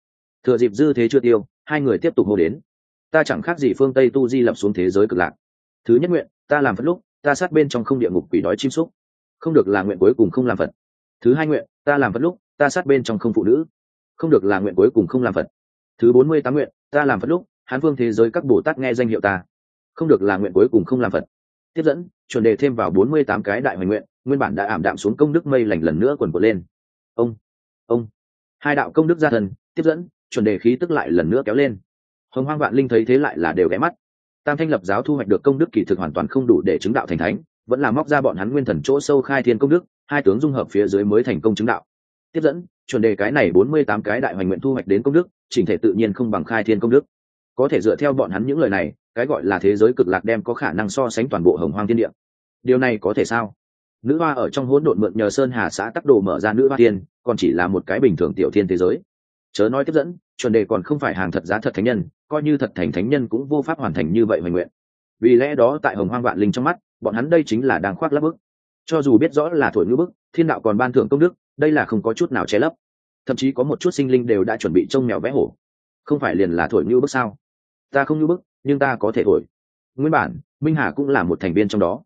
Thừa dịp dư thế chưa tiêu, hai người tiếp tục hô đến. Ta chẳng khác gì phương tây tu di lập xuống thế giới cực lạc. Thứ nhất nguyện, ta làm phật lúc, ta sát bên trong không địa ngục quỷ đói chim súc. không được là nguyện cuối cùng không làm phật. Thứ hai nguyện, ta làm phật lúc, ta sát bên trong không phụ nữ. Không được là nguyện cuối cùng không làm phật. Thứ bốn mươi tám nguyện, ta làm phật lúc, hán phương thế giới các bồ tát nghe danh hiệu ta. Không được là nguyện cuối cùng không làm phật. Tiếp dẫn, chuẩn đề thêm vào bốn mươi tám cái đại hoành nguyện, nguyên bản đã ảm đạm xuống công đức mây lành lần nữa quần quật lên. Ông ông. Hai đạo công đức gia thần, tiếp dẫn, chuẩn đề khí tức lại lần nữa kéo lên. Hồng hoang vạn linh thấy thế lại là đều ghé mắt. Tam thanh lập giáo thu hoạch được công đức kỳ thực hoàn toàn không đủ để chứng đạo thành thánh, vẫn là móc ra bọn hắn nguyên thần chỗ sâu khai thiên công đức, hai tướng dung hợp phía dưới mới thành công chứng đạo. Tiếp dẫn, chuẩn đề cái này bốn mươi tám cái đại hoành nguyện thu hoạch đến công đức, chỉnh thể tự nhiên không bằng khai thiên công đức. Có thể dựa theo bọn hắn những lời này, cái gọi là thế giới cực lạc đem có khả năng so sánh toàn bộ hồng hoang thiên địa. Điều này có thể sao? Nữ hoa ở trong hỗn độn mượn nhờ sơn hà xã tắc đồ mở ra nữ hoa thiên còn chỉ là một cái bình thường tiểu thiên thế giới. Chớ nói tiếp dẫn, chuẩn đề còn không phải hàng thật giá thật thánh nhân, coi như thật thành thánh nhân cũng vô pháp hoàn thành như vậy hoành nguyện. Vì lẽ đó tại hồng hoang vạn linh trong mắt, bọn hắn đây chính là đang khoác lắp bức. Cho dù biết rõ là thổi ngữ bức, thiên đạo còn ban thưởng công đức, đây là không có chút nào che lấp. Thậm chí có một chút sinh linh đều đã chuẩn bị trông mèo vẽ hổ. Không phải liền là thổi ngữ bức sao? Ta không ngữ bức, nhưng ta có thể thổi. Nguyên bản, minh hà cũng là một thành viên trong đó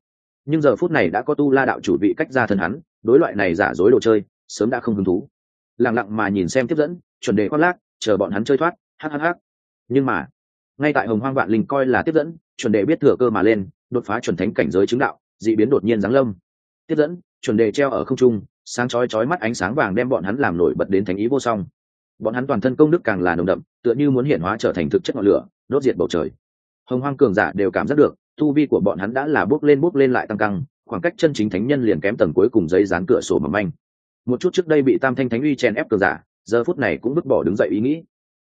nhưng giờ phút này đã có tu la đạo chủ bị cách ra thân hắn, đối loại này giả dối đồ chơi, sớm đã không hứng thú. Lẳng lặng mà nhìn xem tiếp dẫn, chuẩn đề khoác lác, chờ bọn hắn chơi thoát hhh nhưng mà, ngay tại hồng hoang vạn linh coi là tiếp dẫn, chuẩn đề biết thừa cơ mà lên, đột phá chuẩn thánh cảnh giới chứng đạo, dị biến đột nhiên giáng lâm. Tiếp dẫn, chuẩn đề treo ở không trung, sáng chói chói mắt ánh sáng vàng đem bọn hắn làm nổi bật đến thánh ý vô song. Bọn hắn toàn thân công đức càng là nồng đậm, tựa như muốn hiện hóa trở thành thực chất ngọn lửa, đốt diệt bầu trời. Hồng hoang cường giả đều cảm giác được tu vi của bọn hắn đã là bước lên bước lên lại tăng căng, khoảng cách chân chính thánh nhân liền kém tầng cuối cùng giấy dán cửa sổ mầm manh. Một chút trước đây bị tam thanh thánh uy chèn ép cường giả, giờ phút này cũng bước bỏ đứng dậy ý nghĩ.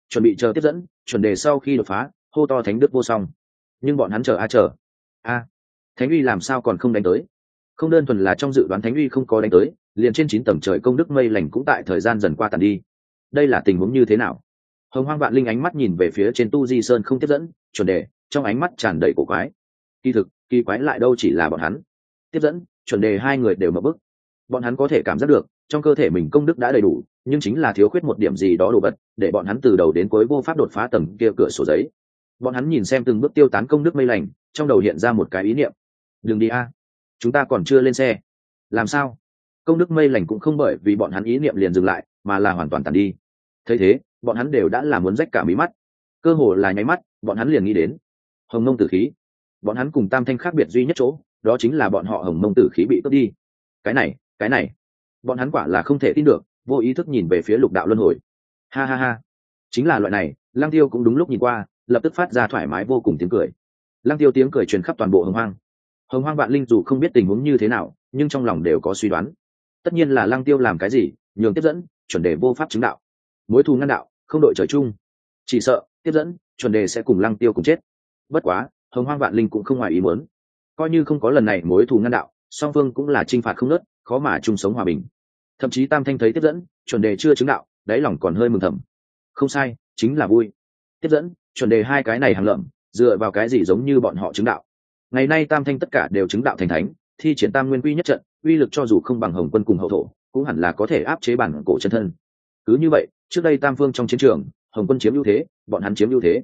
Chuẩn bị chờ tiếp dẫn, chuẩn đề sau khi đột phá, hô to thánh đức vô song. Nhưng bọn hắn chờ a à chờ. A, thánh uy làm sao còn không đánh tới? Không đơn thuần là trong dự đoán thánh uy không có đánh tới, liền trên chín tầng trời công đức mây lành cũng tại thời gian dần qua tàn đi. Đây là tình huống như thế nào? Hồng hoang vạn linh ánh mắt nhìn về phía trên tu di sơn không tiếp dẫn, chuẩn đề, trong ánh mắt tràn đầy cổ quái kỳ thực, kỳ quái lại đâu chỉ là bọn hắn. Tiếp dẫn, chuẩn đề hai người đều mở bức bọn hắn có thể cảm giác được, trong cơ thể mình công đức đã đầy đủ, nhưng chính là thiếu khuyết một điểm gì đó đồ vật, để bọn hắn từ đầu đến cuối vô pháp đột phá tầng kia cửa sổ giấy. Bọn hắn nhìn xem từng bước tiêu tán công đức mây lành, trong đầu hiện ra một cái ý niệm. Đừng đi a, chúng ta còn chưa lên xe. Làm sao? Công đức mây lành cũng không bởi vì bọn hắn ý niệm liền dừng lại, mà là hoàn toàn tàn đi. Thấy thế, bọn hắn đều đã là muốn rách cả mí mắt. Cơ hồ là nháy mắt, bọn hắn liền nghĩ đến. Hồng Nông tử khí bọn hắn cùng tam thanh khác biệt duy nhất chỗ, đó chính là bọn họ hồng mông tử khí bị cướp đi. Cái này cái này. Bọn hắn quả là không thể tin được, vô ý thức nhìn về phía lục đạo luân hồi. Ha ha ha. Chính là loại này lang tiêu cũng đúng lúc nhìn qua, lập tức phát ra thoải mái vô cùng tiếng cười. Lang tiêu tiếng cười truyền khắp toàn bộ hồng hoang. Hồng hoang vạn linh dù không biết tình huống như thế nào, nhưng trong lòng đều có suy đoán. Tất nhiên là lang tiêu làm cái gì, nhường tiếp dẫn, chuẩn đề vô pháp chứng đạo. Mối thù ngăn đạo, không đội trời chung. Chỉ sợ, tiếp dẫn, chuẩn đề sẽ cùng lang tiêu cùng chết. Bất quá hồng hoang vạn linh cũng không ngoài ý muốn. Coi như không có lần này mối thù ngăn đạo, song phương cũng là t r i n h phạt không nớt, khó mà chung sống hòa bình. Thậm chí tam thanh thấy tiếp dẫn, chuẩn đề chưa chứng đạo, đáy lòng còn hơi mừng thầm. Không sai, chính là vui. Tiếp dẫn, chuẩn đề hai cái này hàng lợm, dựa vào cái gì giống như bọn họ chứng đạo? Ngày nay tam thanh tất cả đều chứng đạo thành thánh, thi triển tam nguyên quy nhất trận, uy lực cho dù không bằng hồng quân cùng hậu thổ, cũng hẳn là có thể áp chế bản cổ chân thân. Cứ như vậy, trước đây tam phương trong chiến trường, hồng quân chiếm ưu thế, bọn hắn chiếm ưu thế.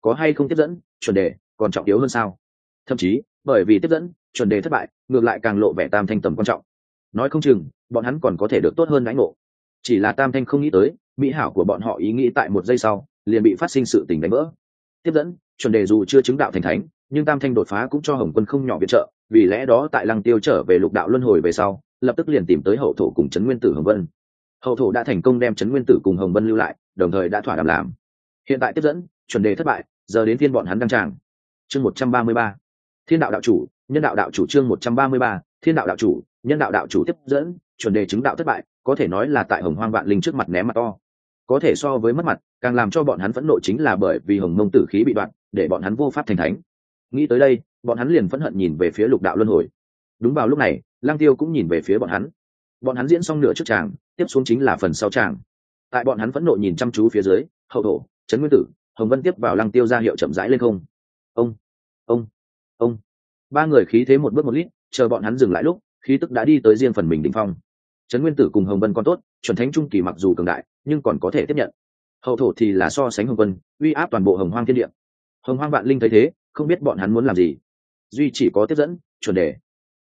Có hay không tiếp dẫn, chuẩn đề? Còn trọng yếu hơn sao? Thậm chí, bởi vì tiếp dẫn, chuẩn đề thất bại, ngược lại càng lộ vẻ tam thanh tầm quan trọng. Nói không chừng, bọn hắn còn có thể được tốt hơn lãnh ngộ. Chỉ là tam thanh không nghĩ tới, mỹ hảo của bọn họ ý nghĩ tại một giây sau, liền bị phát sinh sự tình đánh vỡ. Tiếp dẫn, chuẩn đề dù chưa chứng đạo thành thánh, nhưng tam thanh đột phá cũng cho hồng quân không nhỏ viện trợ, vì lẽ đó tại lăng tiêu trở về lục đạo luân hồi về sau, lập tức liền tìm tới hậu thổ cùng trấn nguyên tử hồng vân. Hậu thổ đã thành công đem trấn nguyên tử cùng hồng vân lưu lại, đồng thời đã thỏa đàm làm. Hiện tại tiếp dẫn, chuẩn đề thất bại, giờ đến thiên bọn hắn đăng tràng chương một trăm ba mươi ba. Thiên đạo đạo chủ, nhân đạo đạo chủ chương một trăm ba mươi ba. Thiên đạo đạo chủ, nhân đạo đạo chủ tiếp dẫn, chuẩn đề chứng đạo thất bại, có thể nói là tại hồng hoang vạn linh trước mặt ném mặt to. Có thể so với mất mặt, càng làm cho bọn hắn phẫn nộ chính là bởi vì hồng mông tử khí bị đoạn, để bọn hắn vô pháp thành thánh. Nghĩ tới đây, bọn hắn liền phẫn hận nhìn về phía lục đạo luân hồi. Đúng vào lúc này lang tiêu cũng nhìn về phía bọn hắn. Bọn hắn diễn xong nửa trước tràng tiếp xuống chính là phần sau tràng tại bọn hắn phẫn nộ nhìn chăm chú phía dưới, hậu thổ, trấn nguyên tử, hồng vân tiếp vào lăng tiêu ra hiệu chậm rãi lên không ông ông ông. Ba người khí thế một bước một lít, chờ bọn hắn dừng lại lúc, khí tức đã đi tới riêng phần mình đỉnh phong. Trấn nguyên tử cùng hồng vân còn tốt, chuẩn thánh trung kỳ mặc dù cường đại, nhưng còn có thể tiếp nhận. Hậu thổ thì là so sánh hồng vân, uy áp toàn bộ hồng hoang thiên địa. Hồng hoang vạn linh thấy thế, không biết bọn hắn muốn làm gì. Duy chỉ có tiếp dẫn, chuẩn đề.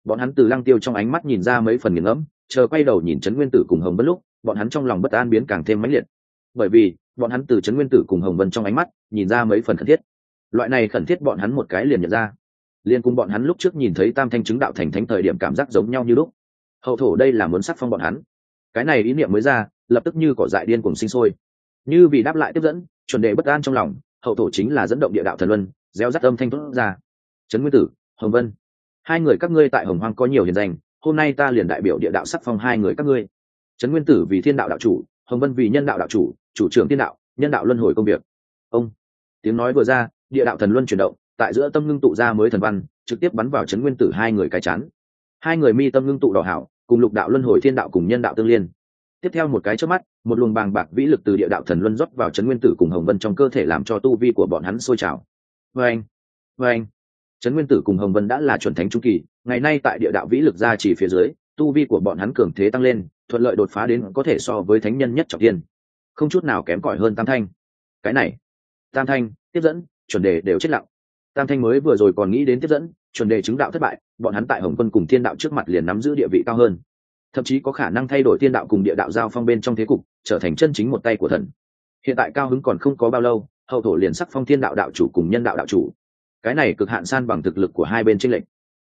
Bọn hắn từ lăng tiêu trong ánh mắt nhìn ra mấy phần nghiền ngẫm, chờ quay đầu nhìn trấn nguyên tử cùng hồng vân lúc, bọn hắn trong lòng bất an biến càng thêm mãnh liệt. Bởi vì, bọn hắn từ trấn nguyên tử cùng hồng vân trong ánh mắt, nhìn ra mấy phần cần thiết loại này khẩn thiết bọn hắn một cái liền nhận ra. Liền cùng bọn hắn lúc trước nhìn thấy tam thanh chứng đạo thành thánh thời điểm cảm giác giống nhau như lúc. Hậu thổ đây là muốn sắc phong bọn hắn. Cái này ý niệm mới ra, lập tức như cỏ dại điên cùng sinh sôi. Như vì đáp lại tiếp dẫn, chuẩn đề bất an trong lòng, hậu thổ chính là dẫn động địa đạo thần luân, gieo rắt âm thanh tốt ra. Trấn nguyên tử, hồng vân. Hai người các ngươi tại hồng hoang có nhiều hiền danh, hôm nay ta liền đại biểu địa đạo sắc phong hai người các ngươi. Trấn nguyên tử vì thiên đạo đạo chủ, hồng vân vì nhân đạo đạo chủ chủ trưởng thiên đạo, nhân đạo luân hồi công việc. Ông, tiếng nói vừa ra địa đạo thần luân chuyển động, tại giữa tâm ngưng tụ ra mới thần văn, trực tiếp bắn vào chấn nguyên tử hai người cái chán. Hai người mi tâm ngưng tụ đỏ hảo, cùng lục đạo luân hồi thiên đạo cùng nhân đạo tương liên. Tiếp theo một cái trước mắt, một luồng bàng bạc vĩ lực từ địa đạo thần luân rót vào chấn nguyên tử cùng hồng vân trong cơ thể làm cho tu vi của bọn hắn sôi trào. Vâng, vâng. Vê anh vê anh trấn nguyên tử cùng hồng vân đã là chuẩn thánh trung kỳ, ngày nay tại địa đạo vĩ lực ra chỉ phía dưới, tu vi của bọn hắn cường thế tăng lên, thuận lợi đột phá đến có thể so với thánh nhân nhất trọng tiên không chút nào kém cỏi hơn tam thanh. Cái này, tam thanh, tiếp dẫn chuẩn đề đều chết lặng. Tam thanh mới vừa rồi còn nghĩ đến tiếp dẫn, chuẩn đề chứng đạo thất bại, bọn hắn tại hồng quân cùng thiên đạo trước mặt liền nắm giữ địa vị cao hơn. Thậm chí có khả năng thay đổi thiên đạo cùng địa đạo giao phong bên trong thế cục, trở thành chân chính một tay của thần. Hiện tại cao hứng còn không có bao lâu, hậu thổ liền sắc phong thiên đạo đạo chủ cùng nhân đạo đạo chủ. Cái này cực hạn san bằng thực lực của hai bên tranh lệch.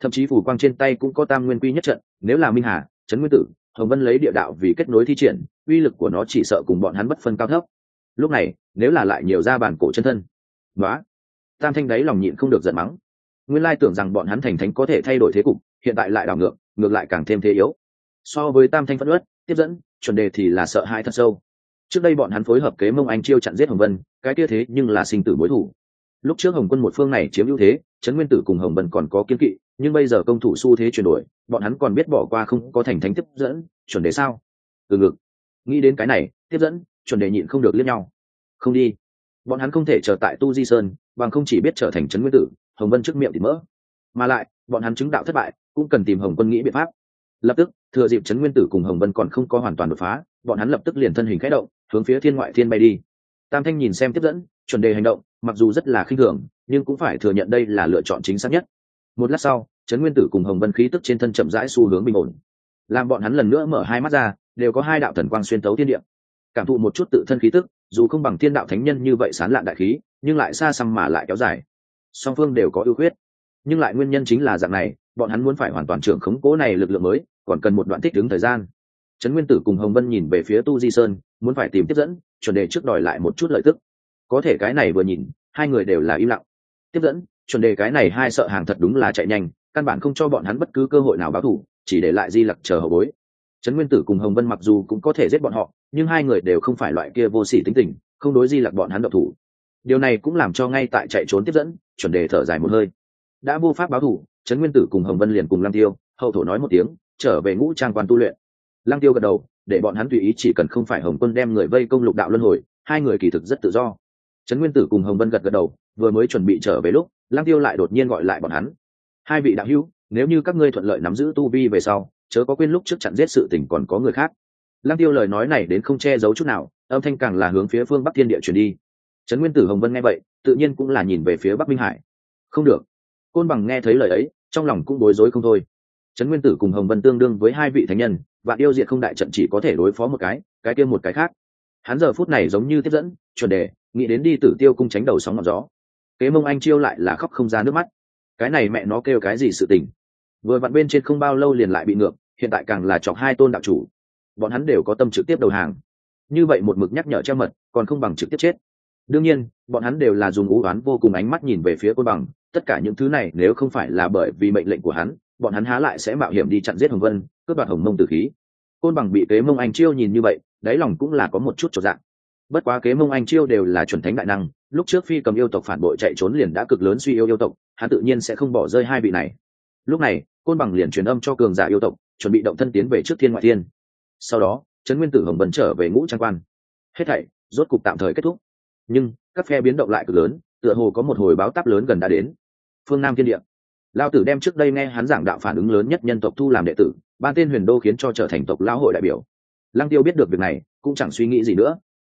Thậm chí phủ quang trên tay cũng có tam nguyên quy nhất trận, nếu là minh hà, trấn nguyên tử, hồng vân lấy địa đạo vì kết nối thi triển, uy lực của nó chỉ sợ cùng bọn hắn bất phân cao thấp. Lúc này, nếu là lại nhiều ra bản cổ chân thân đó tam thanh đáy lòng nhịn không được giận mắng. Nguyên lai tưởng rằng bọn hắn thành thánh có thể thay đổi thế cục, hiện tại lại đảo ngược ngược lại càng thêm thế yếu. So với tam thanh phẫn ớt tiếp dẫn, chuẩn đề thì là sợ hãi thật sâu. Trước đây bọn hắn phối hợp kế mông anh chiêu chặn giết hồng vân, cái kia thế nhưng là sinh tử mối thủ. Lúc trước hồng quân một phương này chiếm ưu thế, trấn nguyên tử cùng hồng vân còn có kiến kỵ, nhưng bây giờ công thủ xu thế chuyển đổi, bọn hắn còn biết bỏ qua không có thành thánh tiếp dẫn, chuẩn đề sao? Từ ngực. Nghĩ đến cái này, tiếp dẫn, chuẩn đề nhịn không được liếc nhau. Không đi bọn hắn không thể chờ tại tu di sơn, bằng không chỉ biết trở thành trấn nguyên tử, hồng vân trước miệng thì mỡ. Mà lại, bọn hắn chứng đạo thất bại, cũng cần tìm hồng quân nghĩ biện pháp. Lập tức, thừa dịp trấn nguyên tử cùng hồng vân còn không có hoàn toàn đột phá, bọn hắn lập tức liền thân hình khẽ động, hướng phía thiên ngoại thiên bay đi. Tam thanh nhìn xem tiếp dẫn, chuẩn đề hành động, mặc dù rất là khinh thường, nhưng cũng phải thừa nhận đây là lựa chọn chính xác nhất. Một lát sau, trấn nguyên tử cùng hồng vân khí tức trên thân chậm rãi xu hướng bình ổn. Làm bọn hắn lần nữa mở hai mắt ra, đều có hai đạo thần quang xuyên tấu thiên địa. Cảm thụ một chút tự thân khí tức dù không bằng thiên đạo thánh nhân như vậy sán lạn đại khí, nhưng lại xa xăm mà lại kéo dài. Song phương đều có ưu khuyết. Nhưng lại nguyên nhân chính là dạng này, bọn hắn muốn phải hoàn toàn trưởng khống cố này lực lượng mới, còn cần một đoạn thích ứng thời gian. Trấn nguyên tử cùng hồng vân nhìn về phía tu di sơn, muốn phải tìm tiếp dẫn, chuẩn đề trước đòi lại một chút lợi tức. Có thể cái này vừa nhìn, hai người đều là im lặng. Tiếp dẫn, chuẩn đề cái này hai sợ hàng thật đúng là chạy nhanh, căn bản không cho bọn hắn bất cứ cơ hội nào báo thủ, chỉ để lại di lặc chờ hậu bối trấn nguyên tử cùng hồng vân mặc dù cũng có thể giết bọn họ, nhưng hai người đều không phải loại kia vô sỉ tính tình, không đối di lặc bọn hắn độc thủ. Điều này cũng làm cho ngay tại chạy trốn tiếp dẫn, chuẩn đề thở dài một hơi. Đã vô pháp báo thủ, trấn nguyên tử cùng hồng vân liền cùng lăng tiêu, hậu thổ nói một tiếng, trở về ngũ trang quan tu luyện. Lăng tiêu gật đầu, để bọn hắn tùy ý chỉ cần không phải hồng quân đem người vây công lục đạo luân hồi, hai người kỳ thực rất tự do. Trấn nguyên tử cùng hồng vân gật gật đầu, vừa mới chuẩn bị trở về lúc, lăng tiêu lại đột nhiên gọi lại bọn hắn. Hai vị đạo hữu, nếu như các ngươi thuận lợi nắm giữ tu vi về sau chớ có quên lúc trước chặn giết sự tình còn có người khác. Lăng tiêu lời nói này đến không che giấu chút nào, âm thanh càng là hướng phía phương bắc thiên địa chuyển đi. Trấn nguyên tử hồng vân nghe vậy, tự nhiên cũng là nhìn về phía bắc minh hải. Không được. Côn bằng nghe thấy lời ấy, trong lòng cũng bối rối không thôi. Trấn nguyên tử cùng hồng vân tương đương với hai vị thánh nhân và yêu diệt không đại trận chỉ có thể đối phó một cái cái kia một cái khác. Hắn giờ phút này giống như tiếp dẫn, chuẩn đề, nghĩ đến đi tử tiêu cung tránh đầu sóng ngọn gió. Kế mông anh chiêu lại là khóc không ra nước mắt. Cái này mẹ nó kêu cái gì sự tình? Vừa vặn bên trên không bao lâu liền lại bị ngược, hiện tại càng là chọc hai tôn đạo chủ. Bọn hắn đều có tâm trực tiếp đầu hàng. Như vậy một mực nhắc nhở che mật, còn không bằng trực tiếp chết. Đương nhiên, bọn hắn đều là dùng ú oán vô cùng ánh mắt nhìn về phía côn bằng, tất cả những thứ này nếu không phải là bởi vì mệnh lệnh của hắn, bọn hắn há lại sẽ mạo hiểm đi chặn giết hồng vân, cướp đoạt hồng mông tử khí. Côn bằng bị kế mông anh chiêu nhìn như vậy, đáy lòng cũng là có một chút trọn dạng. Bất quá kế mông anh chiêu đều là chuẩn thánh đại năng, lúc trước phi cầm yêu tộc phản bội chạy trốn liền đã cực lớn suy yêu yêu tộc, hắn tự nhiên sẽ không bỏ rơi hai vị này lúc này, côn bằng liền truyền âm cho cường giả yêu tộc, chuẩn bị động thân tiến về trước thiên ngoại thiên. Sau đó, trấn nguyên tử hồng vân trở về ngũ trang quan. Hết thảy, rốt cục tạm thời kết thúc. Nhưng, các phe biến động lại cực lớn, tựa hồ có một hồi báo táp lớn gần đã đến. Phương nam thiên địa. Lao tử đem trước đây nghe hắn giảng đạo phản ứng lớn nhất nhân tộc thu làm đệ tử, ban tên huyền đô khiến cho trở thành tộc lão hội đại biểu. Lăng tiêu biết được việc này, cũng chẳng suy nghĩ gì nữa.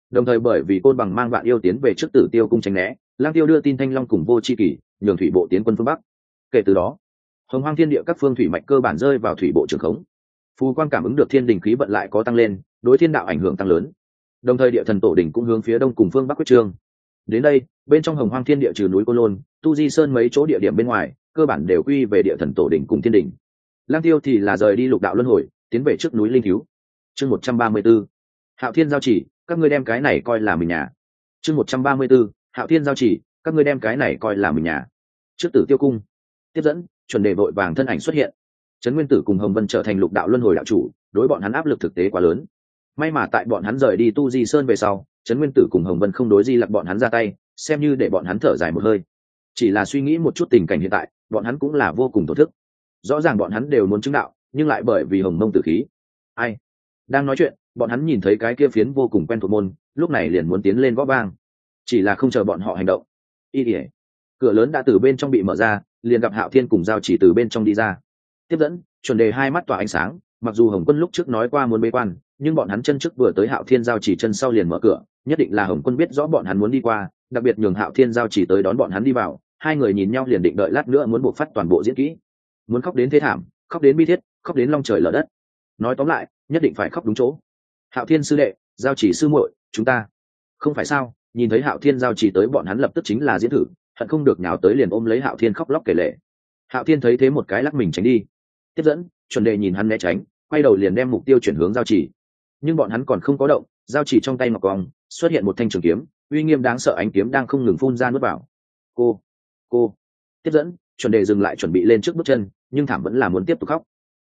Đồng thời bởi vì côn bằng mang vạn yêu tiến về trước tử tiêu cung tranh né, lăng tiêu đưa tin thanh long cùng vô c h i kỷ nhường thủy bộ tiến quân phương bắc. Kể từ đó hồng hoang thiên địa các phương thủy mạch cơ bản rơi vào thủy bộ trường khống. Phù quan cảm ứng được thiên đình khí vận lại có tăng lên, đối thiên đạo ảnh hưởng tăng lớn. Đồng thời địa thần tổ đình cũng hướng phía đông cùng phương bắc quyết trương. Đến đây, bên trong hồng hoang thiên địa trừ núi cô lôn, tu di sơn mấy chỗ địa điểm bên ngoài, cơ bản đều quy về địa thần tổ đình cùng thiên đình. Lang tiêu thì là rời đi lục đạo luân hồi, tiến về trước núi linh thiếu. Chương một trăm ba mươi b ố hạo thiên giao chỉ, các ngươi đem cái này coi là mình nhà. Chương một trăm ba mươi b ố hạo thiên giao chỉ, các ngươi đem cái này coi là mình nhà. Trước tử tiêu cung. Tiếp dẫn chuẩn đề vội vàng thân ảnh xuất hiện. Trấn nguyên tử cùng hồng vân trở thành lục đạo luân hồi đạo chủ, đối bọn hắn áp lực thực tế quá lớn. May mà tại bọn hắn rời đi tu di sơn về sau, trấn nguyên tử cùng hồng vân không đối di lặc bọn hắn ra tay, xem như để bọn hắn thở dài một hơi. Chỉ là suy nghĩ một chút tình cảnh hiện tại, bọn hắn cũng là vô cùng thổ thức. Rõ ràng bọn hắn đều muốn chứng đạo, nhưng lại bởi vì hồng mông tử khí. Ai? Đang nói chuyện, bọn hắn nhìn thấy cái kia phiến vô cùng quen thuộc môn, lúc này liền muốn tiến lên gõ vang chỉ là không chờ bọn họ hành động. Y ỉa cửa lớn đã từ bên trong bị mở ra liền gặp hạo thiên cùng giao chỉ từ bên trong đi ra. Tiếp dẫn, chuẩn đề hai mắt tỏa ánh sáng, mặc dù hồng quân lúc trước nói qua muốn bế quan, nhưng bọn hắn chân trước vừa tới hạo thiên giao chỉ chân sau liền mở cửa, nhất định là hồng quân biết rõ bọn hắn muốn đi qua, đặc biệt nhường hạo thiên giao chỉ tới đón bọn hắn đi vào, hai người nhìn nhau liền định đợi lát nữa muốn buộc phát toàn bộ diễn kỹ. Muốn khóc đến thế thảm, khóc đến bi thiết, khóc đến long trời lở đất. Nói tóm lại, nhất định phải khóc đúng chỗ. Hạo thiên sư đệ, giao chỉ sư muội, chúng ta. Không phải sao? Nhìn thấy hạo thiên giao chỉ tới, bọn hắn lập tức chính là diễn thử hận không được nhào tới liền ôm lấy hạo thiên khóc lóc kể lệ hạo thiên thấy thế một cái lắc mình tránh đi. Tiếp dẫn, chuẩn đề nhìn hắn né tránh, quay đầu liền đem mục tiêu chuyển hướng giao chỉ. Nhưng bọn hắn còn không có động, giao chỉ trong tay ngọc cong xuất hiện một thanh trường kiếm, uy nghiêm đáng sợ ánh kiếm đang không ngừng phun ra nước vào. Cô cô. Tiếp dẫn, chuẩn đề dừng lại chuẩn bị lên trước bước chân, nhưng thảm vẫn là muốn tiếp tục khóc.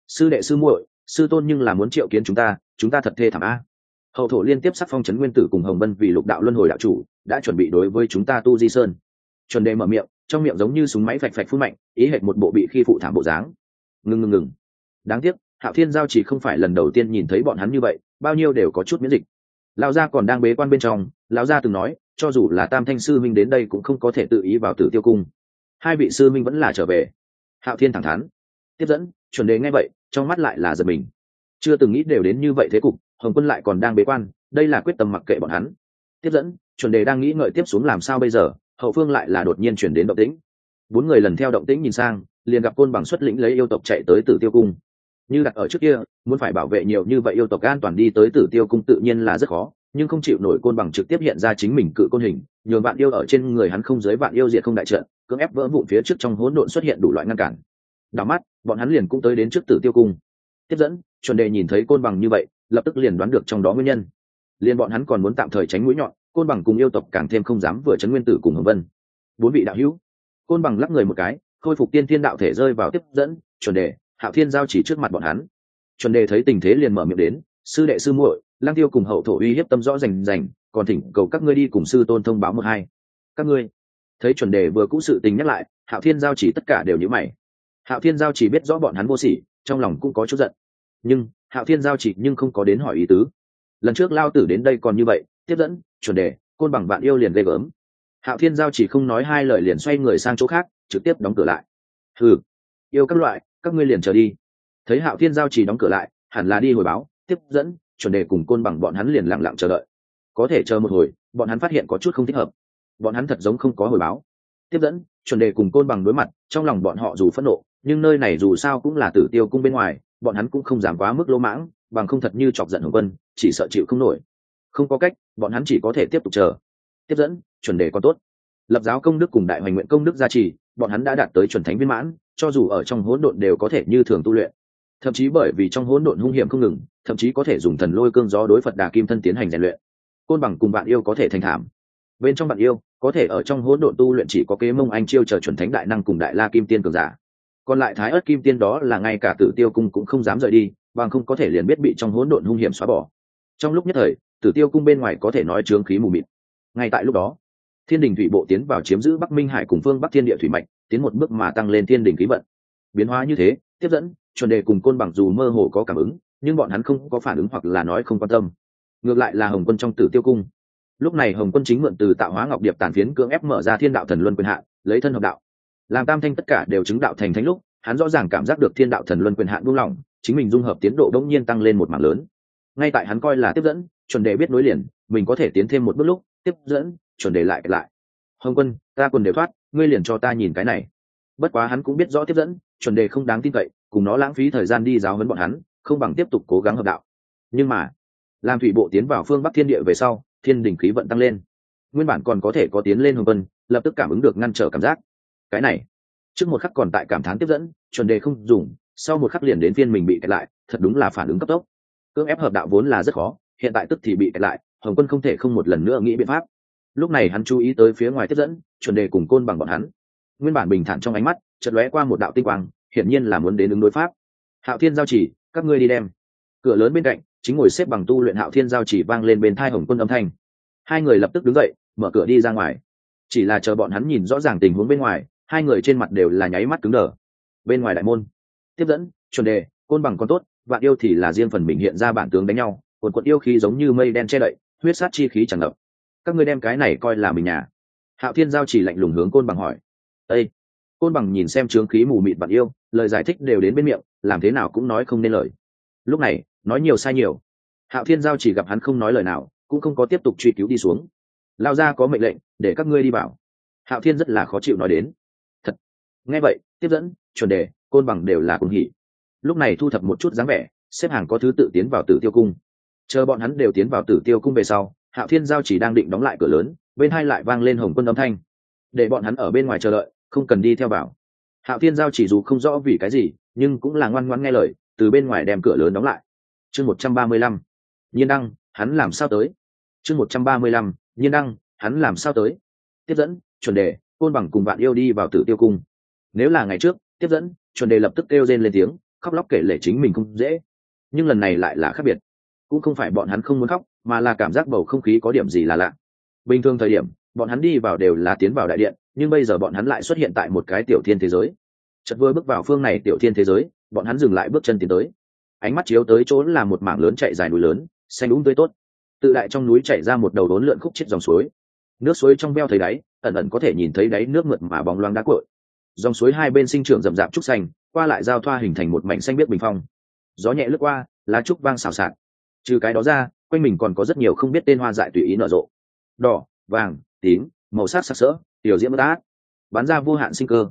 Sư đệ sư muội, sư tôn nhưng là muốn triệu kiến chúng ta chúng ta thật thê thảm a. Hậu thổ liên tiếp sắc phong trấn nguyên tử cùng hồng vân vì lục đạo luân hồi đạo chủ, đã chuẩn bị đối với chúng ta tu di sơn chuẩn đề mở miệng, trong miệng giống như súng máy phạch phạch phun mạnh, ý hệt một bộ bị khi phụ thảm bộ dáng. Ngừng ngừng ngừng. Đáng tiếc, hạo thiên giao chỉ không phải lần đầu tiên nhìn thấy bọn hắn như vậy, bao nhiêu đều có chút miễn dịch. Lão gia còn đang bế quan bên trong, lão gia từng nói, cho dù là tam thanh sư minh đến đây cũng không có thể tự ý vào tử tiêu cung. Hai vị sư minh vẫn là trở về. Hạo thiên thẳng thắn. Tiếp dẫn, chuẩn đề ngay vậy, trong mắt lại là giật mình. Chưa từng nghĩ đều đến như vậy thế cục, hồng quân lại còn đang bế quan, đây là quyết tâm mặc kệ bọn hắn. Tiếp dẫn, chuẩn đề đang nghĩ ngợi tiếp xuống làm sao bây giờ? Hậu phương lại là đột nhiên chuyển đến động tĩnh. Bốn người lần theo động tĩnh nhìn sang, liền gặp côn bằng xuất lĩnh lấy yêu tộc chạy tới tử tiêu cung. Như đặt ở trước kia, muốn phải bảo vệ nhiều như vậy yêu tộc an toàn đi tới tử tiêu cung tự nhiên là rất khó, nhưng không chịu nổi côn bằng trực tiếp hiện ra chính mình cự côn hình, nhường bạn yêu ở trên người hắn không giới bạn yêu diệt không đại trận, cưỡng ép vỡ vụn phía trước trong hỗn độn xuất hiện đủ loại ngăn cản. Đảo mắt, bọn hắn liền cũng tới đến trước tử tiêu cung. Tiếp dẫn, chuẩn đề nhìn thấy côn bằng như vậy, lập tức liền đoán được trong đó nguyên nhân liền bọn hắn còn muốn tạm thời tránh mũi nhọn, côn bằng cùng yêu tộc càng thêm không dám vừa chấn nguyên tử cùng hồng vân. Bốn vị đạo hữu, côn bằng lắc người một cái, khôi phục tiên thiên đạo thể rơi vào tiếp dẫn, chuẩn đề, hạo thiên giao chỉ trước mặt bọn hắn. Chuẩn đề thấy tình thế liền mở miệng đến, sư đệ sư muội lang tiêu cùng hậu thổ uy hiếp tâm rõ rành rành, còn thỉnh cầu các ngươi đi cùng sư tôn thông báo một hai. Các ngươi? Thấy chuẩn đề vừa cũ sự tình nhắc lại, hạo thiên giao chỉ tất cả đều nhữ mày. Hạo thiên giao chỉ biết rõ bọn hắn vô sỉ, trong lòng cũng có chút giận. Nhưng, hạo thiên giao chỉ nhưng không có đến hỏi ý tứ lần trước lao tử đến đây còn như vậy, tiếp dẫn, chuẩn đề, côn bằng bạn yêu liền ghê gớm. Hạo thiên giao chỉ không nói hai lời liền xoay người sang chỗ khác, trực tiếp đóng cửa lại. Thử yêu các loại, các ngươi liền trở đi. Thấy hạo thiên giao chỉ đóng cửa lại, hẳn là đi hồi báo, tiếp dẫn, chuẩn đề cùng côn bằng bọn hắn liền lặng lặng chờ đợi. Có thể chờ một hồi, bọn hắn phát hiện có chút không thích hợp. Bọn hắn thật giống không có hồi báo. Tiếp dẫn, chuẩn đề cùng côn bằng đối mặt, trong lòng bọn họ dù phẫn nộ, nhưng nơi này dù sao cũng là tử tiêu cung bên ngoài, bọn hắn cũng không dám quá mức lỗ mãng bằng không thật như chọc giận hồng quân, chỉ sợ chịu không nổi. Không có cách, bọn hắn chỉ có thể tiếp tục chờ. Tiếp dẫn, chuẩn đề còn tốt. Lập giáo công đức cùng đại hoành nguyện công đức gia trì, bọn hắn đã đạt tới chuẩn thánh viên mãn, cho dù ở trong hỗn độn đều có thể như thường tu luyện. Thậm chí bởi vì trong hỗn độn hung hiểm không ngừng, thậm chí có thể dùng thần lôi cương gió đối phật đà kim thân tiến hành rèn luyện. Côn bằng cùng bạn yêu có thể thành thảm. Bên trong bạn yêu, có thể ở trong hỗn độn tu luyện chỉ có kế mông anh chiêu chờ chuẩn thánh đại năng cùng đại la kim tiên cường giả. Còn lại thái ớt kim tiên đó là ngay cả tử tiêu cung cũng không dám rời đi bằng không có thể liền biết bị trong hỗn độn hung hiểm xóa bỏ. Trong lúc nhất thời, tử tiêu cung bên ngoài có thể nói trướng khí mù mịt. Ngay tại lúc đó, thiên đình thủy bộ tiến vào chiếm giữ bắc minh hải cùng phương bắc thiên địa thủy mạch, tiến một bước mà tăng lên thiên đình khí vận. Biến hóa như thế, tiếp dẫn, chuẩn đề cùng côn bằng dù mơ hồ có cảm ứng, nhưng bọn hắn không có phản ứng hoặc là nói không quan tâm. Ngược lại là hồng quân trong tử tiêu cung. Lúc này hồng quân chính mượn từ tạo hóa ngọc điệp tàn phiến cưỡng ép mở ra thiên đạo thần luân quyền hạn lấy thân hợp đạo. Làm tam thanh tất cả đều chứng đạo thành thánh lúc, hắn rõ ràng cảm giác được thiên đạo thần luân quyền hạn buông lỏng chính mình dung hợp tiến độ đông nhiên tăng lên một mảng lớn. Ngay tại hắn coi là tiếp dẫn, chuẩn đề biết nối liền, mình có thể tiến thêm một bước lúc, tiếp dẫn, chuẩn đề lại lại. Hồng quân, ta quần đều thoát, ngươi liền cho ta nhìn cái này. Bất quá hắn cũng biết rõ tiếp dẫn, chuẩn đề không đáng tin cậy, cùng nó lãng phí thời gian đi giáo huấn bọn hắn, không bằng tiếp tục cố gắng hợp đạo. Nhưng mà, làm thủy bộ tiến vào phương bắc thiên địa về sau, thiên đình khí vận tăng lên. Nguyên bản còn có thể có tiến lên hồng vân lập tức cảm ứng được ngăn trở cảm giác. Cái này, trước một khắc còn tại cảm thán tiếp dẫn, chuẩn đề không dùng sau một khắc liền đến phiên mình bị kẹt lại, thật đúng là phản ứng cấp tốc. Cưỡng ép hợp đạo vốn là rất khó, hiện tại tức thì bị kẹt lại, hồng quân không thể không một lần nữa nghĩ biện pháp. Lúc này hắn chú ý tới phía ngoài tiếp dẫn, chuẩn đề cùng côn bằng bọn hắn. Nguyên bản bình thản trong ánh mắt, chợt lóe qua một đạo tinh quang, hiển nhiên là muốn đến ứng đối pháp. Hạo thiên giao chỉ, các ngươi đi đem. Cửa lớn bên cạnh, chính ngồi xếp bằng tu luyện hạo thiên giao chỉ vang lên bên thai hồng quân âm thanh. Hai người lập tức đứng dậy, mở cửa đi ra ngoài. Chỉ là chờ bọn hắn nhìn rõ ràng tình huống bên ngoài, hai người trên mặt đều là nháy mắt cứng đờ. Bên ngoài đại môn tiếp dẫn, chuẩn đề, côn bằng con tốt, vạn yêu thì là riêng phần mình hiện ra bản tướng đánh nhau, quần quận yêu khí giống như mây đen che đậy, huyết sát chi khí tràn ngập. Các ngươi đem cái này coi là mình nhà. Hạo thiên giao chỉ lạnh lùng hướng côn bằng hỏi. Ây côn bằng nhìn xem trướng khí mù mịt bạn yêu, lời giải thích đều đến bên miệng, làm thế nào cũng nói không nên lời. Lúc này, nói nhiều sai nhiều. Hạo thiên giao chỉ gặp hắn không nói lời nào, cũng không có tiếp tục truy cứu đi xuống. Lao ra có mệnh lệnh, để các ngươi đi vào. Hạo thiên rất là khó chịu nói đến. Thật. Nghe vậy, tiếp dẫn, chuẩn đề côn bằng đều là cùng hỉ. Lúc này thu thập một chút dáng vẻ, xếp hàng có thứ tự tiến vào tử tiêu cung. Chờ bọn hắn đều tiến vào tử tiêu cung về sau, hạo thiên giao chỉ đang định đóng lại cửa lớn, bên hai lại vang lên hồng quân âm thanh. Để bọn hắn ở bên ngoài chờ đợi, không cần đi theo vào. Hạo thiên giao chỉ dù không rõ vì cái gì, nhưng cũng là ngoan ngoãn nghe lời, từ bên ngoài đem cửa lớn đóng lại. Chương một trăm ba mươi lăm. Nhiên đăng, hắn làm sao tới? Chương một trăm ba mươi lăm. Nhiên đăng, hắn làm sao tới? Tiếp dẫn, chuẩn đề, côn bằng cùng bạn yêu đi vào tử tiêu cung. Nếu là ngày trước, tiếp dẫn chuẩn đề lập tức kêu rên lên tiếng, khóc lóc kể lể chính mình không dễ. Nhưng lần này lại là khác biệt. Cũng không phải bọn hắn không muốn khóc, mà là cảm giác bầu không khí có điểm gì là lạ. Bình thường thời điểm, bọn hắn đi vào đều là tiến vào đại điện, nhưng bây giờ bọn hắn lại xuất hiện tại một cái tiểu thiên thế giới. Chật vừa bước vào phương này tiểu thiên thế giới, bọn hắn dừng lại bước chân tiến tới. Ánh mắt chiếu tới chỗ là một mảng lớn chạy dài núi lớn, xanh đúng tươi tốt. Tự đại trong núi chảy ra một đầu đốn lượn khúc chết dòng suối. Nước suối trong veo thấy đáy, ẩn ẩn có thể nhìn thấy đáy nước mượt mà bóng loáng đá cội dòng suối hai bên sinh trưởng rậm rạp trúc xanh, qua lại giao thoa hình thành một mảnh xanh biếc bình phong. Gió nhẹ lướt qua, lá trúc vang xào xạc. Trừ cái đó ra, quanh mình còn có rất nhiều không biết tên hoa dại tùy ý nở rộ. Đỏ, vàng, tím, màu sắc sắc sỡ, tiểu diễm bất át. Bán ra vô hạn sinh cơ.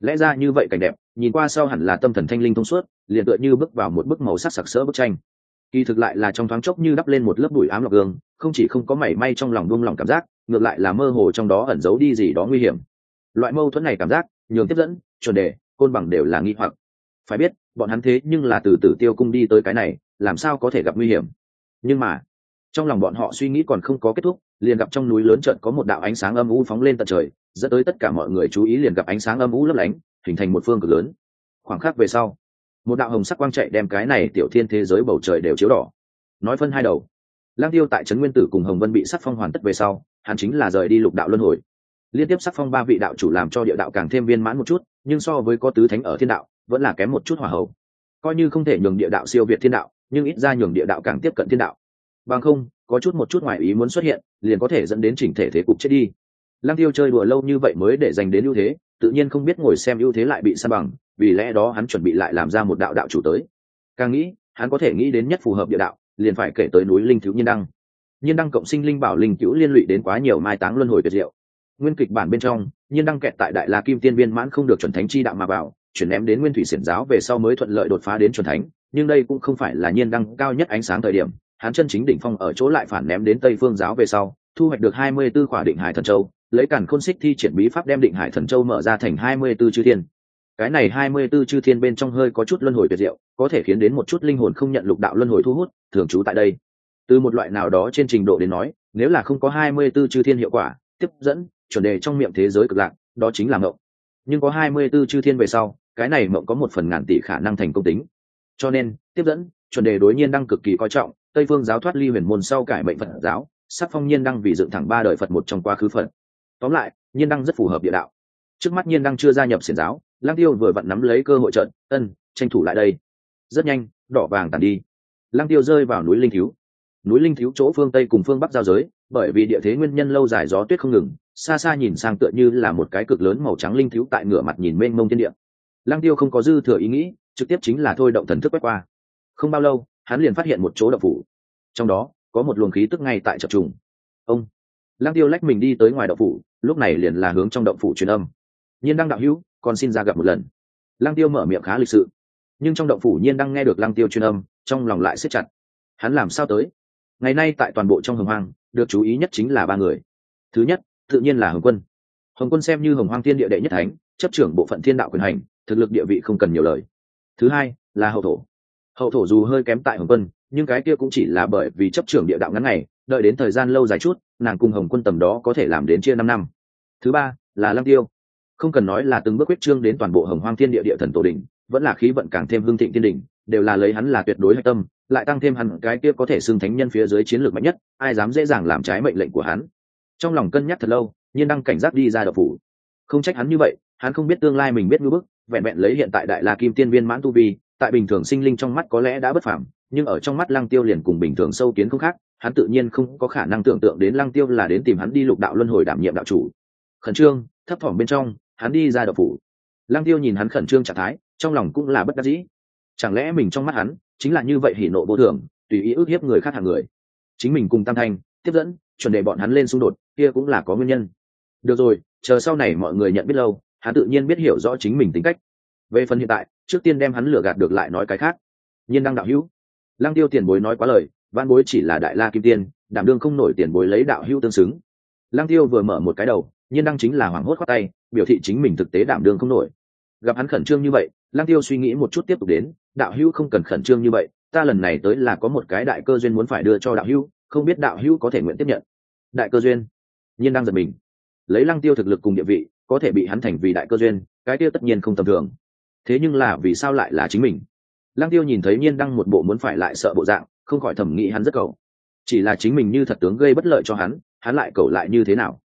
Lẽ ra như vậy cảnh đẹp, nhìn qua sau hẳn là tâm thần thanh linh thông suốt, liền tựa như bước vào một bức màu sắc sặc sỡ bức tranh. Kỳ thực lại là trong thoáng chốc như đắp lên một lớp bụi ám lọc gương, không chỉ không có mảy may trong lòng buông lòng cảm giác, ngược lại là mơ hồ trong đó ẩn giấu đi gì đó nguy hiểm. Loại mâu thuẫn này cảm giác nhường tiếp dẫn, chuẩn đề, côn bằng đều là nghi hoặc. Phải biết, bọn hắn thế nhưng là từ tử tiêu cung đi tới cái này, làm sao có thể gặp nguy hiểm? Nhưng mà, trong lòng bọn họ suy nghĩ còn không có kết thúc, liền gặp trong núi lớn trận có một đạo ánh sáng âm u phóng lên tận trời, dẫn tới tất cả mọi người chú ý liền gặp ánh sáng âm u lấp lánh, hình thành một phương cực lớn. Khoảng khắc về sau, một đạo hồng sắc quang chạy đem cái này tiểu thiên thế giới bầu trời đều chiếu đỏ. Nói phân hai đầu, lang tiêu tại trấn nguyên tử cùng hồng vân bị sắc phong hoàn tất về sau, hắn chính là rời đi lục đạo luân hồi liên tiếp sắc phong ba vị đạo chủ làm cho địa đạo càng thêm viên mãn một chút, nhưng so với có tứ thánh ở thiên đạo, vẫn là kém một chút hỏa hậu coi như không thể nhường địa đạo siêu việt thiên đạo, nhưng ít ra nhường địa đạo càng tiếp cận thiên đạo. Bằng không, có chút một chút ngoài ý muốn xuất hiện, liền có thể dẫn đến chỉnh thể thế cục chết đi. Lăng tiêu chơi đùa lâu như vậy mới để dành đến ưu thế, tự nhiên không biết ngồi xem ưu thế lại bị sa bằng, vì lẽ đó hắn chuẩn bị lại làm ra một đạo đạo chủ tới. Càng nghĩ, hắn có thể nghĩ đến nhất phù hợp địa đạo, liền phải kể tới núi linh thiếu nhiên đăng. Nhiên đăng cộng sinh linh bảo linh cứu liên lụy đến quá nhiều mai táng luân hồi tuyệt diệu nguyên kịch bản bên trong, nhiên đăng kẹt tại đại la kim tiên viên mãn không được chuẩn thánh chi đạo mà vào, chuyển ném đến nguyên thủy xiển giáo về sau mới thuận lợi đột phá đến chuẩn thánh, nhưng đây cũng không phải là nhiên đăng cao nhất ánh sáng thời điểm, hắn chân chính đỉnh phong ở chỗ lại phản ném đến tây phương giáo về sau, thu hoạch được hai mươi 24 khỏa định hải thần châu, lấy cản khôn xích thi triển bí pháp đem định hải thần châu mở ra thành hai mươi 24 chư thiên. Cái này hai mươi 24 chư thiên bên trong hơi có chút luân hồi tuyệt diệu, có thể khiến đến một chút linh hồn không nhận lục đạo luân hồi thu hút, thường trú tại đây. Từ một loại nào đó trên trình độ đến nói, nếu là không có hai mươi 24 chư thiên hiệu quả, tiếp dẫn chuẩn đề trong miệng thế giới cực lạc, đó chính là mộng. Nhưng có hai mươi 24 chư thiên về sau, cái này mộng có một phần ngàn tỷ khả năng thành công tính. Cho nên, tiếp dẫn, chuẩn đề đối nhiên đăng cực kỳ coi trọng, tây phương giáo thoát ly huyền môn sau cải mệnh phật giáo, sắc phong nhiên đăng vì dựng thẳng ba đời phật một trong quá khứ phật. Tóm lại, nhiên đăng rất phù hợp địa đạo. Trước mắt nhiên đăng chưa gia nhập xiển giáo lang tiêu vừa vặn nắm lấy cơ hội trận, ân, tranh thủ lại đây. Rất nhanh, đỏ vàng tàn đi. Lang tiêu rơi vào núi linh thiếu. Núi linh thiếu chỗ phương tây cùng phương bắc giao giới, bởi vì địa thế nguyên nhân lâu dài gió tuyết không ngừng xa xa nhìn sang tựa như là một cái cực lớn màu trắng linh thiếu tại ngửa mặt nhìn mênh mông thiên địa. Lang tiêu không có dư thừa ý nghĩ, trực tiếp chính là thôi động thần thức quét qua. Không bao lâu, hắn liền phát hiện một chỗ đậu phủ. Trong đó, có một luồng khí tức ngay tại chập trùng. Ông! Lang tiêu lách mình đi tới ngoài đậu phủ, lúc này liền là hướng trong động phủ truyền âm. Nhiên đăng đạo hữu còn xin ra gặp một lần. Lang tiêu mở miệng khá lịch sự. Nhưng trong động phủ nhiên đăng nghe được lang tiêu truyền âm, trong lòng lại siết chặt. Hắn làm sao tới? Ngày nay tại toàn bộ trong hồng hoang, được chú ý nhất chính là ba người. Thứ nhất tự nhiên là hồng quân. Hồng quân xem như hồng hoang thiên địa đệ nhất thánh chấp trưởng bộ phận thiên đạo quyền hành thực lực địa vị không cần nhiều lời. Thứ hai là hậu thổ. Hậu thổ dù hơi kém tại hồng quân nhưng cái kia cũng chỉ là bởi vì chấp trưởng địa đạo ngắn ngày đợi đến thời gian lâu dài chút nàng cùng hồng quân tầm đó có thể làm đến chia năm năm. Thứ ba là lăng tiêu. Không cần nói là từng bước quyết trương đến toàn bộ hồng hoang thiên địa địa thần tổ đình, vẫn là khí vận càng thêm hương thịnh thiên đỉnh đều là lấy hắn là tuyệt đối hạch tâm lại tăng thêm hẳn cái kia có thể xưng thánh nhân phía dưới chiến lược mạnh nhất ai dám dễ dàng làm trái mệnh lệnh của hắn trong lòng cân nhắc thật lâu, nhiên đăng cảnh giác đi ra đập phủ. Không trách hắn như vậy, hắn không biết tương lai mình biết ngưỡng bức, vẹn vẹn lấy hiện tại đại la kim tiên viên mãn tu vi, tại bình thường sinh linh trong mắt có lẽ đã bất phẳng nhưng ở trong mắt lăng tiêu liền cùng bình thường sâu kiến không khác, hắn tự nhiên không có khả năng tưởng tượng đến lăng tiêu là đến tìm hắn đi lục đạo luân hồi đảm nhiệm đạo chủ. Khẩn trương, thấp thỏm bên trong, hắn đi ra đập phủ. Lăng tiêu nhìn hắn khẩn trương trạng thái, trong lòng cũng là bất đắc dĩ. Chẳng lẽ mình trong mắt hắn chính là như vậy hỉ nộ vô thường, tùy ý ức hiếp người khác hàng người? Chính mình cùng tam thanh, tiếp dẫn chuẩn đề bọn hắn lên xung đột, kia cũng là có nguyên nhân. Được rồi, chờ sau này mọi người nhận biết lâu, hắn tự nhiên biết hiểu rõ chính mình tính cách. Về phần hiện tại, trước tiên đem hắn lừa gạt được lại nói cái khác. Nhiên đăng đạo hữu. Lăng tiêu tiền bối nói quá lời, văn bối chỉ là đại la kim tiên, đảm đương không nổi tiền bối lấy đạo hữu tương xứng. Lăng tiêu vừa mở một cái đầu, nhiên đăng chính là hoảng hốt khoát tay, biểu thị chính mình thực tế đảm đương không nổi. Gặp hắn khẩn trương như vậy, lăng tiêu suy nghĩ một chút tiếp tục đến, đạo hữu không cần khẩn trương như vậy, ta lần này tới là có một cái đại cơ duyên muốn phải đưa cho đạo hữu, không biết đạo hữu có thể nguyện tiếp nhận đại cơ duyên. Nhiên đang giật mình. Lấy lăng tiêu thực lực cùng địa vị, có thể bị hắn thành vì đại cơ duyên, cái tiêu tất nhiên không tầm thường. Thế nhưng là vì sao lại là chính mình? Lăng tiêu nhìn thấy nhiên đăng một bộ muốn phải lại sợ bộ dạng, không khỏi thẩm nghĩ hắn rất cầu. Chỉ là chính mình như thật tướng gây bất lợi cho hắn hắn lại cầu lại như thế nào?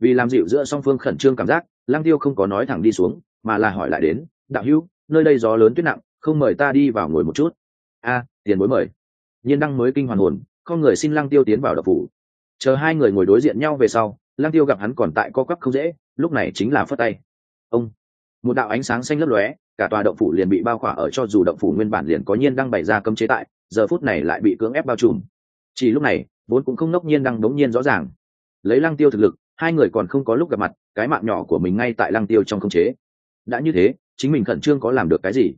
Vì làm dịu giữa song phương khẩn trương cảm giác, lăng tiêu không có nói thẳng đi xuống, mà là hỏi lại đến, đạo hữu, nơi đây gió lớn tuyết nặng, không mời ta đi vào ngồi một chút. A, tiền bối mời. Nhiên đăng mới kinh hoàn hồn con người xin lăng tiêu tiến vào đập phủ chờ hai người ngồi đối diện nhau về sau Lang tiêu gặp hắn còn tại co quắp không dễ, lúc này chính là phất tay. Ông, một đạo ánh sáng xanh lấp lóe, cả tòa động phủ liền bị bao khỏa ở cho dù động phủ nguyên bản liền có nhiên đang bày ra cấm chế tại, giờ phút này lại bị cưỡng ép bao trùm. Chỉ lúc này, vốn cũng không nốc nhiên đang đống nhiên rõ ràng. Lấy lăng tiêu thực lực, hai người còn không có lúc gặp mặt, cái mạng nhỏ của mình ngay tại lăng tiêu trong không chế. Đã như thế, chính mình khẩn trương có làm được cái gì?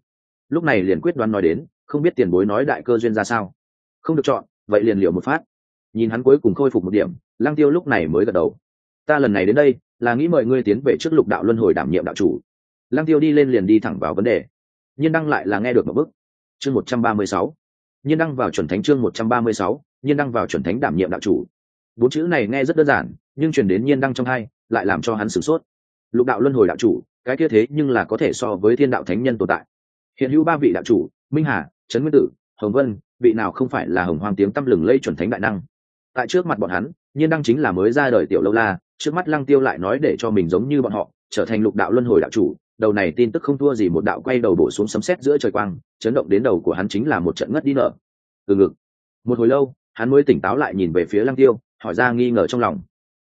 Lúc này liền quyết đoán nói đến, không biết tiền bối nói đại cơ duyên ra sao. Không được chọn, vậy liền liệu một phát nhìn hắn cuối cùng khôi phục một điểm Lang tiêu lúc này mới gật đầu. Ta lần này đến đây, là nghĩ mời ngươi tiến về trước lục đạo luân hồi đảm nhiệm đạo chủ. Lang tiêu đi lên liền đi thẳng vào vấn đề. Nhiên đăng lại là nghe được một bức chương một trăm ba mươi sáu. Nhiên đăng vào chuẩn thánh chương một trăm ba mươi sáu, nhiên đăng vào chuẩn thánh đảm nhiệm đạo chủ. Bốn chữ này nghe rất đơn giản, nhưng truyền đến nhiên đăng trong hai, lại làm cho hắn sửng sốt. Lục đạo luân hồi đạo chủ, cái kia thế nhưng là có thể so với thiên đạo thánh nhân tồn tại. Hiện hữu ba vị đạo chủ, minh hà, trấn nguyên tử, hồng vân, vị nào không phải là hồng hoàng tiếng tăm lừng lây chuẩn thánh đại năng? Tại trước mặt bọn hắn, nhiên đăng chính là mới ra đời tiểu lâu la, trước mắt lăng tiêu lại nói để cho mình giống như bọn họ, trở thành lục đạo luân hồi đạo chủ, đầu này tin tức không thua gì một đạo quay đầu bổ xuống sấm sét giữa trời quang, chấn động đến đầu của hắn chính là một trận ngất đi nở từ ngực. Một hồi lâu, hắn mới tỉnh táo lại nhìn về phía lăng tiêu, hỏi ra nghi ngờ trong lòng.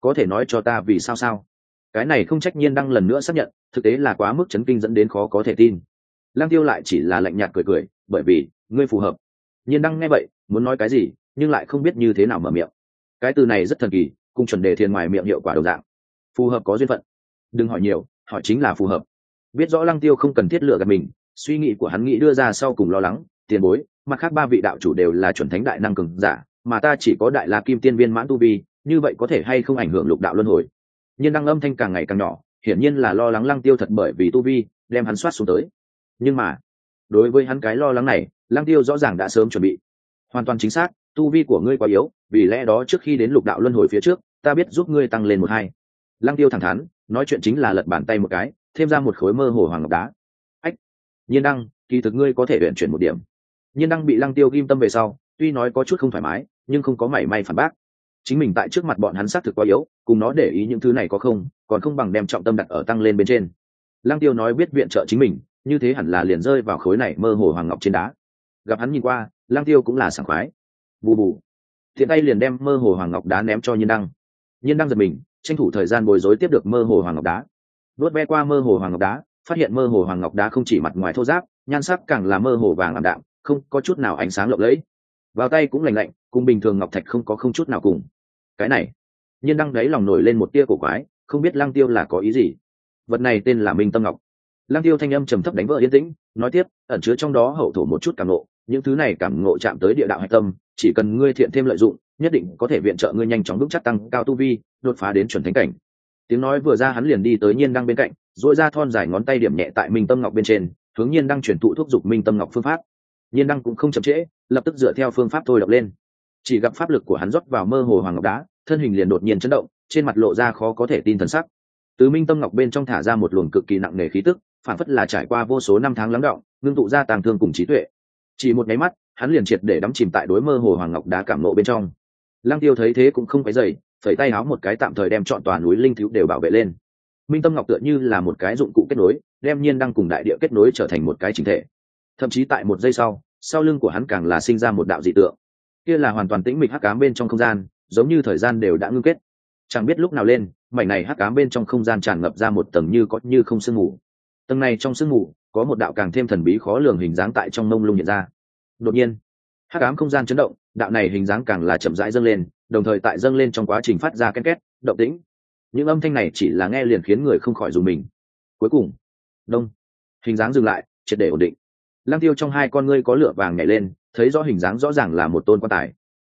Có thể nói cho ta vì sao sao? Cái này không trách nhiên đăng lần nữa xác nhận, thực tế là quá mức chấn kinh dẫn đến khó có thể tin. Lăng tiêu lại chỉ là lạnh nhạt cười cười, bởi vì, ngươi phù hợp. Nhiên đăng nghe vậy, muốn nói cái gì? Nhưng lại không biết như thế nào mở miệng. Cái từ này rất thần kỳ, cùng chuẩn đề thiền ngoài miệng hiệu quả đồng dạng. Phù hợp có duyên phận. Đừng hỏi nhiều, hỏi chính là phù hợp. Biết rõ lăng tiêu không cần thiết lựa gạt mình, suy nghĩ của hắn nghĩ đưa ra sau cùng lo lắng, tiền bối, mặt khác ba vị đạo chủ đều là chuẩn thánh đại năng cường giả, mà ta chỉ có đại la kim tiên viên mãn tu vi, như vậy có thể hay không ảnh hưởng lục đạo luân hồi. Nhưng đăng âm thanh càng ngày càng nhỏ, hiển nhiên là lo lắng lăng tiêu thật bởi vì tu vi, đem hắn soát xuống tới. Nhưng mà, đối với hắn cái lo lắng này, lăng tiêu rõ ràng đã sớm chuẩn bị. Hoàn toàn chính xác tu vi của ngươi quá yếu, vì lẽ đó trước khi đến lục đạo luân hồi phía trước, ta biết giúp ngươi tăng lên một hai. Lăng tiêu thẳng thắn, nói chuyện chính là lật bàn tay một cái, thêm ra một khối mơ hồ hoàng ngọc đá. Ách, nhiên đăng, kỳ thực ngươi có thể luyện chuyển một điểm. Nhiên đăng bị lăng tiêu ghim tâm về sau, tuy nói có chút không thoải mái, nhưng không có mảy may phản bác. Chính mình tại trước mặt bọn hắn xác thực quá yếu, cùng nó để ý những thứ này có không, còn không bằng đem trọng tâm đặt ở tăng lên bên trên. Lăng tiêu nói biết viện trợ chính mình, như thế hẳn là liền rơi vào khối này mơ hồ hoàng ngọc trên đá. Gặp hắn nhìn qua, lăng tiêu cũng là sảng khoái bù bù. Thiện tay liền đem mơ hồ hoàng ngọc đá ném cho nhiên đăng. Nhiên đăng giật mình, tranh thủ thời gian bồi dối tiếp được mơ hồ hoàng ngọc đá. Nuốt ve qua mơ hồ hoàng ngọc đá, phát hiện mơ hồ hoàng ngọc đá không chỉ mặt ngoài thô giáp nhan sắc càng là mơ hồ vàng ảm đạm, không có chút nào ánh sáng lộng lẫy. Vào tay cũng lành lạnh, cùng bình thường ngọc thạch không có không chút nào cùng. Cái này, nhiên đăng đấy lòng nổi lên một tia cổ quái, không biết lang tiêu là có ý gì. Vật này tên là minh tâm ngọc. Lang tiêu thanh âm trầm thấp đánh vỡ yên tĩnh, nói tiếp, ẩn chứa trong đó hậu thổ một chút càng nộ những thứ này cảm ngộ chạm tới địa đạo hạch tâm, chỉ cần ngươi thiện thêm lợi dụng, nhất định có thể viện trợ ngươi nhanh chóng vững chắc tăng cao tu vi, đột phá đến chuẩn thánh cảnh. Tiếng nói vừa ra hắn liền đi tới nhiên đăng bên cạnh dội ra thon dài ngón tay điểm nhẹ tại minh tâm ngọc bên trên, hướng nhiên đăng chuyển thụ thuốc dục minh tâm ngọc phương pháp. Nhiên đăng cũng không chậm trễ, lập tức dựa theo phương pháp thôi đọc lên. Chỉ gặp pháp lực của hắn rót vào mơ hồ hoàng ngọc đá, thân hình liền đột nhiên chấn động, trên mặt lộ ra khó có thể tin thần sắc. Từ minh tâm ngọc bên trong thả ra một luồng cực kỳ nặng nề khí tức, phản phất là trải qua vô số năm tháng lắng động, ngưng tụ ra tàng thương cùng trí tuệ chỉ một nháy mắt, hắn liền triệt để đắm chìm tại đối mơ hồ hoàng ngọc đá cảm nộ bên trong. Lăng tiêu thấy thế cũng không phải dày phẩy tay háo một cái tạm thời đem chọn tòa núi linh thiếu đều bảo vệ lên. Minh tâm ngọc tựa như là một cái dụng cụ kết nối, đem nhiên đang cùng đại địa kết nối trở thành một cái chính thể. Thậm chí tại một giây sau sau lưng của hắn càng là sinh ra một đạo dị tượng. Kia là hoàn toàn tĩnh mịch hắc cám bên trong không gian, giống như thời gian đều đã ngưng kết. Chẳng biết lúc nào lên, mảnh này hắc cám bên trong không gian tràn ngập ra một tầng như có như không sương mù. Tầng này trong sương mù có một đạo càng thêm thần bí khó lường hình dáng tại trong mông lung hiện ra. Đột nhiên, hắc ám không gian chấn động, đạo này hình dáng càng là chậm rãi dâng lên, đồng thời tại dâng lên trong quá trình phát ra ken két, động tĩnh. Những âm thanh này chỉ là nghe liền khiến người không khỏi dùng mình. Cuối cùng, đông, hình dáng dừng lại, triệt để ổn định. Lăng tiêu trong hai con ngươi có lửa vàng nhảy lên, thấy rõ hình dáng rõ ràng là một tôn quan tài.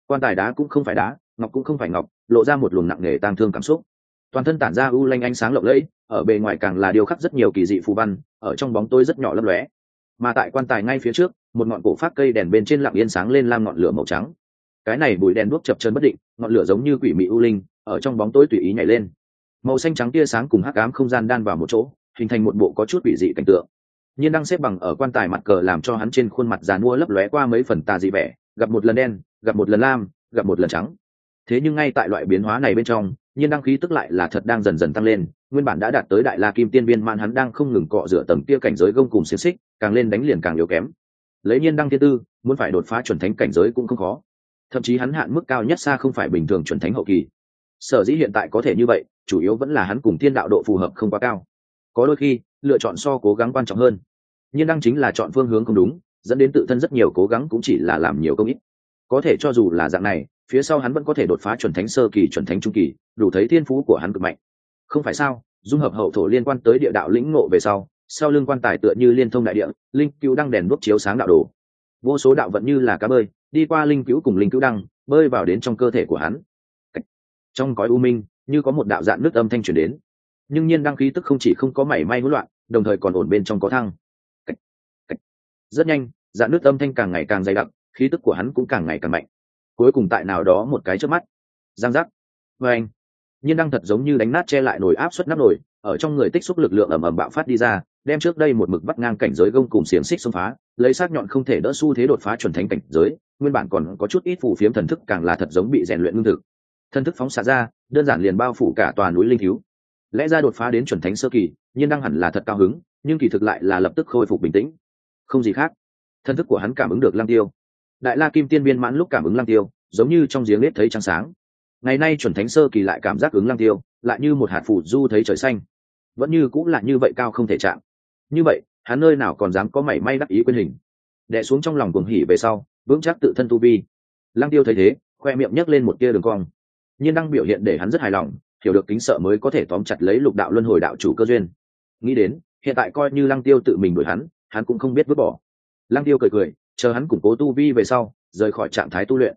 Quan tài đá cũng không phải đá, ngọc cũng không phải ngọc, lộ ra một luồng nặng nề tang thương cảm xúc. Toàn thân tản ra u lanh ánh sáng lộng lẫy ở bề ngoài càng là điều khắc rất nhiều kỳ dị phù văn, ở trong bóng tối rất nhỏ lấp lóe. Mà tại quan tài ngay phía trước, một ngọn cổ phát cây đèn bên trên lặng yên sáng lên lam ngọn lửa màu trắng. Cái này bụi đèn đuốc chập chân bất định, ngọn lửa giống như quỷ mị u linh, ở trong bóng tối tùy ý nhảy lên. Màu xanh trắng tia sáng cùng hắc ám không gian đan vào một chỗ, hình thành một bộ có chút quỷ dị cảnh tượng. Nhiên đang xếp bằng ở quan tài mặt cờ làm cho hắn trên khuôn mặt già mua lấp lóe qua mấy phần tà dị vẻ, gặp một lần đen, gặp một lần lam, gặp một lần trắng. Thế nhưng ngay tại loại biến hóa này bên trong nhiên đăng khí tức lại là thật đang dần dần tăng lên, nguyên bản đã đạt tới đại la kim tiên viên man hắn đang không ngừng cọ rửa tầng kia cảnh giới gông cùng xiềng xích, càng lên đánh liền càng yếu kém. Lấy nhiên đăng thiên tư, muốn phải đột phá chuẩn thánh cảnh giới cũng không khó. Thậm chí hắn hạn mức cao nhất xa không phải bình thường chuẩn thánh hậu kỳ. Sở dĩ hiện tại có thể như vậy, chủ yếu vẫn là hắn cùng thiên đạo độ phù hợp không quá cao. Có đôi khi, lựa chọn so cố gắng quan trọng hơn. Nhiên đăng chính là chọn phương hướng không đúng, dẫn đến tự thân rất nhiều cố gắng cũng chỉ là làm nhiều công ít. Có thể cho dù là dạng này phía sau hắn vẫn có thể đột phá chuẩn thánh sơ kỳ, chuẩn thánh trung kỳ, đủ thấy thiên phú của hắn cực mạnh. Không phải sao? Dung hợp hậu thổ liên quan tới địa đạo lĩnh ngộ về sau sau lưng quan tài tựa như liên thông đại địa, linh cứu đăng đèn đuốc chiếu sáng đạo đồ. Vô số đạo vận như là cá bơi, đi qua linh cứu cùng linh cứu đăng, bơi vào đến trong cơ thể của hắn. Trong cõi u minh, như có một đạo dạng nước âm thanh truyền đến. Nhưng nhiên đăng khí tức không chỉ không có mảy may hỗn loạn, đồng thời còn ổn bên trong có thăng. Rất nhanh, dạng nước âm thanh càng ngày càng dày đặc, khí tức của hắn cũng càng ngày càng mạnh cuối cùng tại nào đó một cái trước mắt. Giang giác. Vê anh. Nhiên đăng thật giống như đánh nát che lại nồi áp suất nắp nồi, ở trong người tích xúc lực lượng ẩm ẩm bạo phát đi ra, đem trước đây một mực bắt ngang cảnh giới gông cùng xiềng xích xông phá, lấy sắc nhọn không thể đỡ xu thế đột phá chuẩn thánh cảnh giới, nguyên bản còn có chút ít phù phiếm thần thức càng là thật giống bị rèn luyện ngưng thực. Thần thức phóng xạ ra, đơn giản liền bao phủ cả tòa núi linh thiếu. Lẽ ra đột phá đến chuẩn thánh sơ kỳ, nhiên đăng hẳn là thật cao hứng, nhưng kỳ thực lại là lập tức khôi phục bình tĩnh. Không gì khác. Thần thức của hắn cảm ứng được lăng tiêu đại la kim tiên viên mãn lúc cảm ứng lăng tiêu, giống như trong giếng nết thấy trăng sáng. Ngày nay chuẩn thánh sơ kỳ lại cảm giác ứng lăng tiêu, lại như một hạt phủ du thấy trời xanh. Vẫn như cũng là như vậy cao không thể chạm. Như vậy, hắn nơi nào còn dám có mảy may đắc ý quyền hình. Đẻ xuống trong lòng cuồng hỉ về sau, vững chắc tự thân tu vi. Lăng tiêu thấy thế, khoe miệng nhấc lên một tia đường cong. Nhiên đăng biểu hiện để hắn rất hài lòng, hiểu được kính sợ mới có thể tóm chặt lấy lục đạo luân hồi đạo chủ cơ duyên. Nghĩ đến, hiện tại coi như lăng tiêu tự mình đuổi hắn hắn cũng không biết vứt bỏ. Lăng tiêu cười cười chờ hắn củng cố tu vi về sau rời khỏi trạng thái tu luyện.